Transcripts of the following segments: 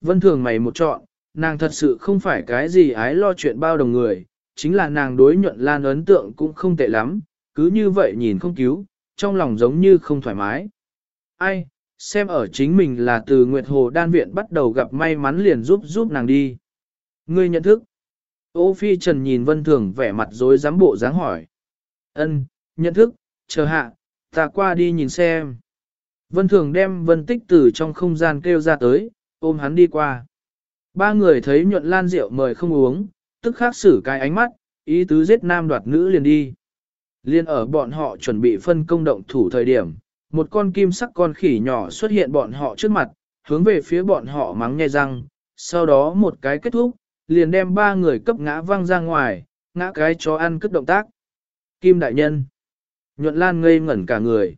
Vân thường mày một chọn, nàng thật sự không phải cái gì ái lo chuyện bao đồng người, chính là nàng đối nhuận lan ấn tượng cũng không tệ lắm, cứ như vậy nhìn không cứu, trong lòng giống như không thoải mái. Ai, xem ở chính mình là từ Nguyệt Hồ Đan Viện bắt đầu gặp may mắn liền giúp giúp nàng đi. Ngươi nhận thức. Ô Phi Trần nhìn Vân Thường vẻ mặt dối dám bộ dáng hỏi. Ân, nhận thức, chờ hạ, ta qua đi nhìn xem. Vân Thường đem Vân Tích từ trong không gian kêu ra tới, ôm hắn đi qua. Ba người thấy nhuận lan rượu mời không uống, tức khắc xử cái ánh mắt, ý tứ giết nam đoạt nữ liền đi. Liên ở bọn họ chuẩn bị phân công động thủ thời điểm, một con kim sắc con khỉ nhỏ xuất hiện bọn họ trước mặt, hướng về phía bọn họ mắng nhai răng, sau đó một cái kết thúc, liền đem ba người cấp ngã văng ra ngoài, ngã cái chó ăn cất động tác. Kim đại nhân. Nhuận Lan ngây ngẩn cả người.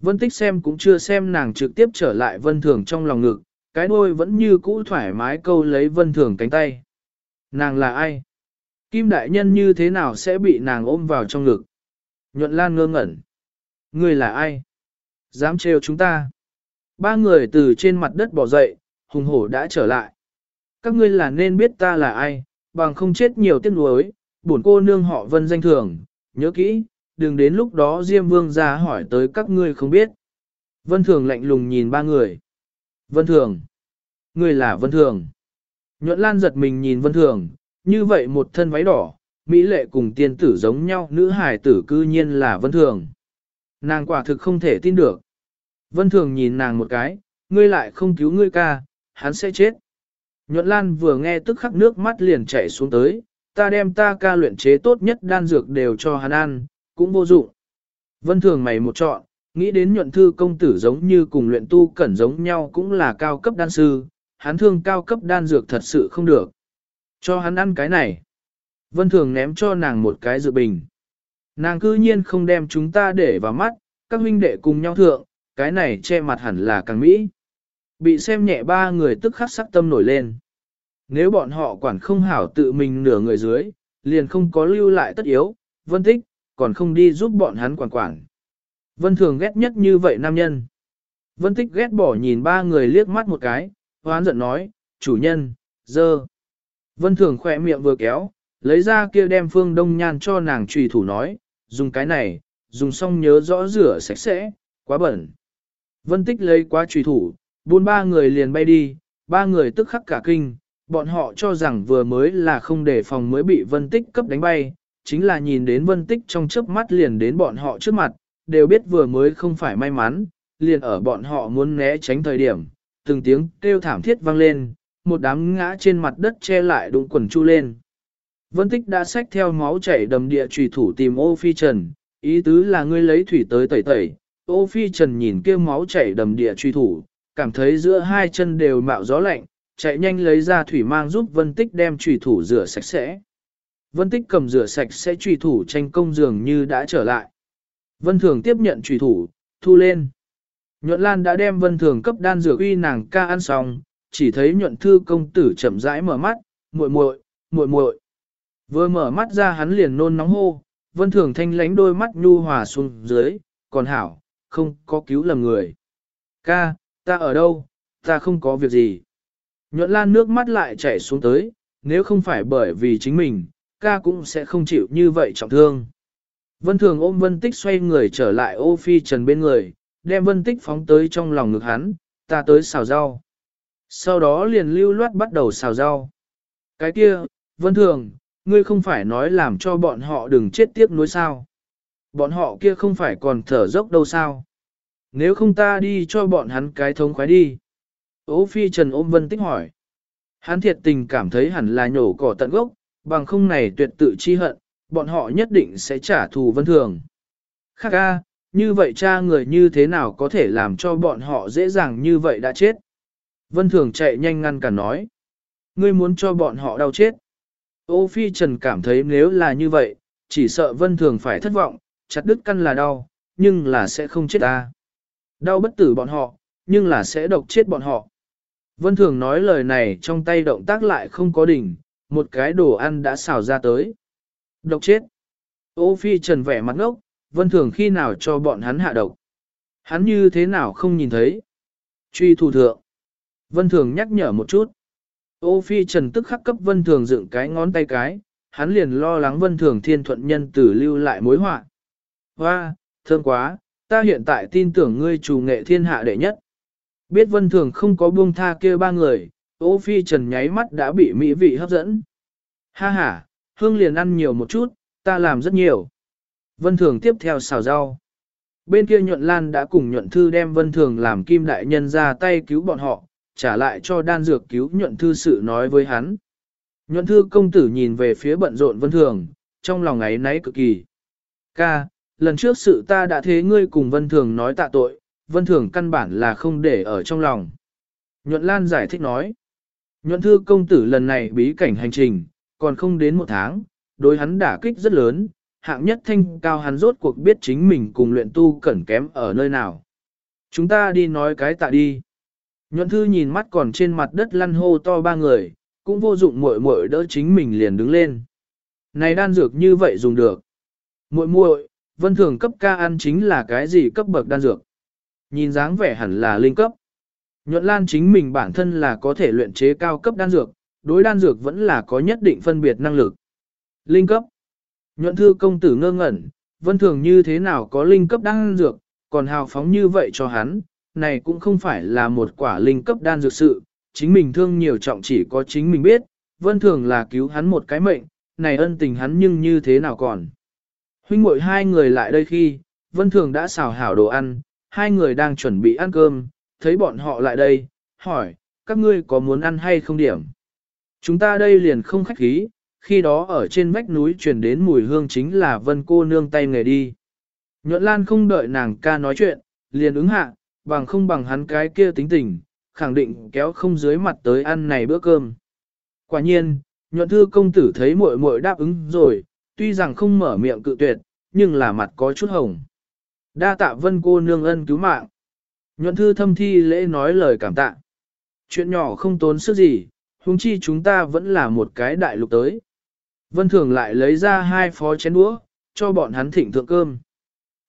Vân Tích xem cũng chưa xem nàng trực tiếp trở lại Vân Thường trong lòng ngực, cái đuôi vẫn như cũ thoải mái câu lấy Vân Thường cánh tay. Nàng là ai? Kim đại nhân như thế nào sẽ bị nàng ôm vào trong ngực? Nhuận Lan ngơ ngẩn. Ngươi là ai? Dám trêu chúng ta. Ba người từ trên mặt đất bỏ dậy, hùng hổ đã trở lại. Các ngươi là nên biết ta là ai, bằng không chết nhiều tiếc nuối, bổn cô nương họ vân danh thường, nhớ kỹ, đừng đến lúc đó Diêm Vương ra hỏi tới các ngươi không biết. Vân Thường lạnh lùng nhìn ba người. Vân Thường. Ngươi là Vân Thường. Nhuận Lan giật mình nhìn Vân Thường, như vậy một thân váy đỏ, Mỹ lệ cùng tiên tử giống nhau, nữ hải tử cư nhiên là Vân Thường. Nàng quả thực không thể tin được. Vân Thường nhìn nàng một cái, ngươi lại không cứu ngươi ca, hắn sẽ chết. Nhuận Lan vừa nghe tức khắc nước mắt liền chảy xuống tới, ta đem ta ca luyện chế tốt nhất đan dược đều cho hắn ăn, cũng vô dụng. Vân Thường mày một chọn, nghĩ đến nhuận thư công tử giống như cùng luyện tu cẩn giống nhau cũng là cao cấp đan sư, hắn thương cao cấp đan dược thật sự không được. Cho hắn ăn cái này. Vân Thường ném cho nàng một cái dự bình. Nàng cư nhiên không đem chúng ta để vào mắt, các huynh đệ cùng nhau thượng, cái này che mặt hẳn là càng mỹ. Bị xem nhẹ ba người tức khắc sắc tâm nổi lên. Nếu bọn họ quản không hảo tự mình nửa người dưới, liền không có lưu lại tất yếu, vân tích, còn không đi giúp bọn hắn quản quản. Vân thường ghét nhất như vậy nam nhân. Vân tích ghét bỏ nhìn ba người liếc mắt một cái, hoán giận nói, chủ nhân, dơ. Vân thường khỏe miệng vừa kéo, lấy ra kia đem phương đông nhan cho nàng trùy thủ nói, dùng cái này, dùng xong nhớ rõ rửa sạch sẽ, quá bẩn. Vân tích lấy quá trùy thủ, buôn ba người liền bay đi, ba người tức khắc cả kinh, bọn họ cho rằng vừa mới là không để phòng mới bị vân tích cấp đánh bay, chính là nhìn đến vân tích trong chớp mắt liền đến bọn họ trước mặt, đều biết vừa mới không phải may mắn, liền ở bọn họ muốn né tránh thời điểm, từng tiếng kêu thảm thiết vang lên, một đám ngã trên mặt đất che lại đụng quần chu lên. Vân tích đã xách theo máu chảy đầm địa trùy thủ tìm ô phi trần, ý tứ là ngươi lấy thủy tới tẩy tẩy, ô phi trần nhìn kia máu chảy đầm địa truy thủ, cảm thấy giữa hai chân đều mạo gió lạnh, chạy nhanh lấy ra thủy mang giúp vân tích đem trùy thủ rửa sạch sẽ. Vân tích cầm rửa sạch sẽ trùy thủ tranh công dường như đã trở lại. Vân thường tiếp nhận trùy thủ, thu lên. Nhuận Lan đã đem vân thường cấp đan dược uy nàng ca ăn xong, chỉ thấy nhuận thư công tử chậm rãi mở mắt, muội muội, muội muội. Vừa mở mắt ra hắn liền nôn nóng hô, vân thường thanh lánh đôi mắt nhu hòa xuống dưới, còn hảo, không có cứu lầm người. Ca, ta ở đâu, ta không có việc gì. Nhuận lan nước mắt lại chảy xuống tới, nếu không phải bởi vì chính mình, ca cũng sẽ không chịu như vậy trọng thương. Vân thường ôm vân tích xoay người trở lại ô phi trần bên người, đem vân tích phóng tới trong lòng ngực hắn, ta tới xào rau. Sau đó liền lưu loát bắt đầu xào rau. Cái kia, vân thường, ngươi không phải nói làm cho bọn họ đừng chết tiếc nuối sao. Bọn họ kia không phải còn thở dốc đâu sao. Nếu không ta đi cho bọn hắn cái thống khoái đi. Ô phi trần ôm vân tích hỏi. Hắn thiệt tình cảm thấy hẳn là nhổ cỏ tận gốc, bằng không này tuyệt tự chi hận, bọn họ nhất định sẽ trả thù vân thường. Khác ca, như vậy cha người như thế nào có thể làm cho bọn họ dễ dàng như vậy đã chết. Vân thường chạy nhanh ngăn cả nói. Ngươi muốn cho bọn họ đau chết. Ô phi trần cảm thấy nếu là như vậy, chỉ sợ vân thường phải thất vọng, chặt đứt căn là đau, nhưng là sẽ không chết ta. Đau bất tử bọn họ, nhưng là sẽ độc chết bọn họ. Vân thường nói lời này trong tay động tác lại không có đỉnh, một cái đồ ăn đã xào ra tới. Độc chết. Ô phi trần vẻ mặt ngốc, vân thường khi nào cho bọn hắn hạ độc. Hắn như thế nào không nhìn thấy. Truy thủ thượng. Vân Thường nhắc nhở một chút. Ô Phi Trần tức khắc cấp Vân Thường dựng cái ngón tay cái, hắn liền lo lắng Vân Thường thiên thuận nhân tử lưu lại mối họa. Hoa, thương quá, ta hiện tại tin tưởng ngươi chủ nghệ thiên hạ đệ nhất. Biết Vân Thường không có buông tha kia ba người, Ô Phi Trần nháy mắt đã bị mỹ vị hấp dẫn. Ha ha, hương liền ăn nhiều một chút, ta làm rất nhiều. Vân Thường tiếp theo xào rau. Bên kia nhuận lan đã cùng nhuận thư đem Vân Thường làm kim đại nhân ra tay cứu bọn họ, trả lại cho đan dược cứu nhuận thư sự nói với hắn. Nhuận thư công tử nhìn về phía bận rộn Vân Thường, trong lòng ấy náy cực kỳ. Ca, lần trước sự ta đã thế ngươi cùng Vân Thường nói tạ tội, Vân Thường căn bản là không để ở trong lòng. Nhuận Lan giải thích nói. Nhuận thư công tử lần này bí cảnh hành trình, còn không đến một tháng, đối hắn đả kích rất lớn, hạng nhất thanh cao hắn rốt cuộc biết chính mình cùng luyện tu cẩn kém ở nơi nào. Chúng ta đi nói cái tạ đi. Nhuận thư nhìn mắt còn trên mặt đất lăn hô to ba người, cũng vô dụng muội muội đỡ chính mình liền đứng lên. Này đan dược như vậy dùng được. Muội muội, vân thường cấp ca ăn chính là cái gì cấp bậc đan dược? Nhìn dáng vẻ hẳn là linh cấp. Nhuận lan chính mình bản thân là có thể luyện chế cao cấp đan dược, đối đan dược vẫn là có nhất định phân biệt năng lực. Linh cấp. Nhuận thư công tử ngơ ngẩn, vân thường như thế nào có linh cấp đan dược, còn hào phóng như vậy cho hắn, này cũng không phải là một quả linh cấp đan dược sự, chính mình thương nhiều trọng chỉ có chính mình biết, vân thường là cứu hắn một cái mệnh, này ân tình hắn nhưng như thế nào còn. Huynh muội hai người lại đây khi, vân thường đã xào hảo đồ ăn, hai người đang chuẩn bị ăn cơm, thấy bọn họ lại đây, hỏi, các ngươi có muốn ăn hay không điểm. Chúng ta đây liền không khách khí, khi đó ở trên vách núi truyền đến mùi hương chính là vân cô nương tay nghề đi. Nhuận Lan không đợi nàng ca nói chuyện, liền ứng hạ, bằng không bằng hắn cái kia tính tình, khẳng định kéo không dưới mặt tới ăn này bữa cơm. Quả nhiên, nhuận thư công tử thấy muội muội đáp ứng rồi, tuy rằng không mở miệng cự tuyệt, nhưng là mặt có chút hồng. Đa tạ vân cô nương ân cứu mạng. Nhuận thư thâm thi lễ nói lời cảm tạ. Chuyện nhỏ không tốn sức gì, huống chi chúng ta vẫn là một cái đại lục tới. Vân Thường lại lấy ra hai phó chén đũa, cho bọn hắn thịnh thượng cơm.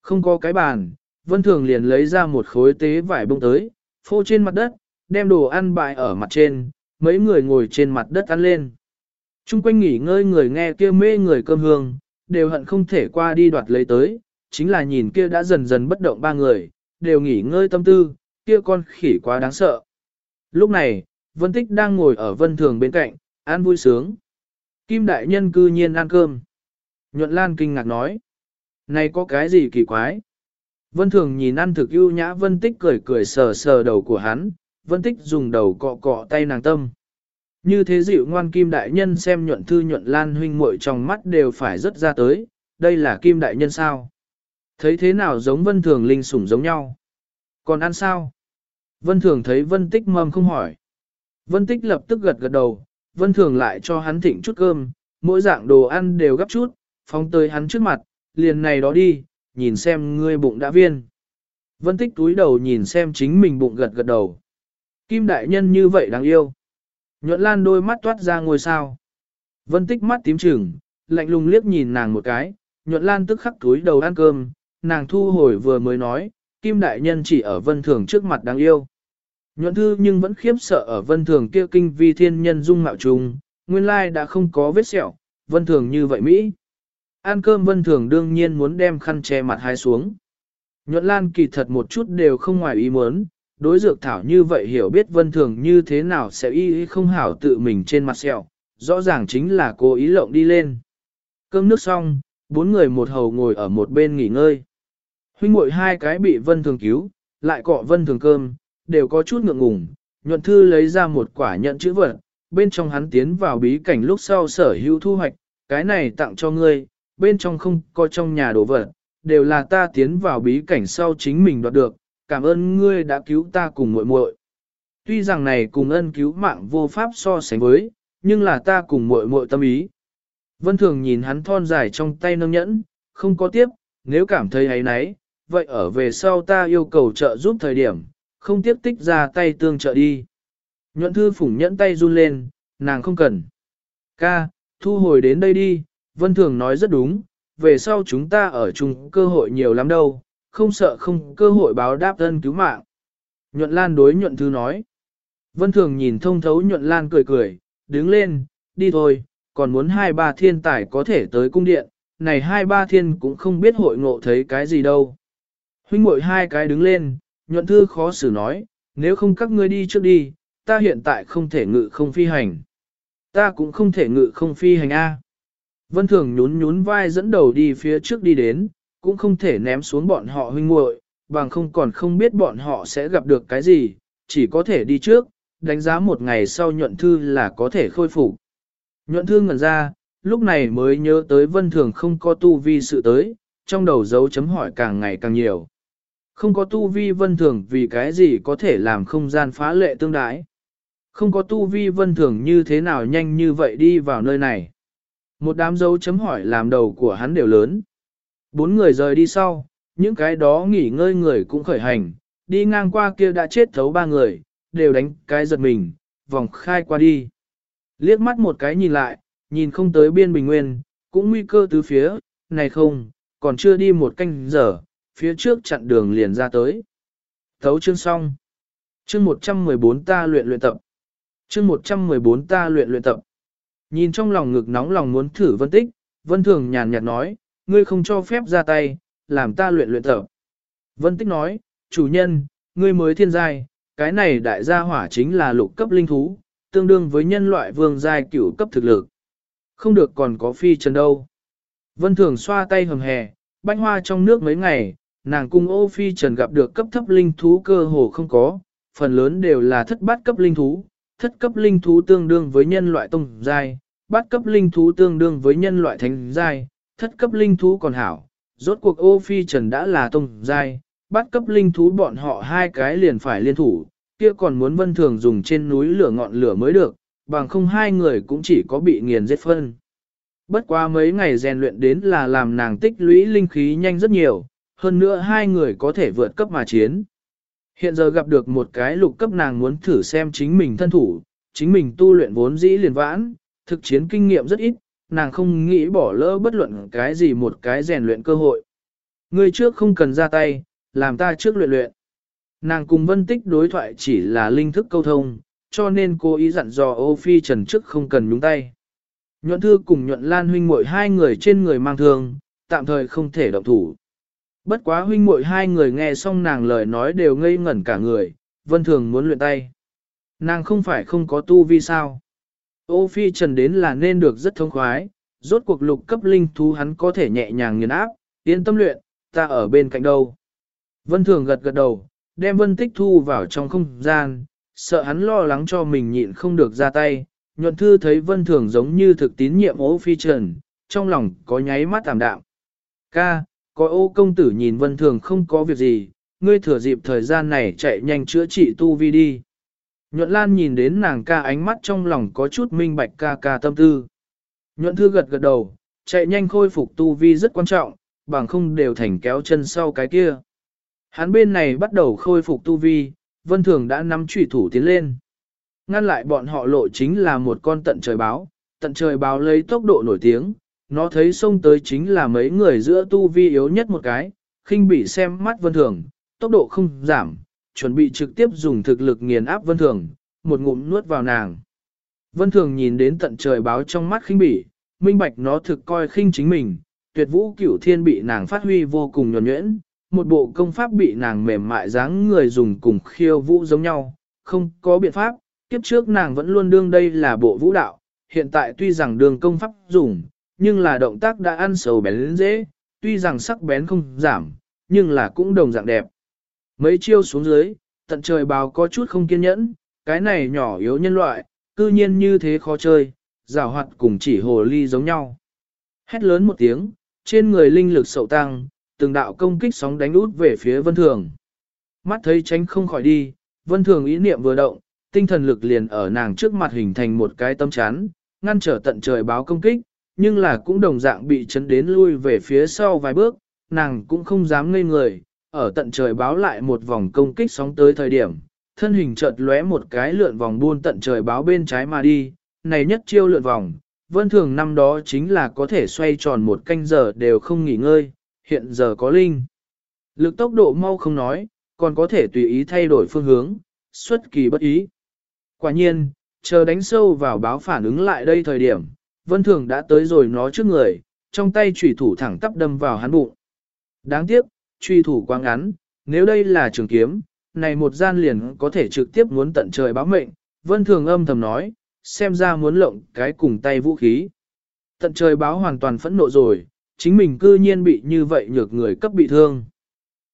Không có cái bàn, Vân Thường liền lấy ra một khối tế vải bông tới, phô trên mặt đất, đem đồ ăn bại ở mặt trên, mấy người ngồi trên mặt đất ăn lên. Trung quanh nghỉ ngơi người nghe kia mê người cơm hương, đều hận không thể qua đi đoạt lấy tới, chính là nhìn kia đã dần dần bất động ba người, đều nghỉ ngơi tâm tư, kia con khỉ quá đáng sợ. Lúc này, Vân Tích đang ngồi ở Vân Thường bên cạnh, ăn vui sướng. Kim Đại Nhân cư nhiên ăn cơm. Nhuận Lan kinh ngạc nói. Này có cái gì kỳ quái? Vân Thường nhìn ăn thực ưu nhã Vân Tích cười cười sờ sờ đầu của hắn, Vân Tích dùng đầu cọ cọ tay nàng tâm. Như thế dịu ngoan Kim Đại Nhân xem nhuận thư nhuận Lan huynh muội trong mắt đều phải rất ra tới, đây là Kim Đại Nhân sao? Thấy thế nào giống Vân Thường linh sủng giống nhau? Còn ăn sao? Vân Thường thấy Vân Tích mầm không hỏi. Vân Tích lập tức gật gật đầu, Vân Thường lại cho hắn thịnh chút cơm, mỗi dạng đồ ăn đều gấp chút, phóng tới hắn trước mặt, liền này đó đi, nhìn xem ngươi bụng đã viên. Vân Tích túi đầu nhìn xem chính mình bụng gật gật đầu. Kim đại nhân như vậy đáng yêu. Nhuận lan đôi mắt toát ra ngôi sao. Vân Tích mắt tím trừng, lạnh lùng liếc nhìn nàng một cái, nhuận lan tức khắc túi đầu ăn cơm, nàng thu hồi vừa mới nói, Kim đại nhân chỉ ở Vân Thường trước mặt đáng yêu. Nhuận thư nhưng vẫn khiếp sợ ở vân thường kia kinh vi thiên nhân dung mạo trùng, nguyên lai đã không có vết sẹo, vân thường như vậy Mỹ. Ăn cơm vân thường đương nhiên muốn đem khăn che mặt hai xuống. Nhuận lan kỳ thật một chút đều không ngoài ý muốn, đối dược thảo như vậy hiểu biết vân thường như thế nào sẽ y không hảo tự mình trên mặt sẹo, rõ ràng chính là cố ý lộng đi lên. Cơm nước xong, bốn người một hầu ngồi ở một bên nghỉ ngơi. Huynh muội hai cái bị vân thường cứu, lại cọ vân thường cơm, đều có chút ngượng ngùng, nhuận thư lấy ra một quả nhận chữ vật, bên trong hắn tiến vào bí cảnh lúc sau sở hữu thu hoạch, cái này tặng cho ngươi, bên trong không có trong nhà đồ vật, đều là ta tiến vào bí cảnh sau chính mình đoạt được, cảm ơn ngươi đã cứu ta cùng muội muội. Tuy rằng này cùng ân cứu mạng vô pháp so sánh với, nhưng là ta cùng muội muội tâm ý. Vân Thường nhìn hắn thon dài trong tay nâng nhẫn, không có tiếp, nếu cảm thấy ấy nấy, vậy ở về sau ta yêu cầu trợ giúp thời điểm, không tiếp tích ra tay tương trợ đi. Nhuận thư phủng nhẫn tay run lên, nàng không cần. Ca, thu hồi đến đây đi, Vân Thường nói rất đúng, về sau chúng ta ở chung cơ hội nhiều lắm đâu, không sợ không cơ hội báo đáp thân cứu mạng. Nhuận Lan đối nhuận thư nói. Vân Thường nhìn thông thấu nhuận lan cười cười, đứng lên, đi thôi, còn muốn hai ba thiên tài có thể tới cung điện, này hai ba thiên cũng không biết hội ngộ thấy cái gì đâu. Huynh muội hai cái đứng lên, nhuận thư khó xử nói, nếu không các ngươi đi trước đi, ta hiện tại không thể ngự không phi hành. Ta cũng không thể ngự không phi hành A. Vân Thường nhún nhún vai dẫn đầu đi phía trước đi đến, cũng không thể ném xuống bọn họ huynh muội, bằng không còn không biết bọn họ sẽ gặp được cái gì, chỉ có thể đi trước, đánh giá một ngày sau nhuận thư là có thể khôi phục. Nhuận thư ngẩn ra, lúc này mới nhớ tới vân thường không có tu vi sự tới, trong đầu dấu chấm hỏi càng ngày càng nhiều. Không có tu vi vân thường vì cái gì có thể làm không gian phá lệ tương đái. Không có tu vi vân thường như thế nào nhanh như vậy đi vào nơi này. Một đám dấu chấm hỏi làm đầu của hắn đều lớn. Bốn người rời đi sau, những cái đó nghỉ ngơi người cũng khởi hành, đi ngang qua kia đã chết thấu ba người, đều đánh cái giật mình, vòng khai qua đi. Liếc mắt một cái nhìn lại, nhìn không tới biên bình nguyên, cũng nguy cơ tứ phía, này không, còn chưa đi một canh giờ, phía trước chặn đường liền ra tới. Thấu chương xong. Chương 114 ta luyện luyện tập. Chương 114 ta luyện luyện tập. Nhìn trong lòng ngực nóng lòng muốn thử vân tích, vân thường nhàn nhạt nói, ngươi không cho phép ra tay, làm ta luyện luyện tập. Vân tích nói, chủ nhân, ngươi mới thiên giai, cái này đại gia hỏa chính là lục cấp linh thú, tương đương với nhân loại vương giai cửu cấp thực lực. Không được còn có phi trần đâu. Vân thường xoa tay hầm hè, bánh hoa trong nước mấy ngày, nàng cung ô phi trần gặp được cấp thấp linh thú cơ hồ không có, phần lớn đều là thất bát cấp linh thú, thất cấp linh thú tương đương với nhân loại tông giai, bát cấp linh thú tương đương với nhân loại thánh giai, thất cấp linh thú còn hảo, rốt cuộc ô phi trần đã là tông giai, bát cấp linh thú bọn họ hai cái liền phải liên thủ, kia còn muốn vân thường dùng trên núi lửa ngọn lửa mới được, bằng không hai người cũng chỉ có bị nghiền giết phân. Bất quá mấy ngày rèn luyện đến là làm nàng tích lũy linh khí nhanh rất nhiều, hơn nữa hai người có thể vượt cấp mà chiến. Hiện giờ gặp được một cái lục cấp nàng muốn thử xem chính mình thân thủ, chính mình tu luyện vốn dĩ liền vãn, thực chiến kinh nghiệm rất ít, nàng không nghĩ bỏ lỡ bất luận cái gì một cái rèn luyện cơ hội. Người trước không cần ra tay, làm ta trước luyện luyện. Nàng cùng vân tích đối thoại chỉ là linh thức câu thông, cho nên cô ý dặn dò ô phi trần trước không cần nhúng tay. Nhuận thư cùng nhuận lan huynh muội hai người trên người mang thương, tạm thời không thể động thủ. Bất quá huynh muội hai người nghe xong nàng lời nói đều ngây ngẩn cả người, vân thường muốn luyện tay. Nàng không phải không có tu vi sao. Ô phi trần đến là nên được rất thông khoái, rốt cuộc lục cấp linh thú hắn có thể nhẹ nhàng nghiền áp, yên tâm luyện, ta ở bên cạnh đâu. Vân thường gật gật đầu, đem vân tích thu vào trong không gian, sợ hắn lo lắng cho mình nhịn không được ra tay. Nhuận thư thấy vân thường giống như thực tín nhiệm ô phi trần, trong lòng có nháy mắt tạm đạm. Ca, có ô công tử nhìn vân thường không có việc gì, ngươi thừa dịp thời gian này chạy nhanh chữa trị tu vi đi. Nhuận Lan nhìn đến nàng ca ánh mắt trong lòng có chút minh bạch ca ca tâm tư. Nhuận Thư gật gật đầu, chạy nhanh khôi phục tu vi rất quan trọng, bằng không đều thành kéo chân sau cái kia. Hắn bên này bắt đầu khôi phục tu vi, Vân Thường đã nắm trụy thủ tiến lên. Ngăn lại bọn họ lộ chính là một con tận trời báo, tận trời báo lấy tốc độ nổi tiếng, nó thấy xông tới chính là mấy người giữa tu vi yếu nhất một cái, khinh bị xem mắt Vân Thường, tốc độ không giảm, chuẩn bị trực tiếp dùng thực lực nghiền áp Vân Thường, một ngụm nuốt vào nàng. Vân Thường nhìn đến tận trời báo trong mắt khinh bỉ, minh bạch nó thực coi khinh chính mình, tuyệt vũ cửu thiên bị nàng phát huy vô cùng nhuẩn nhuyễn, một bộ công pháp bị nàng mềm mại dáng người dùng cùng khiêu vũ giống nhau, không có biện pháp, kiếp trước nàng vẫn luôn đương đây là bộ vũ đạo, hiện tại tuy rằng đường công pháp dùng, nhưng là động tác đã ăn sầu bén dễ, tuy rằng sắc bén không giảm, nhưng là cũng đồng dạng đẹp. Mấy chiêu xuống dưới, tận trời báo có chút không kiên nhẫn, cái này nhỏ yếu nhân loại, cư nhiên như thế khó chơi, rào hoạt cùng chỉ hồ ly giống nhau. Hét lớn một tiếng, trên người linh lực sậu tăng, từng đạo công kích sóng đánh út về phía vân thường. Mắt thấy tránh không khỏi đi, vân thường ý niệm vừa động, tinh thần lực liền ở nàng trước mặt hình thành một cái tâm chắn, ngăn trở tận trời báo công kích, nhưng là cũng đồng dạng bị chấn đến lui về phía sau vài bước, nàng cũng không dám ngây người, ở tận trời báo lại một vòng công kích sóng tới thời điểm, thân hình chợt lóe một cái lượn vòng buôn tận trời báo bên trái mà đi, này nhất chiêu lượn vòng, vân thường năm đó chính là có thể xoay tròn một canh giờ đều không nghỉ ngơi, hiện giờ có linh. Lực tốc độ mau không nói, còn có thể tùy ý thay đổi phương hướng, xuất kỳ bất ý. Quả nhiên, chờ đánh sâu vào báo phản ứng lại đây thời điểm, vân thường đã tới rồi nó trước người, trong tay trùy thủ thẳng tắp đâm vào hắn bụng. Đáng tiếc, truy thủ quá ngắn, nếu đây là trường kiếm, này một gian liền có thể trực tiếp muốn tận trời báo mệnh, vân thường âm thầm nói, xem ra muốn lộng cái cùng tay vũ khí. Tận trời báo hoàn toàn phẫn nộ rồi, chính mình cư nhiên bị như vậy nhược người cấp bị thương.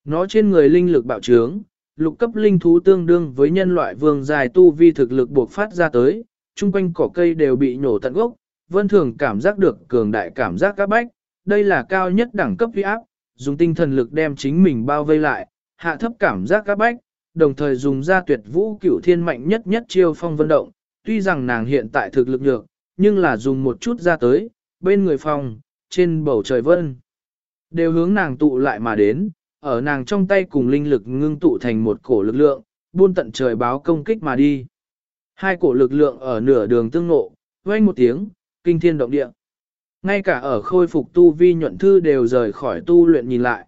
Nó trên người linh lực bạo trướng, lục cấp linh thú tương đương với nhân loại vương dài tu vi thực lực buộc phát ra tới, chung quanh cỏ cây đều bị nhổ tận gốc, vân thường cảm giác được cường đại cảm giác các bách, đây là cao nhất đẳng cấp huy áp, dùng tinh thần lực đem chính mình bao vây lại, hạ thấp cảm giác các bách, đồng thời dùng ra tuyệt vũ cửu thiên mạnh nhất nhất chiêu phong vân động, tuy rằng nàng hiện tại thực lực nhược, nhưng là dùng một chút ra tới, bên người phong, trên bầu trời vân. Đều hướng nàng tụ lại mà đến, ở nàng trong tay cùng linh lực ngưng tụ thành một cổ lực lượng, buôn tận trời báo công kích mà đi. Hai cổ lực lượng ở nửa đường tương ngộ, vang một tiếng, kinh thiên động địa. Ngay cả ở khôi phục tu vi nhuận thư đều rời khỏi tu luyện nhìn lại.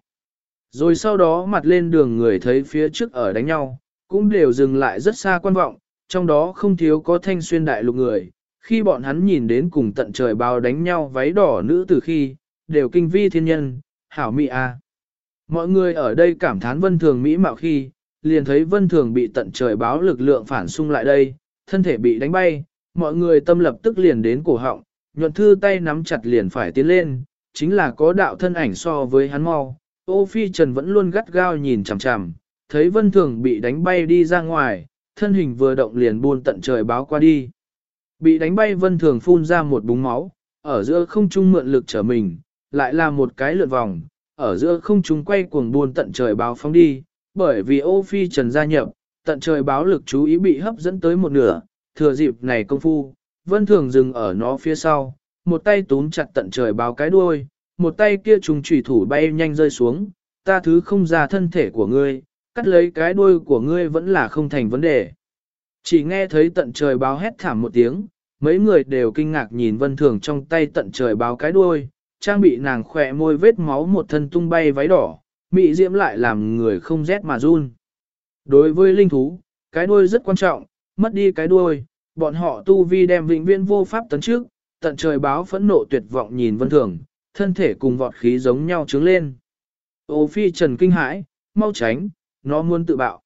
Rồi sau đó mặt lên đường người thấy phía trước ở đánh nhau, cũng đều dừng lại rất xa quan vọng, trong đó không thiếu có thanh xuyên đại lục người. Khi bọn hắn nhìn đến cùng tận trời bao đánh nhau váy đỏ nữ từ khi, đều kinh vi thiên nhân, hảo mỹ a. Mọi người ở đây cảm thán vân thường mỹ mạo khi, liền thấy vân thường bị tận trời báo lực lượng phản xung lại đây, thân thể bị đánh bay, mọi người tâm lập tức liền đến cổ họng, nhuận thư tay nắm chặt liền phải tiến lên, chính là có đạo thân ảnh so với hắn mau. Ô Phi Trần vẫn luôn gắt gao nhìn chằm chằm, thấy Vân Thường bị đánh bay đi ra ngoài, thân hình vừa động liền buôn tận trời báo qua đi. Bị đánh bay Vân Thường phun ra một búng máu, ở giữa không trung mượn lực trở mình, lại là một cái lượn vòng, ở giữa không trung quay cuồng buôn tận trời báo phóng đi, bởi vì Ô Phi Trần gia nhập, tận trời báo lực chú ý bị hấp dẫn tới một nửa, thừa dịp này công phu, vân thường dừng ở nó phía sau, một tay túm chặt tận trời báo cái đuôi, một tay kia trùng chủy thủ bay nhanh rơi xuống, ta thứ không ra thân thể của ngươi, cắt lấy cái đuôi của ngươi vẫn là không thành vấn đề. Chỉ nghe thấy tận trời báo hét thảm một tiếng, mấy người đều kinh ngạc nhìn vân thường trong tay tận trời báo cái đuôi, trang bị nàng khỏe môi vết máu một thân tung bay váy đỏ, mị diễm lại làm người không rét mà run. Đối với linh thú, cái đuôi rất quan trọng, mất đi cái đuôi, bọn họ tu vi đem vĩnh viễn vô pháp tấn trước, tận trời báo phẫn nộ tuyệt vọng nhìn vân thường, thân thể cùng vọt khí giống nhau trướng lên. Ô phi trần kinh hãi, mau tránh, nó muốn tự bạo.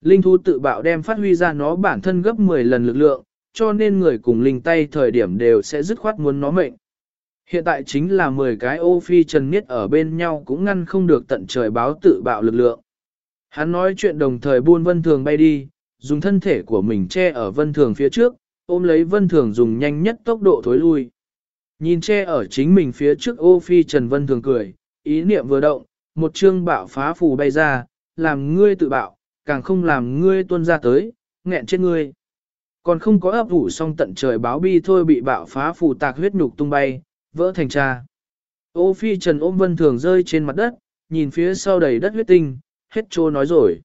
Linh thú tự bạo đem phát huy ra nó bản thân gấp 10 lần lực lượng, cho nên người cùng linh tay thời điểm đều sẽ dứt khoát muốn nó mệnh. Hiện tại chính là 10 cái ô phi trần miết ở bên nhau cũng ngăn không được tận trời báo tự bạo lực lượng. Hắn nói chuyện đồng thời buôn vân thường bay đi, dùng thân thể của mình che ở vân thường phía trước, ôm lấy vân thường dùng nhanh nhất tốc độ thối lui. Nhìn che ở chính mình phía trước ô phi trần vân thường cười, ý niệm vừa động, một chương bạo phá phù bay ra, làm ngươi tự bạo, càng không làm ngươi tuân ra tới, nghẹn chết ngươi. Còn không có ấp ủ xong tận trời báo bi thôi bị bạo phá phù tạc huyết nhục tung bay, vỡ thành cha. Ô phi trần ôm vân thường rơi trên mặt đất, nhìn phía sau đầy đất huyết tinh, hết trô nói rồi.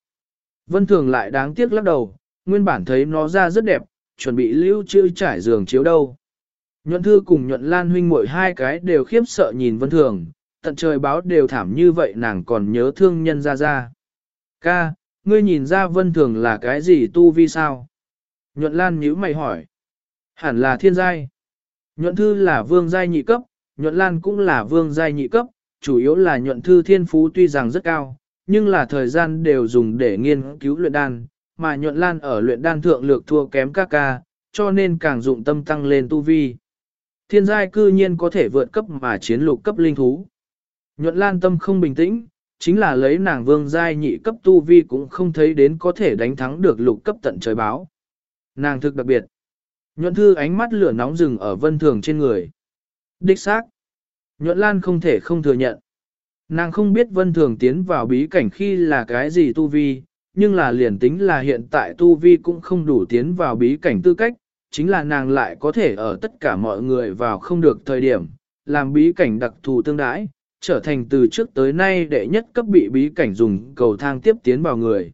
Vân thường lại đáng tiếc lắc đầu, nguyên bản thấy nó ra rất đẹp, chuẩn bị lưu trữ trải giường chiếu đâu. Nhuận thư cùng nhuận lan huynh mỗi hai cái đều khiếp sợ nhìn vân thường, tận trời báo đều thảm như vậy nàng còn nhớ thương nhân ra ra. Ca, ngươi nhìn ra vân thường là cái gì tu vi sao? Nhuận lan nhíu mày hỏi. Hẳn là thiên giai. Nhuận thư là vương giai nhị cấp, nhuận lan cũng là vương giai nhị cấp, chủ yếu là nhuận thư thiên phú tuy rằng rất cao, nhưng là thời gian đều dùng để nghiên cứu luyện đan, mà nhuận lan ở luyện đan thượng lược thua kém ca ca, cho nên càng dụng tâm tăng lên tu vi. Thiên giai cư nhiên có thể vượt cấp mà chiến lục cấp linh thú. Nhuận lan tâm không bình tĩnh, chính là lấy nàng vương giai nhị cấp tu vi cũng không thấy đến có thể đánh thắng được lục cấp tận trời báo. Nàng thực đặc biệt. Nhuận thư ánh mắt lửa nóng rừng ở vân thường trên người. Đích xác. Nhuận lan không thể không thừa nhận. Nàng không biết vân thường tiến vào bí cảnh khi là cái gì tu vi, nhưng là liền tính là hiện tại tu vi cũng không đủ tiến vào bí cảnh tư cách, chính là nàng lại có thể ở tất cả mọi người vào không được thời điểm, làm bí cảnh đặc thù tương đãi, trở thành từ trước tới nay đệ nhất cấp bị bí cảnh dùng cầu thang tiếp tiến vào người.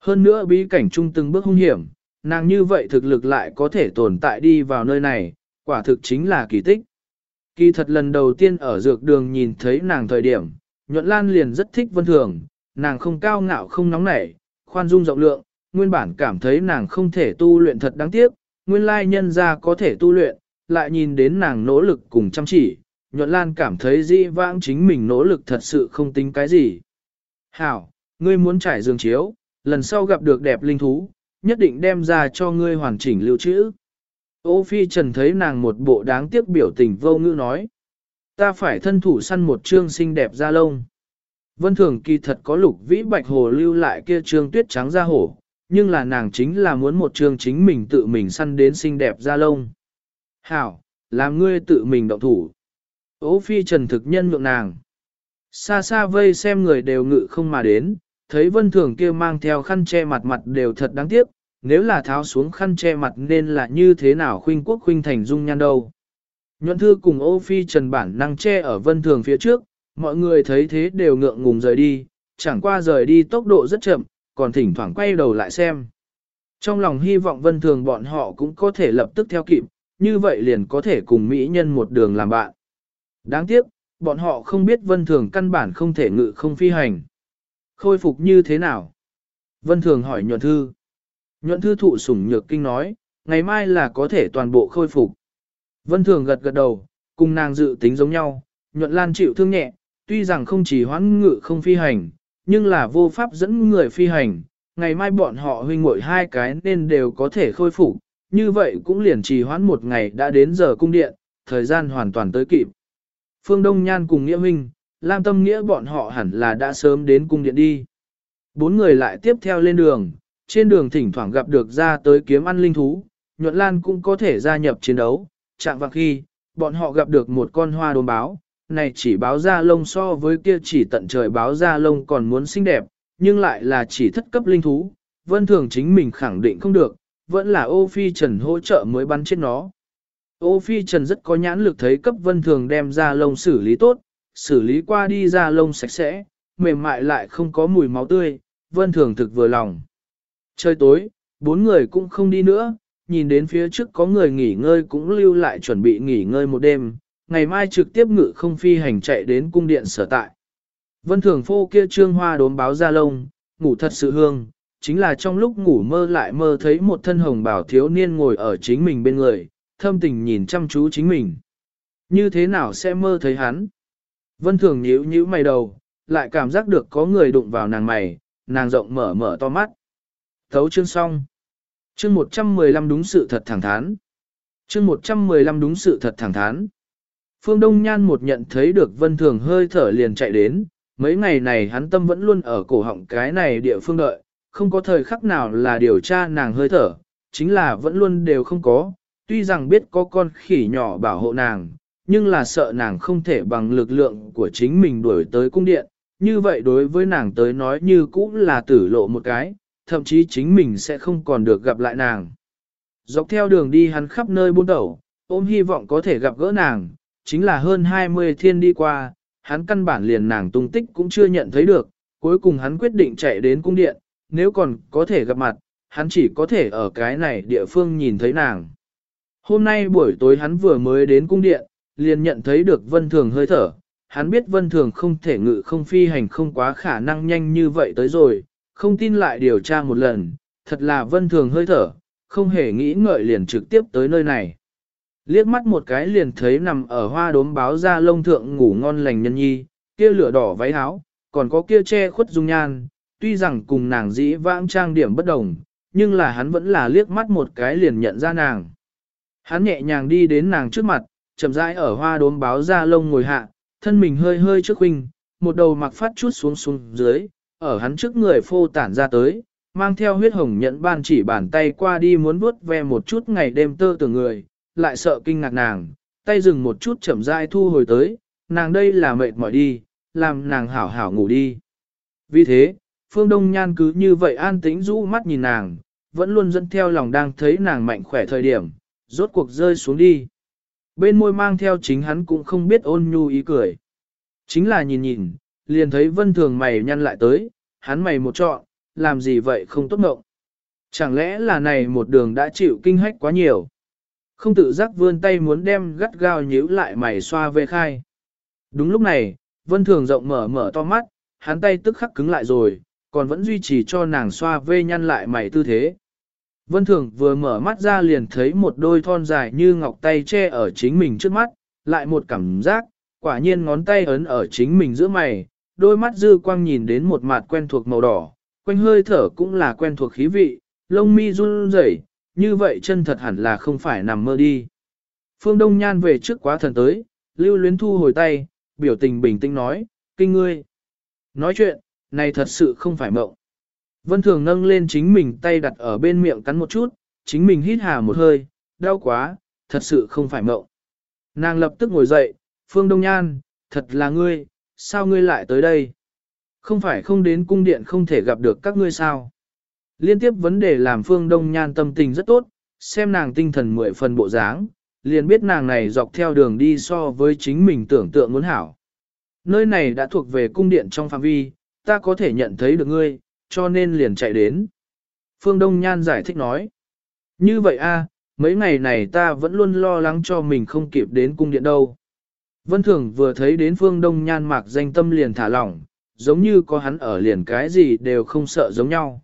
Hơn nữa bí cảnh trung từng bước hung hiểm, nàng như vậy thực lực lại có thể tồn tại đi vào nơi này, quả thực chính là kỳ tích. Kỳ thật lần đầu tiên ở dược đường nhìn thấy nàng thời điểm, nhuận lan liền rất thích vân thường, nàng không cao ngạo không nóng nảy, khoan dung rộng lượng, nguyên bản cảm thấy nàng không thể tu luyện thật đáng tiếc, nguyên lai nhân ra có thể tu luyện, lại nhìn đến nàng nỗ lực cùng chăm chỉ, nhuận lan cảm thấy dĩ vãng chính mình nỗ lực thật sự không tính cái gì. Hảo, ngươi muốn trải giường chiếu, lần sau gặp được đẹp linh thú, nhất định đem ra cho ngươi hoàn chỉnh lưu trữ. Ô Phi Trần thấy nàng một bộ đáng tiếc biểu tình vô ngữ nói. Ta phải thân thủ săn một trương xinh đẹp da lông. Vân Thường kỳ thật có lục vĩ bạch hồ lưu lại kia trương tuyết trắng da hổ, nhưng là nàng chính là muốn một trương chính mình tự mình săn đến xinh đẹp da lông. Hảo, làm ngươi tự mình động thủ. Ô Phi Trần thực nhân nhượng nàng. Xa xa vây xem người đều ngự không mà đến, thấy vân thường kia mang theo khăn che mặt mặt đều thật đáng tiếc, nếu là tháo xuống khăn che mặt nên là như thế nào khuynh quốc khuynh thành dung nhan đâu. Nhuận thư cùng ô phi trần bản năng che ở vân thường phía trước, mọi người thấy thế đều ngượng ngùng rời đi, chẳng qua rời đi tốc độ rất chậm, còn thỉnh thoảng quay đầu lại xem. Trong lòng hy vọng vân thường bọn họ cũng có thể lập tức theo kịp, như vậy liền có thể cùng Mỹ nhân một đường làm bạn. Đáng tiếc, bọn họ không biết vân thường căn bản không thể ngự không phi hành. Khôi phục như thế nào? Vân thường hỏi nhuận thư. Nhuận thư thụ sủng nhược kinh nói, ngày mai là có thể toàn bộ khôi phục. Vân thường gật gật đầu, cùng nàng dự tính giống nhau, nhuận lan chịu thương nhẹ, tuy rằng không chỉ hoãn ngự không phi hành, nhưng là vô pháp dẫn người phi hành, ngày mai bọn họ huynh muội hai cái nên đều có thể khôi phục, như vậy cũng liền trì hoãn một ngày đã đến giờ cung điện, thời gian hoàn toàn tới kịp. Phương Đông Nhan cùng Nghĩa Minh, Lam Tâm Nghĩa bọn họ hẳn là đã sớm đến cung điện đi. Bốn người lại tiếp theo lên đường, trên đường thỉnh thoảng gặp được ra tới kiếm ăn linh thú, nhuận lan cũng có thể gia nhập chiến đấu, chạm vào khi, bọn họ gặp được một con hoa đồn báo, này chỉ báo ra lông so với kia chỉ tận trời báo ra lông còn muốn xinh đẹp, nhưng lại là chỉ thất cấp linh thú, vân thường chính mình khẳng định không được, vẫn là ô phi trần hỗ trợ mới bắn chết nó. Ô phi trần rất có nhãn lực thấy cấp vân thường đem ra lông xử lý tốt, xử lý qua đi ra lông sạch sẽ, mềm mại lại không có mùi máu tươi, vân thường thực vừa lòng. Trời tối, bốn người cũng không đi nữa, nhìn đến phía trước có người nghỉ ngơi cũng lưu lại chuẩn bị nghỉ ngơi một đêm, ngày mai trực tiếp ngự không phi hành chạy đến cung điện sở tại. Vân thường phô kia trương hoa đốm báo ra lông, ngủ thật sự hương, chính là trong lúc ngủ mơ lại mơ thấy một thân hồng bảo thiếu niên ngồi ở chính mình bên người, thâm tình nhìn chăm chú chính mình. Như thế nào sẽ mơ thấy hắn? Vân thường nhíu nhíu mày đầu, lại cảm giác được có người đụng vào nàng mày, nàng rộng mở mở to mắt. Thấu chương xong. Chương 115 đúng sự thật thẳng thắn. Chương 115 đúng sự thật thẳng thắn. Phương Đông Nhan một nhận thấy được Vân Thường hơi thở liền chạy đến, mấy ngày này hắn tâm vẫn luôn ở cổ họng cái này địa phương đợi, không có thời khắc nào là điều tra nàng hơi thở, chính là vẫn luôn đều không có, tuy rằng biết có con khỉ nhỏ bảo hộ nàng, nhưng là sợ nàng không thể bằng lực lượng của chính mình đuổi tới cung điện, như vậy đối với nàng tới nói như cũng là tử lộ một cái, thậm chí chính mình sẽ không còn được gặp lại nàng. Dọc theo đường đi hắn khắp nơi buôn đầu, ôm hy vọng có thể gặp gỡ nàng, chính là hơn 20 thiên đi qua, hắn căn bản liền nàng tung tích cũng chưa nhận thấy được, cuối cùng hắn quyết định chạy đến cung điện, nếu còn có thể gặp mặt, hắn chỉ có thể ở cái này địa phương nhìn thấy nàng. Hôm nay buổi tối hắn vừa mới đến cung điện, liền nhận thấy được vân thường hơi thở, hắn biết vân thường không thể ngự không phi hành không quá khả năng nhanh như vậy tới rồi, không tin lại điều tra một lần, thật là vân thường hơi thở, không hề nghĩ ngợi liền trực tiếp tới nơi này. Liếc mắt một cái liền thấy nằm ở hoa đốm báo ra lông thượng ngủ ngon lành nhân nhi, kia lửa đỏ váy áo, còn có kia che khuất dung nhan, tuy rằng cùng nàng dĩ vãng trang điểm bất đồng, nhưng là hắn vẫn là liếc mắt một cái liền nhận ra nàng. Hắn nhẹ nhàng đi đến nàng trước mặt, chậm rãi ở hoa đốm báo ra lông ngồi hạ, thân mình hơi hơi trước huynh, một đầu mặc phát chút xuống xuống dưới, ở hắn trước người phô tản ra tới, mang theo huyết hồng nhẫn ban chỉ bàn tay qua đi muốn vuốt ve một chút ngày đêm tơ từ người, lại sợ kinh ngạc nàng, tay dừng một chút chậm rãi thu hồi tới, nàng đây là mệt mỏi đi, làm nàng hảo hảo ngủ đi. Vì thế, Phương Đông Nhan cứ như vậy an tĩnh rũ mắt nhìn nàng, vẫn luôn dẫn theo lòng đang thấy nàng mạnh khỏe thời điểm, rốt cuộc rơi xuống đi. Bên môi mang theo chính hắn cũng không biết ôn nhu ý cười. Chính là nhìn nhìn, liền thấy vân thường mày nhăn lại tới, hắn mày một trọn, làm gì vậy không tốt mộng. Chẳng lẽ là này một đường đã chịu kinh hách quá nhiều. Không tự giác vươn tay muốn đem gắt gao nhíu lại mày xoa về khai. Đúng lúc này, vân thường rộng mở mở to mắt, hắn tay tức khắc cứng lại rồi, còn vẫn duy trì cho nàng xoa vê nhăn lại mày tư thế. Vân Thường vừa mở mắt ra liền thấy một đôi thon dài như ngọc tay che ở chính mình trước mắt, lại một cảm giác, quả nhiên ngón tay ấn ở chính mình giữa mày, đôi mắt dư quang nhìn đến một mặt quen thuộc màu đỏ, quanh hơi thở cũng là quen thuộc khí vị, lông mi run rẩy, như vậy chân thật hẳn là không phải nằm mơ đi. Phương Đông Nhan về trước quá thần tới, lưu luyến thu hồi tay, biểu tình bình tĩnh nói, kinh ngươi. Nói chuyện, này thật sự không phải mộng. Vân Thường nâng lên chính mình tay đặt ở bên miệng cắn một chút, chính mình hít hà một hơi, đau quá, thật sự không phải mộng. Nàng lập tức ngồi dậy, Phương Đông Nhan, thật là ngươi, sao ngươi lại tới đây? Không phải không đến cung điện không thể gặp được các ngươi sao? Liên tiếp vấn đề làm Phương Đông Nhan tâm tình rất tốt, xem nàng tinh thần mười phần bộ dáng, liền biết nàng này dọc theo đường đi so với chính mình tưởng tượng muốn hảo. Nơi này đã thuộc về cung điện trong phạm vi, ta có thể nhận thấy được ngươi, cho nên liền chạy đến. Phương Đông Nhan giải thích nói. Như vậy a, à, mấy ngày này ta vẫn luôn lo lắng cho mình không kịp đến cung điện đâu. Vân Thường vừa thấy đến Phương Đông Nhan mạc danh tâm liền thả lỏng, giống như có hắn ở liền cái gì đều không sợ giống nhau.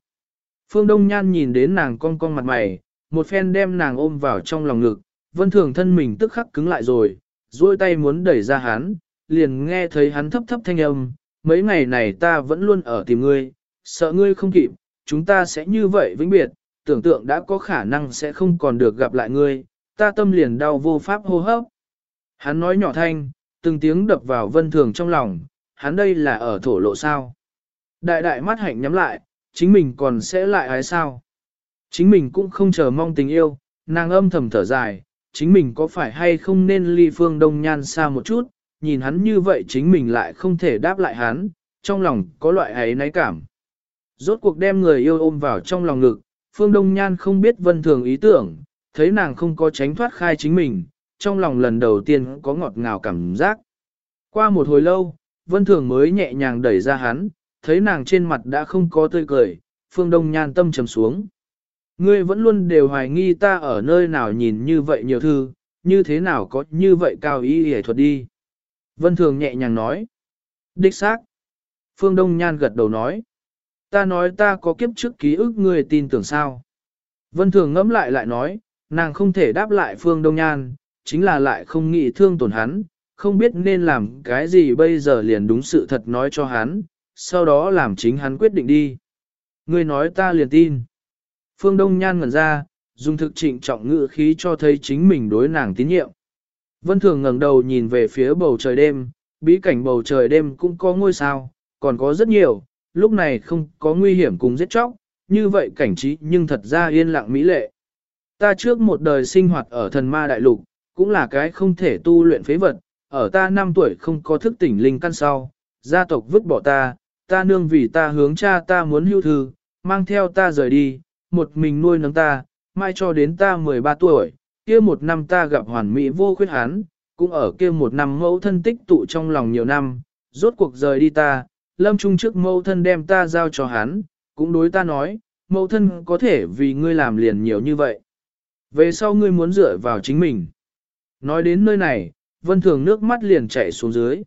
Phương Đông Nhan nhìn đến nàng cong cong mặt mày, một phen đem nàng ôm vào trong lòng ngực, Vân Thường thân mình tức khắc cứng lại rồi, duỗi tay muốn đẩy ra hắn, liền nghe thấy hắn thấp thấp thanh âm, mấy ngày này ta vẫn luôn ở tìm ngươi, sợ ngươi không kịp, chúng ta sẽ như vậy vĩnh biệt, tưởng tượng đã có khả năng sẽ không còn được gặp lại ngươi, ta tâm liền đau vô pháp hô hấp. Hắn nói nhỏ thanh, từng tiếng đập vào vân thường trong lòng, hắn đây là ở thổ lộ sao. Đại đại mắt hạnh nhắm lại, chính mình còn sẽ lại ái sao. Chính mình cũng không chờ mong tình yêu, nàng âm thầm thở dài, chính mình có phải hay không nên ly phương đông nhan xa một chút, nhìn hắn như vậy chính mình lại không thể đáp lại hắn, trong lòng có loại ấy náy cảm. Rốt cuộc đem người yêu ôm vào trong lòng ngực, phương đông nhan không biết vân thường ý tưởng, thấy nàng không có tránh thoát khai chính mình, trong lòng lần đầu tiên có ngọt ngào cảm giác. Qua một hồi lâu, vân thường mới nhẹ nhàng đẩy ra hắn, thấy nàng trên mặt đã không có tươi cười, phương đông nhan tâm trầm xuống. Ngươi vẫn luôn đều hoài nghi ta ở nơi nào nhìn như vậy nhiều thư, như thế nào có như vậy cao ý hề thuật đi. Vân Thường nhẹ nhàng nói. Đích xác. Phương Đông Nhan gật đầu nói. Ta nói ta có kiếp trước ký ức ngươi tin tưởng sao. Vân Thường ngẫm lại lại nói, nàng không thể đáp lại Phương Đông Nhan, chính là lại không nghĩ thương tổn hắn, không biết nên làm cái gì bây giờ liền đúng sự thật nói cho hắn, sau đó làm chính hắn quyết định đi. Ngươi nói ta liền tin. Phương Đông Nhan ngẩn ra, dùng thực trịnh trọng ngữ khí cho thấy chính mình đối nàng tín nhiệm. Vân Thường ngẩng đầu nhìn về phía bầu trời đêm, bí cảnh bầu trời đêm cũng có ngôi sao, còn có rất nhiều, lúc này không có nguy hiểm cùng giết chóc, như vậy cảnh trí nhưng thật ra yên lặng mỹ lệ. Ta trước một đời sinh hoạt ở thần ma đại lục, cũng là cái không thể tu luyện phế vật, ở ta 5 tuổi không có thức tỉnh linh căn sau, gia tộc vứt bỏ ta, ta nương vì ta hướng cha ta muốn hưu thư, mang theo ta rời đi, một mình nuôi nấng ta, mai cho đến ta 13 tuổi, kia một năm ta gặp hoàn mỹ vô khuyết hán, cũng ở kia một năm mẫu thân tích tụ trong lòng nhiều năm, rốt cuộc rời đi ta, lâm trung trước mẫu thân đem ta giao cho hắn, cũng đối ta nói, mẫu thân có thể vì ngươi làm liền nhiều như vậy. Về sau ngươi muốn dựa vào chính mình. Nói đến nơi này, vân thường nước mắt liền chảy xuống dưới.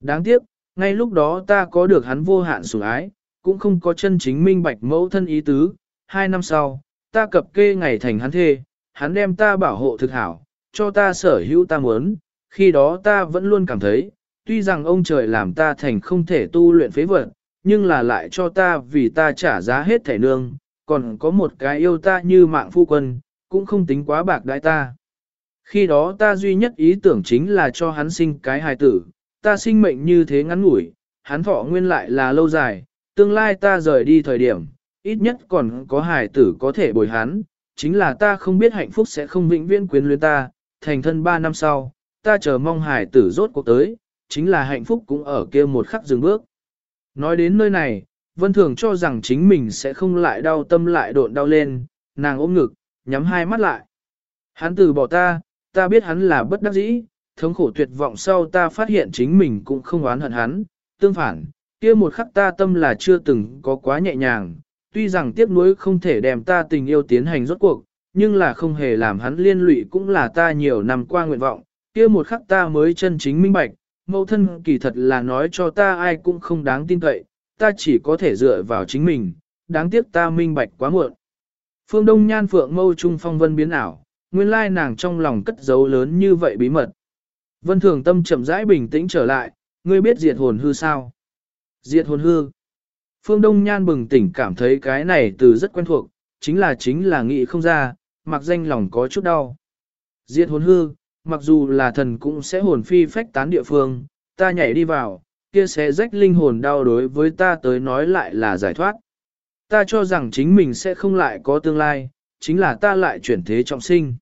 Đáng tiếc, ngay lúc đó ta có được hắn vô hạn sủng ái, cũng không có chân chính minh bạch mẫu thân ý tứ. Hai năm sau, ta cập kê ngày thành hắn thê, hắn đem ta bảo hộ thực hảo, cho ta sở hữu ta muốn, khi đó ta vẫn luôn cảm thấy, tuy rằng ông trời làm ta thành không thể tu luyện phế vật, nhưng là lại cho ta vì ta trả giá hết thể nương, còn có một cái yêu ta như mạng phu quân, cũng không tính quá bạc đại ta. Khi đó ta duy nhất ý tưởng chính là cho hắn sinh cái hài tử, ta sinh mệnh như thế ngắn ngủi, hắn thọ nguyên lại là lâu dài, tương lai ta rời đi thời điểm, ít nhất còn có hài tử có thể bồi hắn, chính là ta không biết hạnh phúc sẽ không vĩnh viễn quyến luyến ta, thành thân ba năm sau, ta chờ mong hài tử rốt cuộc tới, chính là hạnh phúc cũng ở kia một khắc dừng bước. Nói đến nơi này, Vân Thường cho rằng chính mình sẽ không lại đau tâm lại độn đau lên, nàng ôm ngực, nhắm hai mắt lại. Hắn từ bỏ ta, ta biết hắn là bất đắc dĩ, thống khổ tuyệt vọng sau ta phát hiện chính mình cũng không oán hận hắn, tương phản, kia một khắc ta tâm là chưa từng có quá nhẹ nhàng, tuy rằng tiếc nuối không thể đem ta tình yêu tiến hành rốt cuộc, nhưng là không hề làm hắn liên lụy cũng là ta nhiều năm qua nguyện vọng, kia một khắc ta mới chân chính minh bạch, mẫu thân kỳ thật là nói cho ta ai cũng không đáng tin cậy, ta chỉ có thể dựa vào chính mình, đáng tiếc ta minh bạch quá muộn. Phương Đông Nhan Phượng mâu trung phong vân biến ảo, nguyên lai nàng trong lòng cất giấu lớn như vậy bí mật. Vân Thường Tâm chậm rãi bình tĩnh trở lại, ngươi biết diệt hồn hư sao? Diệt hồn hư. Phương Đông Nhan bừng tỉnh cảm thấy cái này từ rất quen thuộc, chính là chính là nghĩ không ra, mặc danh lòng có chút đau. Diệt hồn hư, mặc dù là thần cũng sẽ hồn phi phách tán địa phương, ta nhảy đi vào, kia sẽ rách linh hồn đau đối với ta tới nói lại là giải thoát. Ta cho rằng chính mình sẽ không lại có tương lai, chính là ta lại chuyển thế trọng sinh.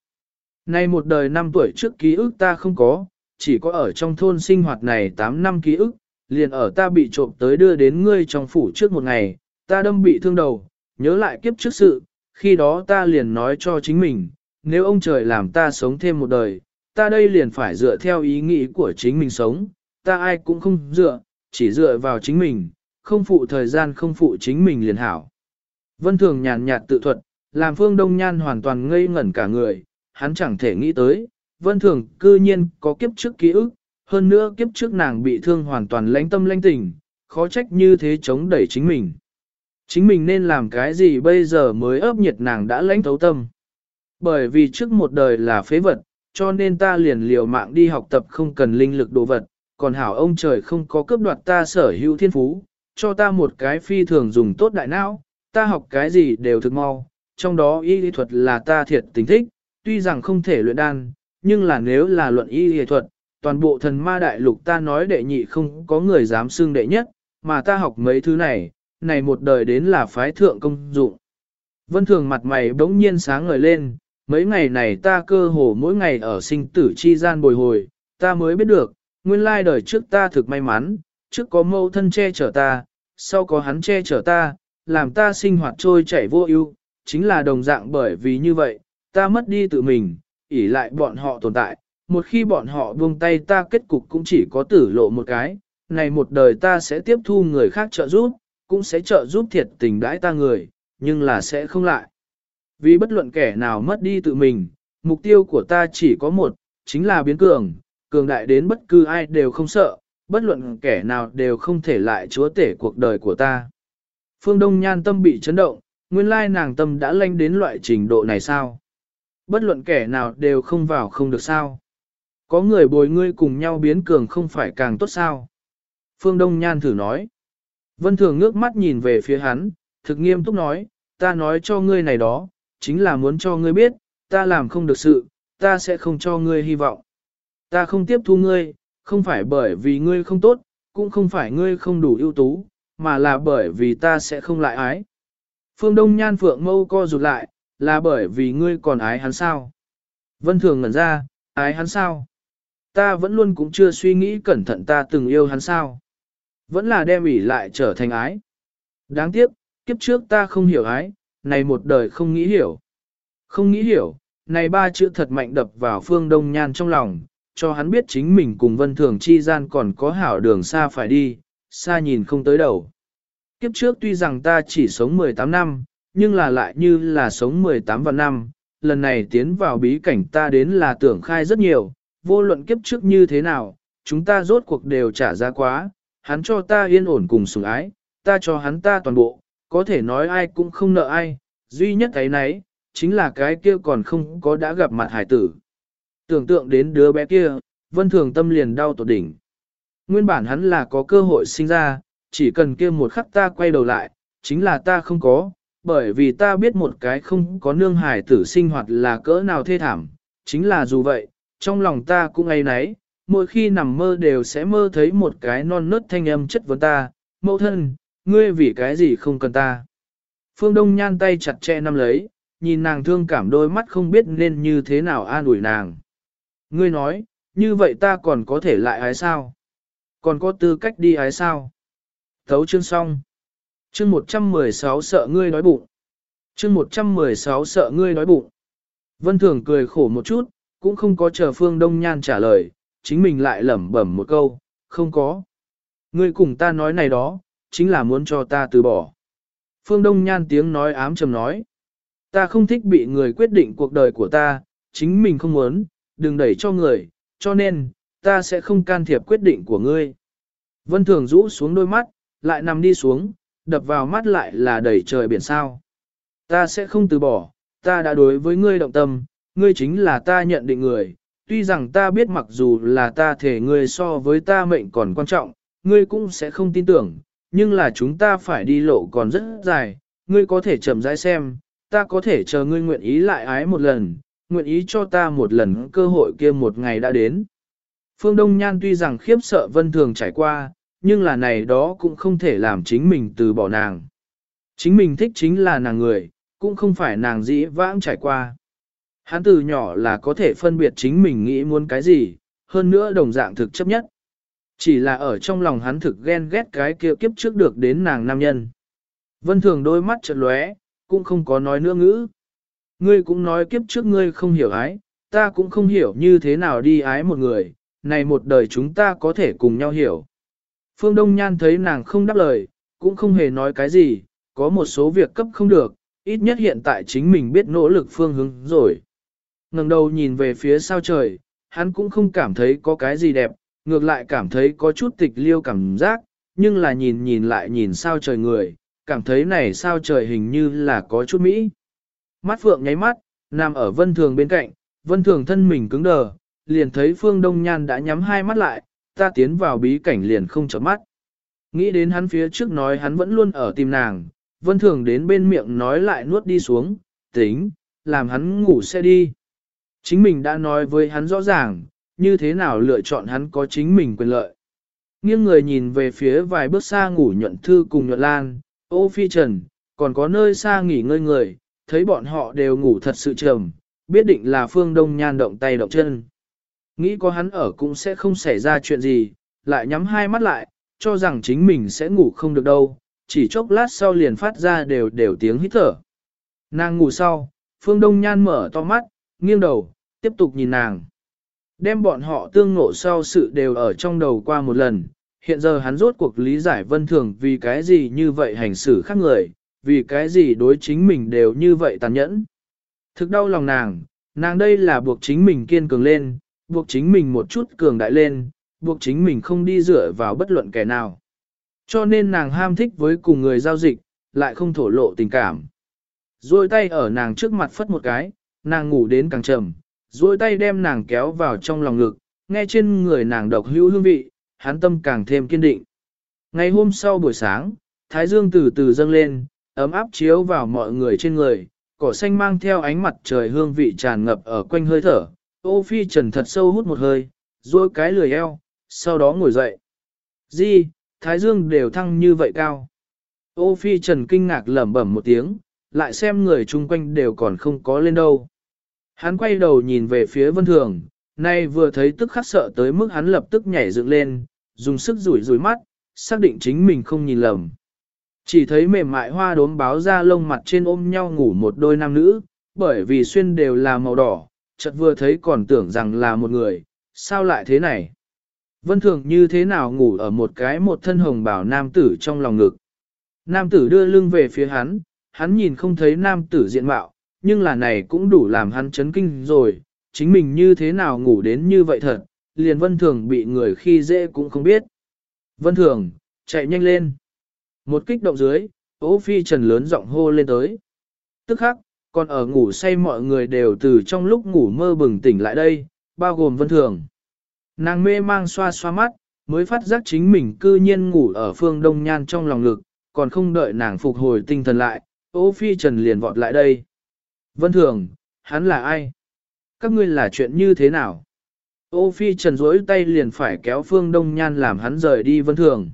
Nay một đời năm tuổi trước ký ức ta không có, chỉ có ở trong thôn sinh hoạt này 8 năm ký ức, liền ở ta bị trộm tới đưa đến ngươi trong phủ trước một ngày, ta đâm bị thương đầu, nhớ lại kiếp trước sự, khi đó ta liền nói cho chính mình, nếu ông trời làm ta sống thêm một đời, ta đây liền phải dựa theo ý nghĩ của chính mình sống, ta ai cũng không dựa, chỉ dựa vào chính mình, không phụ thời gian không phụ chính mình liền hảo. Vân Thường nhàn nhạt tự thuật, làm Phương Đông Nhan hoàn toàn ngây ngẩn cả người, hắn chẳng thể nghĩ tới, Vân Thường cư nhiên có kiếp trước ký ức, hơn nữa kiếp trước nàng bị thương hoàn toàn lãnh tâm lãnh tình, khó trách như thế chống đẩy chính mình. Chính mình nên làm cái gì bây giờ mới ấp nhiệt nàng đã lãnh thấu tâm. Bởi vì trước một đời là phế vật, cho nên ta liền liều mạng đi học tập không cần linh lực đồ vật, còn hảo ông trời không có cướp đoạt ta sở hữu thiên phú, cho ta một cái phi thường dùng tốt đại não, ta học cái gì đều thực mau, trong đó y lý thuật là ta thiệt tình thích, tuy rằng không thể luyện đan, nhưng là nếu là luận y lý thuật, toàn bộ thần ma đại lục ta nói đệ nhị không có người dám xưng đệ nhất, mà ta học mấy thứ này, này một đời đến là phái thượng công dụng. Vân thường mặt mày bỗng nhiên sáng ngời lên, mấy ngày này ta cơ hồ mỗi ngày ở sinh tử chi gian bồi hồi, ta mới biết được, nguyên lai đời trước ta thực may mắn, trước có mâu thân che chở ta, sau có hắn che chở ta, làm ta sinh hoạt trôi chảy vô ưu, chính là đồng dạng bởi vì như vậy, ta mất đi tự mình, ỉ lại bọn họ tồn tại, một khi bọn họ buông tay ta kết cục cũng chỉ có tử lộ một cái, này một đời ta sẽ tiếp thu người khác trợ giúp, cũng sẽ trợ giúp thiệt tình đãi ta người, nhưng là sẽ không lại. Vì bất luận kẻ nào mất đi tự mình, mục tiêu của ta chỉ có một, chính là biến cường, cường đại đến bất cứ ai đều không sợ, bất luận kẻ nào đều không thể lại chúa tể cuộc đời của ta. Phương Đông Nhan tâm bị chấn động, nguyên lai nàng tâm đã lanh đến loại trình độ này sao? Bất luận kẻ nào đều không vào không được sao? Có người bồi ngươi cùng nhau biến cường không phải càng tốt sao? Phương Đông Nhan thử nói. Vân Thường ngước mắt nhìn về phía hắn, thực nghiêm túc nói, ta nói cho ngươi này đó, chính là muốn cho ngươi biết, ta làm không được sự, ta sẽ không cho ngươi hy vọng. Ta không tiếp thu ngươi, không phải bởi vì ngươi không tốt, cũng không phải ngươi không đủ ưu tú, mà là bởi vì ta sẽ không lại ái. Phương Đông Nhan Phượng mâu co rụt lại, là bởi vì ngươi còn ái hắn sao? Vân Thường ngẩn ra, ái hắn sao? Ta vẫn luôn cũng chưa suy nghĩ cẩn thận ta từng yêu hắn sao? Vẫn là đem ỉ lại trở thành ái. Đáng tiếc, kiếp trước ta không hiểu ái, này một đời không nghĩ hiểu. Không nghĩ hiểu, này ba chữ thật mạnh đập vào phương đông nhan trong lòng, cho hắn biết chính mình cùng vân thường chi gian còn có hảo đường xa phải đi, xa nhìn không tới đầu. Kiếp trước tuy rằng ta chỉ sống 18 năm, nhưng là lại như là sống 18 vạn năm, lần này tiến vào bí cảnh ta đến là tưởng khai rất nhiều, vô luận kiếp trước như thế nào, chúng ta rốt cuộc đều trả ra quá, hắn cho ta yên ổn cùng sủng ái, ta cho hắn ta toàn bộ, có thể nói ai cũng không nợ ai, duy nhất cái nấy, chính là cái kia còn không có đã gặp mặt hải tử. Tưởng tượng đến đứa bé kia, vân thường tâm liền đau tột đỉnh. Nguyên bản hắn là có cơ hội sinh ra, chỉ cần kia một khắc ta quay đầu lại, chính là ta không có, bởi vì ta biết một cái không có nương hải tử sinh hoạt là cỡ nào thê thảm, chính là dù vậy, trong lòng ta cũng ngay nấy, mỗi khi nằm mơ đều sẽ mơ thấy một cái non nớt thanh âm chất vấn ta, mẫu thân, ngươi vì cái gì không cần ta. Phương Đông nhan tay chặt che nắm lấy, nhìn nàng thương cảm đôi mắt không biết nên như thế nào an ủi nàng. Ngươi nói, như vậy ta còn có thể lại ái sao? Còn có tư cách đi ái sao? Thấu chương xong. Chương 116 sợ ngươi đói bụng. Chương 116 sợ ngươi đói bụng. Vân Thường cười khổ một chút, cũng không có chờ Phương Đông Nhan trả lời, chính mình lại lẩm bẩm một câu, không có. Ngươi cùng ta nói này đó, chính là muốn cho ta từ bỏ. Phương Đông Nhan tiếng nói ám trầm nói, ta không thích bị người quyết định cuộc đời của ta, chính mình không muốn, đừng đẩy cho người, cho nên, ta sẽ không can thiệp quyết định của ngươi. Vân Thường rũ xuống đôi mắt, lại nằm đi xuống, đập vào mắt lại là đầy trời biển sao. Ta sẽ không từ bỏ, ta đã đối với ngươi động tâm, ngươi chính là ta nhận định người, tuy rằng ta biết mặc dù là ta thể ngươi so với ta mệnh còn quan trọng, ngươi cũng sẽ không tin tưởng, nhưng là chúng ta phải đi lộ còn rất dài, ngươi có thể chậm rãi xem, ta có thể chờ ngươi nguyện ý lại ái một lần, nguyện ý cho ta một lần cơ hội kia một ngày đã đến. Phương Đông Nhan tuy rằng khiếp sợ vân thường trải qua, nhưng là này đó cũng không thể làm chính mình từ bỏ nàng. Chính mình thích chính là nàng người, cũng không phải nàng dĩ vãng trải qua. Hắn từ nhỏ là có thể phân biệt chính mình nghĩ muốn cái gì, hơn nữa đồng dạng thực chấp nhất. Chỉ là ở trong lòng hắn thực ghen ghét cái kia kiếp trước được đến nàng nam nhân. Vân thường đôi mắt chợt lóe, cũng không có nói nữa ngữ. Ngươi cũng nói kiếp trước ngươi không hiểu ái, ta cũng không hiểu như thế nào đi ái một người, này một đời chúng ta có thể cùng nhau hiểu. Phương Đông Nhan thấy nàng không đáp lời, cũng không hề nói cái gì, có một số việc cấp không được, ít nhất hiện tại chính mình biết nỗ lực phương hướng rồi. ngẩng đầu nhìn về phía sao trời, hắn cũng không cảm thấy có cái gì đẹp, ngược lại cảm thấy có chút tịch liêu cảm giác, nhưng là nhìn nhìn lại nhìn sao trời người, cảm thấy này sao trời hình như là có chút mỹ. Mắt phượng nháy mắt, nằm ở vân thường bên cạnh, vân thường thân mình cứng đờ, liền thấy phương đông nhan đã nhắm hai mắt lại, ta tiến vào bí cảnh liền không chợp mắt. Nghĩ đến hắn phía trước nói hắn vẫn luôn ở tìm nàng, vân thường đến bên miệng nói lại nuốt đi xuống, tính, làm hắn ngủ sẽ đi. Chính mình đã nói với hắn rõ ràng, như thế nào lựa chọn hắn có chính mình quyền lợi. Nghiêng người nhìn về phía vài bước xa ngủ nhuận thư cùng nhuận lan, ô phi trần, còn có nơi xa nghỉ ngơi người, thấy bọn họ đều ngủ thật sự trầm, biết định là phương đông nhan động tay động chân. Nghĩ có hắn ở cũng sẽ không xảy ra chuyện gì, lại nhắm hai mắt lại, cho rằng chính mình sẽ ngủ không được đâu, chỉ chốc lát sau liền phát ra đều đều tiếng hít thở. Nàng ngủ sau, phương đông nhan mở to mắt, nghiêng đầu, tiếp tục nhìn nàng. Đem bọn họ tương ngộ sau sự đều ở trong đầu qua một lần, hiện giờ hắn rốt cuộc lý giải vân thường vì cái gì như vậy hành xử khác người, vì cái gì đối chính mình đều như vậy tàn nhẫn. Thực đau lòng nàng, nàng đây là buộc chính mình kiên cường lên, buộc chính mình một chút cường đại lên, buộc chính mình không đi dựa vào bất luận kẻ nào. Cho nên nàng ham thích với cùng người giao dịch, lại không thổ lộ tình cảm. Rồi tay ở nàng trước mặt phất một cái, nàng ngủ đến càng trầm, rồi tay đem nàng kéo vào trong lòng ngực, nghe trên người nàng độc hữu hương vị, hắn tâm càng thêm kiên định. Ngày hôm sau buổi sáng, Thái Dương từ từ dâng lên, ấm áp chiếu vào mọi người trên người, cỏ xanh mang theo ánh mặt trời hương vị tràn ngập ở quanh hơi thở. Ô phi trần thật sâu hút một hơi, rồi cái lười eo, sau đó ngồi dậy. Di, Thái Dương đều thăng như vậy cao. Ô phi trần kinh ngạc lẩm bẩm một tiếng, lại xem người chung quanh đều còn không có lên đâu. Hắn quay đầu nhìn về phía vân thường, nay vừa thấy tức khắc sợ tới mức hắn lập tức nhảy dựng lên, dùng sức rủi rủi mắt, xác định chính mình không nhìn lầm. Chỉ thấy mềm mại hoa đốm báo ra lông mặt trên ôm nhau ngủ một đôi nam nữ, bởi vì xuyên đều là màu đỏ, chợt vừa thấy còn tưởng rằng là một người, sao lại thế này? Vân thường như thế nào ngủ ở một cái một thân hồng bảo nam tử trong lòng ngực. Nam tử đưa lưng về phía hắn, hắn nhìn không thấy nam tử diện mạo, nhưng là này cũng đủ làm hắn chấn kinh rồi, chính mình như thế nào ngủ đến như vậy thật, liền vân thường bị người khi dễ cũng không biết. Vân thường, chạy nhanh lên. Một kích động dưới, ố phi trần lớn giọng hô lên tới. Tức khắc, còn ở ngủ say mọi người đều từ trong lúc ngủ mơ bừng tỉnh lại đây, bao gồm vân thường. Nàng mê mang xoa xoa mắt, mới phát giác chính mình cư nhiên ngủ ở phương đông nhan trong lòng lực còn không đợi nàng phục hồi tinh thần lại, ô phi trần liền vọt lại đây. Vân thường, hắn là ai? Các ngươi là chuyện như thế nào? Ô phi trần rỗi tay liền phải kéo phương đông nhan làm hắn rời đi vân thường.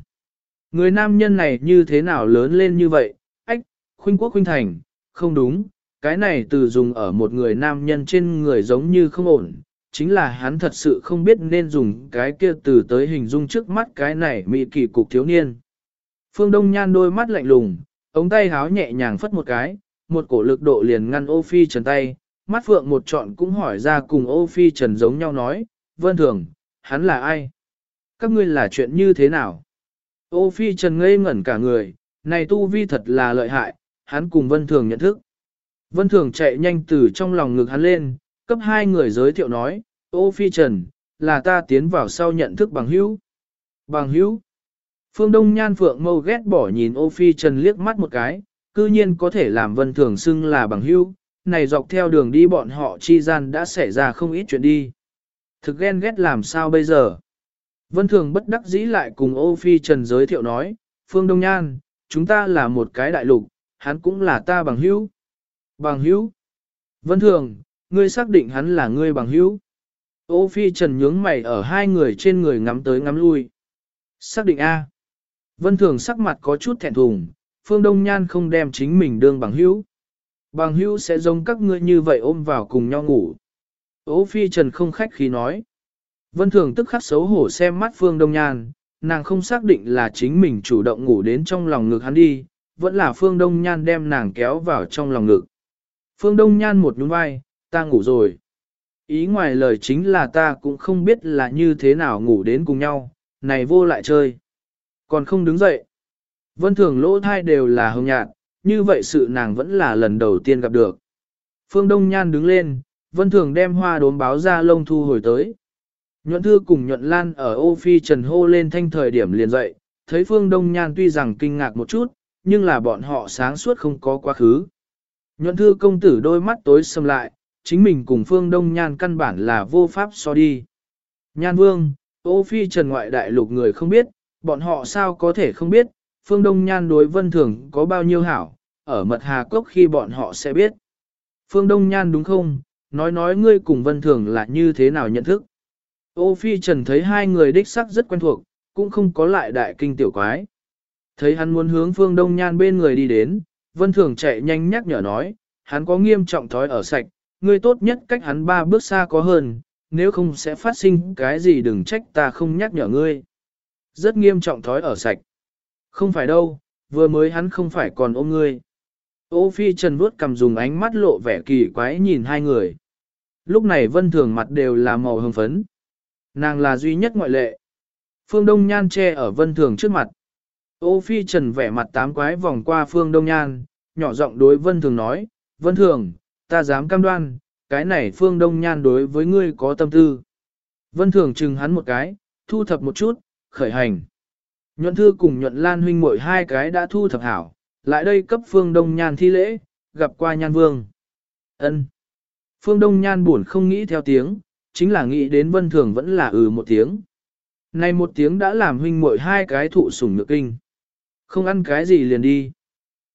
Người nam nhân này như thế nào lớn lên như vậy? Ách, khuynh quốc khuynh thành, không đúng, cái này từ dùng ở một người nam nhân trên người giống như không ổn, chính là hắn thật sự không biết nên dùng cái kia từ tới hình dung trước mắt cái này mỹ kỳ cục thiếu niên. Phương Đông Nhan đôi mắt lạnh lùng, ống tay háo nhẹ nhàng phất một cái, một cổ lực độ liền ngăn ô phi trần tay, mắt phượng một trọn cũng hỏi ra cùng ô phi trần giống nhau nói, vân thường, hắn là ai? Các ngươi là chuyện như thế nào? Ô phi trần ngây ngẩn cả người, này tu vi thật là lợi hại, hắn cùng vân thường nhận thức. Vân thường chạy nhanh từ trong lòng ngực hắn lên, cấp hai người giới thiệu nói, ô phi trần, là ta tiến vào sau nhận thức bằng hữu. Bằng hữu. Phương Đông Nhan Phượng mâu ghét bỏ nhìn ô phi trần liếc mắt một cái, cư nhiên có thể làm vân thường xưng là bằng hữu, này dọc theo đường đi bọn họ chi gian đã xảy ra không ít chuyện đi. Thực ghen ghét làm sao bây giờ? Vân thường bất đắc dĩ lại cùng ô phi trần giới thiệu nói, Phương Đông Nhan, chúng ta là một cái đại lục, hắn cũng là ta bằng hữu. Bằng hữu? Vân thường, ngươi xác định hắn là ngươi bằng hữu. Ô phi trần nhướng mày ở hai người trên người ngắm tới ngắm lui. Xác định A. Vân thường sắc mặt có chút thẹn thùng, phương đông nhan không đem chính mình đương bằng hữu. Bằng hữu sẽ giống các ngươi như vậy ôm vào cùng nhau ngủ. Ô phi trần không khách khí nói. Vân thường tức khắc xấu hổ xem mắt phương đông nhan, nàng không xác định là chính mình chủ động ngủ đến trong lòng ngực hắn đi, vẫn là phương đông nhan đem nàng kéo vào trong lòng ngực. Phương đông nhan một nhún vai, ta ngủ rồi. Ý ngoài lời chính là ta cũng không biết là như thế nào ngủ đến cùng nhau, này vô lại chơi. Còn không đứng dậy. Vân thường lỗ thai đều là hồng nhạt, như vậy sự nàng vẫn là lần đầu tiên gặp được. Phương Đông Nhan đứng lên, Vân thường đem hoa đốm báo ra lông thu hồi tới. Nhuận thư cùng nhuận lan ở ô phi trần hô lên thanh thời điểm liền dậy, thấy Phương Đông Nhan tuy rằng kinh ngạc một chút, nhưng là bọn họ sáng suốt không có quá khứ. Nhuận thư công tử đôi mắt tối sầm lại, chính mình cùng phương đông nhan căn bản là vô pháp so đi. Nhan vương, ô phi trần ngoại đại lục người không biết, bọn họ sao có thể không biết, phương đông nhan đối vân thường có bao nhiêu hảo, ở mật hà cốc khi bọn họ sẽ biết. Phương đông nhan đúng không, nói nói ngươi cùng vân thường là như thế nào nhận thức. Ô phi trần thấy hai người đích sắc rất quen thuộc, cũng không có lại đại kinh tiểu quái. Thấy hắn muốn hướng phương đông nhan bên người đi đến, vân thường chạy nhanh nhắc nhở nói, hắn có nghiêm trọng thói ở sạch, ngươi tốt nhất cách hắn ba bước xa có hơn, nếu không sẽ phát sinh cái gì đừng trách ta không nhắc nhở ngươi. Rất nghiêm trọng thói ở sạch. Không phải đâu, vừa mới hắn không phải còn ôm ngươi. Ô phi trần vuốt cầm dùng ánh mắt lộ vẻ kỳ quái nhìn hai người. Lúc này vân thường mặt đều là màu hồng phấn. Nàng là duy nhất ngoại lệ. Phương Đông Nhan che ở vân thường trước mặt. Ô phi trần vẻ mặt tám quái vòng qua phương Đông Nhan, nhỏ giọng đối vân thường nói, vân thường, ta dám cam đoan, cái này phương đông nhan đối với ngươi có tâm tư. Vân thường chừng hắn một cái, thu thập một chút, khởi hành. Nhuận thư cùng nhuận lan huynh mỗi hai cái đã thu thập hảo, lại đây cấp phương đông nhan thi lễ, gặp qua nhan vương. ân Phương đông nhan buồn không nghĩ theo tiếng, chính là nghĩ đến vân thường vẫn là ừ một tiếng. Này một tiếng đã làm huynh muội hai cái thụ sủng nhược kinh. Không ăn cái gì liền đi.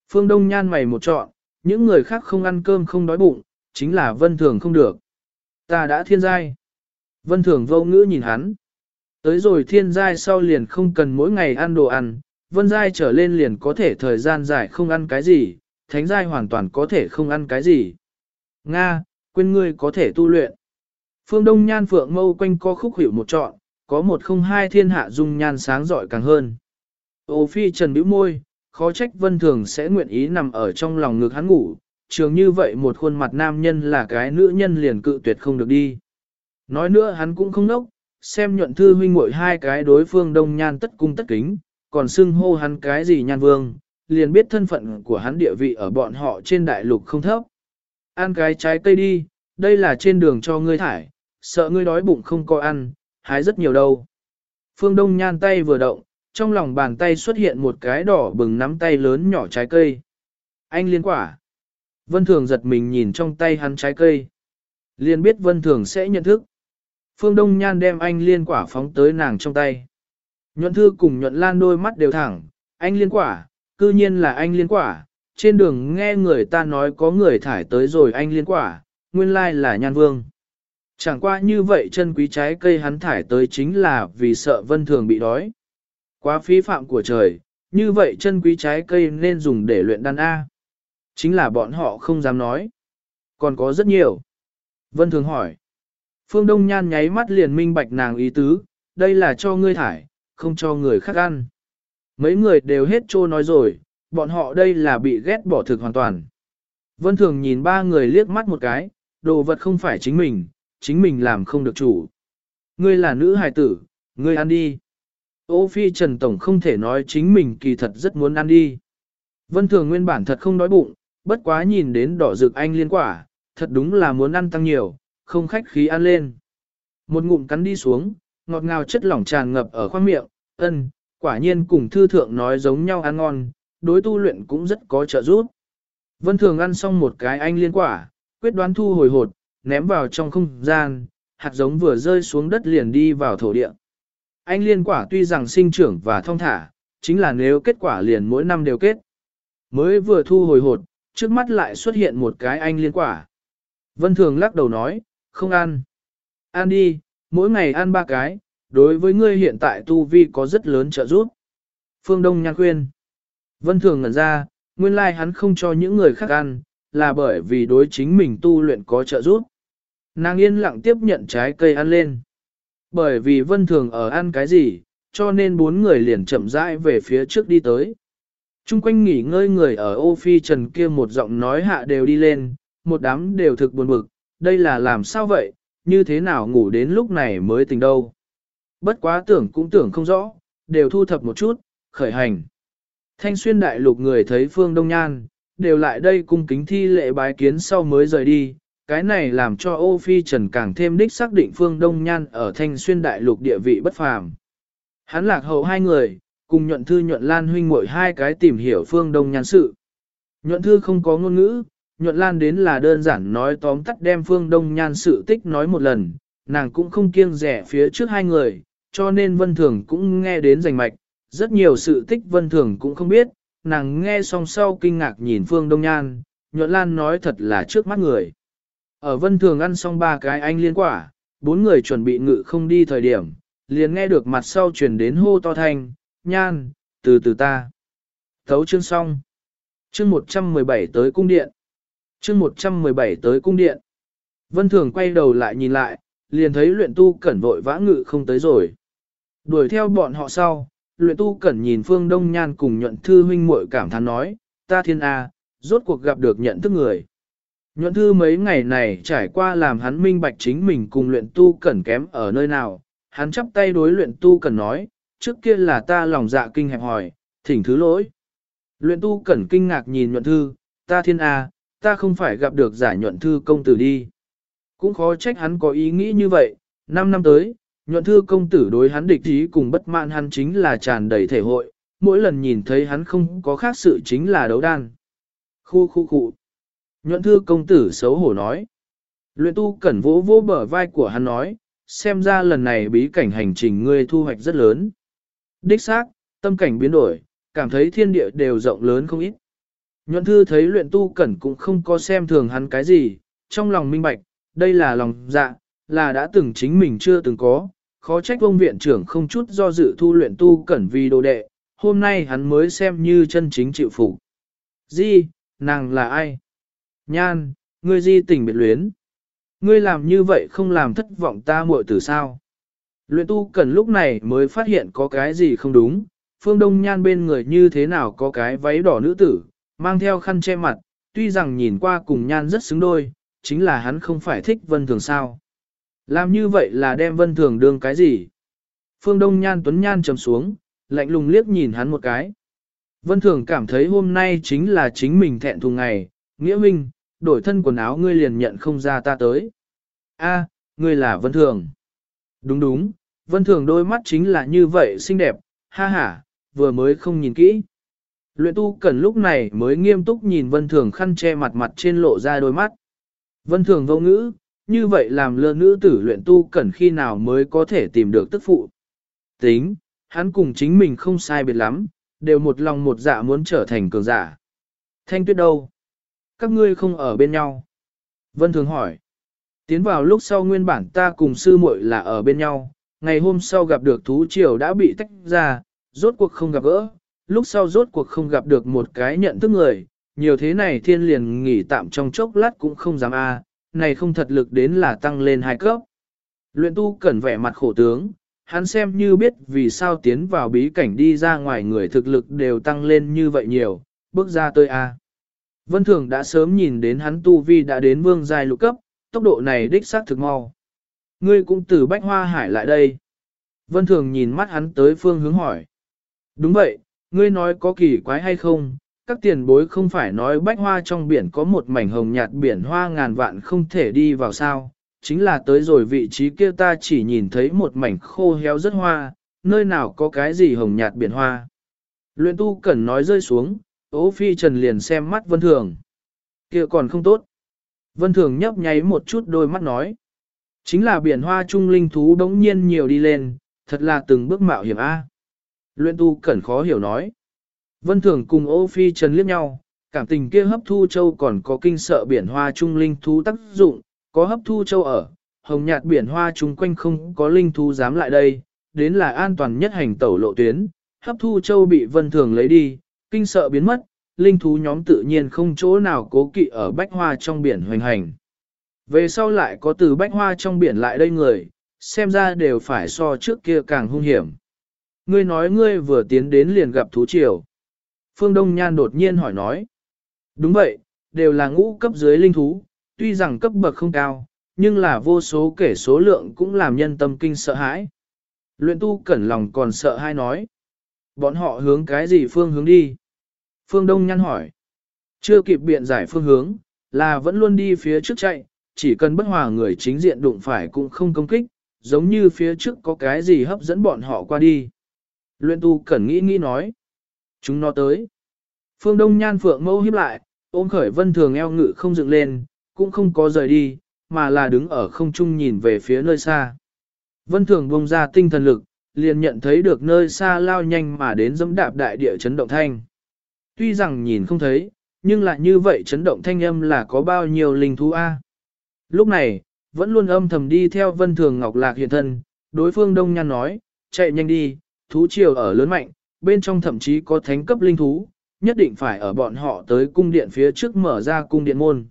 Phương Đông Nhan mày một trọn, những người khác không ăn cơm không đói bụng, chính là vân thường không được. Ta đã thiên giai. Vân thường vô ngữ nhìn hắn. Tới rồi thiên giai sau liền không cần mỗi ngày ăn đồ ăn, vân giai trở lên liền có thể thời gian dài không ăn cái gì, thánh giai hoàn toàn có thể không ăn cái gì. Nga, quên ngươi có thể tu luyện. Phương Đông Nhan Phượng mâu quanh co khúc hiểu một trọn, có một không hai thiên hạ dung nhan sáng giỏi càng hơn. Ô phi trần bĩu môi, khó trách vân thường sẽ nguyện ý nằm ở trong lòng ngực hắn ngủ, trường như vậy một khuôn mặt nam nhân là cái nữ nhân liền cự tuyệt không được đi. Nói nữa hắn cũng không nốc, xem nhuận thư huynh muội hai cái đối phương đông nhan tất cung tất kính, còn xưng hô hắn cái gì nhan vương, liền biết thân phận của hắn địa vị ở bọn họ trên đại lục không thấp. Ăn cái trái cây đi, đây là trên đường cho ngươi thải, sợ ngươi đói bụng không có ăn, hái rất nhiều đâu. Phương Đông nhan tay vừa động, trong lòng bàn tay xuất hiện một cái đỏ bừng nắm tay lớn nhỏ trái cây. Anh liên quả. Vân Thường giật mình nhìn trong tay hắn trái cây. Liên biết Vân Thường sẽ nhận thức. Phương Đông Nhan đem anh liên quả phóng tới nàng trong tay. Nhuận thư cùng nhuận lan đôi mắt đều thẳng. Anh liên quả, cư nhiên là anh liên quả. Trên đường nghe người ta nói có người thải tới rồi anh liên quả, nguyên lai là nhan vương. Chẳng qua như vậy chân quý trái cây hắn thải tới chính là vì sợ Vân Thường bị đói. Quá phí phạm của trời, như vậy chân quý trái cây nên dùng để luyện đan A. Chính là bọn họ không dám nói. Còn có rất nhiều. Vân Thường hỏi. Phương Đông Nhan nháy mắt liền minh bạch nàng ý tứ, đây là cho ngươi thải, không cho người khác ăn. Mấy người đều hết trô nói rồi, bọn họ đây là bị ghét bỏ thực hoàn toàn. Vân Thường nhìn ba người liếc mắt một cái, đồ vật không phải chính mình, chính mình làm không được chủ. Ngươi là nữ hài tử, ngươi ăn đi. Ô Phi Trần Tổng không thể nói chính mình kỳ thật rất muốn ăn đi. Vân Thường nguyên bản thật không đói bụng, bất quá nhìn đến đỏ rực anh liên quả, thật đúng là muốn ăn tăng nhiều, không khách khí ăn lên. Một ngụm cắn đi xuống, ngọt ngào chất lỏng tràn ngập ở khoang miệng, ân, quả nhiên cùng thư thượng nói giống nhau ăn ngon, đối tu luyện cũng rất có trợ giúp. Vân Thường ăn xong một cái anh liên quả, quyết đoán thu hồi hột, ném vào trong không gian, hạt giống vừa rơi xuống đất liền đi vào thổ địa. Anh liên quả tuy rằng sinh trưởng và thông thả, chính là nếu kết quả liền mỗi năm đều kết. Mới vừa thu hồi hột, trước mắt lại xuất hiện một cái anh liên quả. Vân Thường lắc đầu nói, không ăn. Ăn đi, mỗi ngày ăn ba cái, đối với ngươi hiện tại tu vi có rất lớn trợ giúp. Phương Đông Nhan khuyên. Vân Thường ngẩn ra, nguyên lai hắn không cho những người khác ăn, là bởi vì đối chính mình tu luyện có trợ giúp. Nàng yên lặng tiếp nhận trái cây ăn lên. Bởi vì Vân Thường ở ăn cái gì, cho nên bốn người liền chậm rãi về phía trước đi tới. Trung quanh nghỉ ngơi người ở ô phi trần kia một giọng nói hạ đều đi lên, một đám đều thực buồn bực, đây là làm sao vậy, như thế nào ngủ đến lúc này mới tỉnh đâu. Bất quá tưởng cũng tưởng không rõ, đều thu thập một chút, khởi hành. Thanh xuyên đại lục người thấy phương đông nhan, đều lại đây cung kính thi lệ bái kiến sau mới rời đi, cái này làm cho ô phi trần càng thêm đích xác định phương đông nhan ở thanh xuyên đại lục địa vị bất phàm. Hắn lạc hậu hai người, cùng nhuận thư nhuận lan huynh muội hai cái tìm hiểu phương đông nhan sự. Nhuận thư không có ngôn ngữ, nhuận lan đến là đơn giản nói tóm tắt đem phương đông nhan sự tích nói một lần, nàng cũng không kiêng rẻ phía trước hai người, cho nên vân thường cũng nghe đến rành mạch, rất nhiều sự tích vân thường cũng không biết, nàng nghe xong sau kinh ngạc nhìn phương đông nhan, nhuận lan nói thật là trước mắt người. Ở vân thường ăn xong ba cái anh liên quả, bốn người chuẩn bị ngự không đi thời điểm, liền nghe được mặt sau truyền đến hô to thanh, nhan, từ từ ta. Thấu chương xong. Chương 117 tới cung điện. Chương 117 tới cung điện. Vân Thường quay đầu lại nhìn lại, liền thấy luyện tu cẩn vội vã ngự không tới rồi. Đuổi theo bọn họ sau, luyện tu cẩn nhìn phương đông nhan cùng nhuận thư huynh muội cảm thán nói, ta thiên A, rốt cuộc gặp được nhận thức người. Nhuận thư mấy ngày này trải qua làm hắn minh bạch chính mình cùng luyện tu cẩn kém ở nơi nào, hắn chắp tay đối luyện tu cẩn nói, trước kia là ta lòng dạ kinh hẹp hỏi, thỉnh thứ lỗi. Luyện tu cẩn kinh ngạc nhìn nhuận thư, ta thiên A, ta không phải gặp được giải nhuận thư công tử đi. Cũng khó trách hắn có ý nghĩ như vậy, năm năm tới, nhuận thư công tử đối hắn địch ý cùng bất mãn hắn chính là tràn đầy thể hội, mỗi lần nhìn thấy hắn không có khác sự chính là đấu đan. Khu khu khu. Nhuận thư công tử xấu hổ nói. Luyện tu cẩn vỗ vỗ bờ vai của hắn nói, xem ra lần này bí cảnh hành trình ngươi thu hoạch rất lớn. Đích xác, tâm cảnh biến đổi, cảm thấy thiên địa đều rộng lớn không ít. Nhuận thư thấy luyện tu cẩn cũng không có xem thường hắn cái gì, trong lòng minh bạch, đây là lòng dạ, là đã từng chính mình chưa từng có, khó trách ông viện trưởng không chút do dự thu luyện tu cẩn vì đồ đệ, hôm nay hắn mới xem như chân chính chịu phục. Di, nàng là ai? Nhan, ngươi di tình biệt luyến. Ngươi làm như vậy không làm thất vọng ta muội từ sao? Luyện tu cần lúc này mới phát hiện có cái gì không đúng, phương đông nhan bên người như thế nào có cái váy đỏ nữ tử, mang theo khăn che mặt, tuy rằng nhìn qua cùng nhan rất xứng đôi, chính là hắn không phải thích vân thường sao. Làm như vậy là đem vân thường đương cái gì? Phương Đông Nhan Tuấn Nhan trầm xuống, lạnh lùng liếc nhìn hắn một cái. Vân thường cảm thấy hôm nay chính là chính mình thẹn thùng ngày, nghĩa minh, đổi thân quần áo ngươi liền nhận không ra ta tới. A, ngươi là Vân thường. Đúng đúng, Vân thường đôi mắt chính là như vậy xinh đẹp, ha ha, vừa mới không nhìn kỹ. Luyện tu cần lúc này mới nghiêm túc nhìn Vân thường khăn che mặt mặt trên lộ ra đôi mắt. Vân thường vô ngữ, như vậy làm lơ nữ tử luyện tu cần khi nào mới có thể tìm được tức phụ. Tính, hắn cùng chính mình không sai biệt lắm, đều một lòng một dạ muốn trở thành cường giả. Thanh tuyết đâu? Các ngươi không ở bên nhau. Vân thường hỏi. Tiến vào lúc sau nguyên bản ta cùng sư muội là ở bên nhau, ngày hôm sau gặp được thú triều đã bị tách ra, rốt cuộc không gặp gỡ, lúc sau rốt cuộc không gặp được một cái nhận thức người, nhiều thế này thiên liền nghỉ tạm trong chốc lát cũng không dám a, này không thật lực đến là tăng lên hai cấp. Luyện tu cẩn vẻ mặt khổ tướng, hắn xem như biết vì sao tiến vào bí cảnh đi ra ngoài người thực lực đều tăng lên như vậy nhiều, bước ra tôi A. Vân Thường đã sớm nhìn đến hắn tu vi đã đến vương giai lục cấp, tốc độ này đích xác thực mau. Ngươi cũng từ Bách Hoa Hải lại đây. Vân Thường nhìn mắt hắn tới phương hướng hỏi. Đúng vậy, ngươi nói có kỳ quái hay không, các tiền bối không phải nói bách hoa trong biển có một mảnh hồng nhạt biển hoa ngàn vạn không thể đi vào sao, chính là tới rồi vị trí kia ta chỉ nhìn thấy một mảnh khô héo rất hoa, nơi nào có cái gì hồng nhạt biển hoa. Luyện tu cần nói rơi xuống, ố phi trần liền xem mắt vân thường. kia còn không tốt. Vân thường nhấp nháy một chút đôi mắt nói. Chính là biển hoa trung linh thú đống nhiên nhiều đi lên, thật là từng bước mạo hiểm A. Luyện tu cẩn khó hiểu nói. Vân thường cùng ô phi trần liếc nhau, cảm tình kia hấp thu châu còn có kinh sợ biển hoa trung linh thú tác dụng, có hấp thu châu ở, hồng nhạt biển hoa chung quanh không có linh thú dám lại đây, đến là an toàn nhất hành tẩu lộ tuyến, hấp thu châu bị vân thường lấy đi, kinh sợ biến mất, linh thú nhóm tự nhiên không chỗ nào cố kỵ ở bách hoa trong biển hoành hành. Về sau lại có từ bách hoa trong biển lại đây người, xem ra đều phải so trước kia càng hung hiểm. Ngươi nói ngươi vừa tiến đến liền gặp thú triều. Phương Đông Nhan đột nhiên hỏi nói. Đúng vậy, đều là ngũ cấp dưới linh thú, tuy rằng cấp bậc không cao, nhưng là vô số kể số lượng cũng làm nhân tâm kinh sợ hãi. Luyện tu cẩn lòng còn sợ hai nói. Bọn họ hướng cái gì phương hướng đi? Phương Đông nhăn hỏi. Chưa kịp biện giải phương hướng, là vẫn luôn đi phía trước chạy, chỉ cần bất hòa người chính diện đụng phải cũng không công kích, giống như phía trước có cái gì hấp dẫn bọn họ qua đi. Luyện tu cẩn nghĩ nghĩ nói. Chúng nó tới. Phương Đông nhan phượng mâu hiếp lại, ôm khởi vân thường eo ngự không dựng lên, cũng không có rời đi, mà là đứng ở không trung nhìn về phía nơi xa. Vân thường bông ra tinh thần lực, liền nhận thấy được nơi xa lao nhanh mà đến dẫm đạp đại địa chấn động thanh. Tuy rằng nhìn không thấy, nhưng lại như vậy chấn động thanh âm là có bao nhiêu linh thú A. Lúc này, vẫn luôn âm thầm đi theo vân thường ngọc lạc hiện thân, đối phương đông nhan nói, chạy nhanh đi, thú triều ở lớn mạnh, bên trong thậm chí có thánh cấp linh thú, nhất định phải ở bọn họ tới cung điện phía trước mở ra cung điện môn.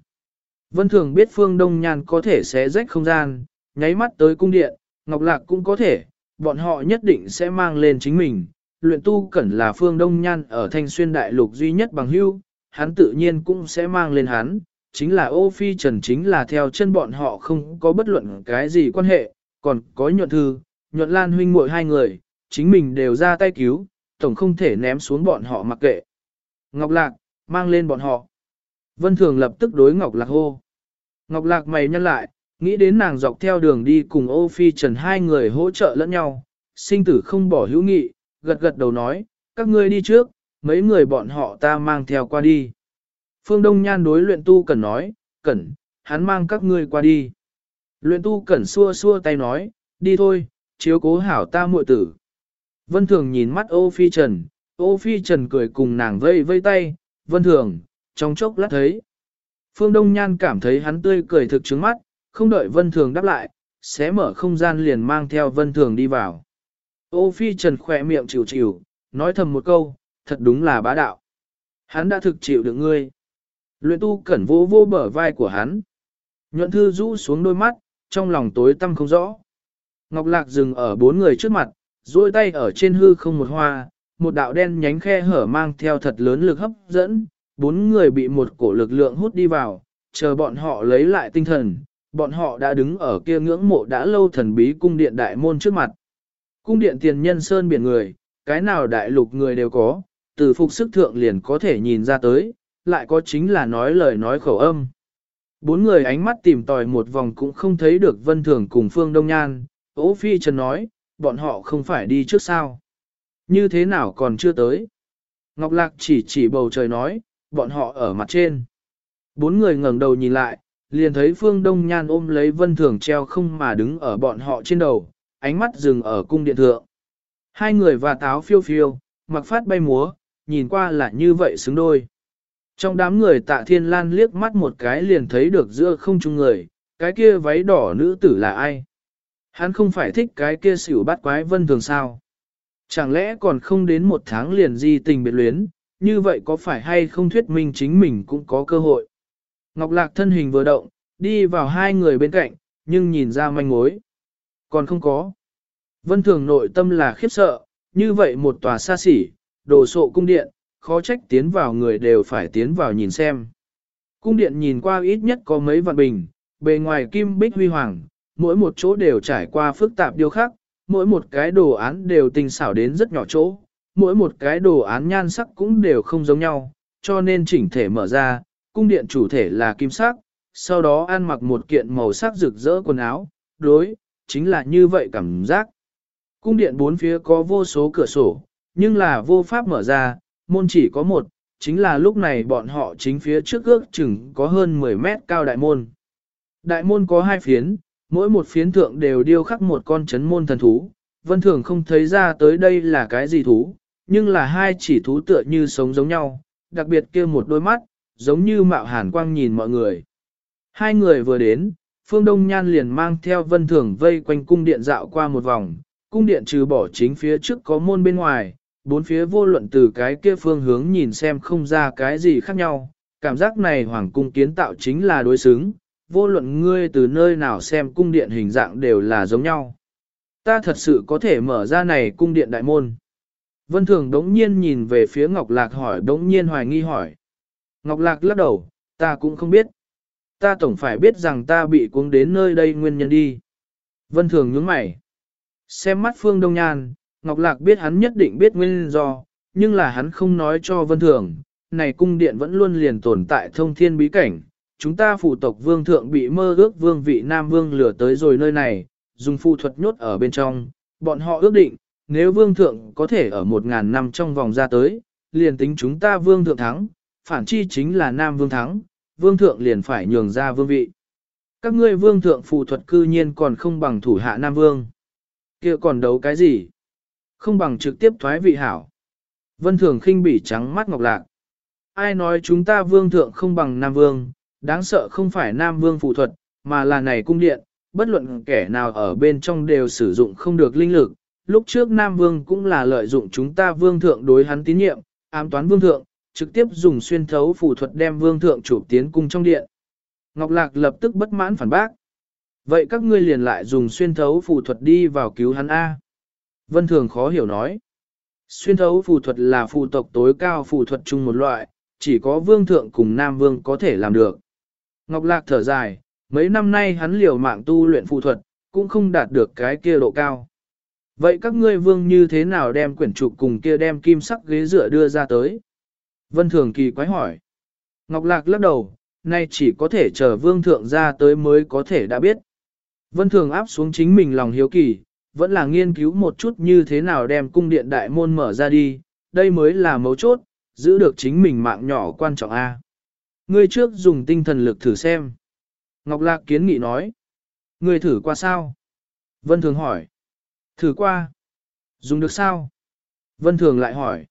Vân thường biết phương đông nhan có thể xé rách không gian, nháy mắt tới cung điện, ngọc lạc cũng có thể, bọn họ nhất định sẽ mang lên chính mình. Luyện tu cẩn là phương đông nhan ở thanh xuyên đại lục duy nhất bằng hưu, hắn tự nhiên cũng sẽ mang lên hắn, chính là ô phi trần chính là theo chân bọn họ không có bất luận cái gì quan hệ, còn có nhuận thư, nhuận lan huynh muội hai người, chính mình đều ra tay cứu, tổng không thể ném xuống bọn họ mặc kệ. Ngọc Lạc, mang lên bọn họ. Vân Thường lập tức đối Ngọc Lạc hô. Ngọc Lạc mày nhăn lại, nghĩ đến nàng dọc theo đường đi cùng ô phi trần hai người hỗ trợ lẫn nhau, sinh tử không bỏ hữu nghị, gật gật đầu nói, các ngươi đi trước, mấy người bọn họ ta mang theo qua đi. Phương Đông Nhan đối luyện tu cần nói, cẩn, hắn mang các ngươi qua đi. Luyện tu cẩn xua xua tay nói, đi thôi, chiếu cố hảo ta muội tử. Vân Thường nhìn mắt ô phi trần, ô phi trần cười cùng nàng vây vây tay, Vân Thường, trong chốc lát thấy. Phương Đông Nhan cảm thấy hắn tươi cười thực trứng mắt, không đợi Vân Thường đáp lại, sẽ mở không gian liền mang theo Vân Thường đi vào. Ô phi trần khỏe miệng chịu chịu, nói thầm một câu, thật đúng là bá đạo. Hắn đã thực chịu được ngươi. Luyện tu cẩn vô vô bờ vai của hắn. Nhuận thư rũ xuống đôi mắt, trong lòng tối tăm không rõ. Ngọc Lạc dừng ở bốn người trước mặt, duỗi tay ở trên hư không một hoa, một đạo đen nhánh khe hở mang theo thật lớn lực hấp dẫn, bốn người bị một cổ lực lượng hút đi vào, chờ bọn họ lấy lại tinh thần, bọn họ đã đứng ở kia ngưỡng mộ đã lâu thần bí cung điện đại môn trước mặt. Cung điện tiền nhân sơn biển người, cái nào đại lục người đều có, từ phục sức thượng liền có thể nhìn ra tới, lại có chính là nói lời nói khẩu âm. Bốn người ánh mắt tìm tòi một vòng cũng không thấy được Vân Thường cùng Phương Đông Nhan, Ô Phi Trần nói, bọn họ không phải đi trước sao. Như thế nào còn chưa tới? Ngọc Lạc chỉ chỉ bầu trời nói, bọn họ ở mặt trên. Bốn người ngẩng đầu nhìn lại, liền thấy Phương Đông Nhan ôm lấy Vân Thường treo không mà đứng ở bọn họ trên đầu, ánh mắt dừng ở cung điện thượng. Hai người và táo phiêu phiêu, mặc phát bay múa, nhìn qua là như vậy xứng đôi. Trong đám người tạ thiên lan liếc mắt một cái liền thấy được giữa không chung người, cái kia váy đỏ nữ tử là ai? Hắn không phải thích cái kia xỉu bắt quái vân thường sao? Chẳng lẽ còn không đến một tháng liền di tình biệt luyến, như vậy có phải hay không thuyết minh chính mình cũng có cơ hội? Ngọc Lạc thân hình vừa động, đi vào hai người bên cạnh, nhưng nhìn ra manh mối. Còn không có. Vân thường nội tâm là khiếp sợ, như vậy một tòa xa xỉ, đồ sộ cung điện, khó trách tiến vào người đều phải tiến vào nhìn xem. Cung điện nhìn qua ít nhất có mấy vạn bình, bề ngoài kim bích huy hoàng, mỗi một chỗ đều trải qua phức tạp điều khác, mỗi một cái đồ án đều tinh xảo đến rất nhỏ chỗ, mỗi một cái đồ án nhan sắc cũng đều không giống nhau, cho nên chỉnh thể mở ra, cung điện chủ thể là kim sắc, sau đó ăn mặc một kiện màu sắc rực rỡ quần áo, đối, chính là như vậy cảm giác. Cung điện bốn phía có vô số cửa sổ, nhưng là vô pháp mở ra, môn chỉ có một, chính là lúc này bọn họ chính phía trước ước chừng có hơn 10 mét cao đại môn. Đại môn có hai phiến, mỗi một phiến thượng đều điêu khắc một con chấn môn thần thú, vân thường không thấy ra tới đây là cái gì thú, nhưng là hai chỉ thú tựa như sống giống nhau, đặc biệt kia một đôi mắt, giống như mạo hàn quang nhìn mọi người. Hai người vừa đến, Phương Đông Nhan liền mang theo vân thường vây quanh cung điện dạo qua một vòng, cung điện trừ bỏ chính phía trước có môn bên ngoài, bốn phía vô luận từ cái kia phương hướng nhìn xem không ra cái gì khác nhau, cảm giác này hoàng cung kiến tạo chính là đối xứng, vô luận ngươi từ nơi nào xem cung điện hình dạng đều là giống nhau. Ta thật sự có thể mở ra này cung điện đại môn. Vân Thường đống nhiên nhìn về phía Ngọc Lạc hỏi đống nhiên hoài nghi hỏi. Ngọc Lạc lắc đầu, ta cũng không biết. Ta tổng phải biết rằng ta bị cuống đến nơi đây nguyên nhân đi. Vân Thường nhướng mày. Xem mắt Phương Đông Nhan, Ngọc Lạc biết hắn nhất định biết nguyên do, nhưng là hắn không nói cho Vân Thường. Này cung điện vẫn luôn liền tồn tại thông thiên bí cảnh. Chúng ta phụ tộc vương thượng bị mơ ước vương vị Nam Vương lửa tới rồi nơi này, dùng phụ thuật nhốt ở bên trong. Bọn họ ước định, nếu vương thượng có thể ở một ngàn năm trong vòng ra tới, liền tính chúng ta vương thượng thắng, phản chi chính là nam vương thắng, vương thượng liền phải nhường ra vương vị. Các ngươi vương thượng phù thuật cư nhiên còn không bằng thủ hạ nam vương. kia còn đấu cái gì? Không bằng trực tiếp thoái vị hảo. Vân thường khinh bỉ trắng mắt ngọc lạc. Ai nói chúng ta vương thượng không bằng nam vương, đáng sợ không phải nam vương phù thuật, mà là này cung điện, bất luận kẻ nào ở bên trong đều sử dụng không được linh lực, lúc trước Nam Vương cũng là lợi dụng chúng ta Vương Thượng đối hắn tín nhiệm, ám toán Vương Thượng, trực tiếp dùng xuyên thấu phù thuật đem Vương Thượng chụp tiến cung trong điện. Ngọc Lạc lập tức bất mãn phản bác. Vậy các ngươi liền lại dùng xuyên thấu phù thuật đi vào cứu hắn A. Vân Thường khó hiểu nói. Xuyên thấu phù thuật là phù tộc tối cao phù thuật chung một loại, chỉ có Vương Thượng cùng Nam Vương có thể làm được. Ngọc Lạc thở dài, mấy năm nay hắn liều mạng tu luyện phù thuật, cũng không đạt được cái kia độ cao. Vậy các ngươi vương như thế nào đem quyển trục cùng kia đem kim sắc ghế dựa đưa ra tới? Vân Thường kỳ quái hỏi. Ngọc Lạc lắc đầu, nay chỉ có thể chờ vương thượng ra tới mới có thể đã biết. Vân Thường áp xuống chính mình lòng hiếu kỳ, vẫn là nghiên cứu một chút như thế nào đem cung điện đại môn mở ra đi, đây mới là mấu chốt, giữ được chính mình mạng nhỏ quan trọng A. Ngươi trước dùng tinh thần lực thử xem. Ngọc Lạc kiến nghị nói. Ngươi thử qua sao? Vân Thường hỏi. Thử qua. Dùng được sao? Vân Thường lại hỏi.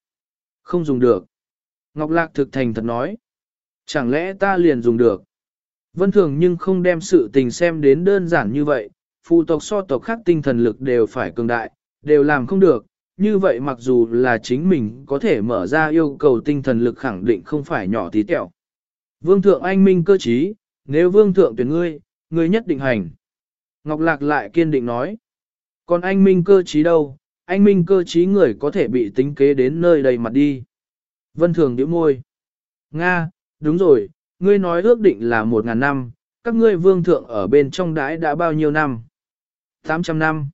Không dùng được. Ngọc Lạc thực thành thật nói. Chẳng lẽ ta liền dùng được? Vân Thường nhưng không đem sự tình xem đến đơn giản như vậy. Phụ tộc so tộc khác tinh thần lực đều phải cường đại, đều làm không được. Như vậy mặc dù là chính mình có thể mở ra yêu cầu tinh thần lực khẳng định không phải nhỏ tí tẹo. Vương thượng anh minh cơ trí, nếu vương thượng tuyển ngươi, ngươi nhất định hành. Ngọc Lạc lại kiên định nói. Còn anh minh cơ trí đâu, anh minh cơ trí người có thể bị tính kế đến nơi đầy mặt đi. Vân Thường điệu môi. Nga, đúng rồi, ngươi nói ước định là một ngàn năm, các ngươi vương thượng ở bên trong đái đã bao nhiêu năm? 800 năm.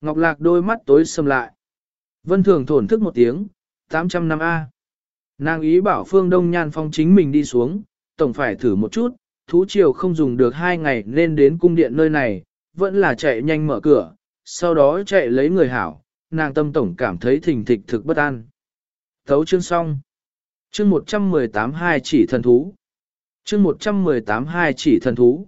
Ngọc Lạc đôi mắt tối sầm lại. Vân Thường thổn thức một tiếng, 800 năm A. Nàng ý bảo Phương Đông Nhan Phong chính mình đi xuống, tổng phải thử một chút, thú triều không dùng được hai ngày nên đến cung điện nơi này, vẫn là chạy nhanh mở cửa, sau đó chạy lấy người hảo, nàng tâm tổng cảm thấy thình thịch thực bất an. Thấu chương xong. Chương 118 hai chỉ thần thú. Chương 118 hai chỉ thần thú.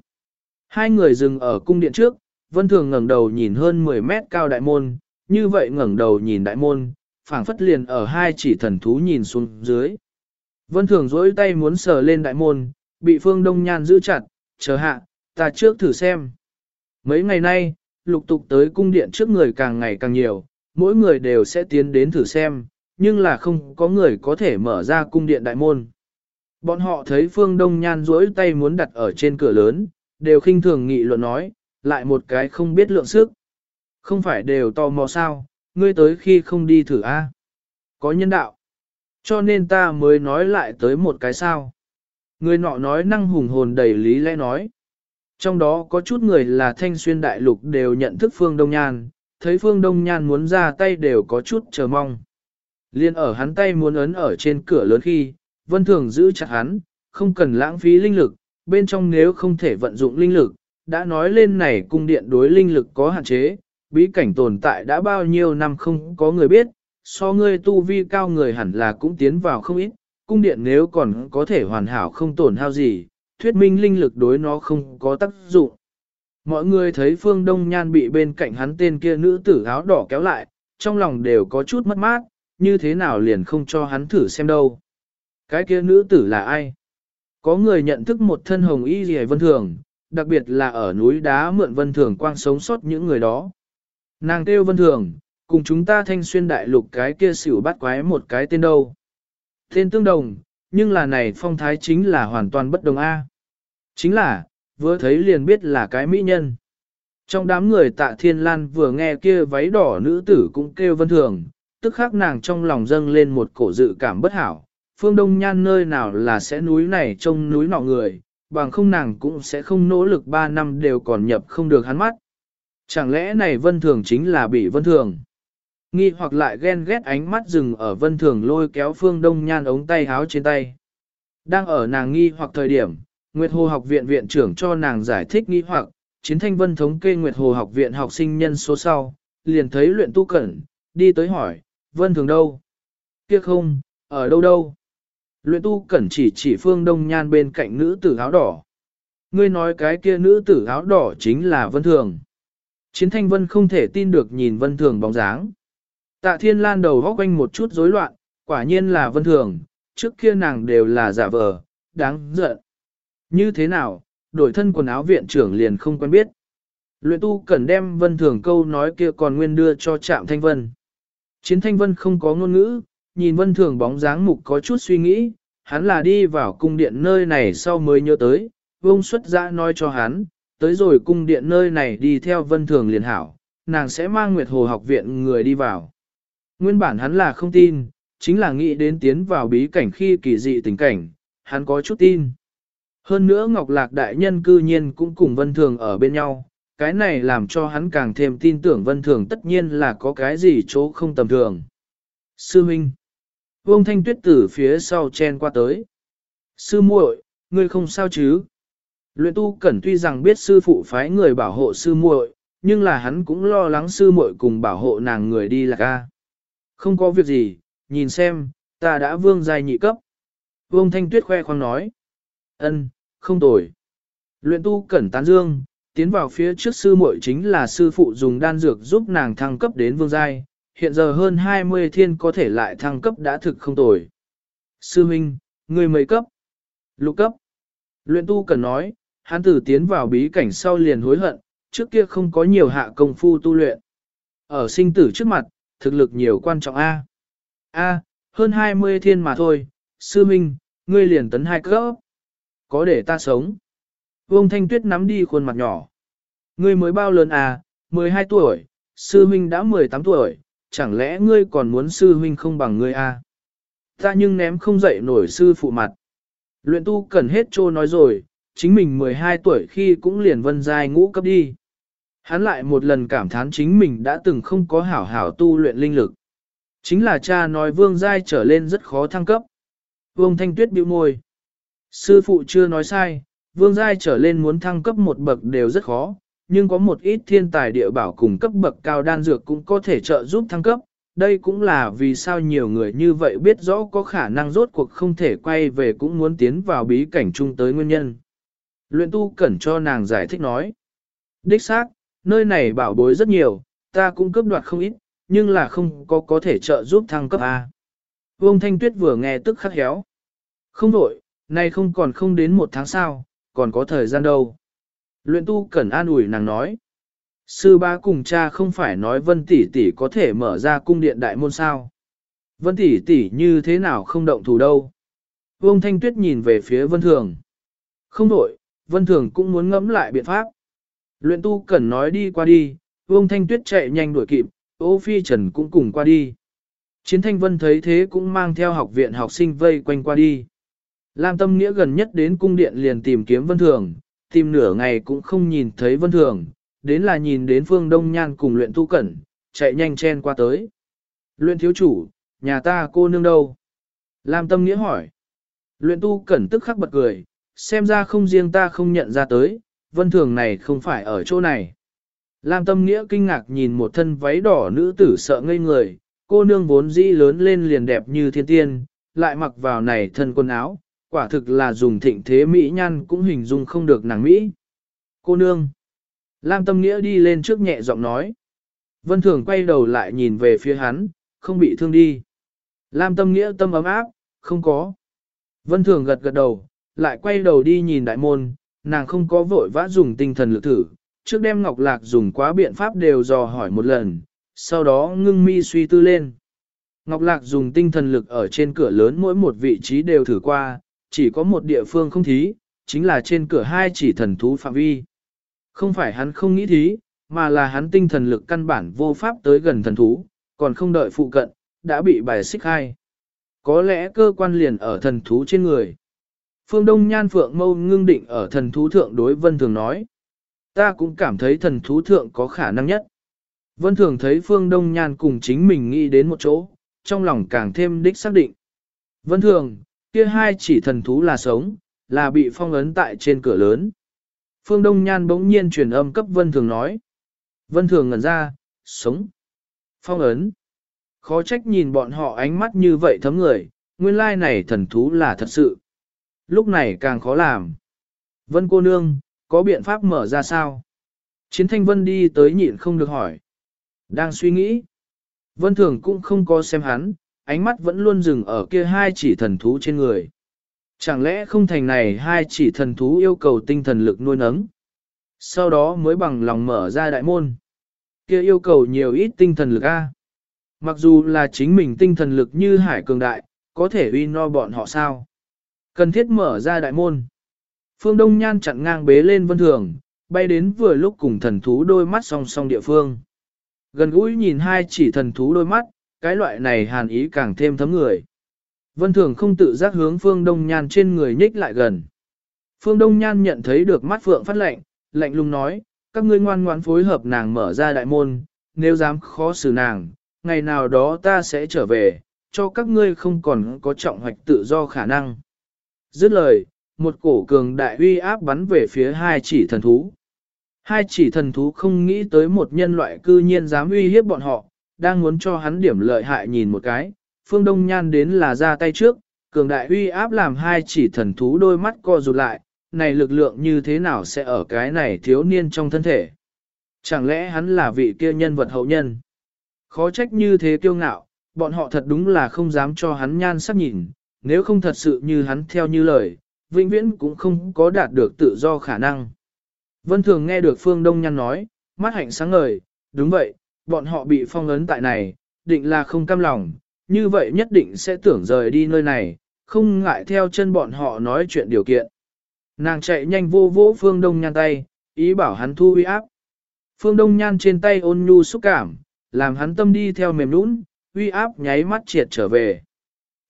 Hai người dừng ở cung điện trước, Vân Thường ngẩng đầu nhìn hơn 10 mét cao đại môn, như vậy ngẩng đầu nhìn đại môn, phảng phất liền ở hai chỉ thần thú nhìn xuống dưới. Vân Thường dỗi tay muốn sờ lên đại môn, bị Phương Đông Nhan giữ chặt, chờ hạ, ta trước thử xem. Mấy ngày nay, lục tục tới cung điện trước người càng ngày càng nhiều, mỗi người đều sẽ tiến đến thử xem, nhưng là không có người có thể mở ra cung điện đại môn. Bọn họ thấy Phương Đông Nhan duỗi tay muốn đặt ở trên cửa lớn, đều khinh thường nghị luận nói, lại một cái không biết lượng sức. Không phải đều tò mò sao, ngươi tới khi không đi thử a Có nhân đạo. Cho nên ta mới nói lại tới một cái sao. Người nọ nói năng hùng hồn đầy lý lẽ nói. Trong đó có chút người là thanh xuyên đại lục đều nhận thức Phương Đông Nhan, thấy Phương Đông Nhan muốn ra tay đều có chút chờ mong. Liên ở hắn tay muốn ấn ở trên cửa lớn khi, Vân Thường giữ chặt hắn, không cần lãng phí linh lực, bên trong nếu không thể vận dụng linh lực, đã nói lên này cung điện đối linh lực có hạn chế, bí cảnh tồn tại đã bao nhiêu năm không có người biết, so ngươi tu vi cao người hẳn là cũng tiến vào không ít, cung điện nếu còn có thể hoàn hảo không tổn hao gì, thuyết minh linh lực đối nó không có tác dụng. Mọi người thấy phương đông nhan bị bên cạnh hắn tên kia nữ tử áo đỏ kéo lại, trong lòng đều có chút mất mát, như thế nào liền không cho hắn thử xem đâu. Cái kia nữ tử là ai? Có người nhận thức một thân hồng y gì vân thường, đặc biệt là ở núi đá mượn vân thường quang sống sót những người đó. Nàng kêu vân thường, cùng chúng ta thanh xuyên đại lục cái kia xỉu bắt quái một cái tên đâu. Tên tương đồng, nhưng là này phong thái chính là hoàn toàn bất đồng A. Chính là, vừa thấy liền biết là cái mỹ nhân. Trong đám người tạ thiên lan vừa nghe kia váy đỏ nữ tử cũng kêu vân thường, tức khắc nàng trong lòng dâng lên một cổ dự cảm bất hảo. Phương Đông Nhan nơi nào là sẽ núi này trông núi nọ người, bằng không nàng cũng sẽ không nỗ lực 3 năm đều còn nhập không được hắn mắt. Chẳng lẽ này vân thường chính là bị vân thường? Nghi hoặc lại ghen ghét ánh mắt dừng ở vân thường lôi kéo phương đông nhan ống tay háo trên tay. Đang ở nàng nghi hoặc thời điểm, Nguyệt Hồ học viện viện trưởng cho nàng giải thích nghi hoặc, chiến thanh vân thống kê Nguyệt Hồ học viện học sinh nhân số sau, liền thấy luyện tu cẩn, đi tới hỏi, vân thường đâu? Kia không, ở đâu đâu? Luyện tu cẩn chỉ chỉ phương đông nhan bên cạnh nữ tử áo đỏ. Ngươi nói cái kia nữ tử áo đỏ chính là vân thường. Chiến thanh vân không thể tin được nhìn vân thường bóng dáng. Tạ thiên lan đầu góc quanh một chút rối loạn, quả nhiên là vân thường, trước kia nàng đều là giả vờ, đáng giận. Như thế nào, đổi thân quần áo viện trưởng liền không quen biết. Luyện tu cần đem vân thường câu nói kia còn nguyên đưa cho trạm thanh vân. Chiến thanh vân không có ngôn ngữ, nhìn vân thường bóng dáng mục có chút suy nghĩ, hắn là đi vào cung điện nơi này sau mới nhớ tới, vông xuất ra nói cho hắn, tới rồi cung điện nơi này đi theo vân thường liền hảo, nàng sẽ mang Nguyệt Hồ học viện người đi vào. Nguyên bản hắn là không tin, chính là nghĩ đến tiến vào bí cảnh khi kỳ dị tình cảnh, hắn có chút tin. Hơn nữa Ngọc Lạc Đại Nhân cư nhiên cũng cùng Vân Thường ở bên nhau, cái này làm cho hắn càng thêm tin tưởng Vân Thường tất nhiên là có cái gì chỗ không tầm thường. Sư Minh Vương Thanh Tuyết từ phía sau chen qua tới. Sư muội, ngươi không sao chứ? Luyện tu cẩn tuy rằng biết sư phụ phái người bảo hộ sư muội, nhưng là hắn cũng lo lắng sư muội cùng bảo hộ nàng người đi là ca. Không có việc gì, nhìn xem, ta đã vương giai nhị cấp. Vương Thanh Tuyết khoe khoang nói. ân, không tồi. Luyện tu cẩn tán dương, tiến vào phía trước sư muội chính là sư phụ dùng đan dược giúp nàng thăng cấp đến vương giai, hiện giờ hơn 20 thiên có thể lại thăng cấp đã thực không tồi. Sư Minh, người mấy cấp? Lục cấp. Luyện tu cần nói, hắn tử tiến vào bí cảnh sau liền hối hận, trước kia không có nhiều hạ công phu tu luyện. Ở sinh tử trước mặt, thực lực nhiều quan trọng A. A, hơn 20 thiên mà thôi, sư minh, ngươi liền tấn hai cấp. Có để ta sống. Vương Thanh Tuyết nắm đi khuôn mặt nhỏ. Ngươi mới bao lớn à, 12 tuổi, sư huynh đã 18 tuổi, chẳng lẽ ngươi còn muốn sư huynh không bằng ngươi à? Ta nhưng ném không dậy nổi sư phụ mặt. Luyện tu cần hết trô nói rồi, chính mình 12 tuổi khi cũng liền vân dài ngũ cấp đi. Hắn lại một lần cảm thán chính mình đã từng không có hảo hảo tu luyện linh lực. Chính là cha nói vương giai trở lên rất khó thăng cấp. Vương Thanh Tuyết bĩu môi. Sư phụ chưa nói sai, vương giai trở lên muốn thăng cấp một bậc đều rất khó, nhưng có một ít thiên tài địa bảo cùng cấp bậc cao đan dược cũng có thể trợ giúp thăng cấp. Đây cũng là vì sao nhiều người như vậy biết rõ có khả năng rốt cuộc không thể quay về cũng muốn tiến vào bí cảnh chung tới nguyên nhân. Luyện tu cẩn cho nàng giải thích nói. Đích xác, nơi này bảo bối rất nhiều, ta cũng cướp đoạt không ít, nhưng là không có có thể trợ giúp thăng cấp A. Vương Thanh Tuyết vừa nghe tức khắc héo. Không đổi, nay không còn không đến một tháng sau, còn có thời gian đâu. Luyện tu cần an ủi nàng nói. Sư ba cùng cha không phải nói vân tỷ tỷ có thể mở ra cung điện đại môn sao. Vân tỷ tỷ như thế nào không động thủ đâu. Vương Thanh Tuyết nhìn về phía vân thường. Không đổi, vân thường cũng muốn ngẫm lại biện pháp. Luyện tu cần nói đi qua đi, Vương Thanh Tuyết chạy nhanh đuổi kịp, Ô Phi Trần cũng cùng qua đi. Chiến Thanh Vân thấy thế cũng mang theo học viện học sinh vây quanh qua đi. Lam Tâm Nghĩa gần nhất đến cung điện liền tìm kiếm Vân Thường, tìm nửa ngày cũng không nhìn thấy Vân Thường, đến là nhìn đến Phương Đông Nhan cùng luyện tu cẩn, chạy nhanh chen qua tới. Luyện thiếu chủ, nhà ta cô nương đâu? Lam Tâm Nghĩa hỏi. Luyện tu cẩn tức khắc bật cười, xem ra không riêng ta không nhận ra tới, Vân Thường này không phải ở chỗ này. Lam tâm nghĩa kinh ngạc nhìn một thân váy đỏ nữ tử sợ ngây người, cô nương vốn dĩ lớn lên liền đẹp như thiên tiên, lại mặc vào này thân quần áo, quả thực là dùng thịnh thế mỹ nhan cũng hình dung không được nàng Mỹ. Cô nương. Lam tâm nghĩa đi lên trước nhẹ giọng nói. Vân thường quay đầu lại nhìn về phía hắn, không bị thương đi. Lam tâm nghĩa tâm ấm áp, không có. Vân thường gật gật đầu, lại quay đầu đi nhìn đại môn, nàng không có vội vã dùng tinh thần lực thử, trước đêm Ngọc Lạc dùng quá biện pháp đều dò hỏi một lần, sau đó ngưng mi suy tư lên. Ngọc Lạc dùng tinh thần lực ở trên cửa lớn mỗi một vị trí đều thử qua, chỉ có một địa phương không thí, chính là trên cửa hai chỉ thần thú phạm vi. Không phải hắn không nghĩ thí, mà là hắn tinh thần lực căn bản vô pháp tới gần thần thú, còn không đợi phụ cận, đã bị bài xích hai. Có lẽ cơ quan liền ở thần thú trên người. Phương Đông Nhan Phượng Mâu ngưng định ở thần thú thượng đối Vân Thường nói. Ta cũng cảm thấy thần thú thượng có khả năng nhất. Vân Thường thấy Phương Đông Nhan cùng chính mình nghĩ đến một chỗ, trong lòng càng thêm đích xác định. Vân Thường, kia hai chỉ thần thú là sống, là bị phong ấn tại trên cửa lớn. Phương Đông Nhan bỗng nhiên truyền âm cấp Vân Thường nói. Vân Thường ngẩn ra, sống. Phong ấn. Khó trách nhìn bọn họ ánh mắt như vậy thấm người, nguyên lai này thần thú là thật sự. Lúc này càng khó làm. Vân cô nương, có biện pháp mở ra sao? Chiến thanh vân đi tới nhịn không được hỏi. Đang suy nghĩ. Vân thường cũng không có xem hắn, ánh mắt vẫn luôn dừng ở kia hai chỉ thần thú trên người. Chẳng lẽ không thành này hai chỉ thần thú yêu cầu tinh thần lực nuôi nấng? Sau đó mới bằng lòng mở ra đại môn. Kia yêu cầu nhiều ít tinh thần lực A. Mặc dù là chính mình tinh thần lực như hải cường đại, có thể uy no bọn họ sao? Cần thiết mở ra đại môn. Phương Đông Nhan chặn ngang bế lên vân thường, bay đến vừa lúc cùng thần thú đôi mắt song song địa phương. Gần gũi nhìn hai chỉ thần thú đôi mắt, cái loại này hàn ý càng thêm thấm người. Vân thường không tự giác hướng Phương Đông Nhan trên người nhích lại gần. Phương Đông Nhan nhận thấy được mắt Phượng phát lệnh lạnh lùng nói, các ngươi ngoan ngoãn phối hợp nàng mở ra đại môn, nếu dám khó xử nàng, ngày nào đó ta sẽ trở về, cho các ngươi không còn có trọng hoạch tự do khả năng. Dứt lời, một cổ cường đại uy áp bắn về phía hai chỉ thần thú. Hai chỉ thần thú không nghĩ tới một nhân loại cư nhiên dám uy hiếp bọn họ, đang muốn cho hắn điểm lợi hại nhìn một cái, phương đông nhan đến là ra tay trước, cường đại uy áp làm hai chỉ thần thú đôi mắt co rụt lại, này lực lượng như thế nào sẽ ở cái này thiếu niên trong thân thể. Chẳng lẽ hắn là vị kia nhân vật hậu nhân? Khó trách như thế kiêu ngạo, bọn họ thật đúng là không dám cho hắn nhan sắc nhìn, nếu không thật sự như hắn theo như lời, vĩnh viễn cũng không có đạt được tự do khả năng. Vân Thường nghe được Phương Đông Nhan nói, mắt hạnh sáng ngời, đúng vậy, bọn họ bị phong ấn tại này, định là không cam lòng, như vậy nhất định sẽ tưởng rời đi nơi này, không ngại theo chân bọn họ nói chuyện điều kiện. Nàng chạy nhanh vô vỗ Phương Đông Nhan tay, ý bảo hắn thu uy áp. Phương Đông Nhan trên tay ôn nhu xúc cảm, làm hắn tâm đi theo mềm nũng, uy áp nháy mắt triệt trở về.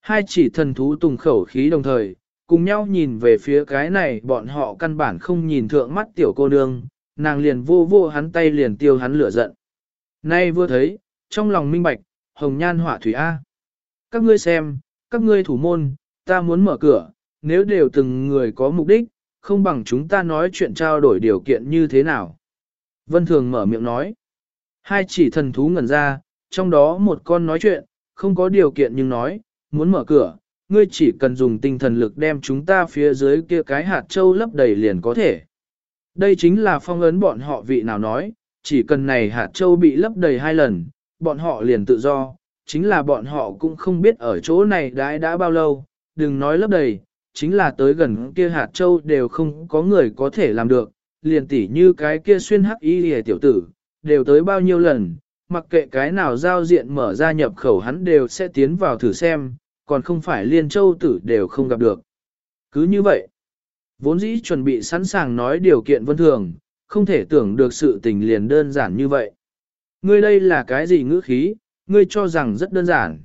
Hai chỉ thần thú tùng khẩu khí đồng thời, cùng nhau nhìn về phía cái này bọn họ căn bản không nhìn thượng mắt tiểu cô nương, nàng liền vô vô hắn tay liền tiêu hắn lửa giận. Nay vừa thấy, trong lòng minh bạch, hồng nhan hỏa thủy A. Các ngươi xem, các ngươi thủ môn, ta muốn mở cửa, nếu đều từng người có mục đích, không bằng chúng ta nói chuyện trao đổi điều kiện như thế nào. Vân Thường mở miệng nói. Hai chỉ thần thú ngẩn ra, trong đó một con nói chuyện, không có điều kiện nhưng nói, muốn mở cửa, ngươi chỉ cần dùng tinh thần lực đem chúng ta phía dưới kia cái hạt châu lấp đầy liền có thể. Đây chính là phong ấn bọn họ vị nào nói, chỉ cần này hạt châu bị lấp đầy hai lần, bọn họ liền tự do, chính là bọn họ cũng không biết ở chỗ này đã đã bao lâu, đừng nói lấp đầy, chính là tới gần kia hạt châu đều không có người có thể làm được, liền tỉ như cái kia xuyên hắc y hề tiểu tử, đều tới bao nhiêu lần, mặc kệ cái nào giao diện mở ra nhập khẩu hắn đều sẽ tiến vào thử xem, còn không phải liên châu tử đều không gặp được. Cứ như vậy, vốn dĩ chuẩn bị sẵn sàng nói điều kiện vân thường, không thể tưởng được sự tình liền đơn giản như vậy. Ngươi đây là cái gì ngữ khí, ngươi cho rằng rất đơn giản.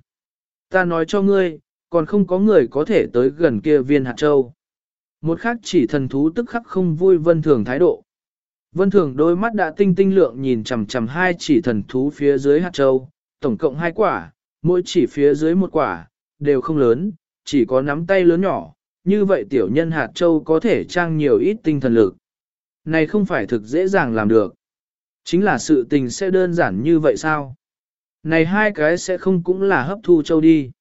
Ta nói cho ngươi, còn không có người có thể tới gần kia viên hạt châu. Một khắc chỉ thần thú tức khắc không vui vân thường thái độ. Vân thường đôi mắt đã tinh tinh lượng nhìn chằm chằm hai chỉ thần thú phía dưới hạt châu, tổng cộng hai quả, mỗi chỉ phía dưới một quả, đều không lớn, chỉ có nắm tay lớn nhỏ, như vậy tiểu nhân hạt châu có thể trang nhiều ít tinh thần lực. Này không phải thực dễ dàng làm được. Chính là sự tình sẽ đơn giản như vậy sao? Này hai cái sẽ không cũng là hấp thu châu đi.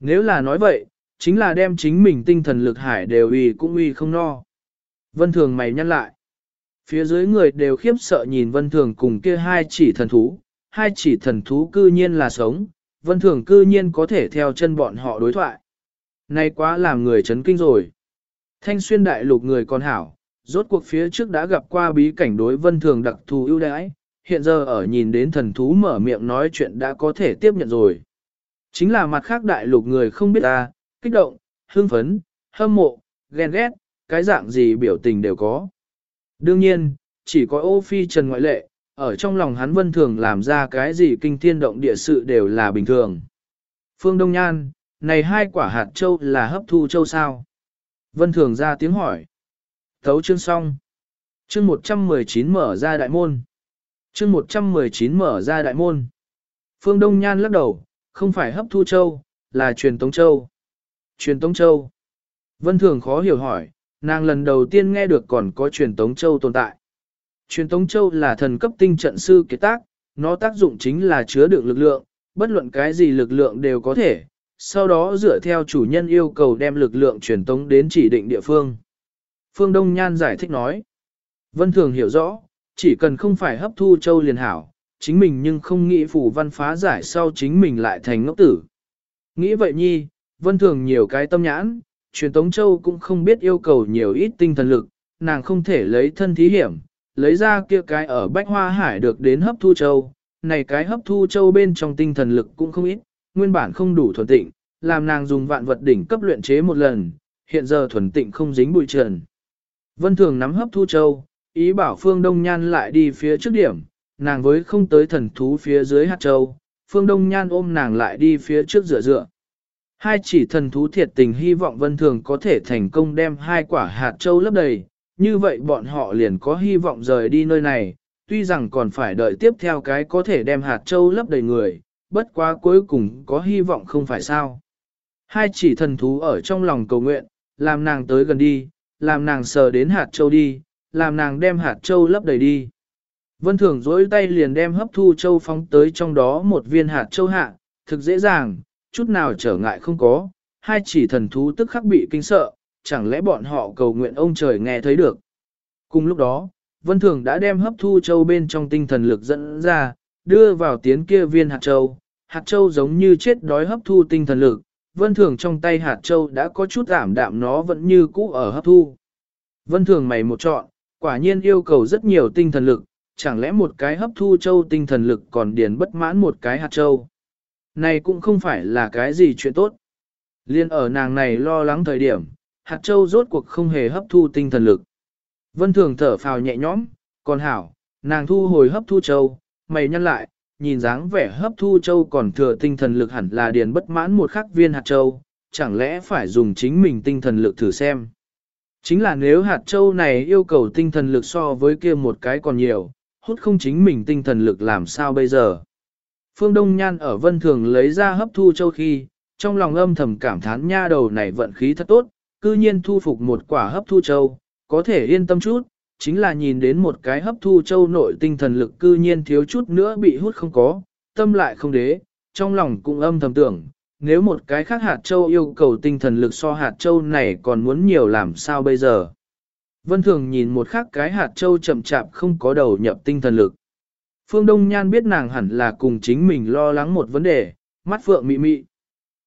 Nếu là nói vậy, chính là đem chính mình tinh thần lực hải đều uy cũng uy không no. Vân Thường mày nhăn lại. Phía dưới người đều khiếp sợ nhìn Vân Thường cùng kia hai chỉ thần thú, hai chỉ thần thú cư nhiên là sống, Vân Thường cư nhiên có thể theo chân bọn họ đối thoại. Này quá làm người chấn kinh rồi. Thanh xuyên đại lục người còn hảo, rốt cuộc phía trước đã gặp qua bí cảnh đối Vân Thường đặc thù ưu đãi, hiện giờ ở nhìn đến thần thú mở miệng nói chuyện đã có thể tiếp nhận rồi. Chính là mặt khác đại lục người không biết ta, kích động, hương phấn, hâm mộ, ghen ghét, cái dạng gì biểu tình đều có. Đương nhiên, chỉ có ô phi trần ngoại lệ, ở trong lòng hắn vân thường làm ra cái gì kinh thiên động địa sự đều là bình thường. Phương Đông Nhan, này hai quả hạt châu là hấp thu châu sao? Vân thường ra tiếng hỏi. Thấu chương xong. Chương 119 mở ra đại môn. Chương 119 mở ra đại môn. Phương Đông Nhan lắc đầu, không phải hấp thu châu, là truyền tống châu. Truyền tống châu. Vân Thường khó hiểu hỏi, nàng lần đầu tiên nghe được còn có truyền tống châu tồn tại. Truyền tống châu là thần cấp tinh trận sư kế tác, nó tác dụng chính là chứa đựng lực lượng, bất luận cái gì lực lượng đều có thể, sau đó dựa theo chủ nhân yêu cầu đem lực lượng truyền tống đến chỉ định địa phương. Phương Đông Nhan giải thích nói. Vân Thường hiểu rõ, chỉ cần không phải hấp thu châu liền hảo, chính mình nhưng không nghĩ phủ văn phá giải sau chính mình lại thành ngốc tử. Nghĩ vậy nhi, Vân Thường nhiều cái tâm nhãn, truyền tống châu cũng không biết yêu cầu nhiều ít tinh thần lực, nàng không thể lấy thân thí hiểm, lấy ra kia cái ở bách hoa hải được đến hấp thu châu, này cái hấp thu châu bên trong tinh thần lực cũng không ít, nguyên bản không đủ thuần tịnh, làm nàng dùng vạn vật đỉnh cấp luyện chế một lần, hiện giờ thuần tịnh không dính bụi trần. Vân Thường nắm hấp thu châu, ý bảo Phương Đông Nhan lại đi phía trước điểm, nàng với không tới thần thú phía dưới hạt châu, Phương Đông Nhan ôm nàng lại đi phía trước dựa dựa. Hai chỉ thần thú thiệt tình hy vọng Vân Thường có thể thành công đem hai quả hạt châu lấp đầy, như vậy bọn họ liền có hy vọng rời đi nơi này, tuy rằng còn phải đợi tiếp theo cái có thể đem hạt châu lấp đầy người, bất quá cuối cùng có hy vọng không phải sao. Hai chỉ thần thú ở trong lòng cầu nguyện, làm nàng tới gần đi, làm nàng sờ đến hạt châu đi, làm nàng đem hạt châu lấp đầy đi. Vân Thường dối tay liền đem hấp thu châu phóng tới trong đó một viên hạt châu hạ, thực dễ dàng, chút nào trở ngại không có, hai chỉ thần thú tức khắc bị kinh sợ, chẳng lẽ bọn họ cầu nguyện ông trời nghe thấy được. Cùng lúc đó, Vân Thường đã đem hấp thu châu bên trong tinh thần lực dẫn ra, đưa vào tiến kia viên hạt châu. Hạt châu giống như chết đói hấp thu tinh thần lực, Vân Thường trong tay hạt châu đã có chút ảm đạm nó vẫn như cũ ở hấp thu. Vân Thường mày một chọn, quả nhiên yêu cầu rất nhiều tinh thần lực, chẳng lẽ một cái hấp thu châu tinh thần lực còn điền bất mãn một cái hạt châu. Này cũng không phải là cái gì chuyện tốt. Liên ở nàng này lo lắng thời điểm, hạt châu rốt cuộc không hề hấp thu tinh thần lực. Vân Thường thở phào nhẹ nhõm, còn hảo, nàng thu hồi hấp thu châu, mày nhăn lại, nhìn dáng vẻ hấp thu châu còn thừa tinh thần lực hẳn là điền bất mãn một khắc viên hạt châu, chẳng lẽ phải dùng chính mình tinh thần lực thử xem. Chính là nếu hạt châu này yêu cầu tinh thần lực so với kia một cái còn nhiều, hút không chính mình tinh thần lực làm sao bây giờ. Phương Đông Nhan ở vân thường lấy ra hấp thu châu khi, trong lòng âm thầm cảm thán nha đầu này vận khí thật tốt, cư nhiên thu phục một quả hấp thu châu, có thể yên tâm chút, chính là nhìn đến một cái hấp thu châu nội tinh thần lực cư nhiên thiếu chút nữa bị hút không có, tâm lại không đế, trong lòng cũng âm thầm tưởng, nếu một cái khác hạt châu yêu cầu tinh thần lực so hạt châu này còn muốn nhiều làm sao bây giờ. Vân Thường nhìn một khác cái hạt châu chậm chạp không có đầu nhập tinh thần lực. Phương Đông Nhan biết nàng hẳn là cùng chính mình lo lắng một vấn đề, mắt phượng mị mị.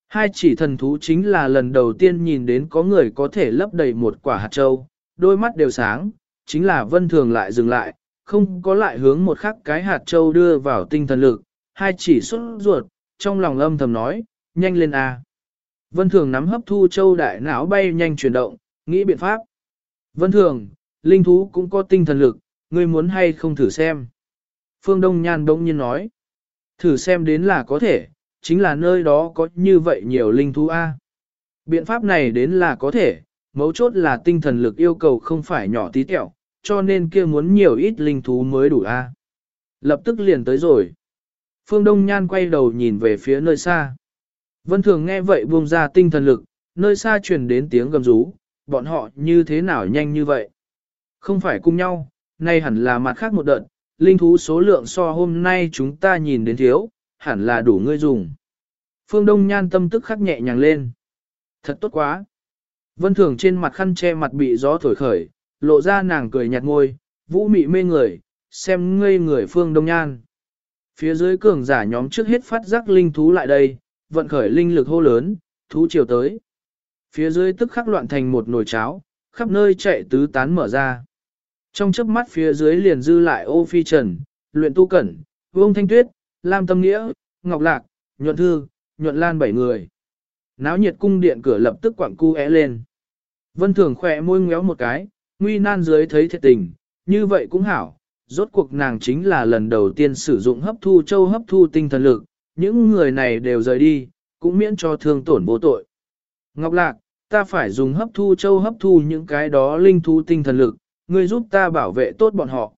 Hai chỉ thần thú chính là lần đầu tiên nhìn đến có người có thể lấp đầy một quả hạt châu, đôi mắt đều sáng, chính là vân thường lại dừng lại, không có lại hướng một khắc cái hạt châu đưa vào tinh thần lực, hai chỉ xuất ruột, trong lòng âm thầm nói, nhanh lên a. Vân thường nắm hấp thu châu đại não bay nhanh chuyển động, nghĩ biện pháp. Vân thường, linh thú cũng có tinh thần lực, ngươi muốn hay không thử xem. Phương Đông Nhan đông nhiên nói, thử xem đến là có thể, chính là nơi đó có như vậy nhiều linh thú A. Biện pháp này đến là có thể, mấu chốt là tinh thần lực yêu cầu không phải nhỏ tí tẹo, cho nên kia muốn nhiều ít linh thú mới đủ A. Lập tức liền tới rồi. Phương Đông Nhan quay đầu nhìn về phía nơi xa. Vân Thường nghe vậy buông ra tinh thần lực, nơi xa truyền đến tiếng gầm rú, bọn họ như thế nào nhanh như vậy? Không phải cùng nhau, nay hẳn là mặt khác một đợt, linh thú số lượng so hôm nay chúng ta nhìn đến thiếu, hẳn là đủ ngươi dùng. Phương Đông Nhan tâm tức khắc nhẹ nhàng lên. Thật tốt quá. Vân Thường trên mặt khăn che mặt bị gió thổi khởi, lộ ra nàng cười nhạt ngôi, vũ mị mê người, xem ngây người Phương Đông Nhan. Phía dưới cường giả nhóm trước hết phát giác linh thú lại đây, vận khởi linh lực hô lớn, thú chiều tới. Phía dưới tức khắc loạn thành một nồi cháo, khắp nơi chạy tứ tán mở ra. Trong chớp mắt phía dưới liền dư lại ô phi trần, luyện tu cẩn, vương thanh tuyết, lam tâm nghĩa, ngọc lạc, nhuận thư, nhuận lan bảy người. Náo nhiệt cung điện cửa lập tức quặng cu é lên. Vân thường khỏe môi ngéo một cái, nguy nan dưới thấy thiệt tình, như vậy cũng hảo. Rốt cuộc nàng chính là lần đầu tiên sử dụng hấp thu châu hấp thu tinh thần lực, những người này đều rời đi, cũng miễn cho thương tổn vô tội. Ngọc Lạc, ta phải dùng hấp thu châu hấp thu những cái đó linh thu tinh thần lực, ngươi giúp ta bảo vệ tốt bọn họ.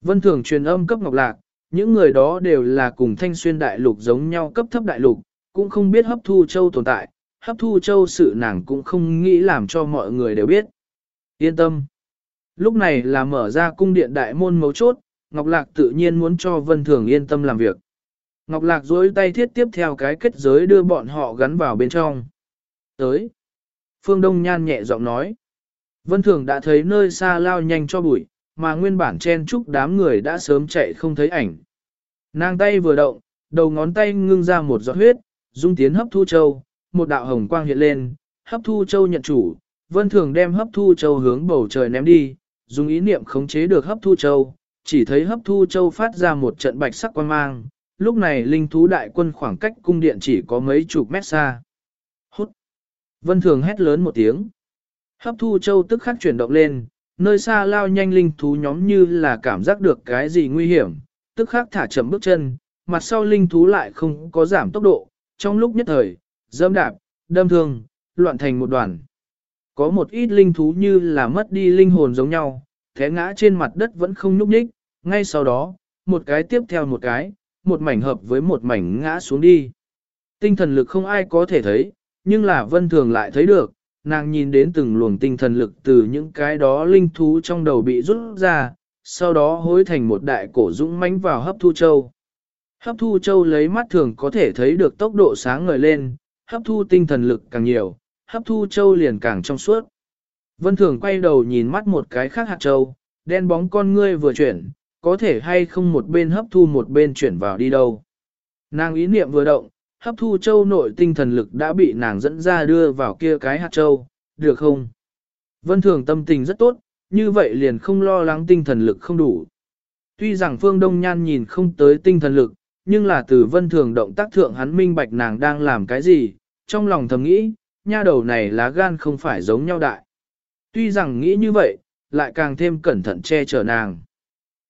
Vân Thường truyền âm cấp Ngọc Lạc, những người đó đều là cùng thanh xuyên đại lục giống nhau cấp thấp đại lục, cũng không biết hấp thu châu tồn tại, hấp thu châu sự nàng cũng không nghĩ làm cho mọi người đều biết. Yên tâm. Lúc này là mở ra cung điện đại môn mấu chốt, Ngọc Lạc tự nhiên muốn cho Vân Thường yên tâm làm việc. Ngọc Lạc dối tay thiết tiếp theo cái kết giới đưa bọn họ gắn vào bên trong. Tới. Phương Đông Nhan nhẹ giọng nói. Vân Thường đã thấy nơi xa lao nhanh cho bụi, mà nguyên bản chen chúc đám người đã sớm chạy không thấy ảnh. Nàng tay vừa động, đầu ngón tay ngưng ra một giọt huyết, dung tiến hấp thu châu, một đạo hồng quang hiện lên, hấp thu châu nhận chủ, Vân Thường đem hấp thu châu hướng bầu trời ném đi, dùng ý niệm khống chế được hấp thu châu, chỉ thấy hấp thu châu phát ra một trận bạch sắc quang mang, lúc này linh thú đại quân khoảng cách cung điện chỉ có mấy chục mét xa. Hút! Vân Thường hét lớn một tiếng. Hấp thu châu tức khắc chuyển động lên, nơi xa lao nhanh linh thú nhóm như là cảm giác được cái gì nguy hiểm, tức khắc thả chậm bước chân, mặt sau linh thú lại không có giảm tốc độ, trong lúc nhất thời, dâm đạp, đâm thương, loạn thành một đoàn. Có một ít linh thú như là mất đi linh hồn giống nhau, thế ngã trên mặt đất vẫn không nhúc nhích, ngay sau đó, một cái tiếp theo một cái, một mảnh hợp với một mảnh ngã xuống đi. Tinh thần lực không ai có thể thấy, nhưng là vân thường lại thấy được, nàng nhìn đến từng luồng tinh thần lực từ những cái đó linh thú trong đầu bị rút ra, sau đó hối thành một đại cổ dũng mãnh vào hấp thu châu. Hấp thu châu lấy mắt thường có thể thấy được tốc độ sáng ngời lên, hấp thu tinh thần lực càng nhiều, hấp thu châu liền càng trong suốt. Vân thường quay đầu nhìn mắt một cái khác hạt châu, đen bóng con ngươi vừa chuyển, có thể hay không một bên hấp thu một bên chuyển vào đi đâu. Nàng ý niệm vừa động, hấp thu châu nội tinh thần lực đã bị nàng dẫn ra đưa vào kia cái hạt châu, được không? Vân Thường tâm tình rất tốt, như vậy liền không lo lắng tinh thần lực không đủ. Tuy rằng Phương Đông Nhan nhìn không tới tinh thần lực, nhưng là từ Vân Thường động tác thượng hắn minh bạch nàng đang làm cái gì, trong lòng thầm nghĩ, nha đầu này lá gan không phải giống nhau đại. Tuy rằng nghĩ như vậy, lại càng thêm cẩn thận che chở nàng.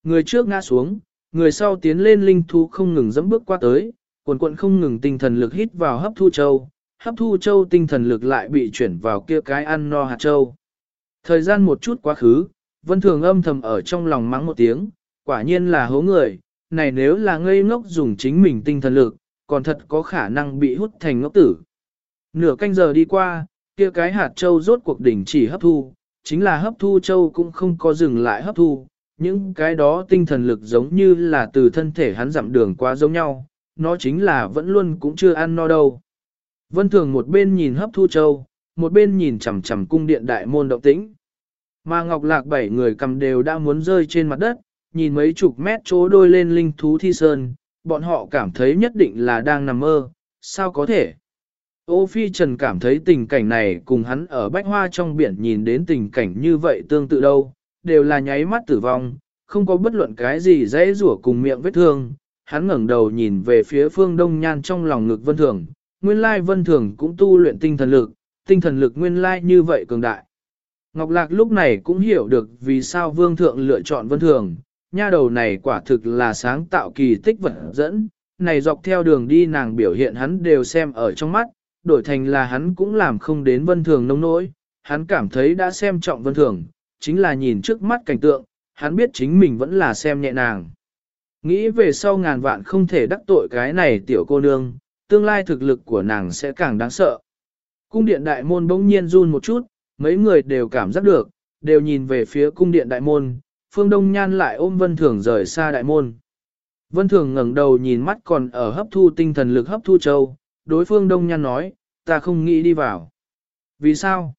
Người trước ngã xuống, người sau tiến lên linh thú không ngừng dẫm bước qua tới, quần quận không ngừng tinh thần lực hít vào hấp thu châu, hấp thu châu tinh thần lực lại bị chuyển vào kia cái ăn no hạt châu. Thời gian một chút quá khứ, vân thường âm thầm ở trong lòng mắng một tiếng, quả nhiên là hố người, này nếu là ngây ngốc dùng chính mình tinh thần lực, còn thật có khả năng bị hút thành ngốc tử. Nửa canh giờ đi qua, kia cái hạt châu rốt cuộc đỉnh chỉ hấp thu, chính là hấp thu châu cũng không có dừng lại hấp thu, những cái đó tinh thần lực giống như là từ thân thể hắn dặm đường quá giống nhau, nó chính là vẫn luôn cũng chưa ăn no đâu. Vân Thường một bên nhìn hấp thu châu, một bên nhìn chằm chằm cung điện đại môn động tĩnh. Mà Ngọc Lạc bảy người cầm đều đã muốn rơi trên mặt đất, nhìn mấy chục mét chỗ đôi lên linh thú thi sơn, bọn họ cảm thấy nhất định là đang nằm mơ, sao có thể? Ô Phi Trần cảm thấy tình cảnh này cùng hắn ở bách hoa trong biển nhìn đến tình cảnh như vậy tương tự đâu, đều là nháy mắt tử vong, không có bất luận cái gì dễ rủa cùng miệng vết thương. Hắn ngẩng đầu nhìn về phía phương đông nhan trong lòng ngực vân thường, nguyên lai vân thường cũng tu luyện tinh thần lực, tinh thần lực nguyên lai như vậy cường đại. Ngọc Lạc lúc này cũng hiểu được vì sao vương thượng lựa chọn vân thường, nha đầu này quả thực là sáng tạo kỳ tích vật dẫn, này dọc theo đường đi nàng biểu hiện hắn đều xem ở trong mắt, đổi thành là hắn cũng làm không đến vân thường nông nỗi, hắn cảm thấy đã xem trọng vân thường, chính là nhìn trước mắt cảnh tượng, hắn biết chính mình vẫn là xem nhẹ nàng. Nghĩ về sau ngàn vạn không thể đắc tội cái này tiểu cô nương, tương lai thực lực của nàng sẽ càng đáng sợ. Cung điện đại môn bỗng nhiên run một chút, mấy người đều cảm giác được, đều nhìn về phía cung điện đại môn, Phương Đông Nhan lại ôm Vân Thường rời xa đại môn. Vân Thường ngẩng đầu nhìn mắt còn ở hấp thu tinh thần lực hấp thu châu, đối phương Đông Nhan nói, ta không nghĩ đi vào. Vì sao?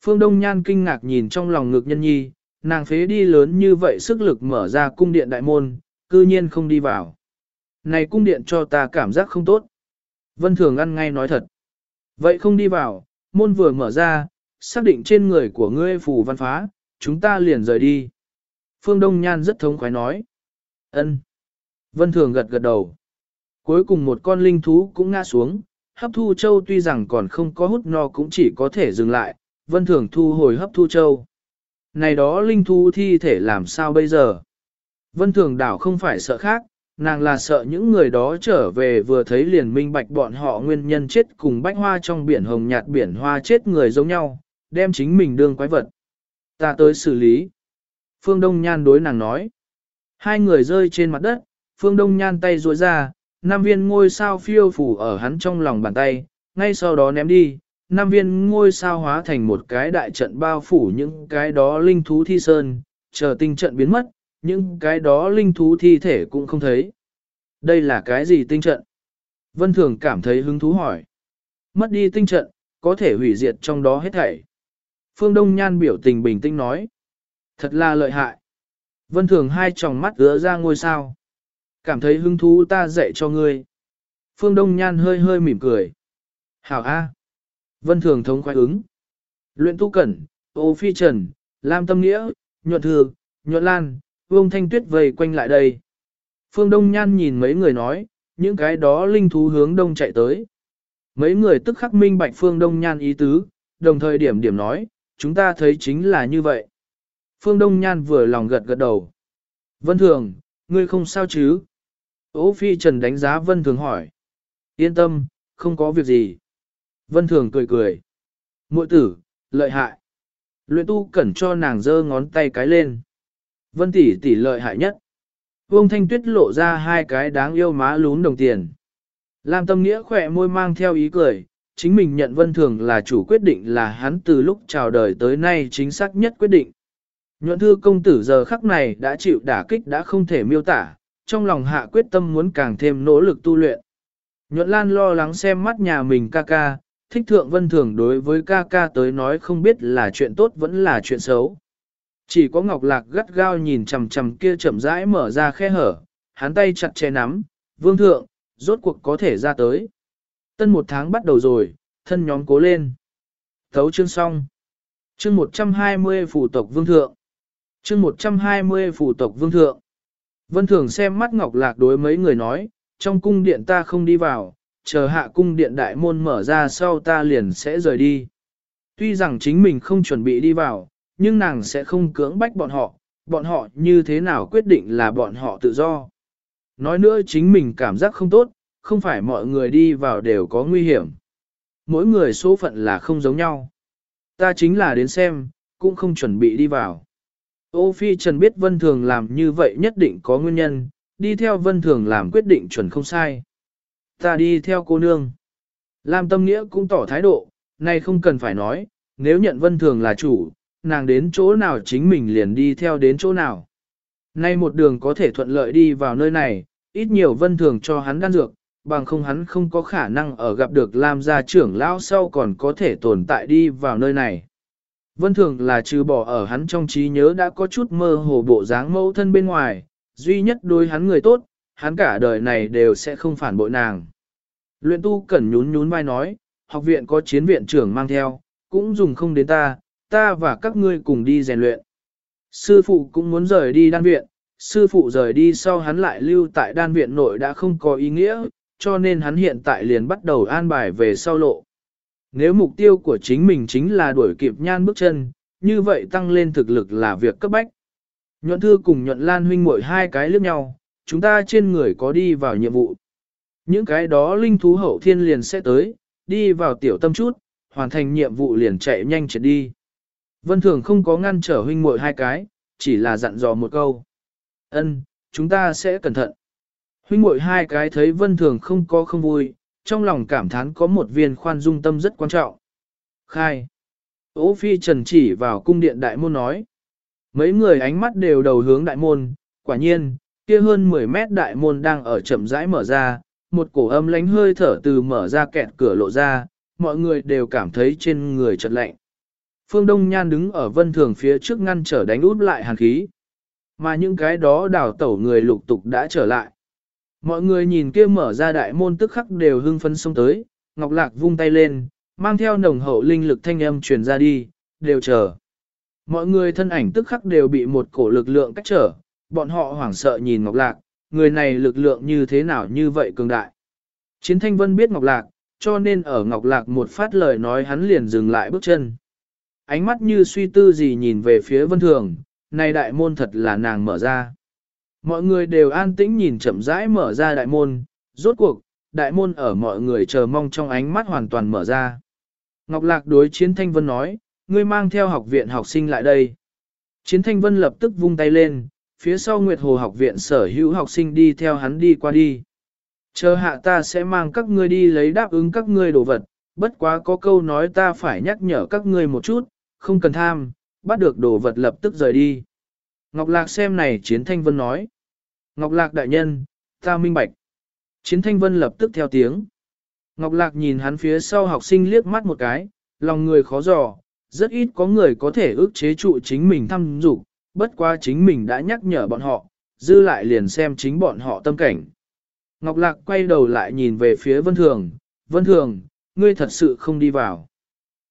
Phương Đông Nhan kinh ngạc nhìn trong lòng ngực nhân nhi, nàng phế đi lớn như vậy sức lực mở ra cung điện đại môn, cư nhiên không đi vào. Này cung điện cho ta cảm giác không tốt. Vân Thường ăn ngay nói thật. Vậy không đi vào, môn vừa mở ra, xác định trên người của ngươi phù văn phá, chúng ta liền rời đi. Phương Đông Nhan rất thống khoái nói. ân. Vân Thường gật gật đầu. Cuối cùng một con linh thú cũng ngã xuống, hấp thu châu tuy rằng còn không có hút no cũng chỉ có thể dừng lại, Vân Thường thu hồi hấp thu châu. Này đó linh thú thi thể làm sao bây giờ? Vân Thường đảo không phải sợ khác, nàng là sợ những người đó trở về vừa thấy liền minh bạch bọn họ nguyên nhân chết cùng bách hoa trong biển hồng nhạt biển hoa chết người giống nhau, đem chính mình đương quái vật. Ta tới xử lý. Phương Đông Nhan đối nàng nói. Hai người rơi trên mặt đất, Phương Đông Nhan tay ruội ra, năm viên ngôi sao phiêu phủ ở hắn trong lòng bàn tay, ngay sau đó ném đi, năm viên ngôi sao hóa thành một cái đại trận bao phủ những cái đó linh thú thi sơn, chờ tinh trận biến mất, những cái đó linh thú thi thể cũng không thấy. Đây là cái gì tinh trận? Vân Thường cảm thấy hứng thú hỏi. Mất đi tinh trận, có thể hủy diệt trong đó hết thảy. Phương Đông Nhan biểu tình bình tĩnh nói. Thật là lợi hại. Vân Thường hai tròng mắt ứa ra ngôi sao. Cảm thấy hứng thú ta dạy cho ngươi. Phương Đông Nhan hơi hơi mỉm cười. Hảo A. Vân Thường thống khoái ứng. Luyện tu cẩn, ô phi trần, lam tâm nghĩa, nhuận thường, nhuận lan, vương thanh tuyết vây quanh lại đây. Phương Đông Nhan nhìn mấy người nói, những cái đó linh thú hướng đông chạy tới. Mấy người tức khắc minh bạch Phương Đông Nhan ý tứ, đồng thời điểm điểm nói, chúng ta thấy chính là như vậy. Phương Đông Nhan vừa lòng gật gật đầu. Vân Thường, ngươi không sao chứ? Ô Phi Trần đánh giá Vân Thường hỏi. Yên tâm, không có việc gì. Vân Thường cười cười. Muội tử, lợi hại. Luyện tu cẩn cho nàng giơ ngón tay cái lên. Vân tỷ tỷ lợi hại nhất. Vương Thanh Tuyết lộ ra hai cái đáng yêu má lún đồng tiền. Lam Tâm Nghĩa khỏe môi mang theo ý cười, chính mình nhận Vân Thường là chủ quyết định là hắn từ lúc chào đời tới nay chính xác nhất quyết định. Nhuận thư công tử giờ khắc này đã chịu đả kích đã không thể miêu tả, trong lòng hạ quyết tâm muốn càng thêm nỗ lực tu luyện. Nhuận Lan lo lắng xem mắt nhà mình ca ca, thích thượng vân thường đối với ca ca tới nói không biết là chuyện tốt vẫn là chuyện xấu. Chỉ có Ngọc Lạc gắt gao nhìn chằm chằm kia chậm rãi mở ra khe hở, hắn tay chặt che nắm, vương thượng, rốt cuộc có thể ra tới. Tân một tháng bắt đầu rồi, thân nhóm cố lên. Thấu chương xong. Chương 120 phủ tộc vương thượng. Chương 120 phủ tộc vương thượng. Vân Thường xem mắt Ngọc Lạc đối mấy người nói, trong cung điện ta không đi vào, chờ hạ cung điện đại môn mở ra sau ta liền sẽ rời đi. Tuy rằng chính mình không chuẩn bị đi vào, nhưng nàng sẽ không cưỡng bách bọn họ, bọn họ như thế nào quyết định là bọn họ tự do. Nói nữa chính mình cảm giác không tốt, không phải mọi người đi vào đều có nguy hiểm. Mỗi người số phận là không giống nhau. Ta chính là đến xem, cũng không chuẩn bị đi vào. Ô Phi Trần biết Vân Thường làm như vậy nhất định có nguyên nhân, đi theo Vân Thường làm quyết định chuẩn không sai. Ta đi theo cô nương. Lam Tâm Nghĩa cũng tỏ thái độ, nay không cần phải nói, nếu nhận Vân Thường là chủ, nàng đến chỗ nào chính mình liền đi theo đến chỗ nào. Nay một đường có thể thuận lợi đi vào nơi này, ít nhiều Vân Thường cho hắn đan dược, bằng không hắn không có khả năng ở gặp được Lam gia trưởng lão sau còn có thể tồn tại đi vào nơi này. Vân Thường là trừ bỏ ở hắn trong trí nhớ đã có chút mơ hồ bộ dáng mẫu thân bên ngoài, duy nhất đối hắn người tốt, hắn cả đời này đều sẽ không phản bội nàng. Luyện tu cẩn nhún nhún vai nói, học viện có chiến viện trưởng mang theo, cũng dùng không đến ta, ta và các ngươi cùng đi rèn luyện. Sư phụ cũng muốn rời đi đan viện, sư phụ rời đi sau hắn lại lưu tại đan viện nội đã không có ý nghĩa, cho nên hắn hiện tại liền bắt đầu an bài về sau lộ. Nếu mục tiêu của chính mình chính là đuổi kịp nhan bước chân, như vậy tăng lên thực lực là việc cấp bách. Nhuận thư cùng nhuận lan huynh mỗi hai cái liếc nhau, chúng ta trên người có đi vào nhiệm vụ. Những cái đó linh thú hậu thiên liền sẽ tới, đi vào tiểu tâm chút, hoàn thành nhiệm vụ liền chạy nhanh chạy đi. Vân Thường không có ngăn trở huynh muội hai cái, chỉ là dặn dò một câu. Ân, chúng ta sẽ cẩn thận. Huynh muội hai cái thấy Vân Thường không có không vui, trong lòng cảm thán có một viên khoan dung tâm rất quan trọng. Khai. Ô Phi Trần chỉ vào cung điện đại môn nói. Mấy người ánh mắt đều đầu hướng đại môn, quả nhiên, kia hơn 10 mét đại môn đang ở chậm rãi mở ra, một cổ âm lánh hơi thở từ mở ra kẹt cửa lộ ra, mọi người đều cảm thấy trên người chợt lạnh. Phương Đông Nhan đứng ở vân thường phía trước ngăn trở đánh út lại hàn khí. Mà những cái đó đào tẩu người lục tục đã trở lại. Mọi người nhìn kia mở ra đại môn tức khắc đều hưng phấn xông tới, Ngọc Lạc vung tay lên, mang theo nồng hậu linh lực thanh âm truyền ra đi, đều chờ. Mọi người thân ảnh tức khắc đều bị một cổ lực lượng cách trở, bọn họ hoảng sợ nhìn Ngọc Lạc, người này lực lượng như thế nào như vậy cường đại. Chiến Thanh Vân biết Ngọc Lạc, cho nên ở Ngọc Lạc một phát lời nói hắn liền dừng lại bước chân. Ánh mắt như suy tư gì nhìn về phía Vân Thường, này đại môn thật là nàng mở ra. Mọi người đều an tĩnh nhìn chậm rãi mở ra đại môn, rốt cuộc, đại môn ở mọi người chờ mong trong ánh mắt hoàn toàn mở ra. Ngọc Lạc đối Chiến Thanh Vân nói, ngươi mang theo học viện học sinh lại đây. Chiến Thanh Vân lập tức vung tay lên, phía sau Nguyệt Hồ học viện sở hữu học sinh đi theo hắn đi qua đi. Chờ hạ ta sẽ mang các ngươi đi lấy đáp ứng các ngươi đồ vật, bất quá có câu nói ta phải nhắc nhở các ngươi một chút, không cần tham, bắt được đồ vật lập tức rời đi. Ngọc Lạc xem này Chiến Thanh Vân nói. Ngọc Lạc đại nhân, ta minh bạch. Chiến Thanh Vân lập tức theo tiếng. Ngọc Lạc nhìn hắn phía sau học sinh liếc mắt một cái, lòng người khó dò, rất ít có người có thể ước chế trụ chính mình thăm dục, bất quá chính mình đã nhắc nhở bọn họ, dư lại liền xem chính bọn họ tâm cảnh. Ngọc Lạc quay đầu lại nhìn về phía Vân Thường, Vân Thường, ngươi thật sự không đi vào.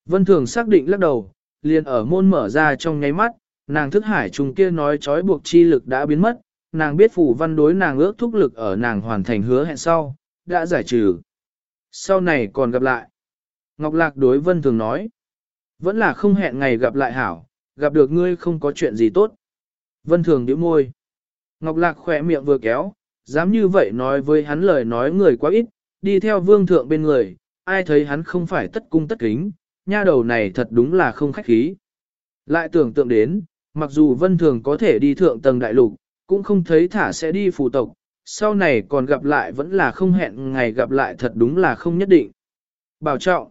Vân Thường xác định lắc đầu, liền ở môn mở ra trong nháy mắt, nàng thức hải trùng kia nói trói buộc chi lực đã biến mất, nàng biết phủ văn đối nàng ước thúc lực ở nàng hoàn thành hứa hẹn sau, đã giải trừ. Sau này còn gặp lại. Ngọc Lạc đối Vân Thường nói, vẫn là không hẹn ngày gặp lại hảo, gặp được ngươi không có chuyện gì tốt. Vân Thường điểm môi. Ngọc Lạc khỏe miệng vừa kéo, dám như vậy nói với hắn lời nói người quá ít, đi theo vương thượng bên người, ai thấy hắn không phải tất cung tất kính, nha đầu này thật đúng là không khách khí. Lại tưởng tượng đến, mặc dù vân thường có thể đi thượng tầng đại lục, cũng không thấy thả sẽ đi phù tộc, sau này còn gặp lại vẫn là không hẹn ngày gặp lại thật đúng là không nhất định. Bảo trọng.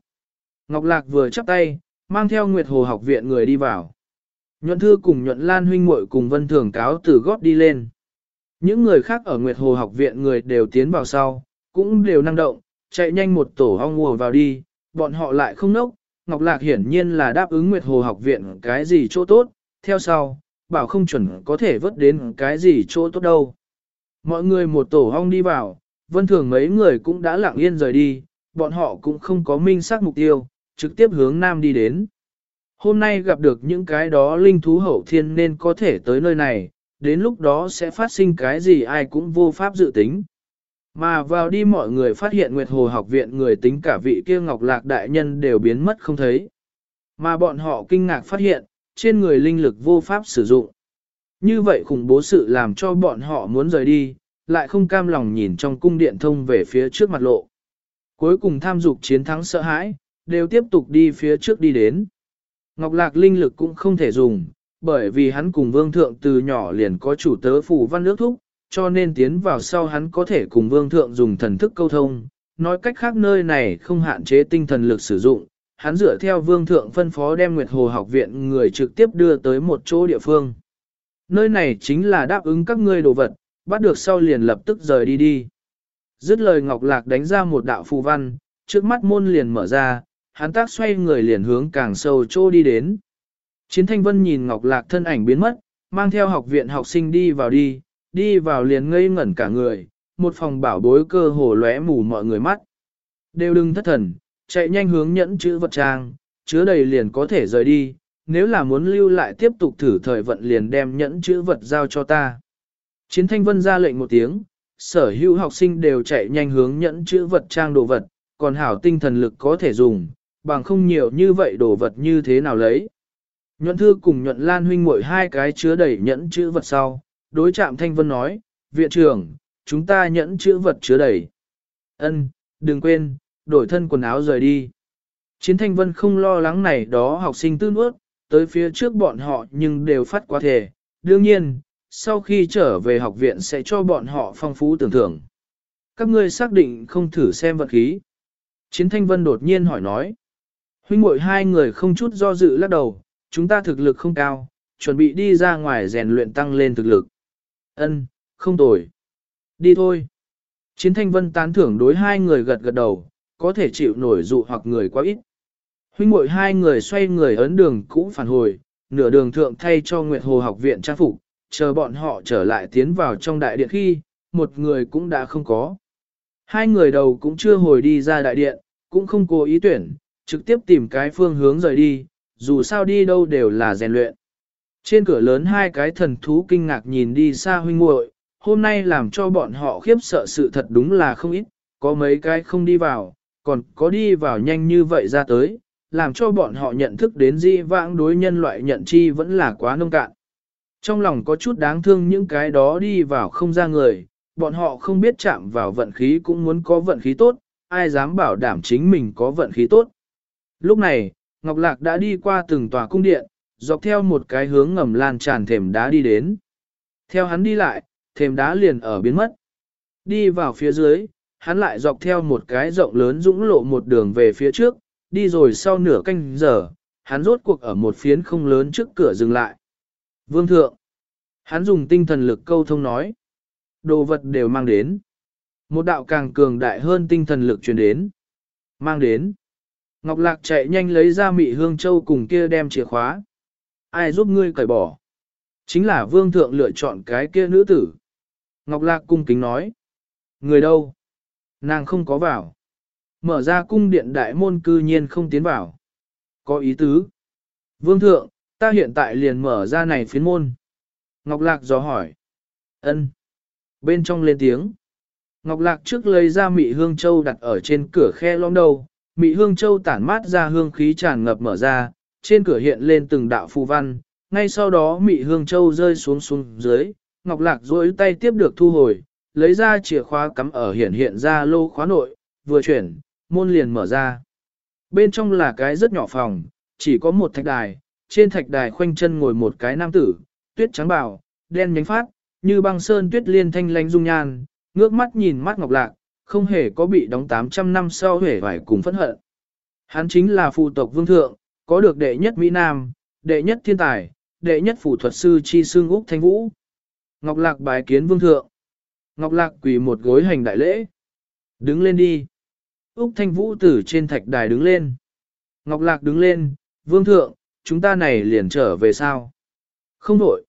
Ngọc Lạc vừa chắp tay, mang theo Nguyệt Hồ học viện người đi vào. Nhuận Thư cùng Nhuận Lan huynh muội cùng Vân Thường cáo từ gót đi lên. Những người khác ở Nguyệt Hồ học viện người đều tiến vào sau, cũng đều năng động, chạy nhanh một tổ ong ngùa vào đi, bọn họ lại không nốc. Ngọc Lạc hiển nhiên là đáp ứng Nguyệt Hồ học viện cái gì chỗ tốt, theo sau, bảo không chuẩn có thể vớt đến cái gì chỗ tốt đâu. Mọi người một tổ hong đi vào, vân thường mấy người cũng đã lặng yên rời đi, bọn họ cũng không có minh xác mục tiêu, trực tiếp hướng nam đi đến. Hôm nay gặp được những cái đó linh thú hậu thiên nên có thể tới nơi này, đến lúc đó sẽ phát sinh cái gì ai cũng vô pháp dự tính. Mà vào đi mọi người phát hiện Nguyệt Hồ học viện người tính cả vị kia Ngọc Lạc đại nhân đều biến mất không thấy. Mà bọn họ kinh ngạc phát hiện, trên người linh lực vô pháp sử dụng. Như vậy khủng bố sự làm cho bọn họ muốn rời đi, lại không cam lòng nhìn trong cung điện thông về phía trước mặt lộ. Cuối cùng tham dục chiến thắng sợ hãi, đều tiếp tục đi phía trước đi đến. Ngọc Lạc linh lực cũng không thể dùng, bởi vì hắn cùng vương thượng từ nhỏ liền có chủ tớ phủ văn nước thúc, cho nên tiến vào sau hắn có thể cùng vương thượng dùng thần thức câu thông. Nói cách khác nơi này không hạn chế tinh thần lực sử dụng, hắn dựa theo vương thượng phân phó đem Nguyệt Hồ học viện người trực tiếp đưa tới một chỗ địa phương. Nơi này chính là đáp ứng các ngươi đồ vật, bắt được sau liền lập tức rời đi đi. Dứt lời Ngọc Lạc đánh ra một đạo phù văn, trước mắt môn liền mở ra, hắn tác xoay người liền hướng càng sâu chỗ đi đến. Chiến Thanh Vân nhìn Ngọc Lạc thân ảnh biến mất, mang theo học viện học sinh đi vào đi, đi vào liền ngây ngẩn cả người, một phòng bảo bối cơ hồ lóe mù mọi người mắt. Đều đừng thất thần, chạy nhanh hướng nhẫn chữ vật trang, chứa đầy liền có thể rời đi, nếu là muốn lưu lại tiếp tục thử thời vận liền đem nhẫn chữ vật giao cho ta. Chiến Thanh Vân ra lệnh một tiếng, sở hữu học sinh đều chạy nhanh hướng nhẫn chữ vật trang đồ vật, còn hảo tinh thần lực có thể dùng, bằng không nhiều như vậy đồ vật như thế nào lấy. Nhuận thư cùng nhuận lan huynh muội hai cái chứa đầy nhẫn chữ vật sau, đối chạm thanh vân nói, viện trưởng, chúng ta nhẫn chữ vật chứa đầy. Ân, đừng quên, đổi thân quần áo rời đi. Chiến thanh vân không lo lắng này đó học sinh tư nuốt, tới phía trước bọn họ nhưng đều phát quá thể. Đương nhiên, sau khi trở về học viện sẽ cho bọn họ phong phú tưởng thưởng. Các ngươi xác định không thử xem vật khí. Chiến thanh vân đột nhiên hỏi nói. Huynh muội hai người không chút do dự lắc đầu, chúng ta thực lực không cao, chuẩn bị đi ra ngoài rèn luyện tăng lên thực lực. Ân, không tồi. Đi thôi. Chiến thanh vân tán thưởng đối hai người gật gật đầu, có thể chịu nổi dụ hoặc người quá ít. Huynh muội hai người xoay người ấn đường cũ phản hồi, nửa đường thượng thay cho Nguyệt Hồ học viện trang phục, chờ bọn họ trở lại tiến vào trong đại điện khi, một người cũng đã không có. Hai người đầu cũng chưa hồi đi ra đại điện, cũng không cố ý tuyển, trực tiếp tìm cái phương hướng rời đi, dù sao đi đâu đều là rèn luyện. Trên cửa lớn hai cái thần thú kinh ngạc nhìn đi xa huynh muội, hôm nay làm cho bọn họ khiếp sợ sự thật đúng là không ít, có mấy cái không đi vào, còn có đi vào nhanh như vậy ra tới, làm cho bọn họ nhận thức đến di vãng đối nhân loại nhận chi vẫn là quá nông cạn. Trong lòng có chút đáng thương những cái đó đi vào không ra người, bọn họ không biết chạm vào vận khí cũng muốn có vận khí tốt, ai dám bảo đảm chính mình có vận khí tốt. Lúc này, Ngọc Lạc đã đi qua từng tòa cung điện, dọc theo một cái hướng ngầm lan tràn thềm đá đi đến. Theo hắn đi lại, thềm đá liền ở biến mất. Đi vào phía dưới, hắn lại dọc theo một cái rộng lớn dũng lộ một đường về phía trước, đi rồi sau nửa canh giờ, hắn rốt cuộc ở một phiến không lớn trước cửa dừng lại. Vương thượng, hắn dùng tinh thần lực câu thông nói, đồ vật đều mang đến. Một đạo càng cường đại hơn tinh thần lực truyền đến. Mang đến. Ngọc Lạc chạy nhanh lấy ra mị hương châu cùng kia đem chìa khóa. Ai giúp ngươi cởi bỏ? Chính là vương thượng lựa chọn cái kia nữ tử. Ngọc Lạc cung kính nói. Người đâu? Nàng không có vào. Mở ra cung điện đại môn cư nhiên không tiến vào. Có ý tứ. Vương thượng, ta hiện tại liền mở ra này phiến môn. Ngọc Lạc dò hỏi. ân Bên trong lên tiếng. Ngọc Lạc trước lấy ra mị hương châu đặt ở trên cửa khe lõm đầu. Mị hương châu tản mát ra hương khí tràn ngập mở ra, trên cửa hiện lên từng đạo phù văn. Ngay sau đó mị hương châu rơi xuống xuống dưới, Ngọc Lạc duỗi tay tiếp được thu hồi, lấy ra chìa khóa cắm ở hiện hiện ra lô khóa nội, vừa chuyển, môn liền mở ra. Bên trong là cái rất nhỏ phòng, chỉ có một thạch đài, trên thạch đài khoanh chân ngồi một cái nam tử, tuyết trắng bào, đen nhánh phát, như băng sơn tuyết liên thanh lánh dung nhan, ngước mắt nhìn mắt ngọc lạc, không hề có bị đóng 800 năm sau hề phải cùng phẫn hận. Hắn chính là phụ tộc vương thượng, có được đệ nhất Mỹ Nam, đệ nhất thiên tài, đệ nhất phủ thuật sư chi xương Úc Thanh Vũ. Ngọc Lạc bái kiến vương thượng. Ngọc Lạc quỳ một gối hành đại lễ. Đứng lên đi. Úc Thanh Vũ từ trên thạch đài đứng lên. Ngọc Lạc đứng lên, vương thượng, chúng ta này liền trở về sao? Không đổi.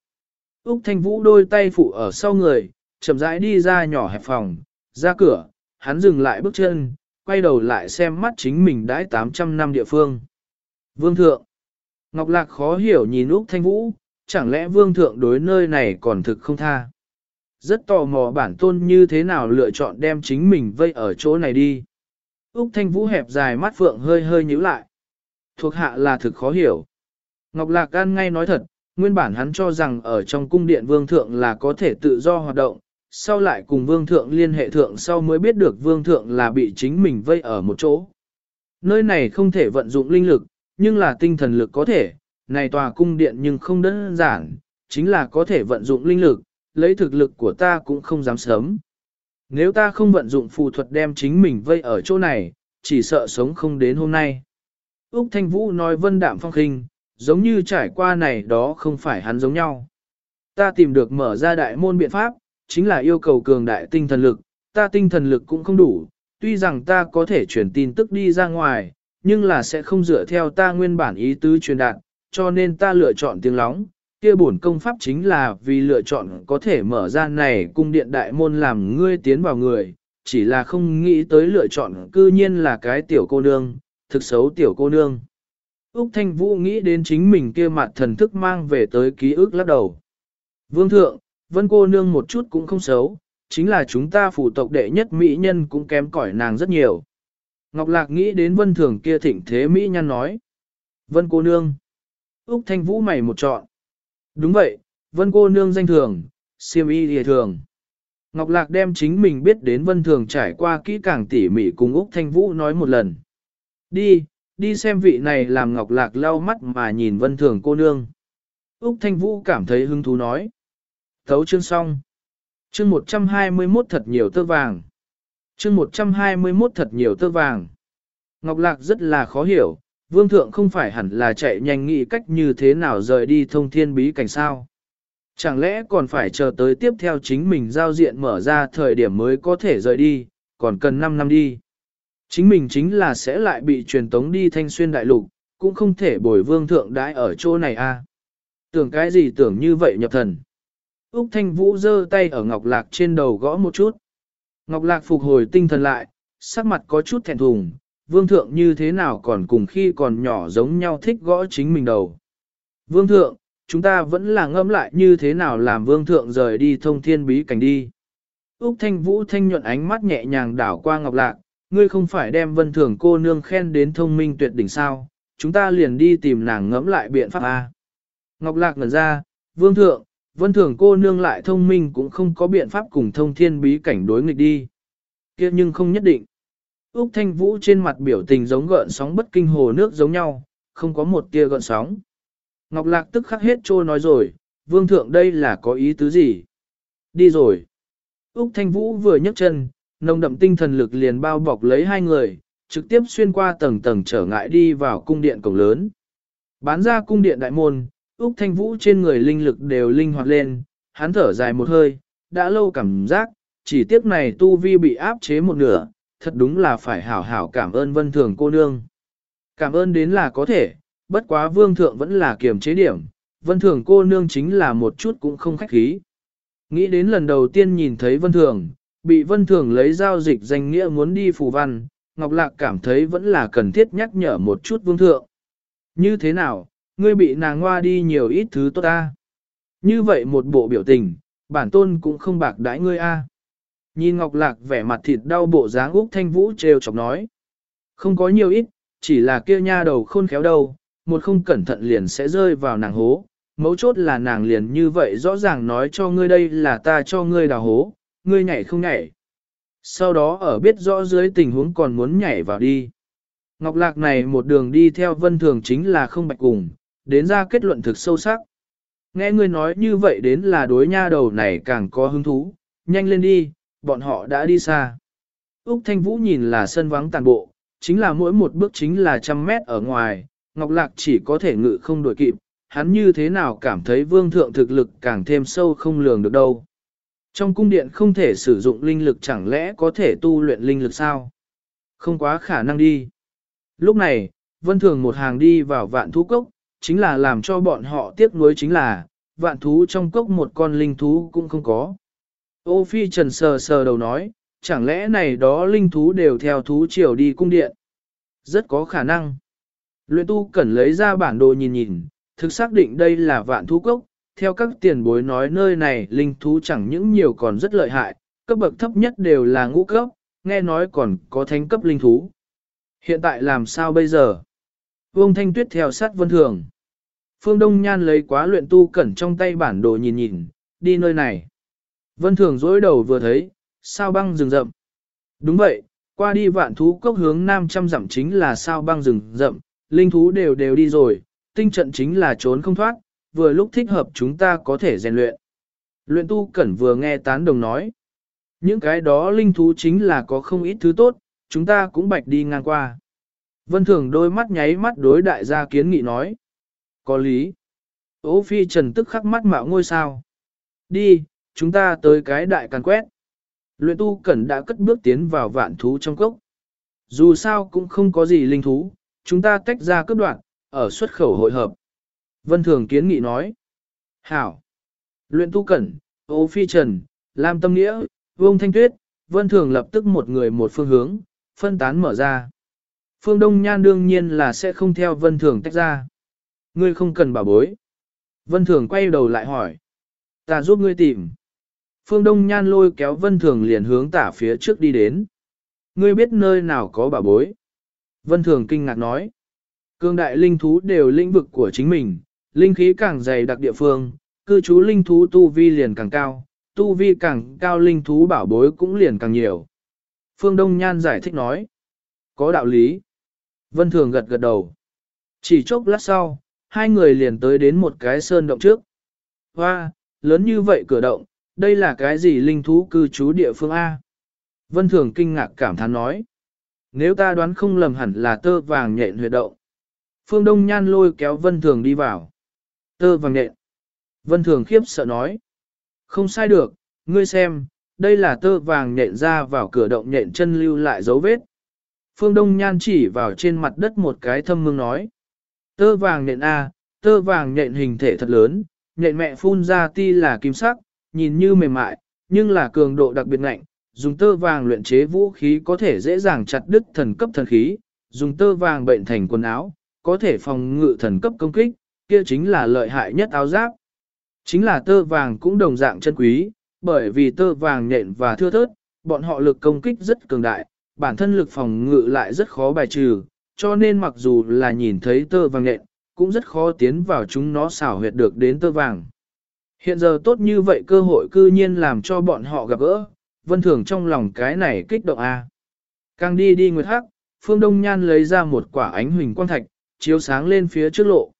Úc Thanh Vũ đôi tay phụ ở sau người, chậm rãi đi ra nhỏ hẹp phòng, ra cửa, hắn dừng lại bước chân, quay đầu lại xem mắt chính mình đãi 800 năm địa phương. Vương thượng. Ngọc Lạc khó hiểu nhìn Úc Thanh Vũ, chẳng lẽ vương thượng đối nơi này còn thực không tha. Rất tò mò bản tôn như thế nào lựa chọn đem chính mình vây ở chỗ này đi. Úc Thanh Vũ hẹp dài mắt phượng hơi hơi nhíu lại. Thuộc hạ là thực khó hiểu. Ngọc Lạc An ngay nói thật, nguyên bản hắn cho rằng ở trong cung điện vương thượng là có thể tự do hoạt động, sau lại cùng vương thượng liên hệ thượng sau mới biết được vương thượng là bị chính mình vây ở một chỗ. Nơi này không thể vận dụng linh lực, nhưng là tinh thần lực có thể, này tòa cung điện nhưng không đơn giản, chính là có thể vận dụng linh lực, lấy thực lực của ta cũng không dám sớm. Nếu ta không vận dụng phù thuật đem chính mình vây ở chỗ này, chỉ sợ sống không đến hôm nay. Úc Thanh Vũ nói vân đạm phong khinh, giống như trải qua này đó không phải hắn giống nhau. Ta tìm được mở ra đại môn biện pháp, chính là yêu cầu cường đại tinh thần lực, ta tinh thần lực cũng không đủ, tuy rằng ta có thể truyền tin tức đi ra ngoài, nhưng là sẽ không dựa theo ta nguyên bản ý tứ truyền đạt, cho nên ta lựa chọn tiếng lóng, kia bổn công pháp chính là vì lựa chọn có thể mở ra này cung điện đại môn làm ngươi tiến vào người, chỉ là không nghĩ tới lựa chọn cư nhiên là cái tiểu cô nương, thực xấu tiểu cô nương. Úc Thanh Vũ nghĩ đến chính mình kia mặt thần thức mang về tới ký ức lắc đầu. Vương thượng, vân cô nương một chút cũng không xấu, chính là chúng ta phủ tộc đệ nhất mỹ nhân cũng kém cỏi nàng rất nhiều. Ngọc Lạc nghĩ đến vân thường kia thịnh thế mỹ nhân nói. Vân cô nương. Úc Thanh Vũ mày một trọn. Đúng vậy, vân cô nương danh thường, siêm y địa thường. Ngọc Lạc đem chính mình biết đến vân thường trải qua kỹ càng tỉ mỉ cùng Úc Thanh Vũ nói một lần. Đi, đi xem vị này làm Ngọc Lạc lau mắt mà nhìn vân thường cô nương. Úc Thanh Vũ cảm thấy hứng thú nói. Thấu chương xong. Chương 121 thật nhiều tơ vàng. Chương 121 thật nhiều tơ vàng. Ngọc Lạc rất là khó hiểu, vương thượng không phải hẳn là chạy nhanh nghĩ cách như thế nào rời đi thông thiên bí cảnh sao. Chẳng lẽ còn phải chờ tới tiếp theo chính mình giao diện mở ra thời điểm mới có thể rời đi, còn cần 5 năm đi. Chính mình chính là sẽ lại bị truyền tống đi thanh xuyên đại lục, cũng không thể bồi vương thượng đãi ở chỗ này a. À. Tưởng cái gì tưởng như vậy nhập thần. Úc Thanh Vũ giơ tay ở Ngọc Lạc trên đầu gõ một chút. Ngọc Lạc phục hồi tinh thần lại, sắc mặt có chút thẹn thùng, vương thượng như thế nào còn cùng khi còn nhỏ giống nhau thích gõ chính mình đầu. Vương thượng, chúng ta vẫn là ngâm lại như thế nào làm vương thượng rời đi thông thiên bí cảnh đi. Úc Thanh Vũ thanh nhuận ánh mắt nhẹ nhàng đảo qua Ngọc Lạc, ngươi không phải đem vân thường cô nương khen đến thông minh tuyệt đỉnh sao, chúng ta liền đi tìm nàng ngẫm lại biện pháp A. Ngọc Lạc ngẩn ra, vương thượng, vân thường cô nương lại thông minh cũng không có biện pháp cùng thông thiên bí cảnh đối nghịch đi. kia nhưng không nhất định. Úc Thanh Vũ trên mặt biểu tình giống gợn sóng bất kinh hồ nước giống nhau, không có một tia gợn sóng. Ngọc Lạc tức khắc hết trôi nói rồi, vương thượng đây là có ý tứ gì? Đi rồi. Úc Thanh Vũ vừa nhấc chân, nồng đậm tinh thần lực liền bao bọc lấy hai người, trực tiếp xuyên qua tầng tầng trở ngại đi vào cung điện cổng lớn. Bán ra cung điện đại môn, Úc Thanh Vũ trên người linh lực đều linh hoạt lên, hắn thở dài một hơi, đã lâu cảm giác, chỉ tiếc này tu vi bị áp chế một nửa, thật đúng là phải hảo hảo cảm ơn vân thường cô nương. Cảm ơn đến là có thể, bất quá vương thượng vẫn là kiềm chế điểm, vân thường cô nương chính là một chút cũng không khách khí. Nghĩ đến lần đầu tiên nhìn thấy vân thường, bị vân thường lấy giao dịch danh nghĩa muốn đi phù văn, Ngọc Lạc cảm thấy vẫn là cần thiết nhắc nhở một chút vương thượng. Như thế nào, ngươi bị nàng hoa đi nhiều ít thứ tốt ta. Như vậy một bộ biểu tình, bản tôn cũng không bạc đãi ngươi a. Nhìn Ngọc Lạc vẻ mặt thịt đau bộ dáng Úc Thanh Vũ trêu chọc nói. Không có nhiều ít, chỉ là kia nha đầu khôn khéo đâu, một không cẩn thận liền sẽ rơi vào nàng hố. Mấu chốt là nàng liền như vậy rõ ràng nói cho ngươi đây là ta cho ngươi đào hố, ngươi nhảy không nhảy. Sau đó ở biết rõ dưới tình huống còn muốn nhảy vào đi. Ngọc Lạc này một đường đi theo vân thường chính là không bạch cùng, đến ra kết luận thực sâu sắc. Nghe ngươi nói như vậy đến là đối nha đầu này càng có hứng thú, nhanh lên đi, bọn họ đã đi xa. Úc Thanh Vũ nhìn là sân vắng tàn bộ, chính là mỗi một bước chính là trăm mét ở ngoài, Ngọc Lạc chỉ có thể ngự không đuổi kịp, hắn như thế nào cảm thấy vương thượng thực lực càng thêm sâu không lường được đâu. Trong cung điện không thể sử dụng linh lực chẳng lẽ có thể tu luyện linh lực sao? Không quá khả năng đi. Lúc này, vân thường một hàng đi vào vạn thú cốc, chính là làm cho bọn họ tiếc nuối chính là, vạn thú trong cốc một con linh thú cũng không có. Ô phi trần sờ sờ đầu nói, chẳng lẽ này đó linh thú đều theo thú triều đi cung điện? Rất có khả năng. Luyện tu cần lấy ra bản đồ nhìn nhìn, thực xác định đây là vạn thú cốc, theo các tiền bối nói nơi này linh thú chẳng những nhiều còn rất lợi hại, cấp bậc thấp nhất đều là ngũ cấp, nghe nói còn có thánh cấp linh thú. Hiện tại làm sao bây giờ? Vương Thanh Tuyết theo sát vân thường. Phương Đông Nhan lấy quá luyện tu cẩn trong tay bản đồ nhìn nhìn, đi nơi này. Vân thường dối đầu vừa thấy, sao băng rừng rậm. Đúng vậy, qua đi vạn thú cốc hướng nam trăm dặm chính là sao băng rừng rậm, linh thú đều đều đi rồi, tinh trận chính là trốn không thoát, vừa lúc thích hợp chúng ta có thể rèn luyện. Luyện tu cẩn vừa nghe tán đồng nói. Những cái đó linh thú chính là có không ít thứ tốt, chúng ta cũng bạch đi ngang qua. Vân thường đôi mắt nháy mắt đối đại gia kiến nghị nói. Có lý. Ô phi trần tức khắc mắt mạo ngôi sao. Đi, chúng ta tới cái đại càn quét. Luyện tu cẩn đã cất bước tiến vào vạn thú trong cốc. Dù sao cũng không có gì linh thú, chúng ta tách ra cướp đoạn, ở xuất khẩu hội hợp. Vân Thường kiến nghị nói. Hảo. Luyện tu cẩn, ô phi trần, lam tâm nghĩa, vông thanh tuyết, Vân Thường lập tức một người một phương hướng, phân tán mở ra. Phương Đông Nhan đương nhiên là sẽ không theo Vân Thường tách ra. Ngươi không cần bảo bối. Vân Thường quay đầu lại hỏi. Ta giúp ngươi tìm. Phương Đông Nhan lôi kéo Vân Thường liền hướng tả phía trước đi đến. Ngươi biết nơi nào có bảo bối. Vân Thường kinh ngạc nói. Cương đại linh thú đều lĩnh vực của chính mình, linh khí càng dày đặc địa phương, cư trú linh thú tu vi liền càng cao, tu vi càng cao linh thú bảo bối cũng liền càng nhiều. Phương Đông Nhan giải thích nói. Có đạo lý. Vân Thường gật gật đầu. Chỉ chốc lát sau, hai người liền tới đến một cái sơn động trước. Hoa, lớn như vậy cửa động, đây là cái gì linh thú cư trú địa phương A? Vân Thường kinh ngạc cảm thán nói. Nếu ta đoán không lầm hẳn là tơ vàng nhện huyệt động. Phương Đông Nhan lôi kéo Vân Thường đi vào. Tơ vàng nhện. Vân Thường khiếp sợ nói. Không sai được, ngươi xem, đây là tơ vàng nhện ra vào cửa động nhện chân lưu lại dấu vết. Phương Đông Nhan chỉ vào trên mặt đất một cái thâm mương nói. Tơ vàng nhện A, tơ vàng nhện hình thể thật lớn, nhện mẹ phun ra ti là kim sắc, nhìn như mềm mại, nhưng là cường độ đặc biệt ngạnh, dùng tơ vàng luyện chế vũ khí có thể dễ dàng chặt đứt thần cấp thần khí, dùng tơ vàng bệnh thành quần áo, có thể phòng ngự thần cấp công kích, kia chính là lợi hại nhất áo giáp. Chính là tơ vàng cũng đồng dạng chân quý, bởi vì tơ vàng nhện và thưa thớt, bọn họ lực công kích rất cường đại, bản thân lực phòng ngự lại rất khó bài trừ, cho nên mặc dù là nhìn thấy tơ vàng nhện, cũng rất khó tiến vào chúng nó xảo huyệt được đến tơ vàng. Hiện giờ tốt như vậy cơ hội cư nhiên làm cho bọn họ gặp gỡ, vân thường trong lòng cái này kích động a. Càng đi đi nguyệt hắc, phương đông nhan lấy ra một quả ánh huỳnh quang thạch, chiếu sáng lên phía trước lộ.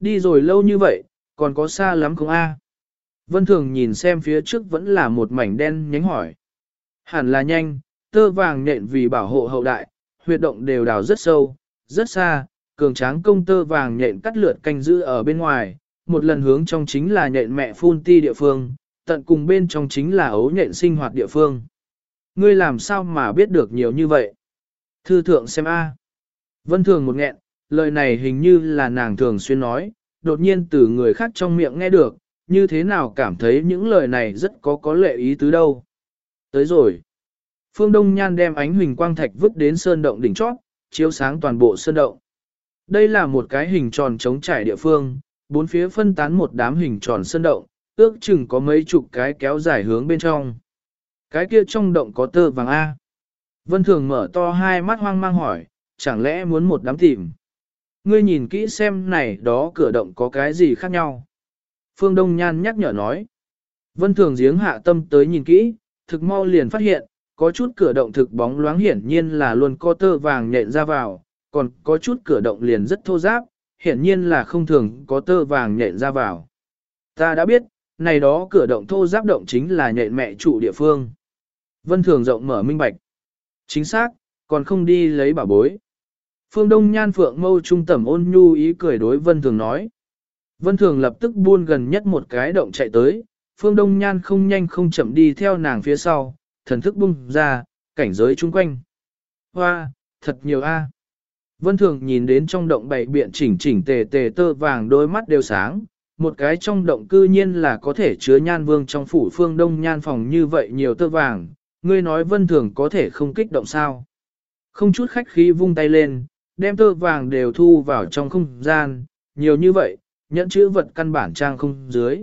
Đi rồi lâu như vậy, còn có xa lắm không a? Vân thường nhìn xem phía trước vẫn là một mảnh đen nhánh hỏi. Hẳn là nhanh, tơ vàng nện vì bảo hộ hậu đại, huyệt động đều đào rất sâu, rất xa, cường tráng công tơ vàng nện cắt lượt canh giữ ở bên ngoài, một lần hướng trong chính là nhện mẹ phun ti địa phương, tận cùng bên trong chính là ấu nhện sinh hoạt địa phương. Ngươi làm sao mà biết được nhiều như vậy? Thư thượng xem A. Vân thường một nghẹn, lời này hình như là nàng thường xuyên nói, đột nhiên từ người khác trong miệng nghe được, như thế nào cảm thấy những lời này rất có có lệ ý tứ đâu. Tới rồi. Phương Đông Nhan đem ánh huỳnh quang thạch vứt đến sơn động đỉnh chót, chiếu sáng toàn bộ sơn động. Đây là một cái hình tròn trống trải địa phương, bốn phía phân tán một đám hình tròn sơn động, ước chừng có mấy chục cái kéo dài hướng bên trong. Cái kia trong động có tơ vàng A. Vân Thường mở to hai mắt hoang mang hỏi, chẳng lẽ muốn một đám tìm. Ngươi nhìn kỹ xem này đó cửa động có cái gì khác nhau. Phương Đông Nhan nhắc nhở nói. Vân Thường giếng hạ tâm tới nhìn kỹ, thực mau liền phát hiện, có chút cửa động thực bóng loáng hiển nhiên là luôn có tơ vàng nhện ra vào, còn có chút cửa động liền rất thô giáp, hiển nhiên là không thường có tơ vàng nhện ra vào. Ta đã biết, này đó cửa động thô giáp động chính là nhện mẹ trụ địa phương. Vân Thường rộng mở minh bạch. Chính xác, còn không đi lấy bảo bối. Phương Đông Nhan Phượng mâu trung tẩm ôn nhu ý cười đối Vân Thường nói. Vân Thường lập tức buôn gần nhất một cái động chạy tới, Phương Đông Nhan không nhanh không chậm đi theo nàng phía sau, thần thức bung ra, cảnh giới chung quanh. Hoa, thật nhiều a. Vân Thường nhìn đến trong động bảy biện chỉnh chỉnh tề tề tơ vàng đôi mắt đều sáng, một cái trong động cư nhiên là có thể chứa nhan vương trong phủ phương đông nhan phòng như vậy nhiều tơ vàng, ngươi nói Vân Thường có thể không kích động sao. Không chút khách khí vung tay lên, đem tơ vàng đều thu vào trong không gian, nhiều như vậy, nhẫn chữ vật căn bản trang không dưới.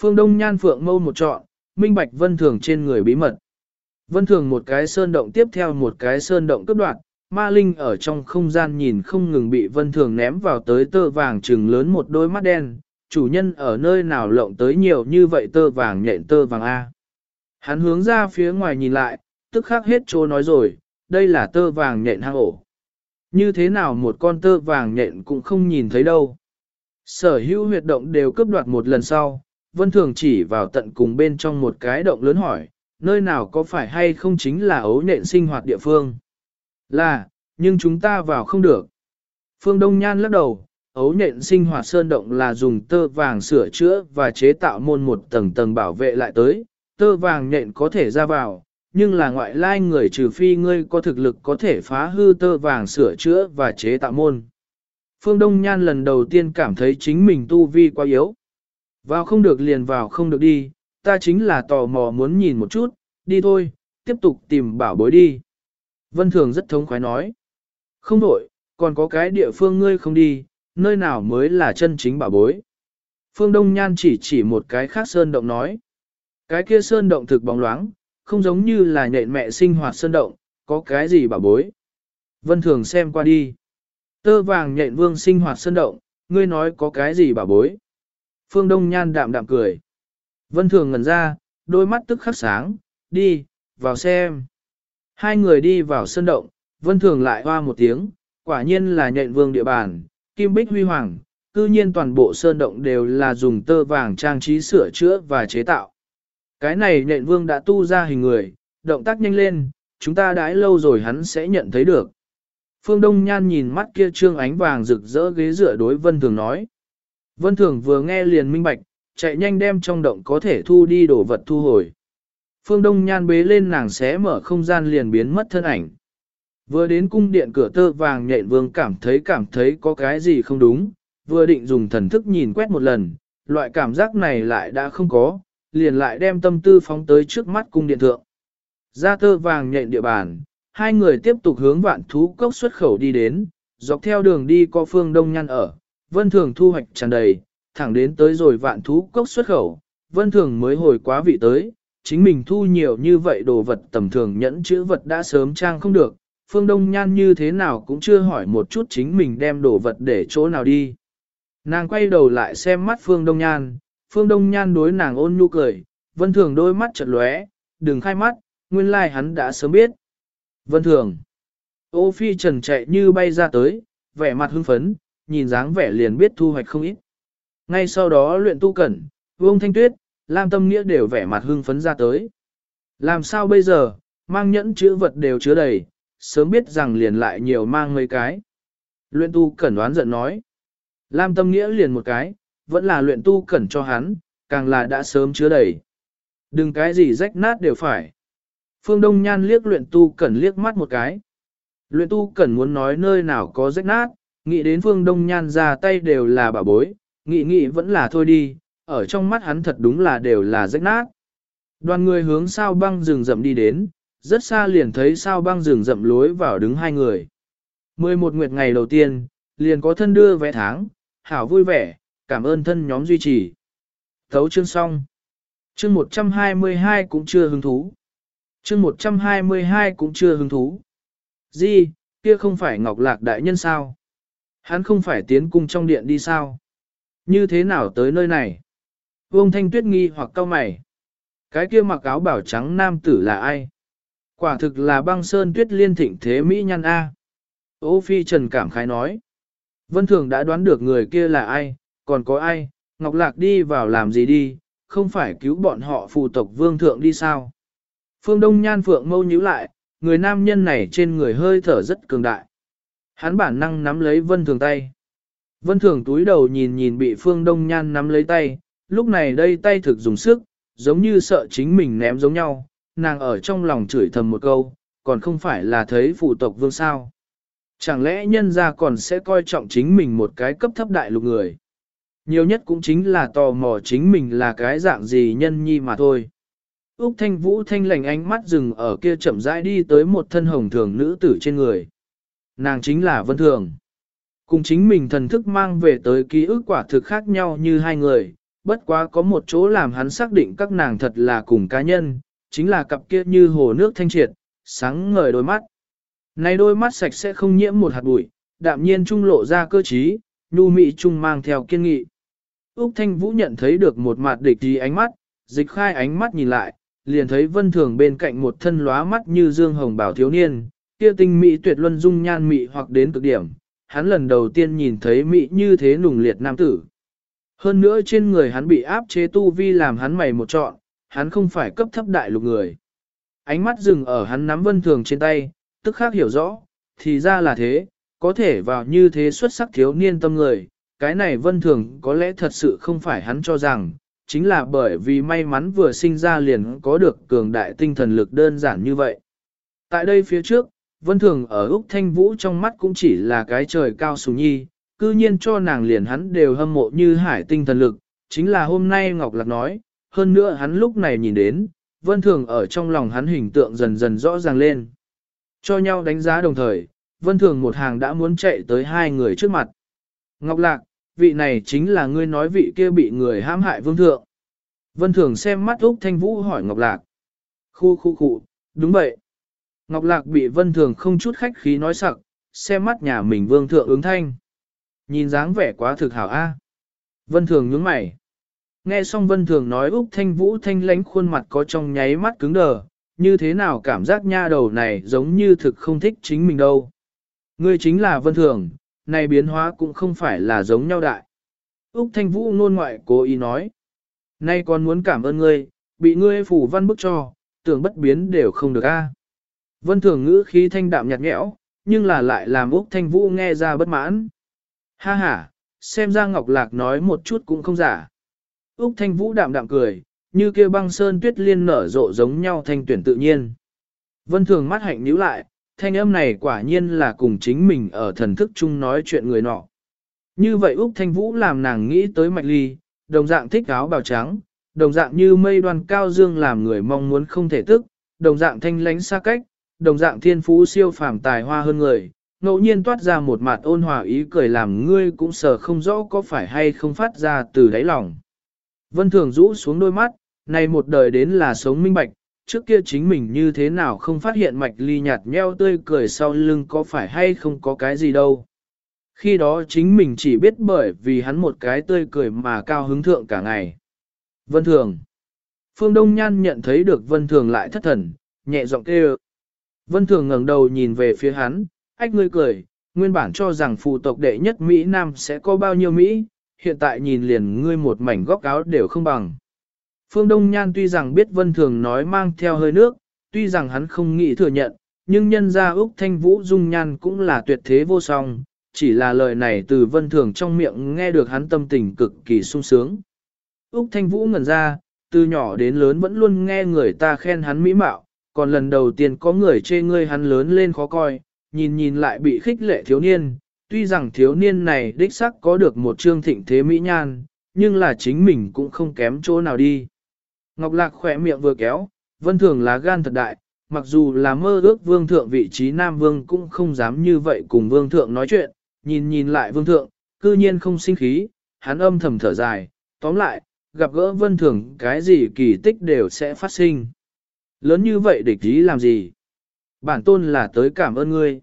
Phương Đông Nhan Phượng mâu một trọn, minh bạch Vân Thường trên người bí mật. Vân Thường một cái sơn động tiếp theo một cái sơn động cấp đoạn, ma linh ở trong không gian nhìn không ngừng bị Vân Thường ném vào tới tơ vàng trừng lớn một đôi mắt đen, chủ nhân ở nơi nào lộng tới nhiều như vậy tơ vàng nhện tơ vàng A. Hắn hướng ra phía ngoài nhìn lại, tức khắc hết chỗ nói rồi, đây là tơ vàng nhện hang ổ. Như thế nào một con tơ vàng nhện cũng không nhìn thấy đâu. Sở hữu huyệt động đều cướp đoạt một lần sau, Vân Thường chỉ vào tận cùng bên trong một cái động lớn hỏi, nơi nào có phải hay không chính là ấu nện sinh hoạt địa phương. Là, nhưng chúng ta vào không được. Phương Đông Nhan lắc đầu, ấu nện sinh hoạt sơn động là dùng tơ vàng sửa chữa và chế tạo môn một tầng tầng bảo vệ lại tới, tơ vàng nện có thể ra vào, nhưng là ngoại lai người trừ phi ngươi có thực lực có thể phá hư tơ vàng sửa chữa và chế tạo môn. Phương Đông Nhan lần đầu tiên cảm thấy chính mình tu vi quá yếu. Vào không được liền vào không được đi, ta chính là tò mò muốn nhìn một chút, đi thôi, tiếp tục tìm bảo bối đi. Vân Thường rất thống khoái nói. Không đổi, còn có cái địa phương ngươi không đi, nơi nào mới là chân chính bảo bối. Phương Đông Nhan chỉ chỉ một cái khác sơn động nói. Cái kia sơn động thực bóng loáng, không giống như là nhện mẹ sinh hoạt sơn động, có cái gì bảo bối. Vân Thường xem qua đi. Tơ vàng nhện vương sinh hoạt sơn động, ngươi nói có cái gì bảo bối. Phương Đông Nhan đạm đạm cười. Vân Thường ngẩn ra, đôi mắt tức khắc sáng, đi, vào xem. Hai người đi vào sân động, Vân Thường lại hoa một tiếng, quả nhiên là nhện vương địa bàn, kim bích huy hoàng, cư nhiên toàn bộ sơn động đều là dùng tơ vàng trang trí sửa chữa và chế tạo. Cái này nhện vương đã tu ra hình người, động tác nhanh lên, chúng ta đãi lâu rồi hắn sẽ nhận thấy được. Phương Đông Nhan nhìn mắt kia trương ánh vàng rực rỡ ghế dựa đối Vân Thường nói. Vân Thường vừa nghe liền minh bạch, chạy nhanh đem trong động có thể thu đi đổ vật thu hồi. Phương Đông Nhan bế lên nàng xé mở không gian liền biến mất thân ảnh. Vừa đến cung điện cửa tơ vàng nhện vương cảm thấy cảm thấy có cái gì không đúng, vừa định dùng thần thức nhìn quét một lần, loại cảm giác này lại đã không có, liền lại đem tâm tư phóng tới trước mắt cung điện thượng. Ra tơ vàng nhện địa bàn, hai người tiếp tục hướng vạn thú cốc xuất khẩu đi đến, dọc theo đường đi có phương đông nhăn ở, vân thường thu hoạch tràn đầy, thẳng đến tới rồi vạn thú cốc xuất khẩu, vân thường mới hồi quá vị tới, chính mình thu nhiều như vậy đồ vật tầm thường nhẫn chữ vật đã sớm trang không được, phương đông nhan như thế nào cũng chưa hỏi một chút chính mình đem đồ vật để chỗ nào đi. Nàng quay đầu lại xem mắt phương đông nhan, phương đông nhan đối nàng ôn nhu cười, vân thường đôi mắt chật lóe, đừng khai mắt, nguyên lai like hắn đã sớm biết. Vân thường. Ô phi trần chạy như bay ra tới, vẻ mặt hưng phấn, nhìn dáng vẻ liền biết thu hoạch không ít. Ngay sau đó luyện tu cẩn, vương thanh tuyết, lam tâm nghĩa đều vẻ mặt hưng phấn ra tới. Làm sao bây giờ, mang nhẫn chữ vật đều chứa đầy, sớm biết rằng liền lại nhiều mang mấy cái. Luyện tu cẩn đoán giận nói. Lam tâm nghĩa liền một cái, vẫn là luyện tu cẩn cho hắn, càng là đã sớm chứa đầy. Đừng cái gì rách nát đều phải. Phương Đông Nhan liếc luyện tu cẩn liếc mắt một cái. Luyện tu cẩn muốn nói nơi nào có rách nát, nghĩ đến Phương Đông Nhan ra tay đều là bà bối, nghĩ nghĩ vẫn là thôi đi, ở trong mắt hắn thật đúng là đều là rách nát. Đoàn người hướng sao băng rừng rậm đi đến, rất xa liền thấy sao băng rừng rậm lối vào đứng hai người. 11 nguyệt ngày đầu tiên, liền có thân đưa vé tháng, hảo vui vẻ, cảm ơn thân nhóm duy trì. Thấu chương xong. Chương 122 cũng chưa hứng thú. Chương 122 cũng chưa hứng thú. Gì, kia không phải Ngọc Lạc đại nhân sao? Hắn không phải tiến cung trong điện đi sao? Như thế nào tới nơi này? Vương Thanh Tuyết nghi hoặc cao mày. Cái kia mặc áo bảo trắng nam tử là ai? Quả thực là băng sơn tuyết liên thịnh thế Mỹ nhân A. Ô Phi Trần cảm khái nói. Vân Thường đã đoán được người kia là ai, còn có ai, Ngọc Lạc đi vào làm gì đi, không phải cứu bọn họ phù tộc vương thượng đi sao. Phương Đông Nhan Phượng mâu nhíu lại, người nam nhân này trên người hơi thở rất cường đại. Hắn bản năng nắm lấy Vân Thường tay. Vân Thường túi đầu nhìn nhìn bị Phương Đông Nhan nắm lấy tay, lúc này đây tay thực dùng sức, giống như sợ chính mình ném giống nhau, nàng ở trong lòng chửi thầm một câu, còn không phải là thấy phụ tộc vương sao. Chẳng lẽ nhân gia còn sẽ coi trọng chính mình một cái cấp thấp đại lục người. Nhiều nhất cũng chính là tò mò chính mình là cái dạng gì nhân nhi mà thôi. Úc Thanh Vũ thanh lành ánh mắt dừng ở kia chậm rãi đi tới một thân hồng thường nữ tử trên người. Nàng chính là Vân Thường. Cùng chính mình thần thức mang về tới ký ức quả thực khác nhau như hai người, bất quá có một chỗ làm hắn xác định các nàng thật là cùng cá nhân, chính là cặp kia như hồ nước thanh triệt, sáng ngời đôi mắt. Này đôi mắt sạch sẽ không nhiễm một hạt bụi, đạm nhiên trung lộ ra cơ trí, nhu mị trung mang theo kiên nghị. Úc Thanh Vũ nhận thấy được một mặt địch tí ánh mắt, dịch khai ánh mắt nhìn lại, liền thấy vân thường bên cạnh một thân lóa mắt như dương hồng bảo thiếu niên, kia tinh mỹ tuyệt luân dung nhan mị hoặc đến cực điểm, hắn lần đầu tiên nhìn thấy mị như thế nùng liệt nam tử. Hơn nữa trên người hắn bị áp chế tu vi làm hắn mày một trọn, hắn không phải cấp thấp đại lục người. Ánh mắt dừng ở hắn nắm vân thường trên tay, tức khác hiểu rõ, thì ra là thế, có thể vào như thế xuất sắc thiếu niên tâm người, cái này vân thường có lẽ thật sự không phải hắn cho rằng, chính là bởi vì may mắn vừa sinh ra liền có được cường đại tinh thần lực đơn giản như vậy. Tại đây phía trước, vân thường ở Úc Thanh Vũ trong mắt cũng chỉ là cái trời cao sù nhi, cư nhiên cho nàng liền hắn đều hâm mộ như hải tinh thần lực, chính là hôm nay Ngọc Lạc nói, hơn nữa hắn lúc này nhìn đến, vân thường ở trong lòng hắn hình tượng dần dần rõ ràng lên. Cho nhau đánh giá đồng thời, vân thường một hàng đã muốn chạy tới hai người trước mặt. Ngọc Lạc, vị này chính là ngươi nói vị kia bị người hãm hại vương thượng. Vân thường xem mắt Úc Thanh Vũ hỏi Ngọc Lạc. Khu khu khu, đúng vậy. Ngọc Lạc bị vân thường không chút khách khí nói sặc, xem mắt nhà mình vương thượng ứng thanh. Nhìn dáng vẻ quá thực hảo a. Vân thường nhướng mày. Nghe xong vân thường nói Úc Thanh Vũ thanh lánh khuôn mặt có trong nháy mắt cứng đờ, như thế nào cảm giác nha đầu này giống như thực không thích chính mình đâu. Ngươi chính là vân thường, này biến hóa cũng không phải là giống nhau đại. Úc Thanh Vũ nôn ngoại cố ý nói. Nay còn muốn cảm ơn ngươi, bị ngươi phủ văn bức cho, tưởng bất biến đều không được a. Vân thường ngữ khí thanh đạm nhạt nhẽo, nhưng là lại làm Úc Thanh Vũ nghe ra bất mãn. Ha ha, xem ra Ngọc Lạc nói một chút cũng không giả. Úc Thanh Vũ đạm đạm cười, như kia băng sơn tuyết liên nở rộ giống nhau thanh tuyển tự nhiên. Vân Thường mắt hạnh nhíu lại, thanh âm này quả nhiên là cùng chính mình ở thần thức chung nói chuyện người nọ. Như vậy Úc Thanh Vũ làm nàng nghĩ tới Mạch Ly, đồng dạng thích áo bào trắng, đồng dạng như mây đoan cao dương làm người mong muốn không thể tức, đồng dạng thanh lánh xa cách, đồng dạng thiên phú siêu phàm tài hoa hơn người, ngẫu nhiên toát ra một mặt ôn hòa ý cười làm ngươi cũng sợ không rõ có phải hay không phát ra từ đáy lòng. Vân Thường rũ xuống đôi mắt, này một đời đến là sống minh bạch, trước kia chính mình như thế nào không phát hiện mạch ly nhạt nheo tươi cười sau lưng có phải hay không có cái gì đâu. Khi đó chính mình chỉ biết bởi vì hắn một cái tươi cười mà cao hứng thượng cả ngày. Vân Thường Phương Đông Nhan nhận thấy được Vân Thường lại thất thần, nhẹ giọng kêu. Vân Thường ngẩng đầu nhìn về phía hắn, ách ngươi cười, nguyên bản cho rằng phù tộc đệ nhất Mỹ Nam sẽ có bao nhiêu Mỹ, hiện tại nhìn liền ngươi một mảnh góc áo đều không bằng. Phương Đông Nhan tuy rằng biết Vân Thường nói mang theo hơi nước, tuy rằng hắn không nghĩ thừa nhận, nhưng nhân ra Úc Thanh Vũ dung nhan cũng là tuyệt thế vô song, chỉ là lời này từ Vân Thường trong miệng nghe được hắn tâm tình cực kỳ sung sướng. Úc Thanh Vũ ngẩn ra, từ nhỏ đến lớn vẫn luôn nghe người ta khen hắn mỹ mạo, còn lần đầu tiên có người chê ngươi hắn lớn lên khó coi, nhìn nhìn lại bị khích lệ thiếu niên, tuy rằng thiếu niên này đích sắc có được một trương thịnh thế mỹ nhan, nhưng là chính mình cũng không kém chỗ nào đi. Ngọc Lạc khỏe miệng vừa kéo, vân thường là gan thật đại, mặc dù là mơ ước vương thượng vị trí nam vương cũng không dám như vậy cùng vương thượng nói chuyện, nhìn nhìn lại vương thượng, cư nhiên không sinh khí, hắn âm thầm thở dài, tóm lại, gặp gỡ vân thường cái gì kỳ tích đều sẽ phát sinh. Lớn như vậy địch ý làm gì? Bản tôn là tới cảm ơn ngươi.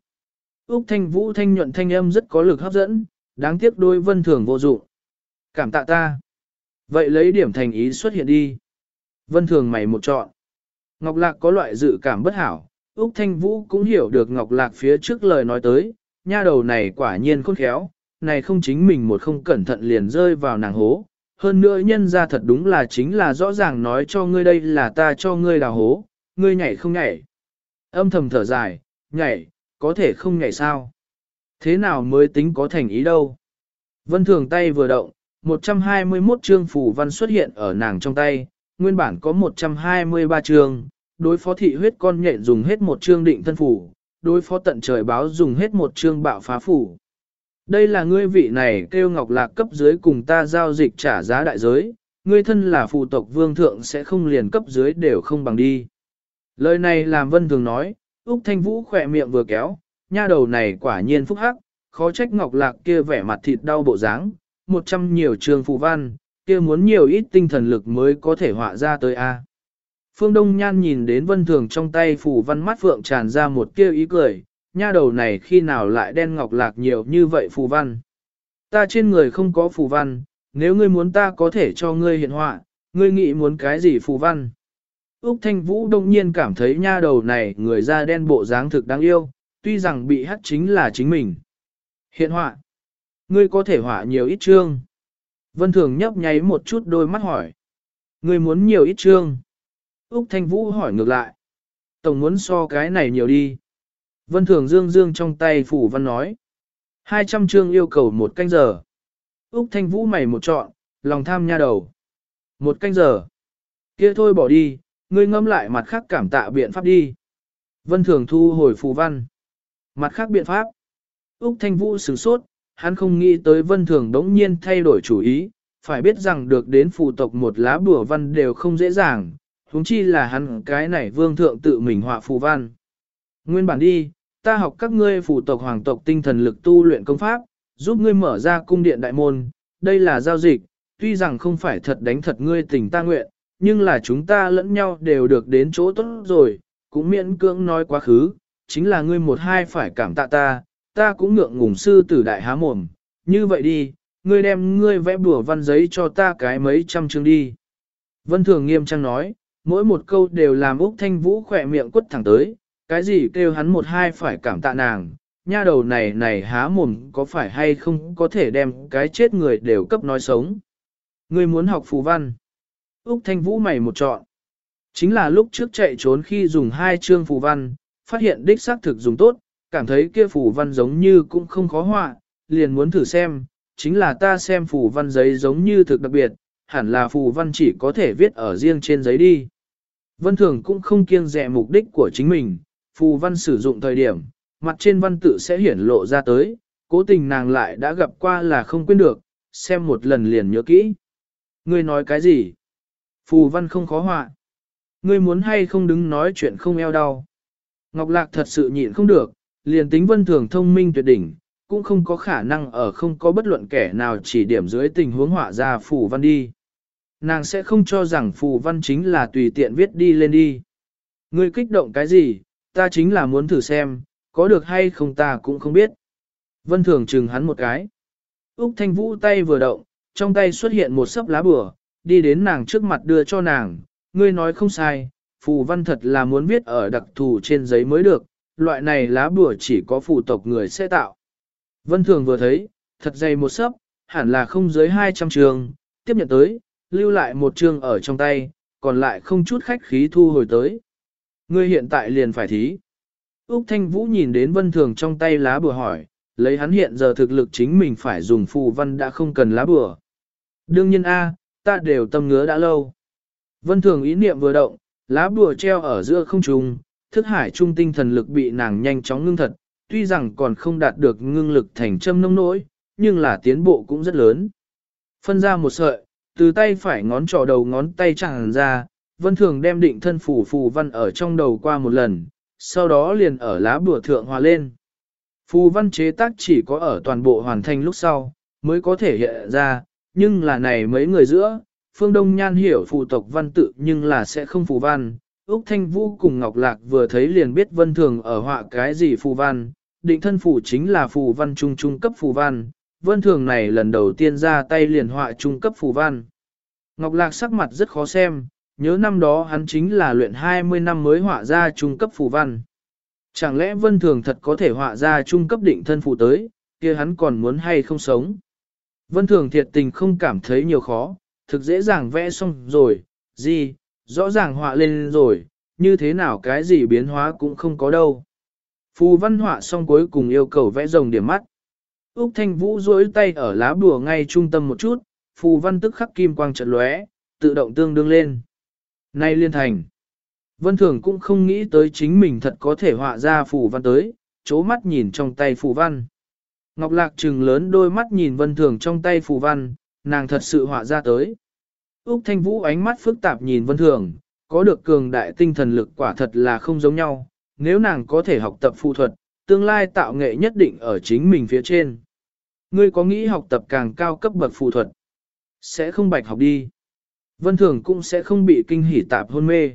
Úc thanh vũ thanh nhuận thanh âm rất có lực hấp dẫn, đáng tiếc đôi vân thường vô dụng. Cảm tạ ta. Vậy lấy điểm thành ý xuất hiện đi. Vân thường mày một chọn. Ngọc Lạc có loại dự cảm bất hảo, Úc Thanh Vũ cũng hiểu được Ngọc Lạc phía trước lời nói tới, nha đầu này quả nhiên khôn khéo, này không chính mình một không cẩn thận liền rơi vào nàng hố. Hơn nữa nhân ra thật đúng là chính là rõ ràng nói cho ngươi đây là ta cho ngươi đào hố, ngươi nhảy không nhảy. Âm thầm thở dài, nhảy, có thể không nhảy sao. Thế nào mới tính có thành ý đâu. Vân thường tay vừa động, 121 chương phủ văn xuất hiện ở nàng trong tay, nguyên bản có 123 chương, đối phó thị huyết con nhện dùng hết một chương định thân phủ, đối phó tận trời báo dùng hết một chương bạo phá phủ. Đây là ngươi vị này kêu ngọc lạc cấp dưới cùng ta giao dịch trả giá đại giới, ngươi thân là phụ tộc vương thượng sẽ không liền cấp dưới đều không bằng đi. Lời này làm vân thường nói, Úc Thanh Vũ khỏe miệng vừa kéo, nha đầu này quả nhiên phúc hắc, khó trách ngọc lạc kia vẻ mặt thịt đau bộ dáng, một trăm nhiều trường phù văn, kia muốn nhiều ít tinh thần lực mới có thể họa ra tới A. Phương Đông Nhan nhìn đến vân thường trong tay phù văn mắt phượng tràn ra một kia ý cười, nha đầu này khi nào lại đen ngọc lạc nhiều như vậy phù văn. Ta trên người không có phù văn, nếu ngươi muốn ta có thể cho ngươi hiện họa, ngươi nghĩ muốn cái gì phù văn. Úc Thanh Vũ đông nhiên cảm thấy nha đầu này người da đen bộ dáng thực đáng yêu, tuy rằng bị hắt chính là chính mình. Hiện họa. Ngươi có thể họa nhiều ít chương. Vân Thường nhấp nháy một chút đôi mắt hỏi. Ngươi muốn nhiều ít chương. Úc Thanh Vũ hỏi ngược lại. Tổng muốn so cái này nhiều đi. Vân Thường dương dương trong tay phủ văn nói. 200 chương yêu cầu một canh giờ. Úc Thanh Vũ mày một chọn, lòng tham nha đầu. Một canh giờ. kia thôi bỏ đi, ngươi ngâm lại mặt khác cảm tạ biện pháp đi. Vân Thường thu hồi phù văn. Mặt khác biện pháp. Úc Thanh Vũ sửng sốt, hắn không nghĩ tới Vân Thường đống nhiên thay đổi chủ ý, phải biết rằng được đến phù tộc một lá bùa văn đều không dễ dàng, huống chi là hắn cái này vương thượng tự mình họa phù văn. Nguyên bản đi, ta học các ngươi phù tộc hoàng tộc tinh thần lực tu luyện công pháp, giúp ngươi mở ra cung điện đại môn, đây là giao dịch, tuy rằng không phải thật đánh thật ngươi tình ta nguyện, nhưng là chúng ta lẫn nhau đều được đến chỗ tốt rồi, cũng miễn cưỡng nói quá khứ, chính là ngươi một hai phải cảm tạ ta, ta cũng ngượng ngùng sư tử đại há mồm, như vậy đi, ngươi đem ngươi vẽ bùa văn giấy cho ta cái mấy trăm chương đi. Vân Thường nghiêm trang nói, mỗi một câu đều làm Úc Thanh Vũ khỏe miệng quất thẳng tới, cái gì kêu hắn một hai phải cảm tạ nàng, nha đầu này này há mồm có phải hay không có thể đem cái chết người đều cấp nói sống. Ngươi muốn học phù văn. Úc Thanh Vũ mày một chọn. Chính là lúc trước chạy trốn khi dùng hai chương phù văn, phát hiện đích xác thực dùng tốt, cảm thấy kia phù văn giống như cũng không khó họa, liền muốn thử xem, chính là ta xem phù văn giấy giống như thực đặc biệt, hẳn là phù văn chỉ có thể viết ở riêng trên giấy đi. Vân Thường cũng không kiêng dè mục đích của chính mình, phù văn sử dụng thời điểm, mặt trên văn tự sẽ hiển lộ ra tới, cố tình nàng lại đã gặp qua là không quên được, xem một lần liền nhớ kỹ. Ngươi nói cái gì? Phù văn không khó họa. Ngươi muốn hay không đứng nói chuyện không eo đau. Ngọc Lạc thật sự nhịn không được, liền tính vân thường thông minh tuyệt đỉnh, cũng không có khả năng ở không có bất luận kẻ nào chỉ điểm dưới tình huống họa ra phù văn đi. Nàng sẽ không cho rằng phù văn chính là tùy tiện viết đi lên đi. Ngươi kích động cái gì, ta chính là muốn thử xem, có được hay không ta cũng không biết. Vân thường chừng hắn một cái. Úc Thanh Vũ tay vừa động, trong tay xuất hiện một sấp lá bửa, đi đến nàng trước mặt đưa cho nàng, ngươi nói không sai, phù văn thật là muốn viết ở đặc thù trên giấy mới được, loại này lá bùa chỉ có phù tộc người sẽ tạo. Vân Thường vừa thấy, thật dày một sấp, hẳn là không dưới 200 trường, tiếp nhận tới, lưu lại một trường ở trong tay, còn lại không chút khách khí thu hồi tới. Ngươi hiện tại liền phải thí. Úc Thanh Vũ nhìn đến Vân Thường trong tay lá bùa hỏi, lấy hắn hiện giờ thực lực chính mình phải dùng phù văn đã không cần lá bùa. Đương nhiên A, ta đều tâm ngứa đã lâu. Vân Thường ý niệm vừa động, lá bùa treo ở giữa không trung, thức hải trung tinh thần lực bị nàng nhanh chóng ngưng thật, tuy rằng còn không đạt được ngưng lực thành châm nông nỗi, nhưng là tiến bộ cũng rất lớn. Phân ra một sợi, từ tay phải ngón trỏ đầu ngón tay chẳng ra, Vân Thường đem định thân phủ phù văn ở trong đầu qua một lần, sau đó liền ở lá bùa thượng hòa lên. Phù văn chế tác chỉ có ở toàn bộ hoàn thành lúc sau, mới có thể hiện ra, nhưng là này mấy người giữa, phương Đông Nhan hiểu phù tộc văn tự nhưng là sẽ không phù văn. Úc Thanh Vũ cùng Ngọc Lạc vừa thấy liền biết vân thường ở họa cái gì phù văn, định thân phù chính là phù văn trung trung cấp phù văn, vân thường này lần đầu tiên ra tay liền họa trung cấp phù văn. Ngọc Lạc sắc mặt rất khó xem, nhớ năm đó hắn chính là luyện 20 năm mới họa ra trung cấp phù văn. Chẳng lẽ vân thường thật có thể họa ra trung cấp định thân phù tới, kia hắn còn muốn hay không sống? Vân thường thiệt tình không cảm thấy nhiều khó, thực dễ dàng vẽ xong rồi, gì, rõ ràng họa lên rồi, như thế nào cái gì biến hóa cũng không có đâu. Phù văn họa xong cuối cùng yêu cầu vẽ rồng điểm mắt. Úc Thanh Vũ duỗi tay ở lá bùa ngay trung tâm một chút, phù văn tức khắc kim quang trận lóe, tự động tương đương lên. Nay liên thành. Vân Thường cũng không nghĩ tới chính mình thật có thể họa ra phù văn tới, chố mắt nhìn trong tay phù văn. Ngọc Lạc trừng lớn đôi mắt nhìn Vân Thường trong tay phù văn, nàng thật sự họa ra tới. Úc Thanh Vũ ánh mắt phức tạp nhìn Vân Thường, có được cường đại tinh thần lực quả thật là không giống nhau, nếu nàng có thể học tập phù thuật, tương lai tạo nghệ nhất định ở chính mình phía trên. Ngươi có nghĩ học tập càng cao cấp bậc phù thuật, sẽ không bạch học đi. Vân Thường cũng sẽ không bị kinh hỉ tạp hôn mê.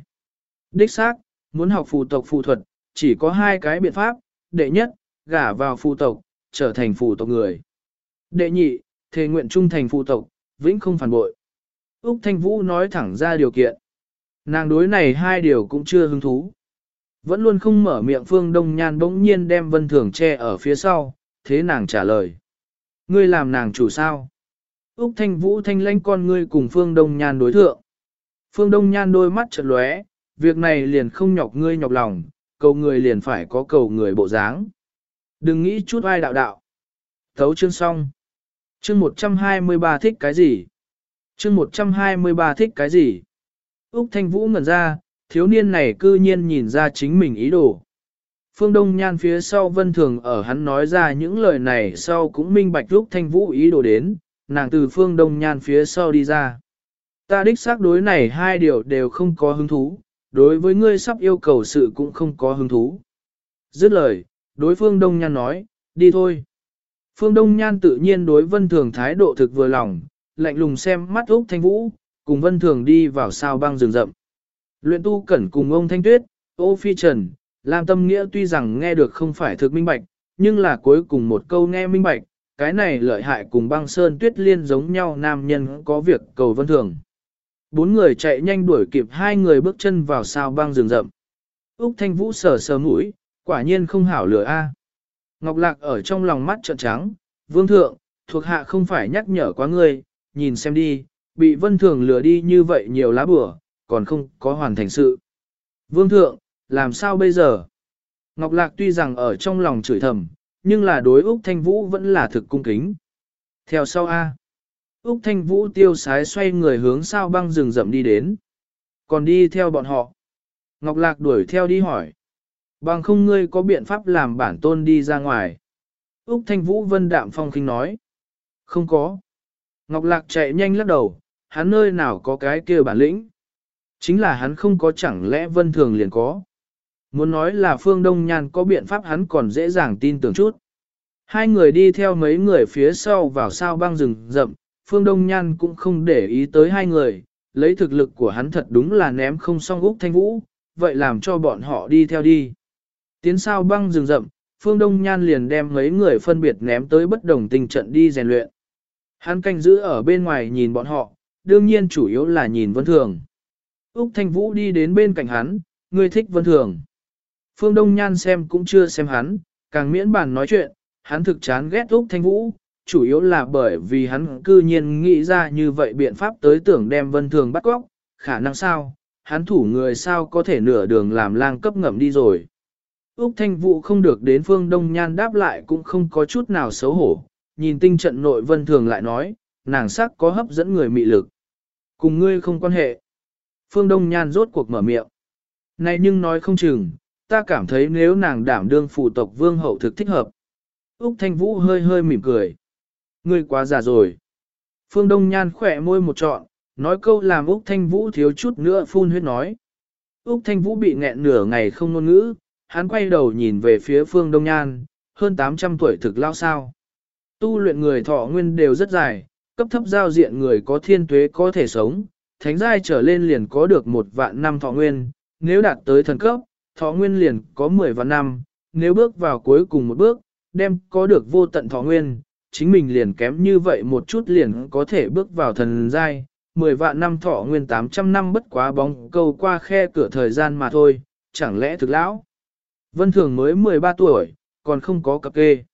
Đích xác, muốn học phù tộc phù thuật, chỉ có hai cái biện pháp, đệ nhất, gả vào phù tộc, trở thành phù tộc người. Đệ nhị, thề nguyện trung thành phù tộc, vĩnh không phản bội. Úc Thanh Vũ nói thẳng ra điều kiện. Nàng đối này hai điều cũng chưa hứng thú. Vẫn luôn không mở miệng Phương Đông Nhan bỗng nhiên đem Vân Thường che ở phía sau, thế nàng trả lời. Ngươi làm nàng chủ sao? Úc Thanh Vũ thanh lãnh con ngươi cùng Phương Đông Nhan đối thượng. Phương Đông Nhan đôi mắt chợt lóe, việc này liền không nhọc ngươi nhọc lòng, cầu người liền phải có cầu người bộ dáng. Đừng nghĩ chút ai đạo đạo. Thấu chương xong. Chương 123 thích cái gì? Chương 123 thích cái gì? Úc Thanh Vũ ngẩn ra, thiếu niên này cư nhiên nhìn ra chính mình ý đồ. Phương Đông Nhan phía sau vân thường ở hắn nói ra những lời này sau cũng minh bạch Úc Thanh Vũ ý đồ đến, nàng từ Phương Đông Nhan phía sau đi ra. Ta đích xác đối này hai điều đều không có hứng thú, đối với ngươi sắp yêu cầu sự cũng không có hứng thú. Dứt lời, đối phương Đông Nhan nói, đi thôi. Phương Đông Nhan tự nhiên đối vân thường thái độ thực vừa lòng, lạnh lùng xem mắt Úc Thanh Vũ, cùng vân thường đi vào sao băng rừng rậm. Luyện tu cẩn cùng ông Thanh Tuyết, ô phi trần, làm tâm nghĩa tuy rằng nghe được không phải thực minh bạch, nhưng là cuối cùng một câu nghe minh bạch, cái này lợi hại cùng băng sơn tuyết liên giống nhau nam nhân có việc cầu vân thường. Bốn người chạy nhanh đuổi kịp hai người bước chân vào sao băng rừng rậm. Úc Thanh Vũ sờ sờ mũi, quả nhiên không hảo lửa a. Ngọc Lạc ở trong lòng mắt trợn trắng, vương thượng, thuộc hạ không phải nhắc nhở quá ngươi, nhìn xem đi, bị vân thường lừa đi như vậy nhiều lá bửa, còn không có hoàn thành sự. Vương thượng, làm sao bây giờ? Ngọc Lạc tuy rằng ở trong lòng chửi thầm, nhưng là đối Úc Thanh Vũ vẫn là thực cung kính. Theo sau A. Úc Thanh Vũ tiêu sái xoay người hướng sao băng rừng rậm đi đến. Còn đi theo bọn họ. Ngọc Lạc đuổi theo đi hỏi. Bằng không ngươi có biện pháp làm bản tôn đi ra ngoài. Úc Thanh Vũ vân đạm phong khinh nói. Không có. Ngọc Lạc chạy nhanh lắc đầu, hắn nơi nào có cái kia bản lĩnh. Chính là hắn không có chẳng lẽ vân thường liền có. Muốn nói là Phương Đông Nhan có biện pháp hắn còn dễ dàng tin tưởng chút. Hai người đi theo mấy người phía sau vào sao băng rừng rậm, Phương Đông Nhan cũng không để ý tới hai người, lấy thực lực của hắn thật đúng là ném không xong Úc Thanh Vũ, vậy làm cho bọn họ đi theo đi. Tiến sao băng rừng rậm, Phương Đông Nhan liền đem mấy người phân biệt ném tới bất đồng tình trận đi rèn luyện. Hắn canh giữ ở bên ngoài nhìn bọn họ, đương nhiên chủ yếu là nhìn Vân Thường. Úc Thanh Vũ đi đến bên cạnh hắn, ngươi thích Vân Thường. Phương Đông Nhan xem cũng chưa xem hắn, càng miễn bàn nói chuyện, hắn thực chán ghét Úc Thanh Vũ, chủ yếu là bởi vì hắn cư nhiên nghĩ ra như vậy biện pháp tới tưởng đem Vân Thường bắt góc, khả năng sao, hắn thủ người sao có thể nửa đường làm lang cấp ngầm đi rồi. Úc Thanh Vũ không được đến Phương Đông Nhan đáp lại cũng không có chút nào xấu hổ, nhìn tinh trận nội Vân Thường lại nói, nàng sắc có hấp dẫn người mị lực. Cùng ngươi không quan hệ. Phương Đông Nhan rốt cuộc mở miệng. Này nhưng nói không chừng, ta cảm thấy nếu nàng đảm đương phụ tộc vương hậu thực thích hợp. Úc Thanh Vũ hơi hơi mỉm cười. Ngươi quá già rồi. Phương Đông Nhan khỏe môi một trọn, nói câu làm Úc Thanh Vũ thiếu chút nữa phun huyết nói. Úc Thanh Vũ bị nghẹn nửa ngày không ngôn ngữ, hắn quay đầu nhìn về phía Phương Đông Nhan, hơn 800 tuổi thực lao sao. Tu luyện người thọ nguyên đều rất dài, cấp thấp giao diện người có thiên tuế có thể sống, thánh giai trở lên liền có được một vạn năm thọ nguyên, nếu đạt tới thần cấp, thọ nguyên liền có 10 vạn năm, nếu bước vào cuối cùng một bước, đem có được vô tận thọ nguyên, chính mình liền kém như vậy một chút liền có thể bước vào thần giai, 10 vạn năm thọ nguyên 800 năm bất quá bóng câu qua khe cửa thời gian mà thôi, chẳng lẽ thực lão? Vân Thường mới 13 tuổi, còn không có cặp kê.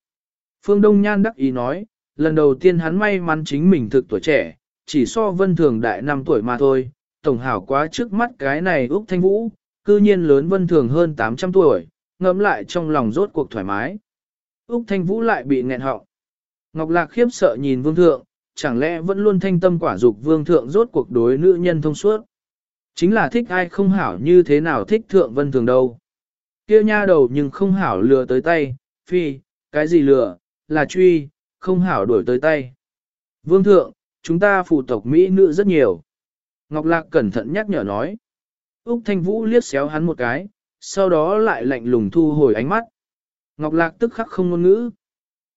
Phương Đông Nhan đắc ý nói, lần đầu tiên hắn may mắn chính mình thực tuổi trẻ, chỉ so Vân Thường đại 5 tuổi mà thôi, tổng hảo quá trước mắt cái này Úc Thanh Vũ, cư nhiên lớn Vân Thường hơn 800 tuổi, ngẫm lại trong lòng rốt cuộc thoải mái. Úc Thanh Vũ lại bị nghẹn họng. Ngọc Lạc khiếp sợ nhìn Vương Thượng, chẳng lẽ vẫn luôn thanh tâm quả dục Vương Thượng rốt cuộc đối nữ nhân thông suốt. Chính là thích ai không hảo như thế nào thích Thượng Vân Thường đâu. Kia nha đầu nhưng không hảo lừa tới tay, phi, cái gì lừa, là truy, không hảo đuổi tới tay. Vương Thượng, chúng ta phụ tộc Mỹ nữ rất nhiều. Ngọc Lạc cẩn thận nhắc nhở nói. Úc Thanh Vũ liếc xéo hắn một cái, sau đó lại lạnh lùng thu hồi ánh mắt. Ngọc Lạc tức khắc không ngôn ngữ.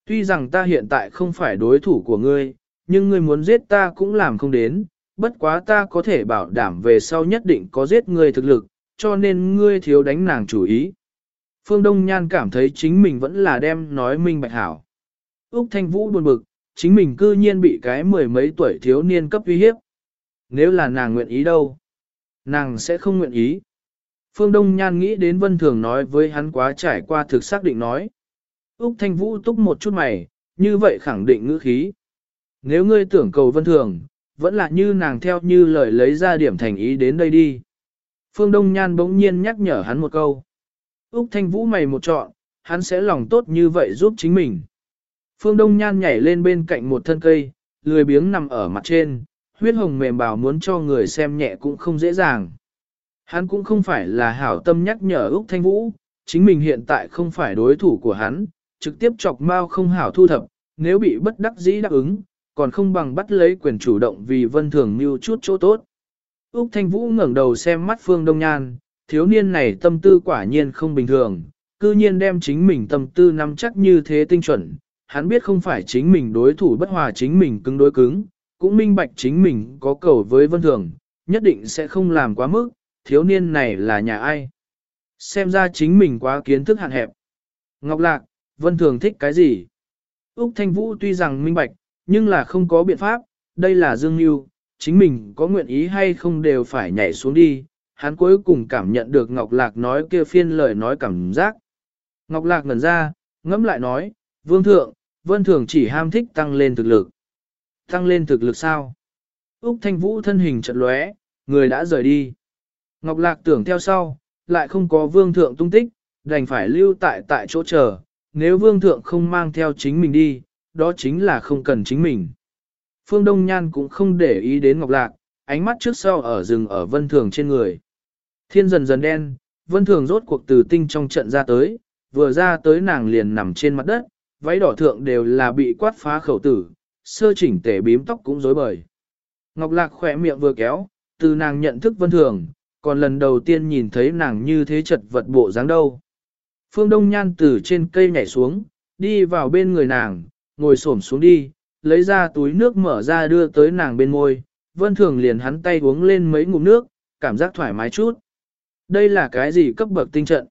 Tuy rằng ta hiện tại không phải đối thủ của ngươi, nhưng ngươi muốn giết ta cũng làm không đến, bất quá ta có thể bảo đảm về sau nhất định có giết ngươi thực lực, cho nên ngươi thiếu đánh nàng chủ ý. Phương Đông Nhan cảm thấy chính mình vẫn là đem nói minh bạch hảo. Úc Thanh Vũ buồn bực, chính mình cư nhiên bị cái mười mấy tuổi thiếu niên cấp uy hiếp. Nếu là nàng nguyện ý đâu? Nàng sẽ không nguyện ý. Phương Đông Nhan nghĩ đến Vân Thường nói với hắn quá trải qua thực xác định nói. Úc Thanh Vũ túc một chút mày, như vậy khẳng định ngữ khí. Nếu ngươi tưởng cầu Vân Thường, vẫn là như nàng theo như lời lấy ra điểm thành ý đến đây đi. Phương Đông Nhan bỗng nhiên nhắc nhở hắn một câu. Úc Thanh Vũ mày một trọn, hắn sẽ lòng tốt như vậy giúp chính mình. Phương Đông Nhan nhảy lên bên cạnh một thân cây, lười biếng nằm ở mặt trên, huyết hồng mềm bào muốn cho người xem nhẹ cũng không dễ dàng. Hắn cũng không phải là hảo tâm nhắc nhở Úc Thanh Vũ, chính mình hiện tại không phải đối thủ của hắn, trực tiếp chọc mau không hảo thu thập, nếu bị bất đắc dĩ đáp ứng, còn không bằng bắt lấy quyền chủ động vì vân thường mưu chút chỗ tốt. Úc Thanh Vũ ngẩng đầu xem mắt Phương Đông Nhan, thiếu niên này tâm tư quả nhiên không bình thường, cư nhiên đem chính mình tâm tư nắm chắc như thế tinh chuẩn, hắn biết không phải chính mình đối thủ bất hòa chính mình cứng đối cứng, cũng minh bạch chính mình có cầu với vân thường, nhất định sẽ không làm quá mức, thiếu niên này là nhà ai. Xem ra chính mình quá kiến thức hạn hẹp. Ngọc Lạc, vân thường thích cái gì? Úc Thanh Vũ tuy rằng minh bạch, nhưng là không có biện pháp, đây là Dương Nhu, chính mình có nguyện ý hay không đều phải nhảy xuống đi. Hắn cuối cùng cảm nhận được Ngọc Lạc nói kia phiên lời nói cảm giác. Ngọc Lạc ngẩn ra, ngẫm lại nói, Vương Thượng, Vân Thường chỉ ham thích tăng lên thực lực. Tăng lên thực lực sao? Úc Thanh Vũ thân hình chật lóe, người đã rời đi. Ngọc Lạc tưởng theo sau, lại không có vương thượng tung tích, đành phải lưu tại tại chỗ chờ, nếu vương thượng không mang theo chính mình đi, đó chính là không cần chính mình. Phương Đông Nhan cũng không để ý đến Ngọc Lạc, ánh mắt trước sau ở rừng ở vân thường trên người. Thiên dần dần đen, vân thường rốt cuộc từ tinh trong trận ra tới, vừa ra tới nàng liền nằm trên mặt đất, váy đỏ thượng đều là bị quát phá khẩu tử, sơ chỉnh tể bím tóc cũng rối bời. Ngọc Lạc khỏe miệng vừa kéo, từ nàng nhận thức vân thường, còn lần đầu tiên nhìn thấy nàng như thế chật vật bộ dáng đâu. Phương Đông Nhan từ trên cây nhảy xuống, đi vào bên người nàng, ngồi xổm xuống đi, lấy ra túi nước mở ra đưa tới nàng bên môi, vân thường liền hắn tay uống lên mấy ngụm nước, cảm giác thoải mái chút. Đây là cái gì cấp bậc tinh trận?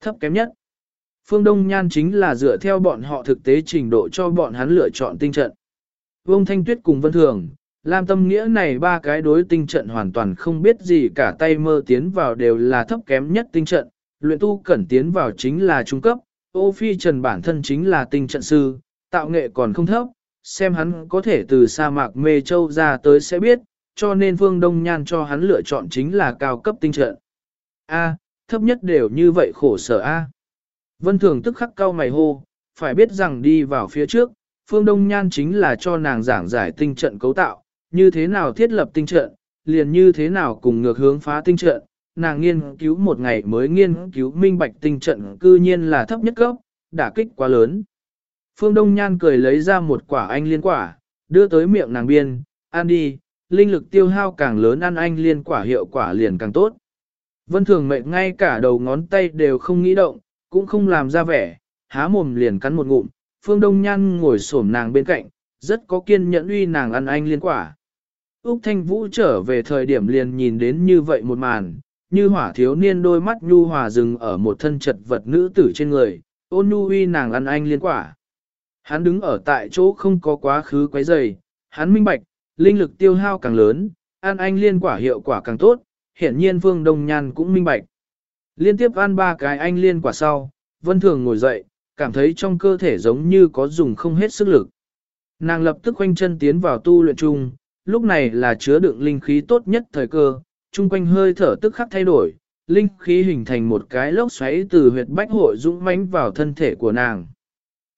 Thấp kém nhất. Phương Đông Nhan chính là dựa theo bọn họ thực tế trình độ cho bọn hắn lựa chọn tinh trận. Vương Thanh Tuyết cùng Vân Thường, Lam Tâm Nghĩa này ba cái đối tinh trận hoàn toàn không biết gì cả tay mơ tiến vào đều là thấp kém nhất tinh trận, luyện tu cẩn tiến vào chính là trung cấp, ô phi trần bản thân chính là tinh trận sư, tạo nghệ còn không thấp, xem hắn có thể từ sa mạc mê châu ra tới sẽ biết, cho nên Phương Đông Nhan cho hắn lựa chọn chính là cao cấp tinh trận. A, thấp nhất đều như vậy khổ sở A. Vân Thường tức khắc cau mày hô, phải biết rằng đi vào phía trước, Phương Đông Nhan chính là cho nàng giảng giải tinh trận cấu tạo, như thế nào thiết lập tinh trận, liền như thế nào cùng ngược hướng phá tinh trận. Nàng nghiên cứu một ngày mới nghiên cứu minh bạch tinh trận cư nhiên là thấp nhất cấp, đả kích quá lớn. Phương Đông Nhan cười lấy ra một quả anh liên quả, đưa tới miệng nàng biên, ăn đi, linh lực tiêu hao càng lớn ăn anh liên quả hiệu quả liền càng tốt. Vân Thường mệnh ngay cả đầu ngón tay đều không nghĩ động, cũng không làm ra vẻ, há mồm liền cắn một ngụm, Phương Đông Nhan ngồi xổm nàng bên cạnh, rất có kiên nhẫn uy nàng ăn anh liên quả. Úc Thanh Vũ trở về thời điểm liền nhìn đến như vậy một màn, như hỏa thiếu niên đôi mắt nhu hòa rừng ở một thân chật vật nữ tử trên người, ôn nhu uy nàng ăn anh liên quả. Hắn đứng ở tại chỗ không có quá khứ quấy dày, hắn minh bạch, linh lực tiêu hao càng lớn, ăn anh liên quả hiệu quả càng tốt, hiển nhiên Vương Đông Nhan cũng minh bạch. Liên tiếp ăn ba cái anh liên quả sau, Vân Thường ngồi dậy, cảm thấy trong cơ thể giống như có dùng không hết sức lực. Nàng lập tức quanh chân tiến vào tu luyện chung, lúc này là chứa đựng linh khí tốt nhất thời cơ, chung quanh hơi thở tức khắc thay đổi, linh khí hình thành một cái lốc xoáy từ huyệt bách hội dũng mãnh vào thân thể của nàng.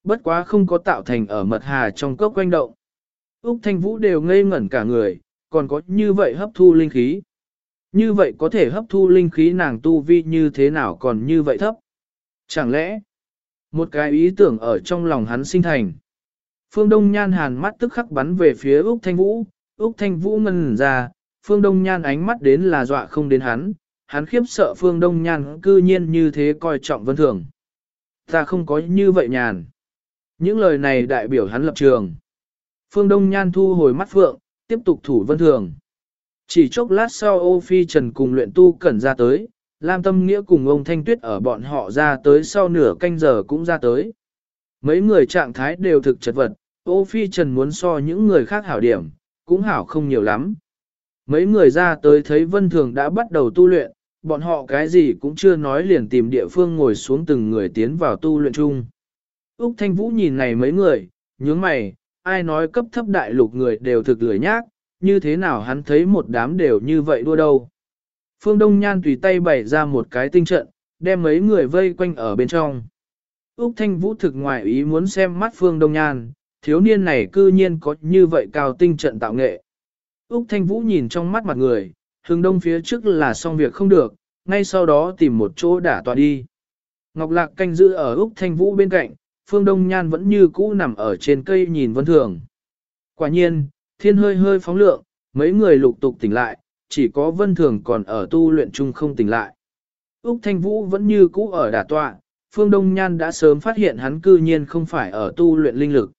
Bất quá không có tạo thành ở mật hà trong cốc quanh động. Úc Thanh Vũ đều ngây ngẩn cả người, còn có như vậy hấp thu linh khí. Như vậy có thể hấp thu linh khí nàng tu vi như thế nào còn như vậy thấp? Chẳng lẽ, một cái ý tưởng ở trong lòng hắn sinh thành. Phương Đông Nhan hàn mắt tức khắc bắn về phía Úc Thanh Vũ, Úc Thanh Vũ ngân ra, Phương Đông Nhan ánh mắt đến là dọa không đến hắn, hắn khiếp sợ Phương Đông Nhan cư nhiên như thế coi trọng vân thường. Ta không có như vậy nhàn. Những lời này đại biểu hắn lập trường. Phương Đông Nhan thu hồi mắt phượng, tiếp tục thủ vân thường. Chỉ chốc lát sau ô phi trần cùng luyện tu cẩn ra tới, Lam Tâm Nghĩa cùng ông Thanh Tuyết ở bọn họ ra tới sau nửa canh giờ cũng ra tới. Mấy người trạng thái đều thực chật vật, ô phi trần muốn so những người khác hảo điểm, cũng hảo không nhiều lắm. Mấy người ra tới thấy vân thường đã bắt đầu tu luyện, bọn họ cái gì cũng chưa nói liền tìm địa phương ngồi xuống từng người tiến vào tu luyện chung. Úc Thanh Vũ nhìn này mấy người, nhướng mày, ai nói cấp thấp đại lục người đều thực lười nhác, như thế nào hắn thấy một đám đều như vậy đua đâu. Phương Đông Nhan tùy tay bày ra một cái tinh trận, đem mấy người vây quanh ở bên trong. Úc Thanh Vũ thực ngoài ý muốn xem mắt Phương Đông Nhan, thiếu niên này cư nhiên có như vậy cao tinh trận tạo nghệ. Úc Thanh Vũ nhìn trong mắt mặt người, hướng đông phía trước là xong việc không được, ngay sau đó tìm một chỗ đả tọa đi. Ngọc Lạc canh giữ ở Úc Thanh Vũ bên cạnh, Phương Đông Nhan vẫn như cũ nằm ở trên cây nhìn vân thường. Quả nhiên, thiên hơi hơi phóng lượng, mấy người lục tục tỉnh lại, chỉ có vân thường còn ở tu luyện chung không tỉnh lại. Úc Thanh Vũ vẫn như cũ ở đả tọa, Phương Đông Nhan đã sớm phát hiện hắn cư nhiên không phải ở tu luyện linh lực.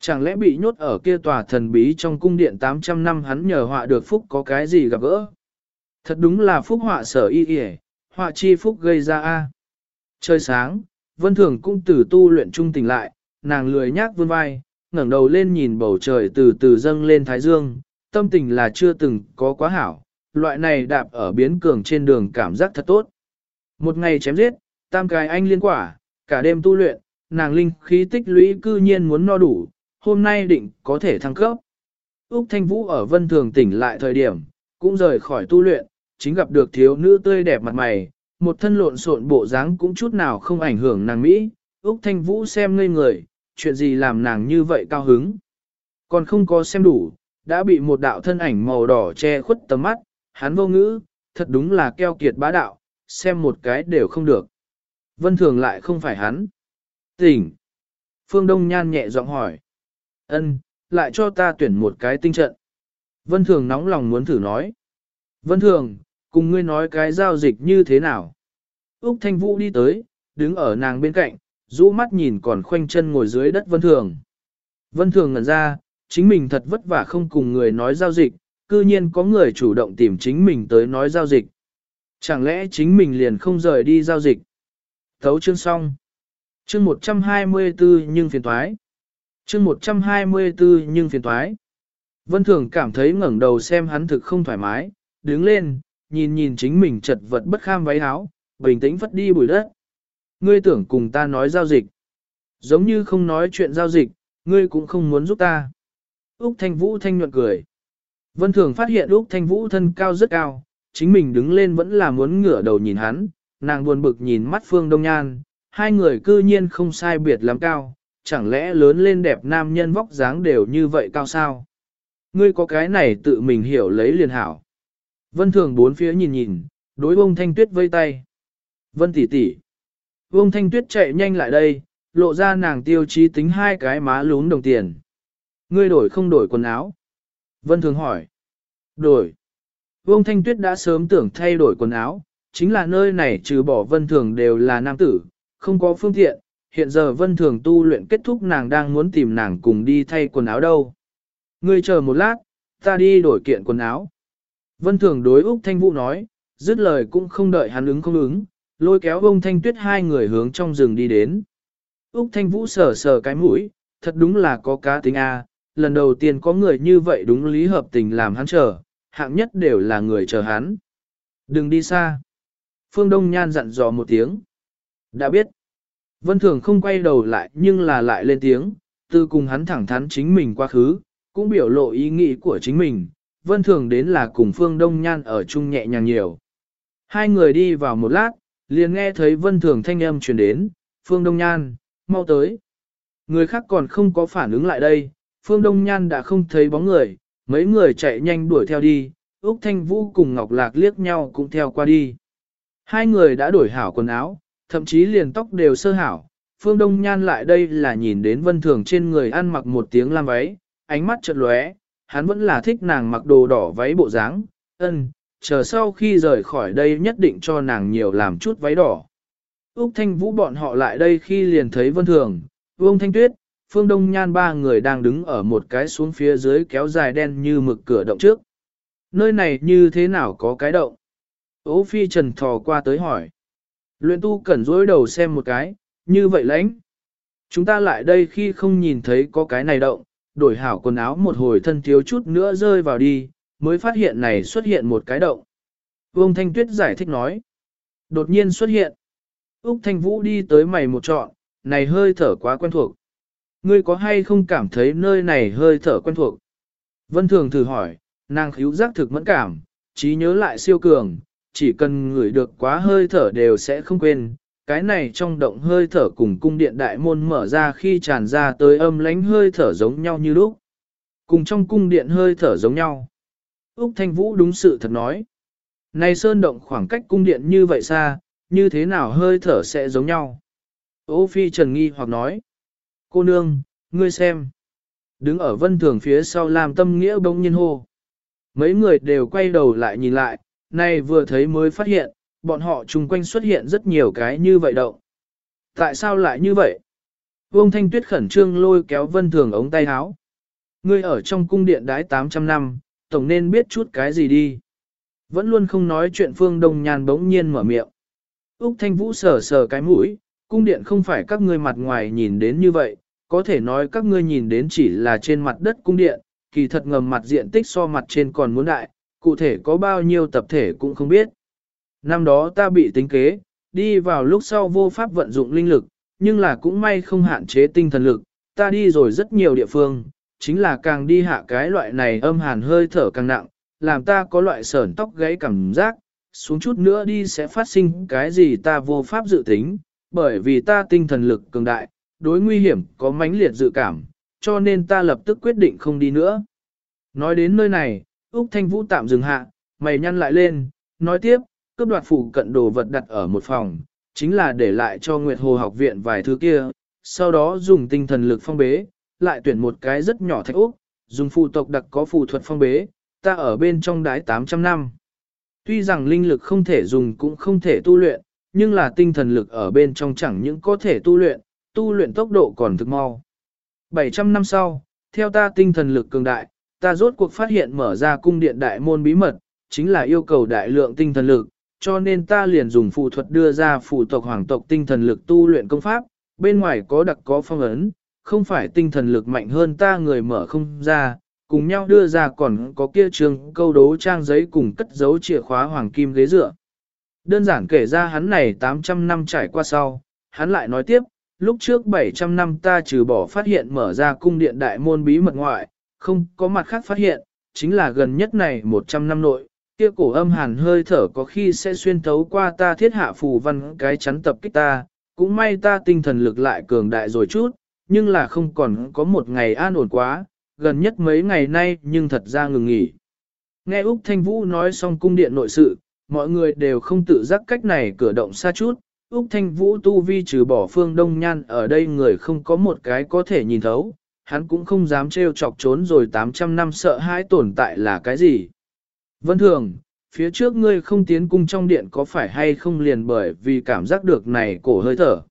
Chẳng lẽ bị nhốt ở kia tòa thần bí trong cung điện 800 năm hắn nhờ họa được phúc có cái gì gặp gỡ? Thật đúng là phúc họa sở y y, họa chi phúc gây ra a. Trời sáng, Vân Thường cũng từ tu luyện trung tỉnh lại, nàng lười nhác vươn vai, ngẩng đầu lên nhìn bầu trời từ từ dâng lên thái dương, tâm tình là chưa từng có quá hảo, loại này đạp ở biến cường trên đường cảm giác thật tốt. Một ngày chém giết, tam cái anh liên quả, cả đêm tu luyện, nàng linh khí tích lũy cư nhiên muốn no đủ, hôm nay định có thể thăng cấp. Úc Thanh Vũ ở vân thường tỉnh lại thời điểm, cũng rời khỏi tu luyện, chính gặp được thiếu nữ tươi đẹp mặt mày, một thân lộn xộn bộ dáng cũng chút nào không ảnh hưởng nàng Mỹ, Úc Thanh Vũ xem ngây người, chuyện gì làm nàng như vậy cao hứng. Còn không có xem đủ, đã bị một đạo thân ảnh màu đỏ che khuất tầm mắt, hắn vô ngữ, thật đúng là keo kiệt bá đạo, xem một cái đều không được. Vân Thường lại không phải hắn. Tỉnh. Phương Đông Nhan nhẹ giọng hỏi. Ân, lại cho ta tuyển một cái tinh trận. Vân Thường nóng lòng muốn thử nói. Vân Thường, cùng ngươi nói cái giao dịch như thế nào? Úc Thanh Vũ đi tới, đứng ở nàng bên cạnh, rũ mắt nhìn còn khoanh chân ngồi dưới đất Vân Thường. Vân Thường ngẩn ra, chính mình thật vất vả không cùng người nói giao dịch, cư nhiên có người chủ động tìm chính mình tới nói giao dịch. Chẳng lẽ chính mình liền không rời đi giao dịch? Thấu chương xong. Chương 124 nhưng phiền thoái. Chương 124 nhưng phiền thoái. Vân Thường cảm thấy ngẩng đầu xem hắn thực không thoải mái, đứng lên, nhìn nhìn chính mình chật vật bất kham váy áo, bình tĩnh phất đi bụi đất. Ngươi tưởng cùng ta nói giao dịch. Giống như không nói chuyện giao dịch, ngươi cũng không muốn giúp ta. Úc Thanh Vũ thanh nhuận cười. Vân Thường phát hiện Úc Thanh Vũ thân cao rất cao, chính mình đứng lên vẫn là muốn ngửa đầu nhìn hắn, nàng buồn bực nhìn mắt Phương Đông Nhan, hai người cư nhiên không sai biệt lắm cao, chẳng lẽ lớn lên đẹp nam nhân vóc dáng đều như vậy cao sao? Ngươi có cái này tự mình hiểu lấy liền hảo. Vân Thường bốn phía nhìn nhìn, đối bông thanh tuyết vây tay. Vân tỷ tỷ. Vương thanh tuyết chạy nhanh lại đây, lộ ra nàng tiêu chí tính hai cái má lún đồng tiền. Ngươi đổi không đổi quần áo? Vân Thường hỏi. Đổi. Vương Thanh Tuyết đã sớm tưởng thay đổi quần áo, chính là nơi này trừ bỏ Vân Thường đều là nam tử, không có phương tiện. Hiện giờ Vân Thường tu luyện kết thúc nàng đang muốn tìm nàng cùng đi thay quần áo đâu. Ngươi chờ một lát, ta đi đổi kiện quần áo. Vân Thường đối Úc Thanh Vũ nói, dứt lời cũng không đợi hắn ứng không ứng, lôi kéo ông Thanh Tuyết hai người hướng trong rừng đi đến. Úc Thanh Vũ sờ sờ cái mũi, thật đúng là có cá tính A, lần đầu tiên có người như vậy đúng lý hợp tình làm hắn chờ, hạng nhất đều là người chờ hắn. Đừng đi xa. Phương Đông Nhan dặn dò một tiếng. Đã biết. Vân Thường không quay đầu lại nhưng là lại lên tiếng, từ cùng hắn thẳng thắn chính mình quá khứ, cũng biểu lộ ý nghĩ của chính mình. Vân Thường đến là cùng Phương Đông Nhan ở chung nhẹ nhàng nhiều. Hai người đi vào một lát, liền nghe thấy Vân Thường thanh âm truyền đến, Phương Đông Nhan, mau tới. Người khác còn không có phản ứng lại đây, Phương Đông Nhan đã không thấy bóng người, mấy người chạy nhanh đuổi theo đi, Úc Thanh Vũ cùng Ngọc Lạc liếc nhau cũng theo qua đi. Hai người đã đổi hảo quần áo, thậm chí liền tóc đều sơ hảo. Phương Đông Nhan lại đây là nhìn đến Vân Thường trên người ăn mặc một tiếng lam váy, ánh mắt chợt lóe, hắn vẫn là thích nàng mặc đồ đỏ váy bộ dáng, ân, chờ sau khi rời khỏi đây nhất định cho nàng nhiều làm chút váy đỏ. Úc Thanh Vũ bọn họ lại đây khi liền thấy Vân Thường, Vương Thanh Tuyết, Phương Đông Nhan ba người đang đứng ở một cái xuống phía dưới kéo dài đen như mực cửa động trước. Nơi này như thế nào có cái động? Ô Phi Trần thò qua tới hỏi. Luyện tu cẩn dối đầu xem một cái, như vậy lãnh. Chúng ta lại đây khi không nhìn thấy có cái này động, đổi hảo quần áo một hồi thân thiếu chút nữa rơi vào đi, mới phát hiện này xuất hiện một cái động. Vương Thanh Tuyết giải thích nói. Đột nhiên xuất hiện. Úc Thanh Vũ đi tới mày một trọn, này hơi thở quá quen thuộc. Ngươi có hay không cảm thấy nơi này hơi thở quen thuộc? Vân Thường thử hỏi, nàng khíu giác thực mẫn cảm, trí nhớ lại siêu cường, chỉ cần ngửi được quá hơi thở đều sẽ không quên. Cái này trong động hơi thở cùng cung điện đại môn mở ra khi tràn ra tới âm lánh hơi thở giống nhau như lúc. Cùng trong cung điện hơi thở giống nhau. Úc Thanh Vũ đúng sự thật nói. Này sơn động khoảng cách cung điện như vậy xa, như thế nào hơi thở sẽ giống nhau? Ô Phi Trần nghi hoặc nói. Cô nương, ngươi xem. Đứng ở vân thường phía sau làm tâm nghĩa bỗng nhiên hô. Mấy người đều quay đầu lại nhìn lại, nay vừa thấy mới phát hiện, bọn họ chung quanh xuất hiện rất nhiều cái như vậy động. Tại sao lại như vậy? Vương Thanh Tuyết khẩn trương lôi kéo vân thường ống tay áo. Ngươi ở trong cung điện đái 800 năm, tổng nên biết chút cái gì đi. Vẫn luôn không nói chuyện phương đông nhàn bỗng nhiên mở miệng. Úc Thanh Vũ sờ sờ cái mũi, cung điện không phải các ngươi mặt ngoài nhìn đến như vậy, có thể nói các ngươi nhìn đến chỉ là trên mặt đất cung điện, kỳ thật ngầm mặt diện tích so mặt trên còn muốn đại, cụ thể có bao nhiêu tập thể cũng không biết. Năm đó ta bị tính kế, đi vào lúc sau vô pháp vận dụng linh lực, nhưng là cũng may không hạn chế tinh thần lực, ta đi rồi rất nhiều địa phương, chính là càng đi hạ cái loại này âm hàn hơi thở càng nặng, làm ta có loại sởn tóc gãy cảm giác, xuống chút nữa đi sẽ phát sinh cái gì ta vô pháp dự tính, bởi vì ta tinh thần lực cường đại, đối nguy hiểm có mãnh liệt dự cảm, cho nên ta lập tức quyết định không đi nữa. Nói đến nơi này, Úc Thanh Vũ tạm dừng hạ, mày nhăn lại lên, nói tiếp, cướp đoạt phủ cận đồ vật đặt ở một phòng, chính là để lại cho Nguyệt Hồ học viện vài thứ kia, sau đó dùng tinh thần lực phong bế, lại tuyển một cái rất nhỏ thạch úc, dùng phù tộc đặc có phù thuật phong bế, ta ở bên trong đái 800 năm. Tuy rằng linh lực không thể dùng cũng không thể tu luyện, nhưng là tinh thần lực ở bên trong chẳng những có thể tu luyện, tu luyện tốc độ còn thực mau. 700 năm sau, theo ta tinh thần lực cường đại, ta rốt cuộc phát hiện mở ra cung điện đại môn bí mật, chính là yêu cầu đại lượng tinh thần lực, cho nên ta liền dùng phù thuật đưa ra phù tộc hoàng tộc tinh thần lực tu luyện công pháp, bên ngoài có đặc có phong ấn, không phải tinh thần lực mạnh hơn ta người mở không ra, cùng nhau đưa ra còn có kia trường câu đố trang giấy cùng cất giấu chìa khóa hoàng kim ghế dựa. Đơn giản kể ra hắn này 800 năm trải qua sau, hắn lại nói tiếp, lúc trước 700 năm ta trừ bỏ phát hiện mở ra cung điện đại môn bí mật ngoại, không có mặt khác phát hiện, chính là gần nhất này 100 năm nội, kia cổ âm hàn hơi thở có khi sẽ xuyên thấu qua ta thiết hạ phù văn cái chắn tập kích ta, cũng may ta tinh thần lực lại cường đại rồi chút, nhưng là không còn có một ngày an ổn quá, gần nhất mấy ngày nay nhưng thật ra ngừng nghỉ. Nghe Úc Thanh Vũ nói xong cung điện nội sự, mọi người đều không tự giác cách này cửa động xa chút, Úc Thanh Vũ tu vi trừ bỏ phương đông nhan ở đây người không có một cái có thể nhìn thấu, hắn cũng không dám trêu chọc trốn rồi 800 năm sợ hãi tồn tại là cái gì. Vân thường, phía trước ngươi không tiến cung trong điện có phải hay không liền bởi vì cảm giác được này cổ hơi thở.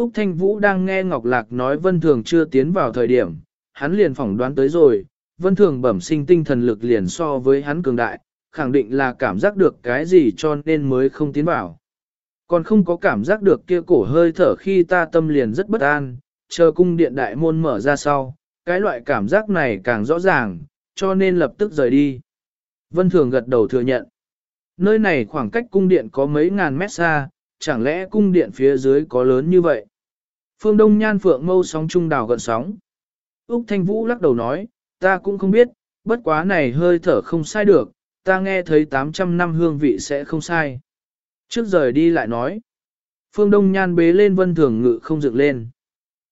Úc Thanh Vũ đang nghe Ngọc Lạc nói Vân Thường chưa tiến vào thời điểm, hắn liền phỏng đoán tới rồi, Vân Thường bẩm sinh tinh thần lực liền so với hắn cường đại, khẳng định là cảm giác được cái gì cho nên mới không tiến vào. Còn không có cảm giác được kia cổ hơi thở khi ta tâm liền rất bất an, chờ cung điện đại môn mở ra sau, cái loại cảm giác này càng rõ ràng, cho nên lập tức rời đi. Vân Thường gật đầu thừa nhận. Nơi này khoảng cách cung điện có mấy ngàn mét xa, chẳng lẽ cung điện phía dưới có lớn như vậy? Phương Đông Nhan Phượng mâu sóng trung đào gần sóng. Úc Thanh Vũ lắc đầu nói, ta cũng không biết, bất quá này hơi thở không sai được, ta nghe thấy 800 năm hương vị sẽ không sai. Trước rời đi lại nói, Phương Đông Nhan bế lên vân thường ngự không dựng lên.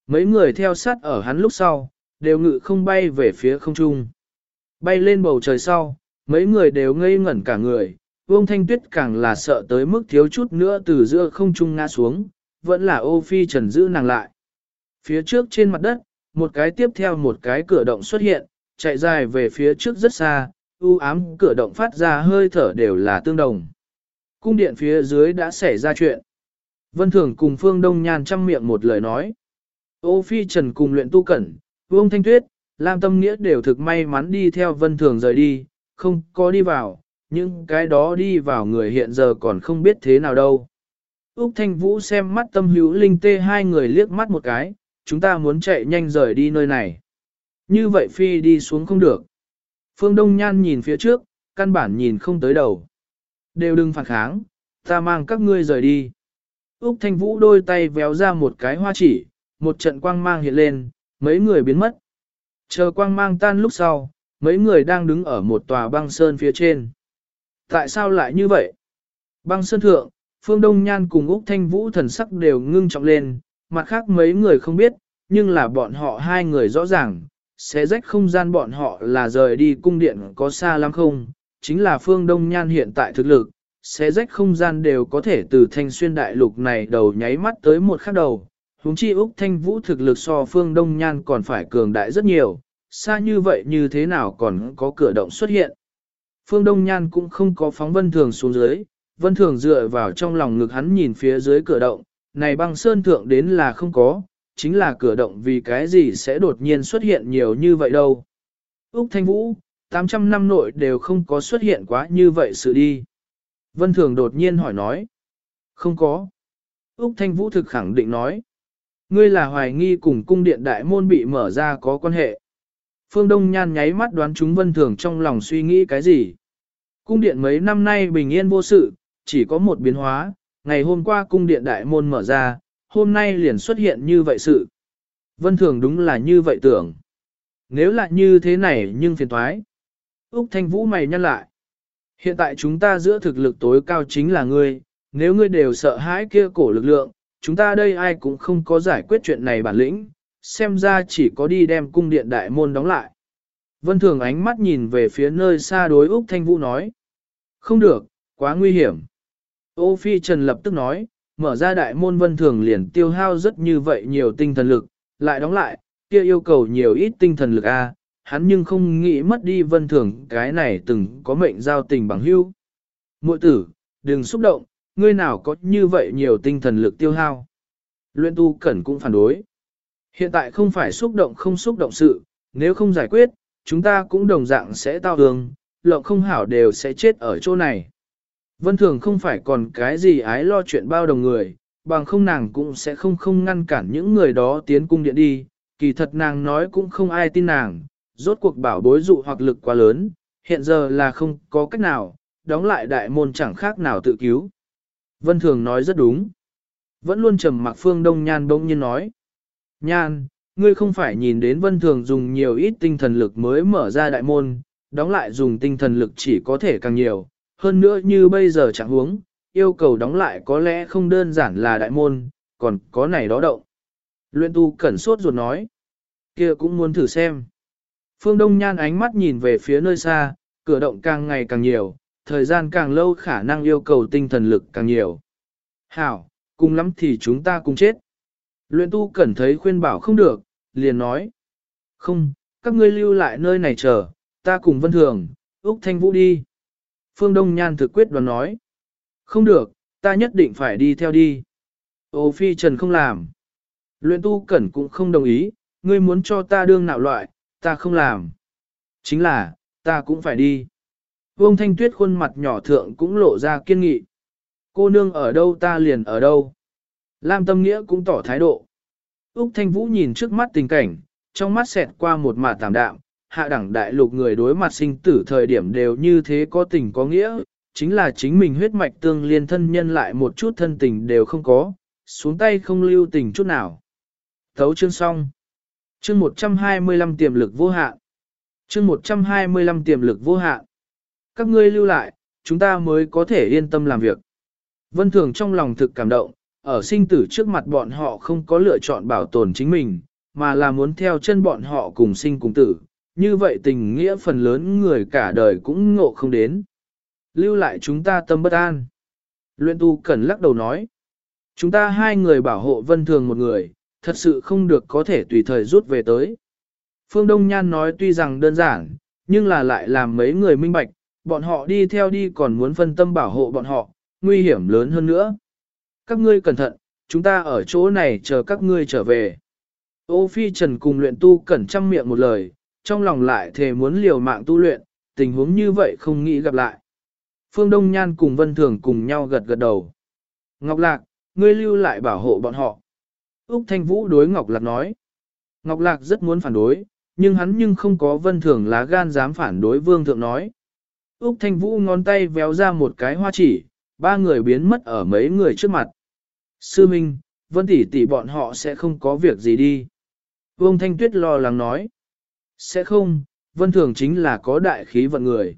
Mấy người theo sát ở hắn lúc sau, đều ngự không bay về phía không trung. Bay lên bầu trời sau, mấy người đều ngây ngẩn cả người, Vương Thanh Tuyết càng là sợ tới mức thiếu chút nữa từ giữa không trung ngã xuống, vẫn là ô phi trần giữ nàng lại. Phía trước trên mặt đất, một cái tiếp theo một cái cửa động xuất hiện, chạy dài về phía trước rất xa, u ám cửa động phát ra hơi thở đều là tương đồng. Cung điện phía dưới đã xảy ra chuyện. Vân Thường cùng Phương Đông Nhan chăm miệng một lời nói. Ô Phi Trần cùng luyện tu cẩn, Vương Thanh Tuyết, Lam Tâm Nghĩa đều thực may mắn đi theo Vân Thường rời đi, không có đi vào, nhưng cái đó đi vào người hiện giờ còn không biết thế nào đâu. Úc Thanh Vũ xem mắt tâm hữu linh tê hai người liếc mắt một cái, chúng ta muốn chạy nhanh rời đi nơi này. Như vậy phi đi xuống không được. Phương Đông Nhan nhìn phía trước, căn bản nhìn không tới đầu. Đều đừng phản kháng, ta mang các ngươi rời đi. Úc Thanh Vũ đôi tay véo ra một cái hoa chỉ, một trận quang mang hiện lên, mấy người biến mất. Chờ quang mang tan lúc sau, mấy người đang đứng ở một tòa băng sơn phía trên. Tại sao lại như vậy? Băng sơn thượng, Phương Đông Nhan cùng Úc Thanh Vũ thần sắc đều ngưng trọng lên, mặt khác mấy người không biết, nhưng là bọn họ hai người rõ ràng, sẽ rách không gian bọn họ là rời đi cung điện có xa lắm không, chính là Phương Đông Nhan hiện tại thực lực, sẽ rách không gian đều có thể từ thanh xuyên đại lục này đầu nháy mắt tới một khắc đầu. Húng chi Úc Thanh Vũ thực lực so Phương Đông Nhan còn phải cường đại rất nhiều, xa như vậy như thế nào còn có cửa động xuất hiện. Phương Đông Nhan cũng không có phóng vân thường xuống dưới, vân thường dựa vào trong lòng ngực hắn nhìn phía dưới cửa động, này băng sơn thượng đến là không có, chính là cửa động vì cái gì sẽ đột nhiên xuất hiện nhiều như vậy đâu. Úc Thanh Vũ, 800 năm nội đều không có xuất hiện quá như vậy sự đi. Vân Thường đột nhiên hỏi nói. Không có. Úc Thanh Vũ thực khẳng định nói. Ngươi là hoài nghi cùng cung điện đại môn bị mở ra có quan hệ. Phương Đông Nhan nháy mắt đoán chúng Vân Thường trong lòng suy nghĩ cái gì. Cung điện mấy năm nay bình yên vô sự, chỉ có một biến hóa, ngày hôm qua cung điện đại môn mở ra, hôm nay liền xuất hiện như vậy sự. Vân Thường đúng là như vậy tưởng. Nếu là như thế này nhưng phiền thoái. Úc Thanh Vũ mày nhăn lại. Hiện tại chúng ta giữa thực lực tối cao chính là ngươi, nếu ngươi đều sợ hãi kia cổ lực lượng, chúng ta đây ai cũng không có giải quyết chuyện này bản lĩnh, xem ra chỉ có đi đem cung điện đại môn đóng lại. Vân Thường ánh mắt nhìn về phía nơi xa đối Úc Thanh Vũ nói. Không được, quá nguy hiểm. Ô Phi Trần lập tức nói, mở ra đại môn Vân Thường liền tiêu hao rất như vậy nhiều tinh thần lực, lại đóng lại, kia yêu cầu nhiều ít tinh thần lực a, hắn nhưng không nghĩ mất đi Vân Thường cái này từng có mệnh giao tình bằng hữu. Mội tử, đừng xúc động, ngươi nào có như vậy nhiều tinh thần lực tiêu hao. Luyện tu cẩn cũng phản đối. Hiện tại không phải xúc động không xúc động sự, nếu không giải quyết, chúng ta cũng đồng dạng sẽ tao đường, lộng không hảo đều sẽ chết ở chỗ này. Vân Thường không phải còn cái gì ái lo chuyện bao đồng người, bằng không nàng cũng sẽ không không ngăn cản những người đó tiến cung điện đi, kỳ thật nàng nói cũng không ai tin nàng, rốt cuộc bảo bối dụ hoặc lực quá lớn, hiện giờ là không có cách nào, đóng lại đại môn chẳng khác nào tự cứu. Vân Thường nói rất đúng. Vẫn luôn trầm mặc Phương Đông Nhan bỗng nhiên nói. Nhan, ngươi không phải nhìn đến Vân Thường dùng nhiều ít tinh thần lực mới mở ra đại môn, đóng lại dùng tinh thần lực chỉ có thể càng nhiều, hơn nữa như bây giờ chẳng huống, yêu cầu đóng lại có lẽ không đơn giản là đại môn, còn có này đó động. Luyện tu cẩn sốt ruột nói, kia cũng muốn thử xem. Phương Đông Nhan ánh mắt nhìn về phía nơi xa, cửa động càng ngày càng nhiều, thời gian càng lâu khả năng yêu cầu tinh thần lực càng nhiều. Hảo, cùng lắm thì chúng ta cùng chết. Luyện tu cẩn thấy khuyên bảo không được, liền nói. Không, các ngươi lưu lại nơi này chờ, ta cùng Vân Thường, Úc Thanh Vũ đi. Phương Đông Nhan thực quyết đoán nói. Không được, ta nhất định phải đi theo đi. Ô Phi Trần không làm. Luyện tu cẩn cũng không đồng ý, ngươi muốn cho ta đương nạo loại, ta không làm. Chính là, ta cũng phải đi. Vương Thanh Tuyết khuôn mặt nhỏ thượng cũng lộ ra kiên nghị. Cô nương ở đâu ta liền ở đâu. Lam Tâm Nghĩa cũng tỏ thái độ. Úc Thanh Vũ nhìn trước mắt tình cảnh, trong mắt xẹt qua một mạt tạm đạm, hạ đẳng đại lục người đối mặt sinh tử thời điểm đều như thế có tình có nghĩa, chính là chính mình huyết mạch tương liên thân nhân lại một chút thân tình đều không có, xuống tay không lưu tình chút nào. Thấu chương xong. Chương 125 tiềm lực vô hạn. Chương 125 tiềm lực vô hạn. Các ngươi lưu lại, chúng ta mới có thể yên tâm làm việc. Vân Thường trong lòng thực cảm động, ở sinh tử trước mặt bọn họ không có lựa chọn bảo tồn chính mình, mà là muốn theo chân bọn họ cùng sinh cùng tử. Như vậy tình nghĩa phần lớn người cả đời cũng ngộ không đến. Lưu lại chúng ta tâm bất an. Luyện tu cần lắc đầu nói. Chúng ta hai người bảo hộ vân thường một người, thật sự không được có thể tùy thời rút về tới. Phương Đông Nhan nói tuy rằng đơn giản, nhưng là lại làm mấy người minh bạch, bọn họ đi theo đi còn muốn phân tâm bảo hộ bọn họ, nguy hiểm lớn hơn nữa. Các ngươi cẩn thận, chúng ta ở chỗ này chờ các ngươi trở về. Ô Phi Trần cùng luyện tu cẩn trăm miệng một lời, trong lòng lại thề muốn liều mạng tu luyện, tình huống như vậy không nghĩ gặp lại. Phương Đông Nhan cùng Vân Thường cùng nhau gật gật đầu. Ngọc Lạc, ngươi lưu lại bảo hộ bọn họ. Úc Thanh Vũ đối Ngọc Lạc nói. Ngọc Lạc rất muốn phản đối, nhưng hắn nhưng không có Vân Thường lá gan dám phản đối Vương Thượng nói. Úc Thanh Vũ ngón tay véo ra một cái hoa chỉ, ba người biến mất ở mấy người trước mặt. Sư Minh, Vân tỷ tỷ bọn họ sẽ không có việc gì đi. Vương Thanh Tuyết lo lắng nói. Sẽ không, Vân Thường chính là có đại khí vận người.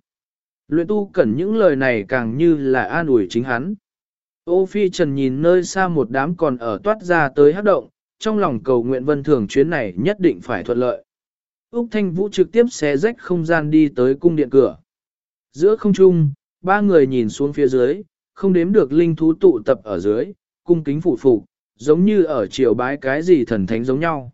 Luyện tu cần những lời này càng như là an ủi chính hắn. Ô Phi Trần nhìn nơi xa một đám còn ở toát ra tới hát động, trong lòng cầu nguyện Vân Thường chuyến này nhất định phải thuận lợi. Úc Thanh Vũ trực tiếp xé rách không gian đi tới cung điện cửa. Giữa không trung, ba người nhìn xuống phía dưới, không đếm được linh thú tụ tập ở dưới, cung kính phụ phụ, giống như ở triều bái cái gì thần thánh giống nhau.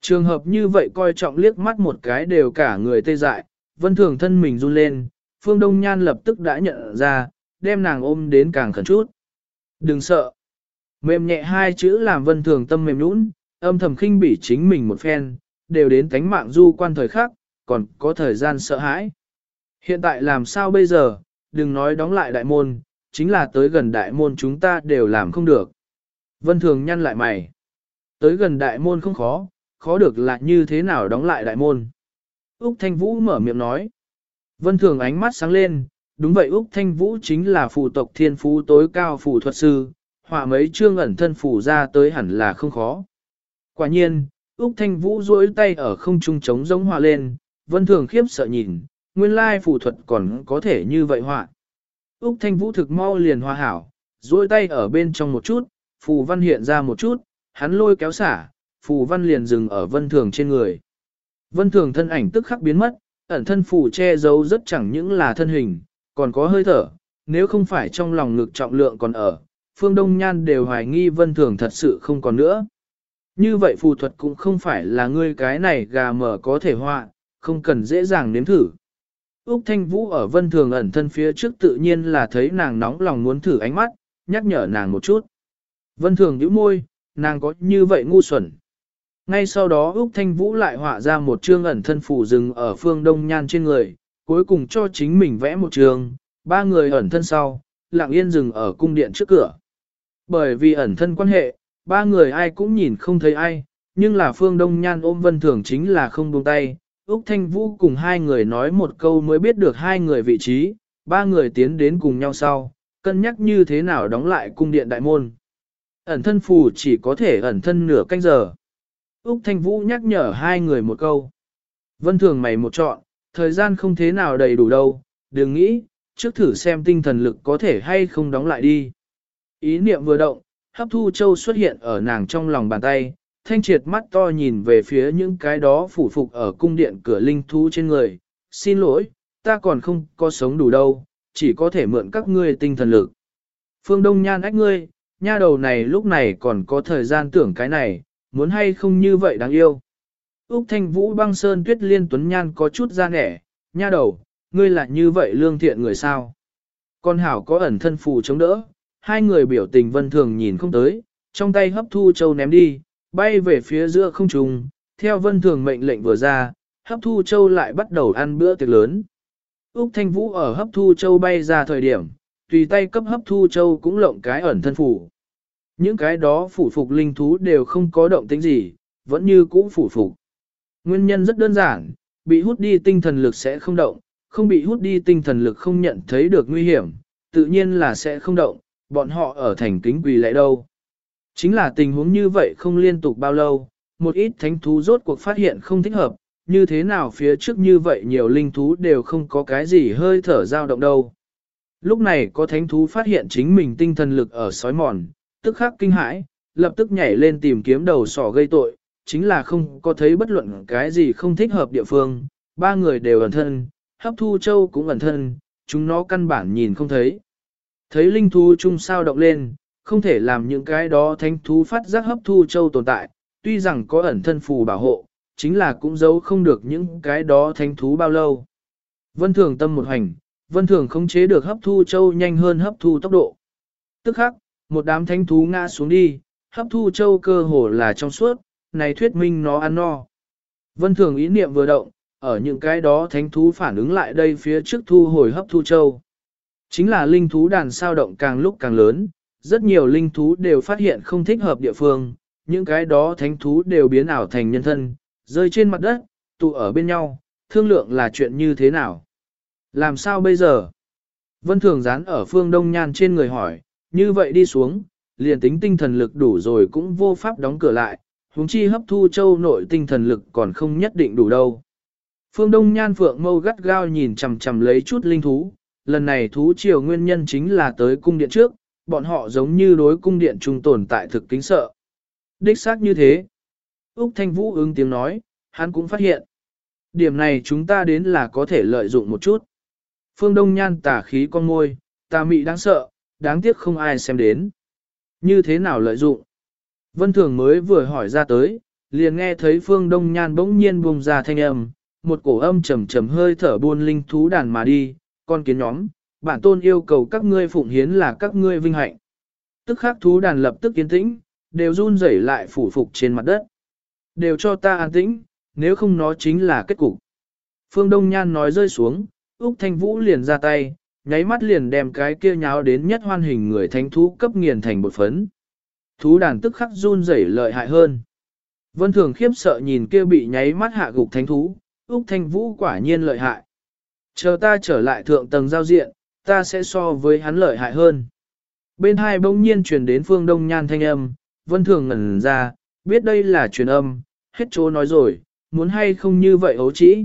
Trường hợp như vậy coi trọng liếc mắt một cái đều cả người tê dại, vân thường thân mình run lên, phương đông nhan lập tức đã nhận ra, đem nàng ôm đến càng khẩn chút. Đừng sợ. Mềm nhẹ hai chữ làm vân thường tâm mềm nũng, âm thầm khinh bỉ chính mình một phen, đều đến tánh mạng du quan thời khắc, còn có thời gian sợ hãi. Hiện tại làm sao bây giờ, đừng nói đóng lại đại môn, chính là tới gần đại môn chúng ta đều làm không được. Vân Thường nhăn lại mày. Tới gần đại môn không khó, khó được là như thế nào đóng lại đại môn. Úc Thanh Vũ mở miệng nói. Vân Thường ánh mắt sáng lên, đúng vậy Úc Thanh Vũ chính là phù tộc thiên phú tối cao phù thuật sư, họa mấy chương ẩn thân phù ra tới hẳn là không khó. Quả nhiên, Úc Thanh Vũ duỗi tay ở không trung trống giống họa lên, Vân Thường khiếp sợ nhìn, nguyên lai phù thuật còn có thể như vậy họa. Úc Thanh Vũ thực mau liền hòa hảo, duỗi tay ở bên trong một chút, phù văn hiện ra một chút, hắn lôi kéo xả, phù văn liền dừng ở vân thường trên người. Vân thường thân ảnh tức khắc biến mất, ẩn thân phù che giấu rất chẳng những là thân hình, còn có hơi thở, nếu không phải trong lòng ngực trọng lượng còn ở, phương đông nhan đều hoài nghi vân thường thật sự không còn nữa. Như vậy phù thuật cũng không phải là ngươi cái này gà mở có thể họa, không cần dễ dàng nếm thử. Úc Thanh Vũ ở vân thường ẩn thân phía trước tự nhiên là thấy nàng nóng lòng muốn thử ánh mắt, nhắc nhở nàng một chút. Vân thường nhíu môi, nàng có như vậy ngu xuẩn. Ngay sau đó Úc Thanh Vũ lại họa ra một chương ẩn thân phủ rừng ở phương đông nhan trên người, cuối cùng cho chính mình vẽ một trường, ba người ẩn thân sau, lặng yên dừng ở cung điện trước cửa. Bởi vì ẩn thân quan hệ, ba người ai cũng nhìn không thấy ai, nhưng là phương đông nhan ôm vân thường chính là không buông tay. Úc Thanh Vũ cùng hai người nói một câu mới biết được hai người vị trí, ba người tiến đến cùng nhau sau, cân nhắc như thế nào đóng lại cung điện đại môn. Ẩn thân phù chỉ có thể ẩn thân nửa canh giờ. Úc Thanh Vũ nhắc nhở hai người một câu. Vân thường mày một chọn, thời gian không thế nào đầy đủ đâu, đừng nghĩ, trước thử xem tinh thần lực có thể hay không đóng lại đi. Ý niệm vừa động, hấp thu châu xuất hiện ở nàng trong lòng bàn tay, thanh triệt mắt to nhìn về phía những cái đó phủ phục ở cung điện cửa linh thú trên người. Xin lỗi, ta còn không có sống đủ đâu, chỉ có thể mượn các ngươi tinh thần lực. Phương Đông Nhan ách ngươi, nha đầu này lúc này còn có thời gian tưởng cái này, muốn hay không như vậy đáng yêu. Úc Thanh Vũ băng sơn tuyết liên tuấn nhan có chút ra nẻ, nha đầu, ngươi là như vậy lương thiện người sao. Con hảo có ẩn thân phù chống đỡ, hai người biểu tình vân thường nhìn không tới, trong tay hấp thu châu ném đi, bay về phía giữa không trung, theo vân thường mệnh lệnh vừa ra, hấp thu châu lại bắt đầu ăn bữa tiệc lớn. Úc Thanh Vũ ở hấp thu châu bay ra thời điểm, tùy tay cấp hấp thu châu cũng lộng cái ẩn thân phủ. Những cái đó phủ phục linh thú đều không có động tính gì, vẫn như cũ phủ phục. Nguyên nhân rất đơn giản, bị hút đi tinh thần lực sẽ không động, không bị hút đi tinh thần lực không nhận thấy được nguy hiểm, tự nhiên là sẽ không động, bọn họ ở thành kính quỳ lại đâu. Chính là tình huống như vậy không liên tục bao lâu, một ít thánh thú rốt cuộc phát hiện không thích hợp, như thế nào phía trước như vậy nhiều linh thú đều không có cái gì hơi thở dao động đâu. Lúc này có thánh thú phát hiện chính mình tinh thần lực ở sói mòn, tức khắc kinh hãi, lập tức nhảy lên tìm kiếm đầu sỏ gây tội, chính là không có thấy bất luận cái gì không thích hợp địa phương, ba người đều ẩn thân, hấp thu châu cũng ẩn thân, chúng nó căn bản nhìn không thấy. Thấy linh thú chung sao động lên, không thể làm những cái đó thánh thú phát giác hấp thu châu tồn tại, tuy rằng có ẩn thân phù bảo hộ, chính là cũng giấu không được những cái đó thánh thú bao lâu. Vân thường tâm một hành, vân thường khống chế được hấp thu châu nhanh hơn hấp thu tốc độ. Tức khắc, một đám thánh thú ngã xuống đi, hấp thu châu cơ hồ là trong suốt, này thuyết minh nó ăn no. Vân thường ý niệm vừa động, ở những cái đó thánh thú phản ứng lại đây phía trước thu hồi hấp thu châu. Chính là linh thú đàn sao động càng lúc càng lớn, rất nhiều linh thú đều phát hiện không thích hợp địa phương, những cái đó thánh thú đều biến ảo thành nhân thân, rơi trên mặt đất, tụ ở bên nhau, thương lượng là chuyện như thế nào. Làm sao bây giờ? Vân Thường dán ở phương đông nhan trên người hỏi, như vậy đi xuống, liền tính tinh thần lực đủ rồi cũng vô pháp đóng cửa lại, huống chi hấp thu châu nội tinh thần lực còn không nhất định đủ đâu. Phương Đông Nhan Phượng mâu gắt gao nhìn chằm chằm lấy chút linh thú, lần này thú triều nguyên nhân chính là tới cung điện trước, bọn họ giống như đối cung điện trung tồn tại thực kính sợ. Đích xác như thế. Úc Thanh Vũ ứng tiếng nói, hắn cũng phát hiện. Điểm này chúng ta đến là có thể lợi dụng một chút. Phương Đông Nhan tả khí con môi, tà mị đáng sợ, đáng tiếc không ai xem đến. Như thế nào lợi dụng? Vân Thường mới vừa hỏi ra tới, liền nghe thấy Phương Đông Nhan bỗng nhiên bùng ra thanh âm, một cổ âm trầm trầm hơi thở buôn linh thú đàn mà đi, con kiến nhóm, bản tôn yêu cầu các ngươi phụng hiến là các ngươi vinh hạnh. Tức khắc thú đàn lập tức kiến tĩnh, đều run rẩy lại phủ phục trên mặt đất. Đều cho ta an tĩnh, nếu không nó chính là kết cục. Phương Đông Nhan nói rơi xuống, Úc Thanh Vũ liền ra tay, nháy mắt liền đem cái kia nháo đến nhất hoan hình người thánh thú cấp nghiền thành bột phấn. Thú đàn tức khắc run rẩy lợi hại hơn. Vân Thường khiếp sợ nhìn kia bị nháy mắt hạ gục thánh thú, Úc Thanh Vũ quả nhiên lợi hại. Chờ ta trở lại thượng tầng giao diện, ta sẽ so với hắn lợi hại hơn. Bên hai bỗng nhiên truyền đến phương đông nhan thanh âm, Vân Thường ngẩn ra, biết đây là truyền âm, hết chỗ nói rồi, muốn hay không như vậy ấu trĩ.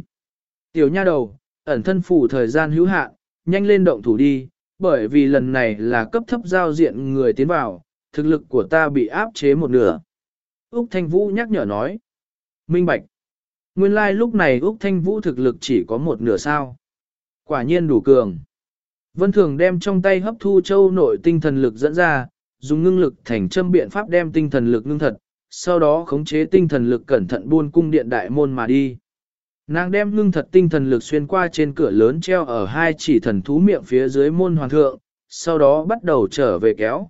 Tiểu nha đầu, ẩn thân phủ thời gian hữu hạn, nhanh lên động thủ đi, bởi vì lần này là cấp thấp giao diện người tiến vào, thực lực của ta bị áp chế một nửa. Úc Thanh Vũ nhắc nhở nói. Minh Bạch. Nguyên lai like lúc này Úc Thanh Vũ thực lực chỉ có một nửa sao. Quả nhiên đủ cường. Vân Thường đem trong tay hấp thu châu nội tinh thần lực dẫn ra, dùng ngưng lực thành châm biện pháp đem tinh thần lực ngưng thật, sau đó khống chế tinh thần lực cẩn thận buôn cung điện đại môn mà đi. Nàng đem ngưng thật tinh thần lực xuyên qua trên cửa lớn treo ở hai chỉ thần thú miệng phía dưới môn hoàng thượng, sau đó bắt đầu trở về kéo.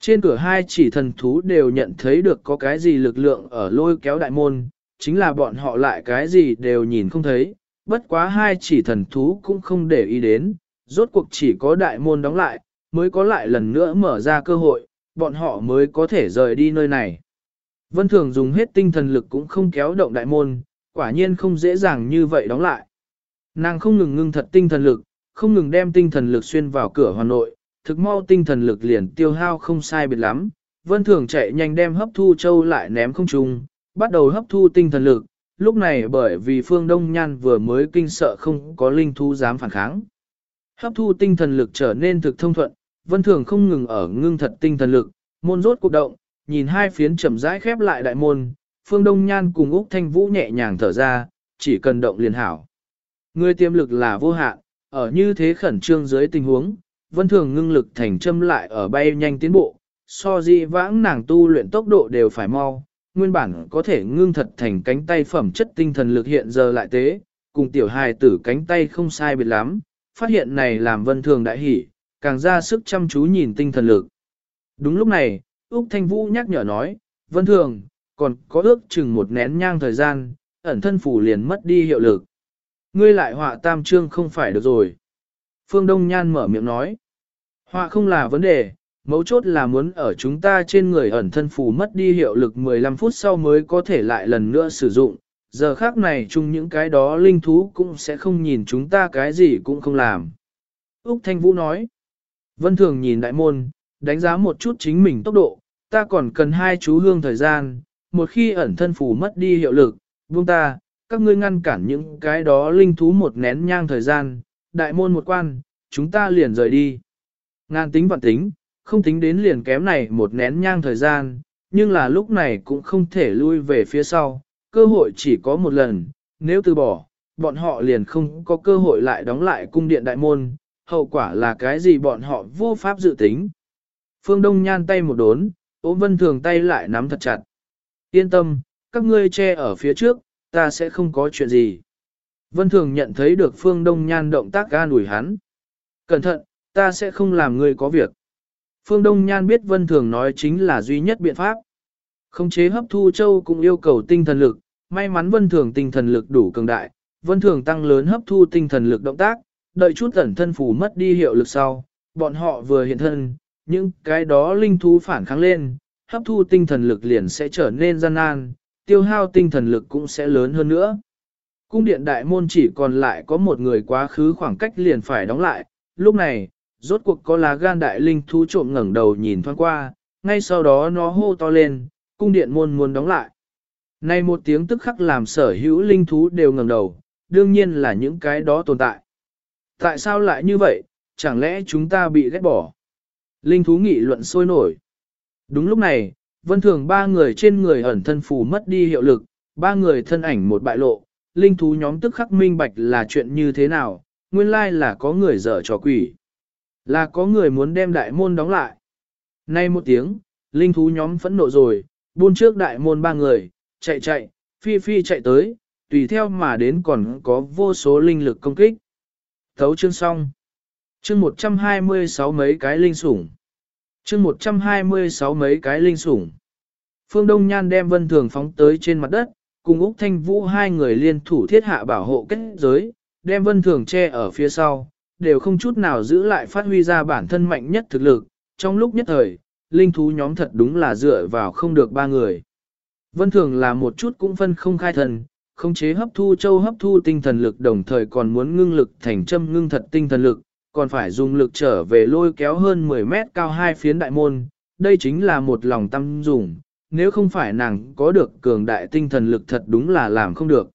Trên cửa hai chỉ thần thú đều nhận thấy được có cái gì lực lượng ở lôi kéo đại môn, chính là bọn họ lại cái gì đều nhìn không thấy, bất quá hai chỉ thần thú cũng không để ý đến, rốt cuộc chỉ có đại môn đóng lại, mới có lại lần nữa mở ra cơ hội, bọn họ mới có thể rời đi nơi này. Vân Thường dùng hết tinh thần lực cũng không kéo động đại môn, quả nhiên không dễ dàng như vậy đóng lại. Nàng không ngừng ngưng thật tinh thần lực, không ngừng đem tinh thần lực xuyên vào cửa Hà nội, thực mau tinh thần lực liền tiêu hao không sai biệt lắm. Vân Thường chạy nhanh đem hấp thu châu lại ném không trung, bắt đầu hấp thu tinh thần lực, lúc này bởi vì phương Đông Nhan vừa mới kinh sợ không có linh thú dám phản kháng. Hấp thu tinh thần lực trở nên thực thông thuận, Vân Thường không ngừng ở ngưng thật tinh thần lực, môn rốt cuộc động, nhìn hai phiến chậm rãi khép lại đại môn, Phương Đông Nhan cùng Úc Thanh Vũ nhẹ nhàng thở ra, chỉ cần động liền hảo. Người tiềm lực là vô hạn, ở như thế khẩn trương dưới tình huống, Vân Thường ngưng lực thành châm lại ở bay nhanh tiến bộ, so di vãng nàng tu luyện tốc độ đều phải mau, nguyên bản có thể ngưng thật thành cánh tay phẩm chất tinh thần lực hiện giờ lại tế, cùng tiểu hài tử cánh tay không sai biệt lắm, phát hiện này làm Vân Thường đại hỉ, càng ra sức chăm chú nhìn tinh thần lực. Đúng lúc này, Úc Thanh Vũ nhắc nhở nói, Vân Thường, còn có ước chừng một nén nhang thời gian, ẩn thân phủ liền mất đi hiệu lực. Ngươi lại họa tam trương không phải được rồi. Phương Đông Nhan mở miệng nói, họa không là vấn đề, mấu chốt là muốn ở chúng ta trên người ẩn thân phủ mất đi hiệu lực 15 phút sau mới có thể lại lần nữa sử dụng. Giờ khác này chung những cái đó linh thú cũng sẽ không nhìn chúng ta cái gì cũng không làm. Úc Thanh Vũ nói, Vân Thường nhìn đại môn, đánh giá một chút chính mình tốc độ, ta còn cần hai chú hương thời gian, một khi ẩn thân phù mất đi hiệu lực, buông ta, các ngươi ngăn cản những cái đó linh thú một nén nhang thời gian, đại môn một quan, chúng ta liền rời đi. Ngàn tính vạn tính, không tính đến liền kém này một nén nhang thời gian, nhưng là lúc này cũng không thể lui về phía sau, cơ hội chỉ có một lần, nếu từ bỏ, bọn họ liền không có cơ hội lại đóng lại cung điện đại môn, hậu quả là cái gì bọn họ vô pháp dự tính. Phương Đông nhan tay một đốn, ôm vân thường tay lại nắm thật chặt. Yên tâm, các ngươi che ở phía trước, ta sẽ không có chuyện gì. Vân thường nhận thấy được Phương Đông nhan động tác ga ủi hắn. Cẩn thận, ta sẽ không làm ngươi có việc. Phương Đông nhan biết Vân thường nói chính là duy nhất biện pháp. Không chế hấp thu châu cũng yêu cầu tinh thần lực, may mắn Vân thường tinh thần lực đủ cường đại, Vân thường tăng lớn hấp thu tinh thần lực động tác, đợi chút ẩn thân phủ mất đi hiệu lực sau, bọn họ vừa hiện thân, những cái đó linh thú phản kháng lên, hấp thu tinh thần lực liền sẽ trở nên gian nan, tiêu hao tinh thần lực cũng sẽ lớn hơn nữa. Cung điện đại môn chỉ còn lại có một người quá khứ khoảng cách liền phải đóng lại, lúc này, rốt cuộc có lá gan đại linh thú trộm ngẩng đầu nhìn thoáng qua, ngay sau đó nó hô to lên, cung điện môn muốn đóng lại. Này một tiếng tức khắc làm sở hữu linh thú đều ngẩng đầu, đương nhiên là những cái đó tồn tại. Tại sao lại như vậy, chẳng lẽ chúng ta bị ghét bỏ? Linh thú nghị luận sôi nổi. Đúng lúc này, vân thường ba người trên người ẩn thân phù mất đi hiệu lực, ba người thân ảnh một bại lộ, linh thú nhóm tức khắc minh bạch là chuyện như thế nào, nguyên lai là có người dở trò quỷ. Là có người muốn đem đại môn đóng lại. Nay một tiếng, linh thú nhóm phẫn nộ rồi, buôn trước đại môn ba người, chạy chạy, phi phi chạy tới, tùy theo mà đến còn có vô số linh lực công kích. Thấu chương xong. Chương 126 mấy cái linh sủng. Chương 126 mấy cái linh sủng. Phương Đông Nhan đem Vân Thường phóng tới trên mặt đất, cùng Úc Thanh Vũ hai người liên thủ thiết hạ bảo hộ kết giới, đem Vân Thường che ở phía sau, đều không chút nào giữ lại phát huy ra bản thân mạnh nhất thực lực. Trong lúc nhất thời, linh thú nhóm thật đúng là dựa vào không được ba người. Vân Thường là một chút cũng phân không khai thần, không chế hấp thu châu hấp thu tinh thần lực đồng thời còn muốn ngưng lực thành châm ngưng thật tinh thần lực, còn phải dùng lực trở về lôi kéo hơn 10 mét cao hai phiến đại môn, đây chính là một lòng tâm dùng, nếu không phải nàng có được cường đại tinh thần lực thật đúng là làm không được.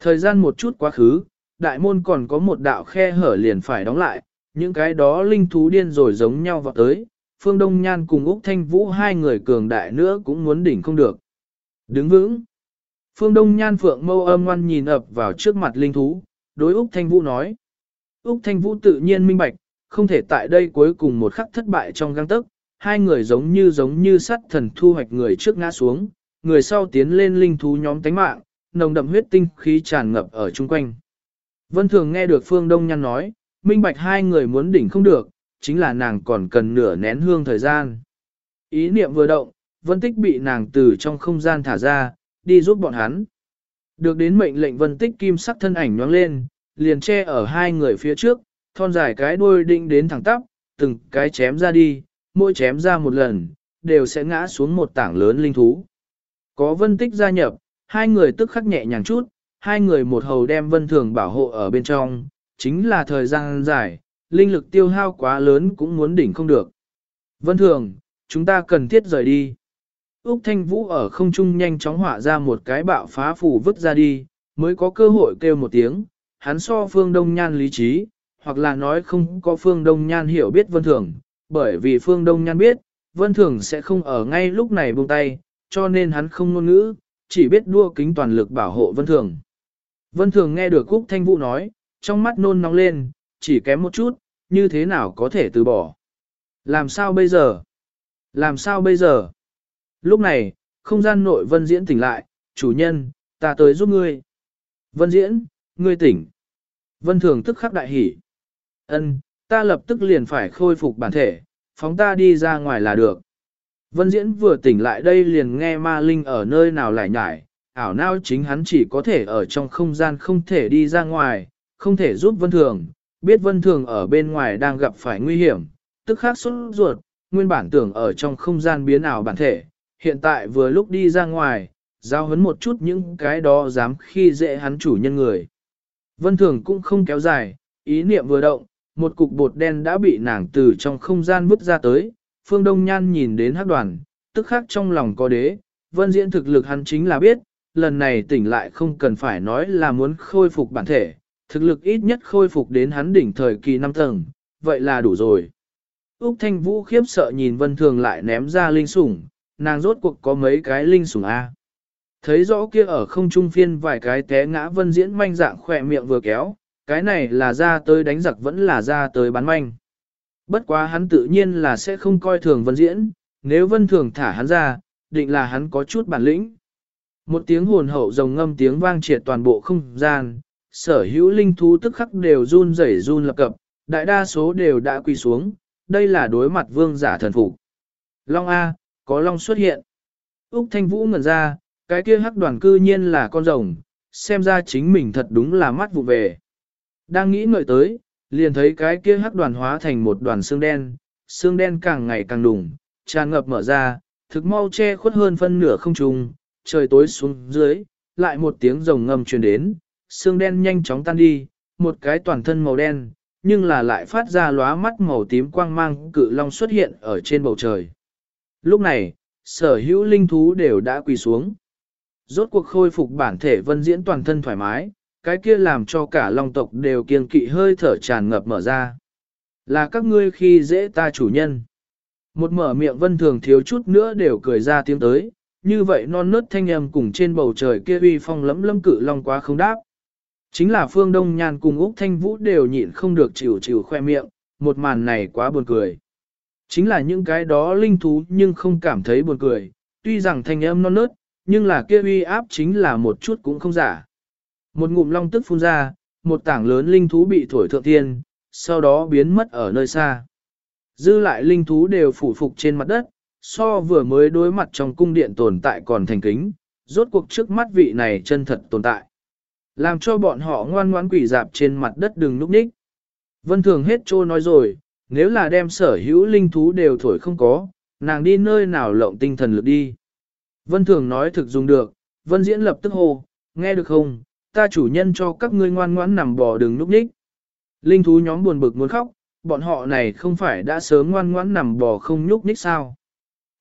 Thời gian một chút quá khứ, đại môn còn có một đạo khe hở liền phải đóng lại, những cái đó linh thú điên rồi giống nhau vào tới, Phương Đông Nhan cùng Úc Thanh Vũ hai người cường đại nữa cũng muốn đỉnh không được. Đứng vững. Phương Đông Nhan Phượng mâu âm ngoan nhìn ập vào trước mặt linh thú, đối Úc Thanh Vũ nói. Úc Thanh Vũ tự nhiên minh bạch, không thể tại đây cuối cùng một khắc thất bại trong găng tức, hai người giống như giống như sắt thần thu hoạch người trước ngã xuống, người sau tiến lên linh thú nhóm tánh mạng, nồng đậm huyết tinh khí tràn ngập ở chung quanh. Vân Thường nghe được Phương Đông Nhan nói, minh bạch hai người muốn đỉnh không được, chính là nàng còn cần nửa nén hương thời gian. Ý niệm vừa động, Vân Tích bị nàng từ trong không gian thả ra, đi giúp bọn hắn. Được đến mệnh lệnh Vân Tích kim sắc thân ảnh nhoáng lên, liền che ở hai người phía trước, thon dài cái đuôi định đến thẳng tắp, từng cái chém ra đi, mỗi chém ra một lần, đều sẽ ngã xuống một tảng lớn linh thú. Có Vân Tích gia nhập, hai người tức khắc nhẹ nhàng chút, hai người một hầu đem Vân Thường bảo hộ ở bên trong, chính là thời gian dài, linh lực tiêu hao quá lớn cũng muốn đỉnh không được. Vân Thường, chúng ta cần thiết rời đi. Úc Thanh Vũ ở không trung nhanh chóng hỏa ra một cái bạo phá phủ vứt ra đi, mới có cơ hội kêu một tiếng, hắn so phương đông nhan lý trí, hoặc là nói không có phương đông nhan hiểu biết vân thường, bởi vì phương đông nhan biết, vân thường sẽ không ở ngay lúc này buông tay, cho nên hắn không ngôn ngữ, chỉ biết đua kính toàn lực bảo hộ vân thường. Vân thường nghe được cúc Thanh Vũ nói, trong mắt nôn nóng lên, chỉ kém một chút, như thế nào có thể từ bỏ. Làm sao bây giờ? Làm sao bây giờ? Lúc này, không gian nội vân diễn tỉnh lại, chủ nhân, ta tới giúp ngươi. Vân diễn, ngươi tỉnh. Vân thường tức khắc đại hỉ. Ân, ta lập tức liền phải khôi phục bản thể, phóng ta đi ra ngoài là được. Vân diễn vừa tỉnh lại đây liền nghe ma linh ở nơi nào lại nhải, ảo nao chính hắn chỉ có thể ở trong không gian không thể đi ra ngoài, không thể giúp vân thường, biết vân thường ở bên ngoài đang gặp phải nguy hiểm, tức khắc xuất ruột, nguyên bản tưởng ở trong không gian biến ảo bản thể, hiện tại vừa lúc đi ra ngoài, giao hấn một chút những cái đó dám khi dễ hắn chủ nhân người. Vân thường cũng không kéo dài, ý niệm vừa động, một cục bột đen đã bị nàng từ trong không gian vứt ra tới, phương đông nhan nhìn đến hắc đoàn, tức khắc trong lòng có đế, vân diễn thực lực hắn chính là biết, lần này tỉnh lại không cần phải nói là muốn khôi phục bản thể, thực lực ít nhất khôi phục đến hắn đỉnh thời kỳ năm tầng, vậy là đủ rồi. Úc Thanh Vũ khiếp sợ nhìn Vân Thường lại ném ra linh sủng, nàng rốt cuộc có mấy cái linh sủng A. Thấy rõ kia ở không trung phiên vài cái té ngã Vân Diễn manh dạng khỏe miệng vừa kéo, cái này là ra tới đánh giặc vẫn là ra tới bán manh. Bất quá hắn tự nhiên là sẽ không coi thường Vân Diễn, nếu Vân Thường thả hắn ra, định là hắn có chút bản lĩnh. Một tiếng hồn hậu rồng ngâm tiếng vang triệt toàn bộ không gian, sở hữu linh thú tức khắc đều run rẩy run lập cập, đại đa số đều đã quỳ xuống, đây là đối mặt vương giả thần phục. Long A, có Long xuất hiện. Úc Thanh Vũ ngẩn ra, cái kia hắc đoàn cư nhiên là con rồng, xem ra chính mình thật đúng là mắt vụ về. Đang nghĩ ngợi tới, liền thấy cái kia hắc đoàn hóa thành một đoàn xương đen, xương đen càng ngày càng đùng, tràn ngập mở ra, thực mau che khuất hơn phân nửa không trùng, trời tối xuống dưới, lại một tiếng rồng ngầm truyền đến, xương đen nhanh chóng tan đi, một cái toàn thân màu đen, nhưng là lại phát ra lóa mắt màu tím quang mang cự long xuất hiện ở trên bầu trời. Lúc này, sở hữu linh thú đều đã quỳ xuống. Rốt cuộc khôi phục bản thể vân diễn toàn thân thoải mái, cái kia làm cho cả long tộc đều kiêng kỵ hơi thở tràn ngập mở ra. Là các ngươi khi dễ ta chủ nhân. Một mở miệng vân thường thiếu chút nữa đều cười ra tiếng tới, như vậy non nớt thanh âm cùng trên bầu trời kia uy phong lẫm lâm cự long quá không đáp. Chính là Phương Đông nhàn cùng Úc Thanh Vũ đều nhịn không được chịu chịu khoe miệng, một màn này quá buồn cười. Chính là những cái đó linh thú nhưng không cảm thấy buồn cười, tuy rằng thanh âm non nớt, nhưng là kia uy áp chính là một chút cũng không giả. Một ngụm long tức phun ra, một tảng lớn linh thú bị thổi thượng thiên, sau đó biến mất ở nơi xa. Dư lại linh thú đều phủ phục trên mặt đất, so vừa mới đối mặt trong cung điện tồn tại còn thành kính, rốt cuộc trước mắt vị này chân thật tồn tại. Làm cho bọn họ ngoan ngoãn quỷ dạp trên mặt đất đừng núp ních. Vân Thường hết trô nói rồi, nếu là đem sở hữu linh thú đều thổi không có, nàng đi nơi nào lộng tinh thần lực đi. Vân Thường nói thực dùng được, Vân Diễn lập tức hô, nghe được không, ta chủ nhân cho các ngươi ngoan ngoãn nằm bò đừng núp ních. Linh thú nhóm buồn bực muốn khóc, bọn họ này không phải đã sớm ngoan ngoãn nằm bò không nhúc ních sao.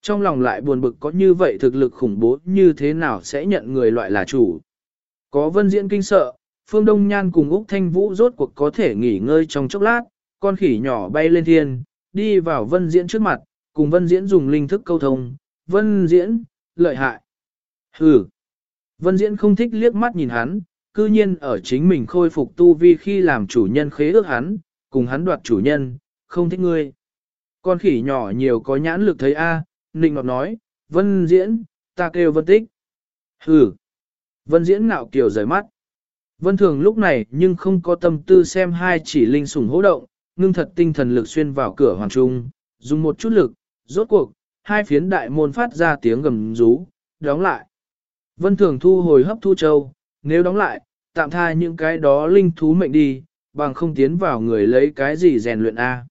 Trong lòng lại buồn bực có như vậy thực lực khủng bố như thế nào sẽ nhận người loại là chủ. Có vân diễn kinh sợ, Phương Đông Nhan cùng Úc Thanh Vũ rốt cuộc có thể nghỉ ngơi trong chốc lát, con khỉ nhỏ bay lên thiên, đi vào Vân Diễn trước mặt, cùng Vân Diễn dùng linh thức câu thông, Vân Diễn, lợi hại. Hừ. Vân Diễn không thích liếc mắt nhìn hắn, cư nhiên ở chính mình khôi phục tu vi khi làm chủ nhân khế ước hắn, cùng hắn đoạt chủ nhân, không thích ngươi. Con khỉ nhỏ nhiều có nhãn lực thấy A, à, Nịnh Ngọc nói, Vân Diễn, ta kêu Vân Tích. Hừ. Vân Diễn ngạo kiều rời mắt. Vân Thường lúc này nhưng không có tâm tư xem hai chỉ linh sủng hỗ động, ngưng thật tinh thần lực xuyên vào cửa hoàng trung, dùng một chút lực, rốt cuộc, hai phiến đại môn phát ra tiếng gầm rú, đóng lại. Vân Thường thu hồi hấp thu châu, nếu đóng lại, tạm tha những cái đó linh thú mệnh đi, bằng không tiến vào người lấy cái gì rèn luyện A.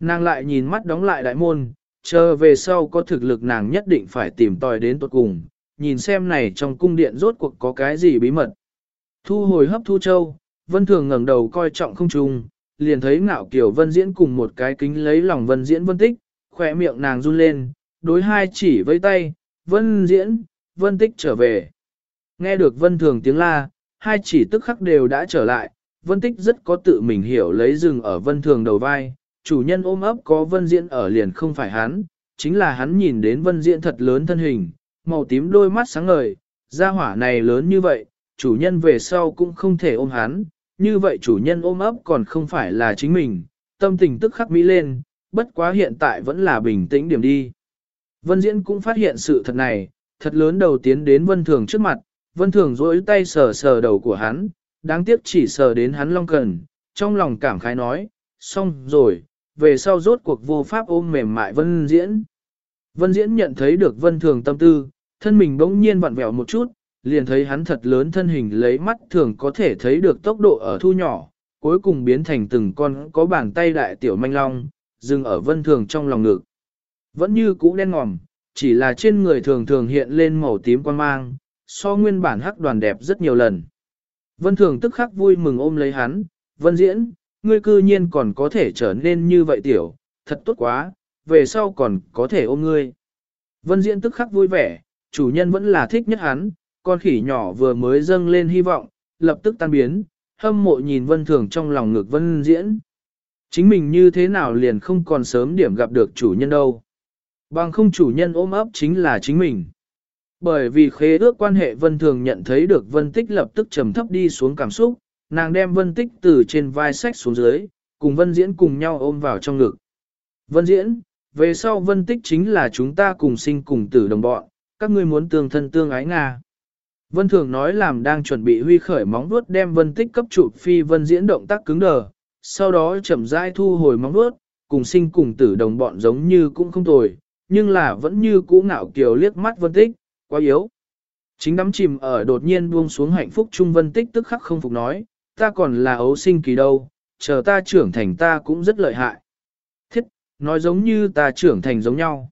Nàng lại nhìn mắt đóng lại đại môn, chờ về sau có thực lực nàng nhất định phải tìm tòi đến tuột cùng, nhìn xem này trong cung điện rốt cuộc có cái gì bí mật. Thu hồi hấp thu châu, Vân Thường ngẩng đầu coi trọng không trùng, liền thấy ngạo kiểu Vân Diễn cùng một cái kính lấy lòng Vân Diễn Vân Tích, khỏe miệng nàng run lên, đối hai chỉ với tay, Vân Diễn, Vân Tích trở về. Nghe được Vân Thường tiếng la, hai chỉ tức khắc đều đã trở lại, Vân Tích rất có tự mình hiểu lấy rừng ở Vân Thường đầu vai, chủ nhân ôm ấp có Vân Diễn ở liền không phải hắn, chính là hắn nhìn đến Vân Diễn thật lớn thân hình, màu tím đôi mắt sáng ngời, da hỏa này lớn như vậy, chủ nhân về sau cũng không thể ôm hắn, như vậy chủ nhân ôm ấp còn không phải là chính mình, tâm tình tức khắc mỹ lên, bất quá hiện tại vẫn là bình tĩnh điểm đi. Vân Diễn cũng phát hiện sự thật này, thật lớn đầu tiến đến Vân Thường trước mặt, Vân Thường rỗi tay sờ sờ đầu của hắn, đáng tiếc chỉ sờ đến hắn long cần, trong lòng cảm khái nói, xong rồi, về sau rốt cuộc vô pháp ôm mềm mại Vân Diễn. Vân Diễn nhận thấy được Vân Thường tâm tư, thân mình bỗng nhiên vặn vẹo một chút, liền thấy hắn thật lớn thân hình lấy mắt thường có thể thấy được tốc độ ở thu nhỏ, cuối cùng biến thành từng con có bàn tay đại tiểu manh long, dừng ở Vân Thường trong lòng ngực. Vẫn như cũ đen ngòm, chỉ là trên người thường thường hiện lên màu tím quan mang, so nguyên bản hắc đoàn đẹp rất nhiều lần. Vân Thường tức khắc vui mừng ôm lấy hắn, Vân Diễn, ngươi cư nhiên còn có thể trở nên như vậy tiểu, thật tốt quá, về sau còn có thể ôm ngươi. Vân Diễn tức khắc vui vẻ, chủ nhân vẫn là thích nhất hắn, con khỉ nhỏ vừa mới dâng lên hy vọng, lập tức tan biến, hâm mộ nhìn Vân Thường trong lòng ngực Vân Diễn. Chính mình như thế nào liền không còn sớm điểm gặp được chủ nhân đâu. Bằng không chủ nhân ôm ấp chính là chính mình. Bởi vì khế ước quan hệ Vân Thường nhận thấy được Vân Tích lập tức trầm thấp đi xuống cảm xúc, nàng đem Vân Tích từ trên vai sách xuống dưới, cùng Vân Diễn cùng nhau ôm vào trong ngực. Vân Diễn, về sau Vân Tích chính là chúng ta cùng sinh cùng tử đồng bọn, các ngươi muốn tương thân tương ái Nga. Vân Thường nói làm đang chuẩn bị huy khởi móng vuốt đem Vân Tích cấp trụ phi Vân Diễn động tác cứng đờ, sau đó chậm rãi thu hồi móng vuốt, cùng sinh cùng tử đồng bọn giống như cũng không tồi, nhưng là vẫn như cũ ngạo kiều liếc mắt Vân Tích, quá yếu. Chính đắm chìm ở đột nhiên buông xuống hạnh phúc Trung Vân Tích tức khắc không phục nói, ta còn là ấu sinh kỳ đâu, chờ ta trưởng thành ta cũng rất lợi hại. Thiết, nói giống như ta trưởng thành giống nhau.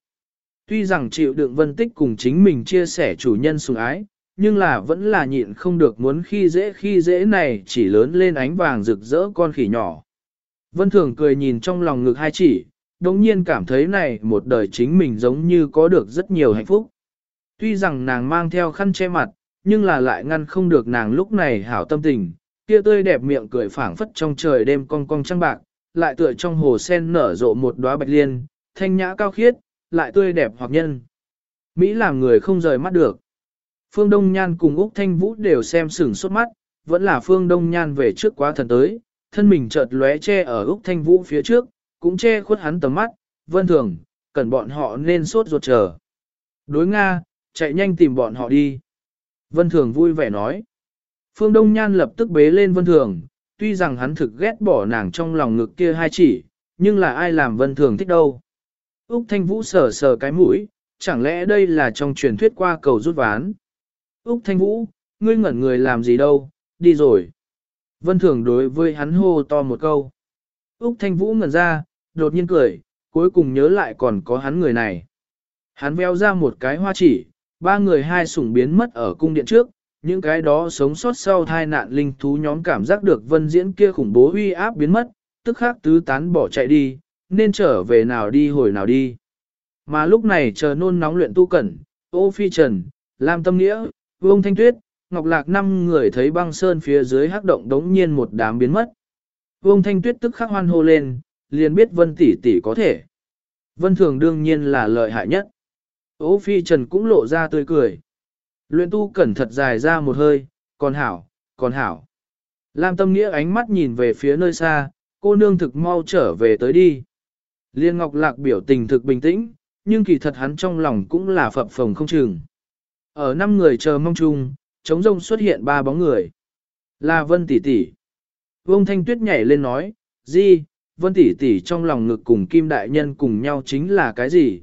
Tuy rằng chịu đựng Vân Tích cùng chính mình chia sẻ chủ nhân sủng ái, nhưng là vẫn là nhịn không được muốn khi dễ khi dễ này chỉ lớn lên ánh vàng rực rỡ con khỉ nhỏ. Vân Thường cười nhìn trong lòng ngực hai chỉ, đồng nhiên cảm thấy này một đời chính mình giống như có được rất nhiều hạnh phúc. Tuy rằng nàng mang theo khăn che mặt, nhưng là lại ngăn không được nàng lúc này hảo tâm tình, kia tươi đẹp miệng cười phảng phất trong trời đêm cong cong trăng bạc, lại tựa trong hồ sen nở rộ một đóa bạch liên, thanh nhã cao khiết, lại tươi đẹp hoặc nhân. Mỹ làm người không rời mắt được. Phương Đông Nhan cùng Úc Thanh Vũ đều xem sửng sốt mắt, vẫn là Phương Đông Nhan về trước quá thần tới, thân mình chợt lóe che ở Úc Thanh Vũ phía trước, cũng che khuất hắn tầm mắt, vân thường, cần bọn họ nên sốt ruột chờ. Đối Nga, chạy nhanh tìm bọn họ đi. Vân Thường vui vẻ nói. Phương Đông Nhan lập tức bế lên Vân Thường, tuy rằng hắn thực ghét bỏ nàng trong lòng ngực kia hai chỉ, nhưng là ai làm Vân Thường thích đâu. Úc Thanh Vũ sờ sờ cái mũi, chẳng lẽ đây là trong truyền thuyết qua cầu rút ván. Úc Thanh Vũ, ngươi ngẩn người làm gì đâu, đi rồi. Vân Thường đối với hắn hô to một câu. Úc Thanh Vũ ngẩn ra, đột nhiên cười, cuối cùng nhớ lại còn có hắn người này. Hắn veo ra một cái hoa chỉ, ba người hai sủng biến mất ở cung điện trước, những cái đó sống sót sau thai nạn linh thú nhóm cảm giác được vân diễn kia khủng bố uy áp biến mất, tức khắc tứ tán bỏ chạy đi, nên trở về nào đi hồi nào đi. Mà lúc này chờ nôn nóng luyện tu cẩn, ô phi trần, lam tâm nghĩa, vương thanh tuyết, Ngọc Lạc năm người thấy băng sơn phía dưới hắc động đống nhiên một đám biến mất. Vương Thanh Tuyết tức khắc hoan hô lên, liền biết Vân tỷ tỷ có thể. Vân Thường đương nhiên là lợi hại nhất. Ô Phi Trần cũng lộ ra tươi cười. Luyện tu cẩn thật dài ra một hơi, còn hảo, còn hảo. Lam tâm nghĩa ánh mắt nhìn về phía nơi xa, cô nương thực mau trở về tới đi. Liên Ngọc Lạc biểu tình thực bình tĩnh, nhưng kỳ thật hắn trong lòng cũng là phập phồng không chừng. Ở năm người chờ mong chung, trống rông xuất hiện ba bóng người. Là Vân tỷ tỷ. Vương Thanh Tuyết nhảy lên nói, Di, Vân tỷ tỷ trong lòng ngực cùng Kim Đại Nhân cùng nhau chính là cái gì?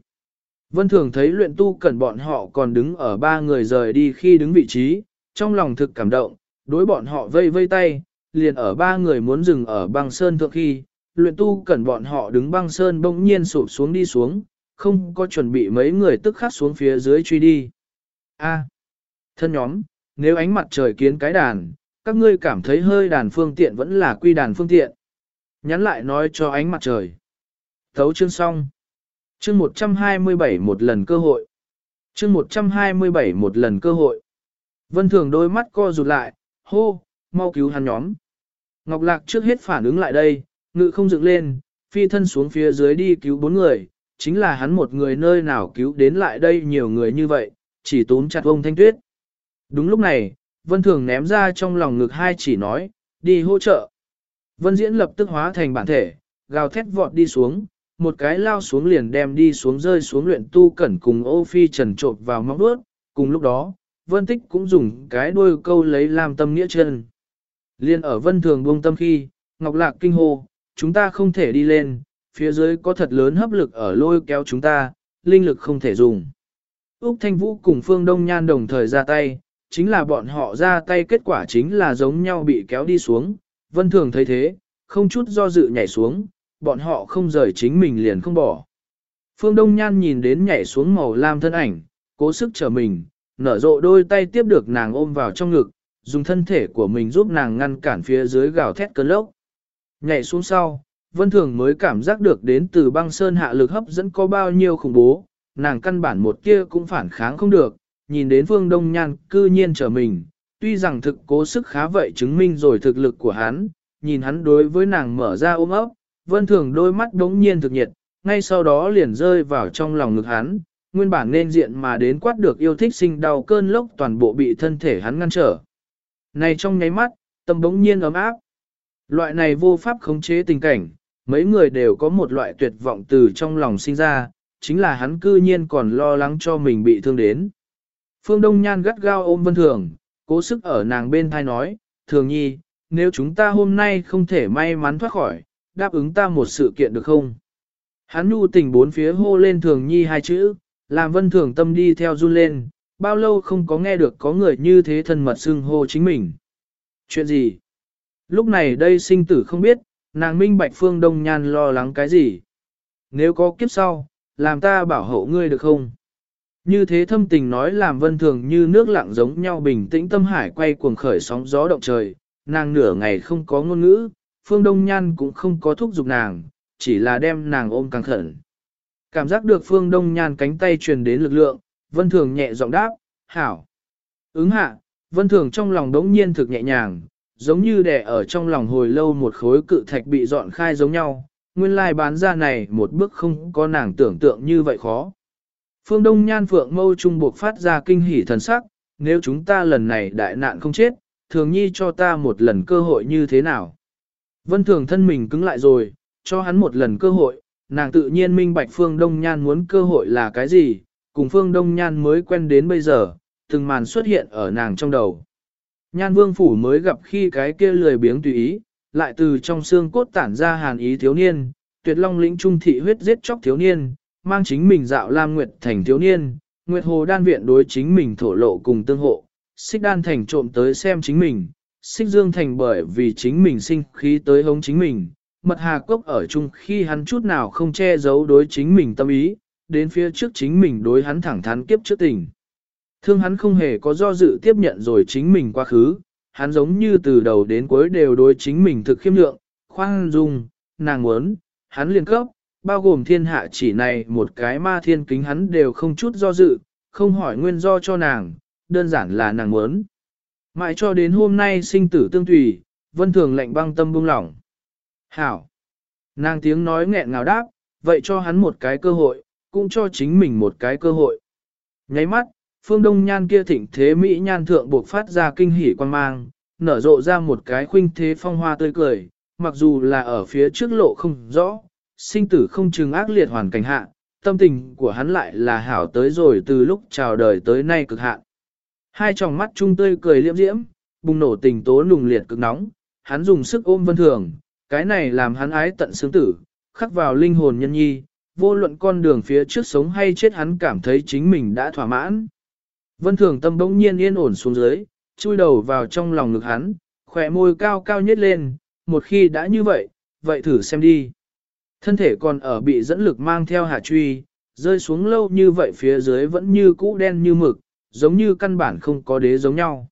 Vân Thường thấy luyện tu cần bọn họ còn đứng ở ba người rời đi khi đứng vị trí, trong lòng thực cảm động, đối bọn họ vây vây tay, liền ở ba người muốn dừng ở băng sơn thượng khi, luyện tu cần bọn họ đứng băng sơn bỗng nhiên sụp xuống đi xuống, không có chuẩn bị mấy người tức khắc xuống phía dưới truy đi. A, thân nhóm, nếu ánh mặt trời kiến cái đàn, các ngươi cảm thấy hơi đàn phương tiện vẫn là quy đàn phương tiện. Nhắn lại nói cho ánh mặt trời. Thấu chương xong. Chương 127 một lần cơ hội. Chương 127 một lần cơ hội. Vân Thường đôi mắt co rụt lại, hô, mau cứu hắn nhóm. Ngọc Lạc trước hết phản ứng lại đây, ngự không dựng lên, phi thân xuống phía dưới đi cứu bốn người, chính là hắn một người nơi nào cứu đến lại đây nhiều người như vậy, chỉ tốn chặt ông thanh tuyết. Đúng lúc này, Vân Thường ném ra trong lòng ngực hai chỉ nói, đi hỗ trợ. Vân Diễn lập tức hóa thành bản thể, gào thét vọt đi xuống, một cái lao xuống liền đem đi xuống rơi xuống luyện tu cẩn cùng ô phi trần trộp vào móc đuốt, cùng lúc đó, Vân Tích cũng dùng cái đuôi câu lấy làm tâm nghĩa chân. Liên ở Vân Thường buông tâm khi, Ngọc Lạc kinh hô, chúng ta không thể đi lên, phía dưới có thật lớn hấp lực ở lôi kéo chúng ta, linh lực không thể dùng. Úc Thanh Vũ cùng Phương Đông Nhan đồng thời ra tay, chính là bọn họ ra tay kết quả chính là giống nhau bị kéo đi xuống. Vân Thường thấy thế, không chút do dự nhảy xuống, bọn họ không rời chính mình liền không bỏ. Phương Đông Nhan nhìn đến nhảy xuống màu lam thân ảnh, cố sức trở mình, nở rộ đôi tay tiếp được nàng ôm vào trong ngực, dùng thân thể của mình giúp nàng ngăn cản phía dưới gào thét cơn lốc. Nhảy xuống sau, Vân Thường mới cảm giác được đến từ băng sơn hạ lực hấp dẫn có bao nhiêu khủng bố, nàng căn bản một kia cũng phản kháng không được, nhìn đến Phương Đông Nhan cư nhiên trở mình, tuy rằng thực cố sức khá vậy chứng minh rồi thực lực của hắn, nhìn hắn đối với nàng mở ra ôm ấp, Vân Thường đôi mắt đống nhiên thực nhiệt, ngay sau đó liền rơi vào trong lòng ngực hắn, nguyên bản nên diện mà đến quát được yêu thích sinh đau cơn lốc toàn bộ bị thân thể hắn ngăn trở. Này trong nháy mắt, tâm bỗng nhiên ấm áp. Loại này vô pháp khống chế tình cảnh, mấy người đều có một loại tuyệt vọng từ trong lòng sinh ra, chính là hắn cư nhiên còn lo lắng cho mình bị thương đến. Phương Đông Nhan gắt gao ôm Vân Thường, cố sức ở nàng bên thai nói, Thường Nhi, nếu chúng ta hôm nay không thể may mắn thoát khỏi, đáp ứng ta một sự kiện được không? Hắn nhu tình bốn phía hô lên Thường Nhi hai chữ, làm Vân Thường tâm đi theo run lên, bao lâu không có nghe được có người như thế thân mật xưng hô chính mình. Chuyện gì? Lúc này đây sinh tử không biết, nàng minh bạch phương đông nhan lo lắng cái gì? Nếu có kiếp sau, làm ta bảo hộ ngươi được không? Như thế thâm tình nói làm vân thường như nước lặng giống nhau bình tĩnh tâm hải quay cuồng khởi sóng gió động trời, nàng nửa ngày không có ngôn ngữ, phương đông nhan cũng không có thúc giục nàng, chỉ là đem nàng ôm càng khẩn. Cảm giác được phương đông nhan cánh tay truyền đến lực lượng, vân thường nhẹ giọng đáp, hảo. Ứng hạ, vân thường trong lòng đống nhiên thực nhẹ nhàng, giống như đè ở trong lòng hồi lâu một khối cự thạch bị dọn khai giống nhau, nguyên lai bán ra này một bước không có nàng tưởng tượng như vậy khó. Phương Đông Nhan Phượng mâu trung buộc phát ra kinh hỉ thần sắc, nếu chúng ta lần này đại nạn không chết, thường nhi cho ta một lần cơ hội như thế nào. Vân thường thân mình cứng lại rồi, cho hắn một lần cơ hội, nàng tự nhiên minh bạch Phương Đông Nhan muốn cơ hội là cái gì, cùng Phương Đông Nhan mới quen đến bây giờ, từng màn xuất hiện ở nàng trong đầu. Nhan vương phủ mới gặp khi cái kia lười biếng tùy ý, lại từ trong xương cốt tản ra hàn ý thiếu niên, tuyệt long lĩnh trung thị huyết giết chóc thiếu niên, mang chính mình dạo lam nguyệt thành thiếu niên, nguyệt hồ đan viện đối chính mình thổ lộ cùng tương hộ, xích đan thành trộm tới xem chính mình, xích dương thành bởi vì chính mình sinh khí tới hống chính mình, mật hà cốc ở chung khi hắn chút nào không che giấu đối chính mình tâm ý, đến phía trước chính mình đối hắn thẳng thắn kiếp trước tình. Thương hắn không hề có do dự tiếp nhận rồi chính mình quá khứ, hắn giống như từ đầu đến cuối đều đối chính mình thực khiêm lượng, khoan dung, nàng muốn, hắn liền cấp, bao gồm thiên hạ chỉ này một cái ma thiên kính hắn đều không chút do dự, không hỏi nguyên do cho nàng, đơn giản là nàng muốn. Mãi cho đến hôm nay sinh tử tương tùy, vân thường lệnh băng tâm buông lỏng. Hảo! Nàng tiếng nói nghẹn ngào đáp, vậy cho hắn một cái cơ hội, cũng cho chính mình một cái cơ hội. Nháy mắt, phương đông nhan kia thịnh thế Mỹ nhan thượng buộc phát ra kinh hỉ quan mang, nở rộ ra một cái khuynh thế phong hoa tươi cười, mặc dù là ở phía trước lộ không rõ, sinh tử không chừng ác liệt hoàn cảnh hạ, tâm tình của hắn lại là hảo tới rồi từ lúc chào đời tới nay cực hạn. Hai tròng mắt trung tươi cười liễm diễm, bùng nổ tình tố nùng liệt cực nóng, hắn dùng sức ôm vân thường, cái này làm hắn ái tận xương tử, khắc vào linh hồn nhân nhi, vô luận con đường phía trước sống hay chết hắn cảm thấy chính mình đã thỏa mãn. Vân thường tâm bỗng nhiên yên ổn xuống dưới, chui đầu vào trong lòng ngực hắn, khỏe môi cao cao nhất lên, một khi đã như vậy, vậy thử xem đi. Thân thể còn ở bị dẫn lực mang theo hạ truy, rơi xuống lâu như vậy phía dưới vẫn như cũ đen như mực, giống như căn bản không có đế giống nhau.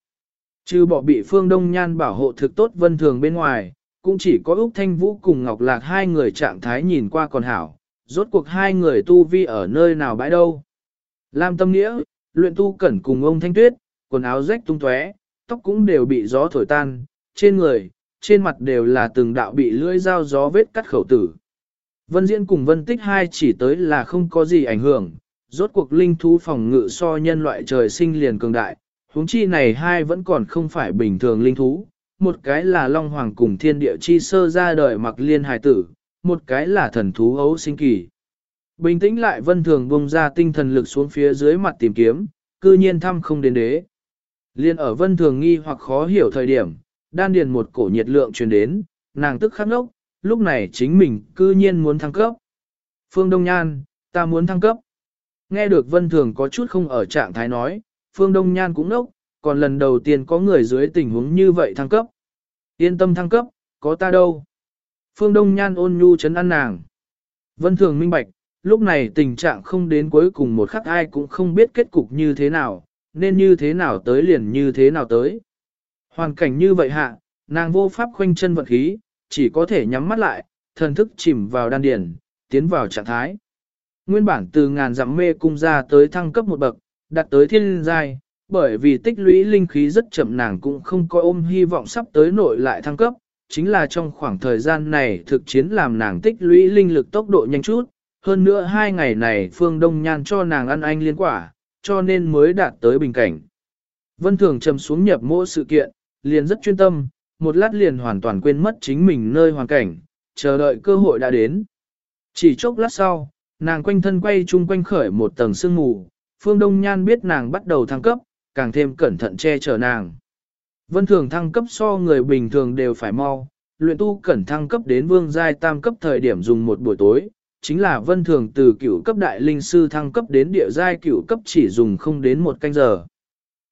Trừ bỏ bị phương đông nhan bảo hộ thực tốt vân thường bên ngoài, cũng chỉ có Úc Thanh Vũ cùng Ngọc Lạc hai người trạng thái nhìn qua còn hảo, rốt cuộc hai người tu vi ở nơi nào bãi đâu. Lam tâm nghĩa, luyện tu cẩn cùng ông Thanh Tuyết, quần áo rách tung tóe, tóc cũng đều bị gió thổi tan, trên người, trên mặt đều là từng đạo bị lưỡi dao gió vết cắt khẩu tử. Vân Diễn cùng Vân Tích hai chỉ tới là không có gì ảnh hưởng, rốt cuộc linh thú phòng ngự so nhân loại trời sinh liền cường đại, huống chi này hai vẫn còn không phải bình thường linh thú, một cái là Long Hoàng cùng thiên địa chi sơ ra đời mặc liên hài tử, một cái là thần thú ấu sinh kỳ. Bình tĩnh lại vân thường bung ra tinh thần lực xuống phía dưới mặt tìm kiếm, cư nhiên thăm không đến đế. Liên ở vân thường nghi hoặc khó hiểu thời điểm, đan điền một cổ nhiệt lượng truyền đến, nàng tức khắc nốc lúc này chính mình cư nhiên muốn thăng cấp. Phương Đông Nhan, ta muốn thăng cấp. Nghe được vân thường có chút không ở trạng thái nói, Phương Đông Nhan cũng nốc, còn lần đầu tiên có người dưới tình huống như vậy thăng cấp. Yên tâm thăng cấp, có ta đâu. Phương Đông Nhan ôn nhu chấn an nàng. Vân thường minh bạch, lúc này tình trạng không đến cuối cùng một khắc ai cũng không biết kết cục như thế nào, nên như thế nào tới liền như thế nào tới. Hoàn cảnh như vậy hạ, nàng vô pháp khoanh chân vận khí, chỉ có thể nhắm mắt lại, thần thức chìm vào đan điển, tiến vào trạng thái. Nguyên bản từ ngàn dặm mê cung ra tới thăng cấp một bậc, đặt tới thiên giai, bởi vì tích lũy linh khí rất chậm nàng cũng không có ôm hy vọng sắp tới nội lại thăng cấp, chính là trong khoảng thời gian này thực chiến làm nàng tích lũy linh lực tốc độ nhanh chút, hơn nữa hai ngày này Phương Đông Nhan cho nàng ăn anh liên quả, cho nên mới đạt tới bình cảnh. Vân Thường trầm xuống nhập mỗi sự kiện, liền rất chuyên tâm, một lát liền hoàn toàn quên mất chính mình nơi hoàn cảnh, chờ đợi cơ hội đã đến. Chỉ chốc lát sau, nàng quanh thân quay chung quanh khởi một tầng sương mù, Phương Đông Nhan biết nàng bắt đầu thăng cấp, càng thêm cẩn thận che chở nàng. Vân thường thăng cấp so người bình thường đều phải mau, luyện tu cẩn thăng cấp đến vương giai tam cấp thời điểm dùng một buổi tối, chính là vân thường từ cửu cấp đại linh sư thăng cấp đến địa giai cửu cấp chỉ dùng không đến một canh giờ.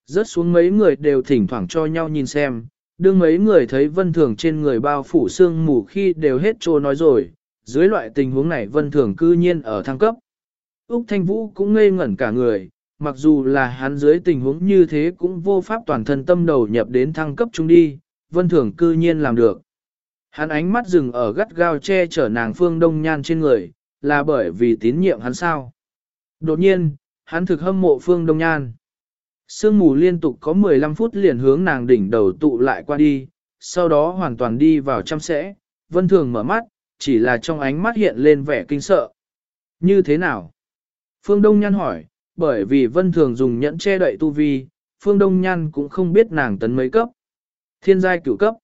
Rớt xuống mấy người đều thỉnh thoảng cho nhau nhìn xem, đương mấy người thấy vân thường trên người bao phủ xương mù khi đều hết trô nói rồi, dưới loại tình huống này vân thường cư nhiên ở thăng cấp. Úc Thanh Vũ cũng ngây ngẩn cả người, mặc dù là hắn dưới tình huống như thế cũng vô pháp toàn thân tâm đầu nhập đến thăng cấp chúng đi, vân thường cư nhiên làm được. Hắn ánh mắt dừng ở gắt gao che chở nàng phương đông nhan trên người, là bởi vì tín nhiệm hắn sao. Đột nhiên, hắn thực hâm mộ phương đông nhan. Sương mù liên tục có 15 phút liền hướng nàng đỉnh đầu tụ lại qua đi, sau đó hoàn toàn đi vào chăm sẽ, vân thường mở mắt, chỉ là trong ánh mắt hiện lên vẻ kinh sợ. Như thế nào? Phương Đông Nhan hỏi, bởi vì vân thường dùng nhẫn che đậy tu vi, Phương Đông Nhan cũng không biết nàng tấn mấy cấp. Thiên giai cửu cấp.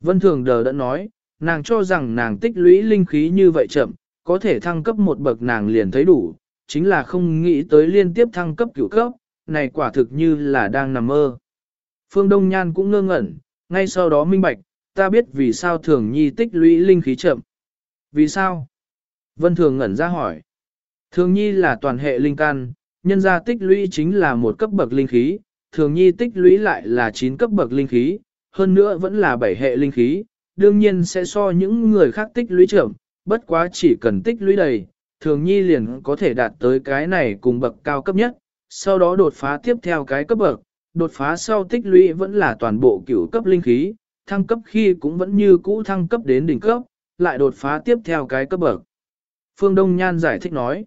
Vân thường đờ đã nói, nàng cho rằng nàng tích lũy linh khí như vậy chậm, có thể thăng cấp một bậc nàng liền thấy đủ, chính là không nghĩ tới liên tiếp thăng cấp cửu cấp, này quả thực như là đang nằm mơ. Phương Đông Nhan cũng ngơ ngẩn, ngay sau đó minh bạch, ta biết vì sao thường nhi tích lũy linh khí chậm. Vì sao? Vân Thường ngẩn ra hỏi. Thường nhi là toàn hệ linh căn, nhân gia tích lũy chính là một cấp bậc linh khí, thường nhi tích lũy lại là 9 cấp bậc linh khí, hơn nữa vẫn là 7 hệ linh khí, đương nhiên sẽ so những người khác tích lũy chậm, bất quá chỉ cần tích lũy đầy, thường nhi liền có thể đạt tới cái này cùng bậc cao cấp nhất, sau đó đột phá tiếp theo cái cấp bậc, đột phá sau tích lũy vẫn là toàn bộ cửu cấp linh khí, thăng cấp khi cũng vẫn như cũ thăng cấp đến đỉnh cấp, lại đột phá tiếp theo cái cấp bậc. Phương Đông Nhan giải thích nói,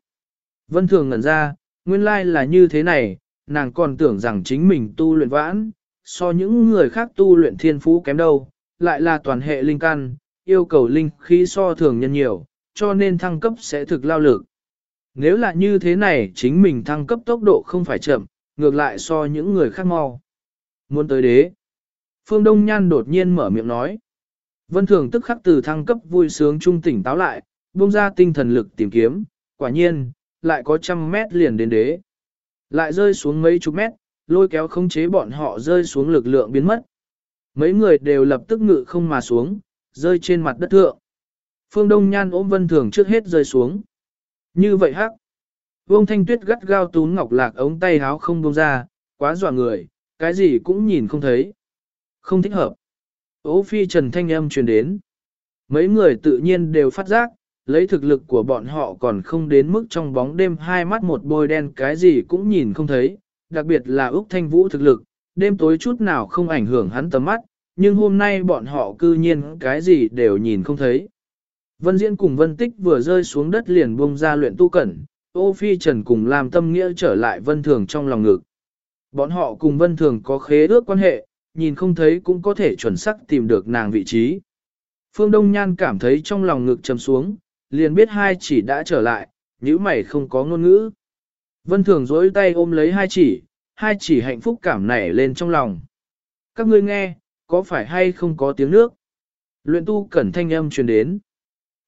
Vân Thường ngẩn ra, nguyên lai là như thế này, nàng còn tưởng rằng chính mình tu luyện vãn, so những người khác tu luyện thiên phú kém đâu, lại là toàn hệ linh căn, yêu cầu linh khí so thường nhân nhiều, cho nên thăng cấp sẽ thực lao lực. Nếu là như thế này chính mình thăng cấp tốc độ không phải chậm, ngược lại so những người khác mau. Muốn tới đế. Phương Đông Nhan đột nhiên mở miệng nói. Vân Thường tức khắc từ thăng cấp vui sướng trung tỉnh táo lại, buông ra tinh thần lực tìm kiếm, quả nhiên, lại có trăm mét liền đến đế. Lại rơi xuống mấy chục mét, lôi kéo khống chế bọn họ rơi xuống lực lượng biến mất. Mấy người đều lập tức ngự không mà xuống, rơi trên mặt đất thượng. Phương Đông Nhan ôm Vân Thường trước hết rơi xuống. Như vậy hắc. Vương Thanh Tuyết gắt gao tún ngọc lạc ống tay háo không buông ra, quá dọa người, cái gì cũng nhìn không thấy. Không thích hợp. Ô phi trần thanh âm truyền đến. Mấy người tự nhiên đều phát giác, lấy thực lực của bọn họ còn không đến mức trong bóng đêm hai mắt một bôi đen cái gì cũng nhìn không thấy, đặc biệt là Úc Thanh Vũ thực lực, đêm tối chút nào không ảnh hưởng hắn tầm mắt, nhưng hôm nay bọn họ cư nhiên cái gì đều nhìn không thấy. Vân Diễn cùng Vân Tích vừa rơi xuống đất liền buông ra luyện tu cẩn, Ô Phi Trần cùng làm tâm nghĩa trở lại Vân Thường trong lòng ngực. Bọn họ cùng Vân Thường có khế ước quan hệ, nhìn không thấy cũng có thể chuẩn xác tìm được nàng vị trí. Phương Đông Nhan cảm thấy trong lòng ngực trầm xuống, liền biết hai chỉ đã trở lại, nhíu mày không có ngôn ngữ. Vân Thường dối tay ôm lấy hai chỉ, hai chỉ hạnh phúc cảm nảy lên trong lòng. Các ngươi nghe, có phải hay không có tiếng nước? Luyện tu cẩn thanh âm truyền đến.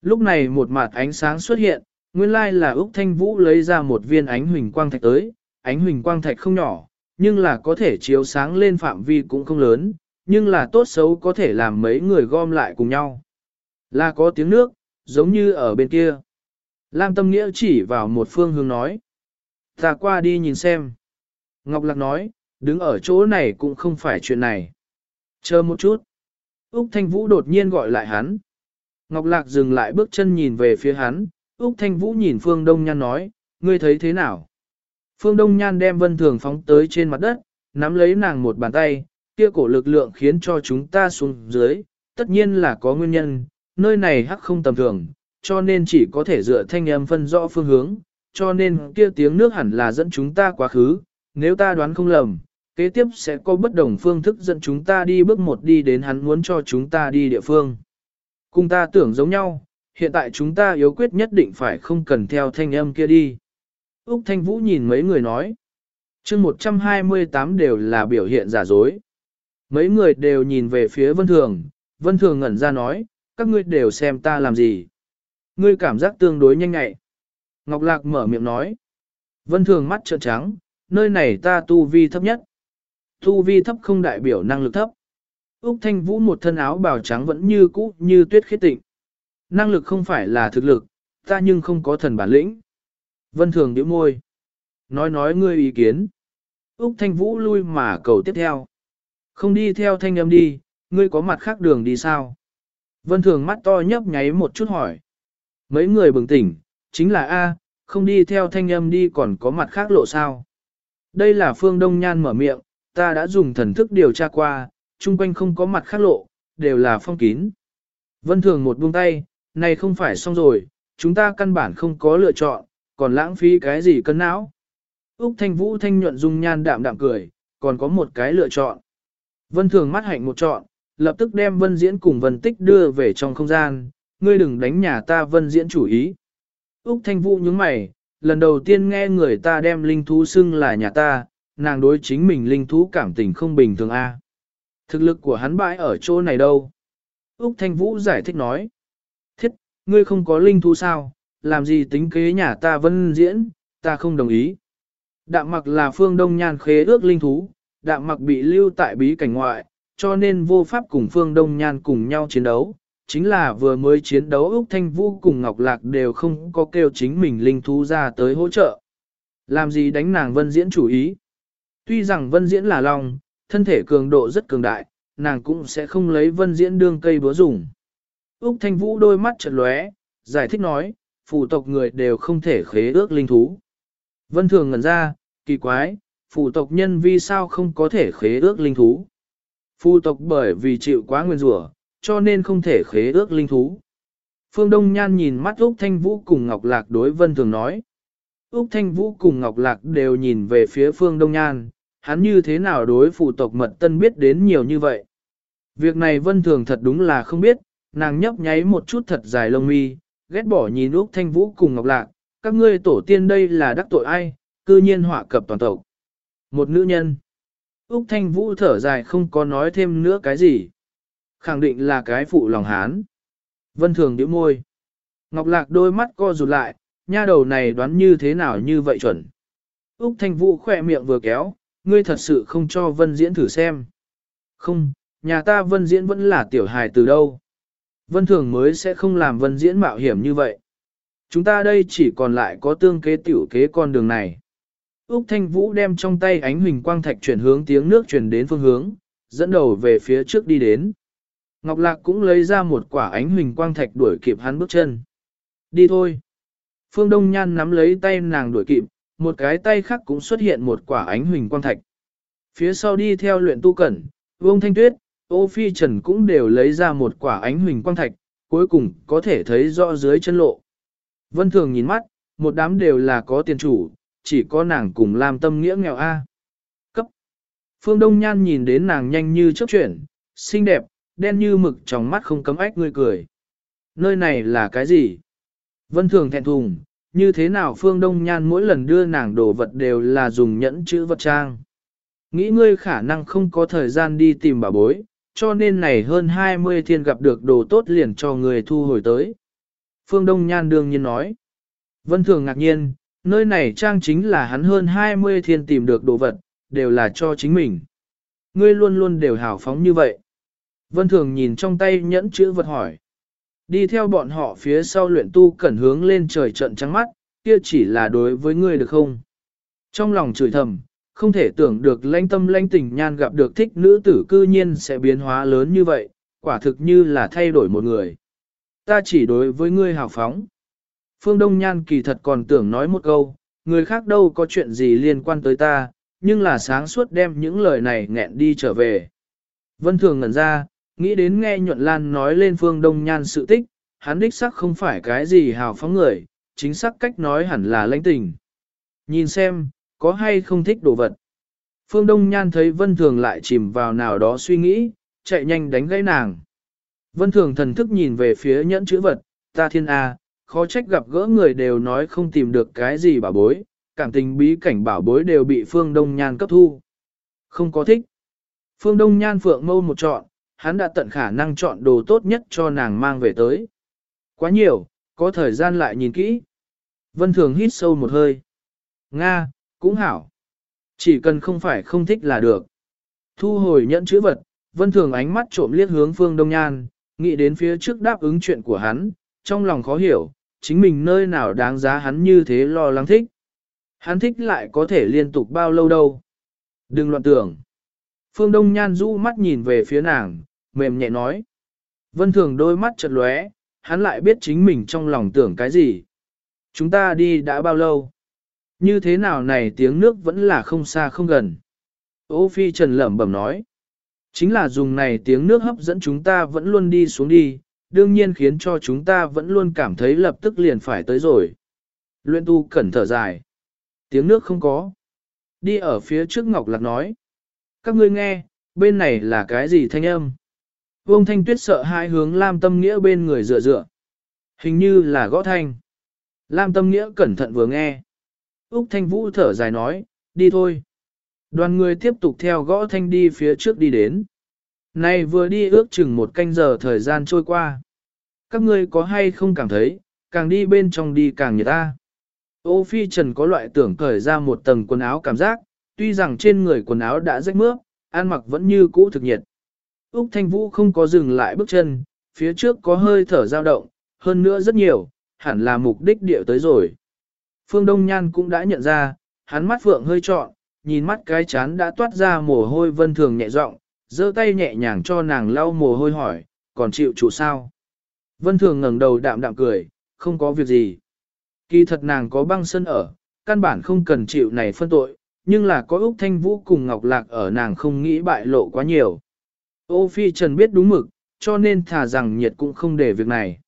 Lúc này một mặt ánh sáng xuất hiện, nguyên lai là Úc Thanh Vũ lấy ra một viên ánh huỳnh quang thạch tới, ánh huỳnh quang thạch không nhỏ, nhưng là có thể chiếu sáng lên phạm vi cũng không lớn, nhưng là tốt xấu có thể làm mấy người gom lại cùng nhau. Là có tiếng nước, giống như ở bên kia. Lam Tâm Nghĩa chỉ vào một phương hướng nói. Ta qua đi nhìn xem. Ngọc Lạc nói, đứng ở chỗ này cũng không phải chuyện này. Chờ một chút. Úc Thanh Vũ đột nhiên gọi lại hắn. Ngọc Lạc dừng lại bước chân nhìn về phía hắn, Úc Thanh Vũ nhìn Phương Đông Nhan nói, ngươi thấy thế nào? Phương Đông Nhan đem Vân Thường phóng tới trên mặt đất, nắm lấy nàng một bàn tay, kia cổ lực lượng khiến cho chúng ta xuống dưới, tất nhiên là có nguyên nhân, nơi này hắc không tầm thường, cho nên chỉ có thể dựa thanh âm phân rõ phương hướng, cho nên kia tiếng nước hẳn là dẫn chúng ta quá khứ, nếu ta đoán không lầm, kế tiếp sẽ có bất đồng phương thức dẫn chúng ta đi bước một đi đến hắn muốn cho chúng ta đi địa phương. Cùng ta tưởng giống nhau, hiện tại chúng ta yếu quyết nhất định phải không cần theo thanh âm kia đi. Úc Thanh Vũ nhìn mấy người nói. chương 128 đều là biểu hiện giả dối. Mấy người đều nhìn về phía Vân Thường, Vân Thường ngẩn ra nói, các ngươi đều xem ta làm gì. Ngươi cảm giác tương đối nhanh ngại. Ngọc Lạc mở miệng nói. Vân Thường mắt trợn trắng, nơi này ta tu vi thấp nhất. Tu vi thấp không đại biểu năng lực thấp. Úc Thanh Vũ một thân áo bào trắng vẫn như cũ như tuyết khiết tịnh. Năng lực không phải là thực lực, ta nhưng không có thần bản lĩnh. Vân Thường điểm môi. Nói nói ngươi ý kiến. Úc Thanh Vũ lui mà cầu tiếp theo. Không đi theo thanh âm đi, ngươi có mặt khác đường đi sao? Vân Thường mắt to nhấp nháy một chút hỏi. Mấy người bừng tỉnh, chính là A, không đi theo thanh âm đi còn có mặt khác lộ sao? Đây là Phương Đông Nhan mở miệng, ta đã dùng thần thức điều tra qua, chung quanh không có mặt khác lộ, đều là phong kín. Vân Thường một buông tay, này không phải xong rồi, chúng ta căn bản không có lựa chọn, còn lãng phí cái gì cân não. Úc Thanh Vũ thanh nhuận dung nhan đạm đạm cười, còn có một cái lựa chọn. Vân Thường mắt hạnh một chọn, lập tức đem Vân Diễn cùng Vân Tích đưa về trong không gian, ngươi đừng đánh nhà ta Vân Diễn chủ ý. Úc Thanh Vũ nhướng mày, lần đầu tiên nghe người ta đem linh thú xưng là nhà ta, nàng đối chính mình linh thú cảm tình không bình thường a. Thực lực của hắn bãi ở chỗ này đâu? Úc Thanh Vũ giải thích nói. Thiết, ngươi không có linh thú sao, làm gì tính kế nhà ta vân diễn, ta không đồng ý. Đạm mặc là phương đông nhan khế ước linh thú, đạm mặc bị lưu tại bí cảnh ngoại, cho nên vô pháp cùng phương đông nhan cùng nhau chiến đấu. Chính là vừa mới chiến đấu Úc Thanh Vũ cùng Ngọc Lạc đều không có kêu chính mình linh thú ra tới hỗ trợ. Làm gì đánh nàng vân diễn chủ ý. Tuy rằng vân diễn là lòng, thân thể cường độ rất cường đại, nàng cũng sẽ không lấy vân diễn đương cây búa dùng. Úc Thanh Vũ đôi mắt chợt lóe, giải thích nói, phù tộc người đều không thể khế ước linh thú. Vân Thường ngẩn ra, kỳ quái, phù tộc nhân vì sao không có thể khế ước linh thú. Phù tộc bởi vì chịu quá nguyên rủa, cho nên không thể khế ước linh thú. Phương Đông Nhan nhìn mắt Úc Thanh Vũ cùng Ngọc Lạc đối Vân Thường nói. Úc Thanh Vũ cùng Ngọc Lạc đều nhìn về phía Phương Đông Nhan, hắn như thế nào đối phụ tộc mật tân biết đến nhiều như vậy. Việc này vân thường thật đúng là không biết, nàng nhấp nháy một chút thật dài lông mi, ghét bỏ nhìn Úc Thanh Vũ cùng Ngọc Lạc, các ngươi tổ tiên đây là đắc tội ai, cư nhiên họa cập toàn tộc. Một nữ nhân. Úc Thanh Vũ thở dài không có nói thêm nữa cái gì. Khẳng định là cái phụ lòng hán. Vân Thường điệu môi. Ngọc Lạc đôi mắt co rụt lại, nha đầu này đoán như thế nào như vậy chuẩn. Úc Thanh Vũ khỏe miệng vừa kéo, ngươi thật sự không cho Vân Diễn thử xem. Không, nhà ta Vân Diễn vẫn là tiểu hài từ đâu. Vân Thường mới sẽ không làm Vân Diễn mạo hiểm như vậy. Chúng ta đây chỉ còn lại có tương kế tiểu kế con đường này. Úc Thanh Vũ đem trong tay ánh huỳnh quang thạch chuyển hướng tiếng nước chuyển đến phương hướng, dẫn đầu về phía trước đi đến. Ngọc Lạc cũng lấy ra một quả ánh huỳnh quang thạch đuổi kịp hắn bước chân. Đi thôi. Phương Đông Nhan nắm lấy tay nàng đuổi kịp, một cái tay khác cũng xuất hiện một quả ánh huỳnh quang thạch. Phía sau đi theo luyện tu cẩn, Vương Thanh Tuyết, Ô Phi Trần cũng đều lấy ra một quả ánh huỳnh quang thạch, cuối cùng có thể thấy rõ dưới chân lộ. Vân Thường nhìn mắt, một đám đều là có tiền chủ, chỉ có nàng cùng làm tâm nghĩa nghèo A. Cấp. Phương Đông Nhan nhìn đến nàng nhanh như chớp chuyển, xinh đẹp, đen như mực trong mắt không cấm ách người cười. Nơi này là cái gì? Vân Thường thẹn thùng, như thế nào Phương Đông Nhan mỗi lần đưa nàng đồ vật đều là dùng nhẫn chữ vật trang. Nghĩ ngươi khả năng không có thời gian đi tìm bà bối, cho nên này hơn 20 thiên gặp được đồ tốt liền cho người thu hồi tới. Phương Đông Nhan đương nhiên nói. Vân Thường ngạc nhiên, nơi này trang chính là hắn hơn 20 thiên tìm được đồ vật, đều là cho chính mình. Ngươi luôn luôn đều hào phóng như vậy. Vân Thường nhìn trong tay nhẫn chữ vật hỏi. Đi theo bọn họ phía sau luyện tu cẩn hướng lên trời trận trắng mắt, kia chỉ là đối với ngươi được không? Trong lòng chửi thầm, không thể tưởng được lãnh tâm lãnh tình nhan gặp được thích nữ tử cư nhiên sẽ biến hóa lớn như vậy, quả thực như là thay đổi một người. Ta chỉ đối với ngươi hào phóng. Phương Đông Nhan kỳ thật còn tưởng nói một câu, người khác đâu có chuyện gì liên quan tới ta, nhưng là sáng suốt đem những lời này nghẹn đi trở về. Vân Thường ngẩn ra, nghĩ đến nghe nhuận lan nói lên Phương Đông Nhan sự tích, hắn đích sắc không phải cái gì hào phóng người, chính xác cách nói hẳn là lãnh tình. Nhìn xem, có hay không thích đồ vật. Phương Đông Nhan thấy Vân Thường lại chìm vào nào đó suy nghĩ, chạy nhanh đánh gãy nàng. Vân Thường thần thức nhìn về phía nhẫn chữ vật, ta thiên A, khó trách gặp gỡ người đều nói không tìm được cái gì bảo bối, cảm tình bí cảnh bảo bối đều bị Phương Đông Nhan cấp thu. Không có thích. Phương Đông Nhan phượng mâu một chọn, hắn đã tận khả năng chọn đồ tốt nhất cho nàng mang về tới. Quá nhiều, có thời gian lại nhìn kỹ. Vân Thường hít sâu một hơi. Nga, cũng hảo. Chỉ cần không phải không thích là được. Thu hồi nhận chữ vật, Vân Thường ánh mắt trộm liếc hướng Phương Đông Nhan, nghĩ đến phía trước đáp ứng chuyện của hắn, trong lòng khó hiểu, chính mình nơi nào đáng giá hắn như thế lo lắng thích. Hắn thích lại có thể liên tục bao lâu đâu. Đừng loạn tưởng. Phương Đông Nhan rũ mắt nhìn về phía nàng, mềm nhẹ nói. Vân Thường đôi mắt chật lóe, hắn lại biết chính mình trong lòng tưởng cái gì. Chúng ta đi đã bao lâu? Như thế nào này tiếng nước vẫn là không xa không gần. Ô Phi Trần lẩm bẩm nói. Chính là dùng này tiếng nước hấp dẫn chúng ta vẫn luôn đi xuống đi, đương nhiên khiến cho chúng ta vẫn luôn cảm thấy lập tức liền phải tới rồi. Luyện tu cẩn thở dài. Tiếng nước không có. Đi ở phía trước Ngọc Lạc nói. Các ngươi nghe, bên này là cái gì thanh âm? Vương Thanh Tuyết sợ hai hướng Lam Tâm Nghĩa bên người dựa dựa. Hình như là gõ thanh. Lam Tâm Nghĩa cẩn thận vừa nghe. Úc Thanh Vũ thở dài nói, đi thôi. Đoàn người tiếp tục theo gõ thanh đi phía trước đi đến. Này vừa đi ước chừng một canh giờ thời gian trôi qua. Các ngươi có hay không cảm thấy, càng đi bên trong đi càng nhiệt ta. Ô Phi Trần có loại tưởng cởi ra một tầng quần áo cảm giác, tuy rằng trên người quần áo đã rách mướp, ăn mặc vẫn như cũ thực nhiệt. Úc Thanh Vũ không có dừng lại bước chân, phía trước có hơi thở dao động, hơn nữa rất nhiều, hẳn là mục đích địa tới rồi. Phương Đông Nhan cũng đã nhận ra, hắn mắt phượng hơi trọn, nhìn mắt cái chán đã toát ra mồ hôi vân thường nhẹ giọng, giơ tay nhẹ nhàng cho nàng lau mồ hôi hỏi, còn chịu chủ sao? Vân thường ngẩng đầu đạm đạm cười, không có việc gì. Kỳ thật nàng có băng sân ở, căn bản không cần chịu này phân tội, nhưng là có Úc Thanh Vũ cùng Ngọc Lạc ở nàng không nghĩ bại lộ quá nhiều. Ô Phi Trần biết đúng mực, cho nên thà rằng nhiệt cũng không để việc này.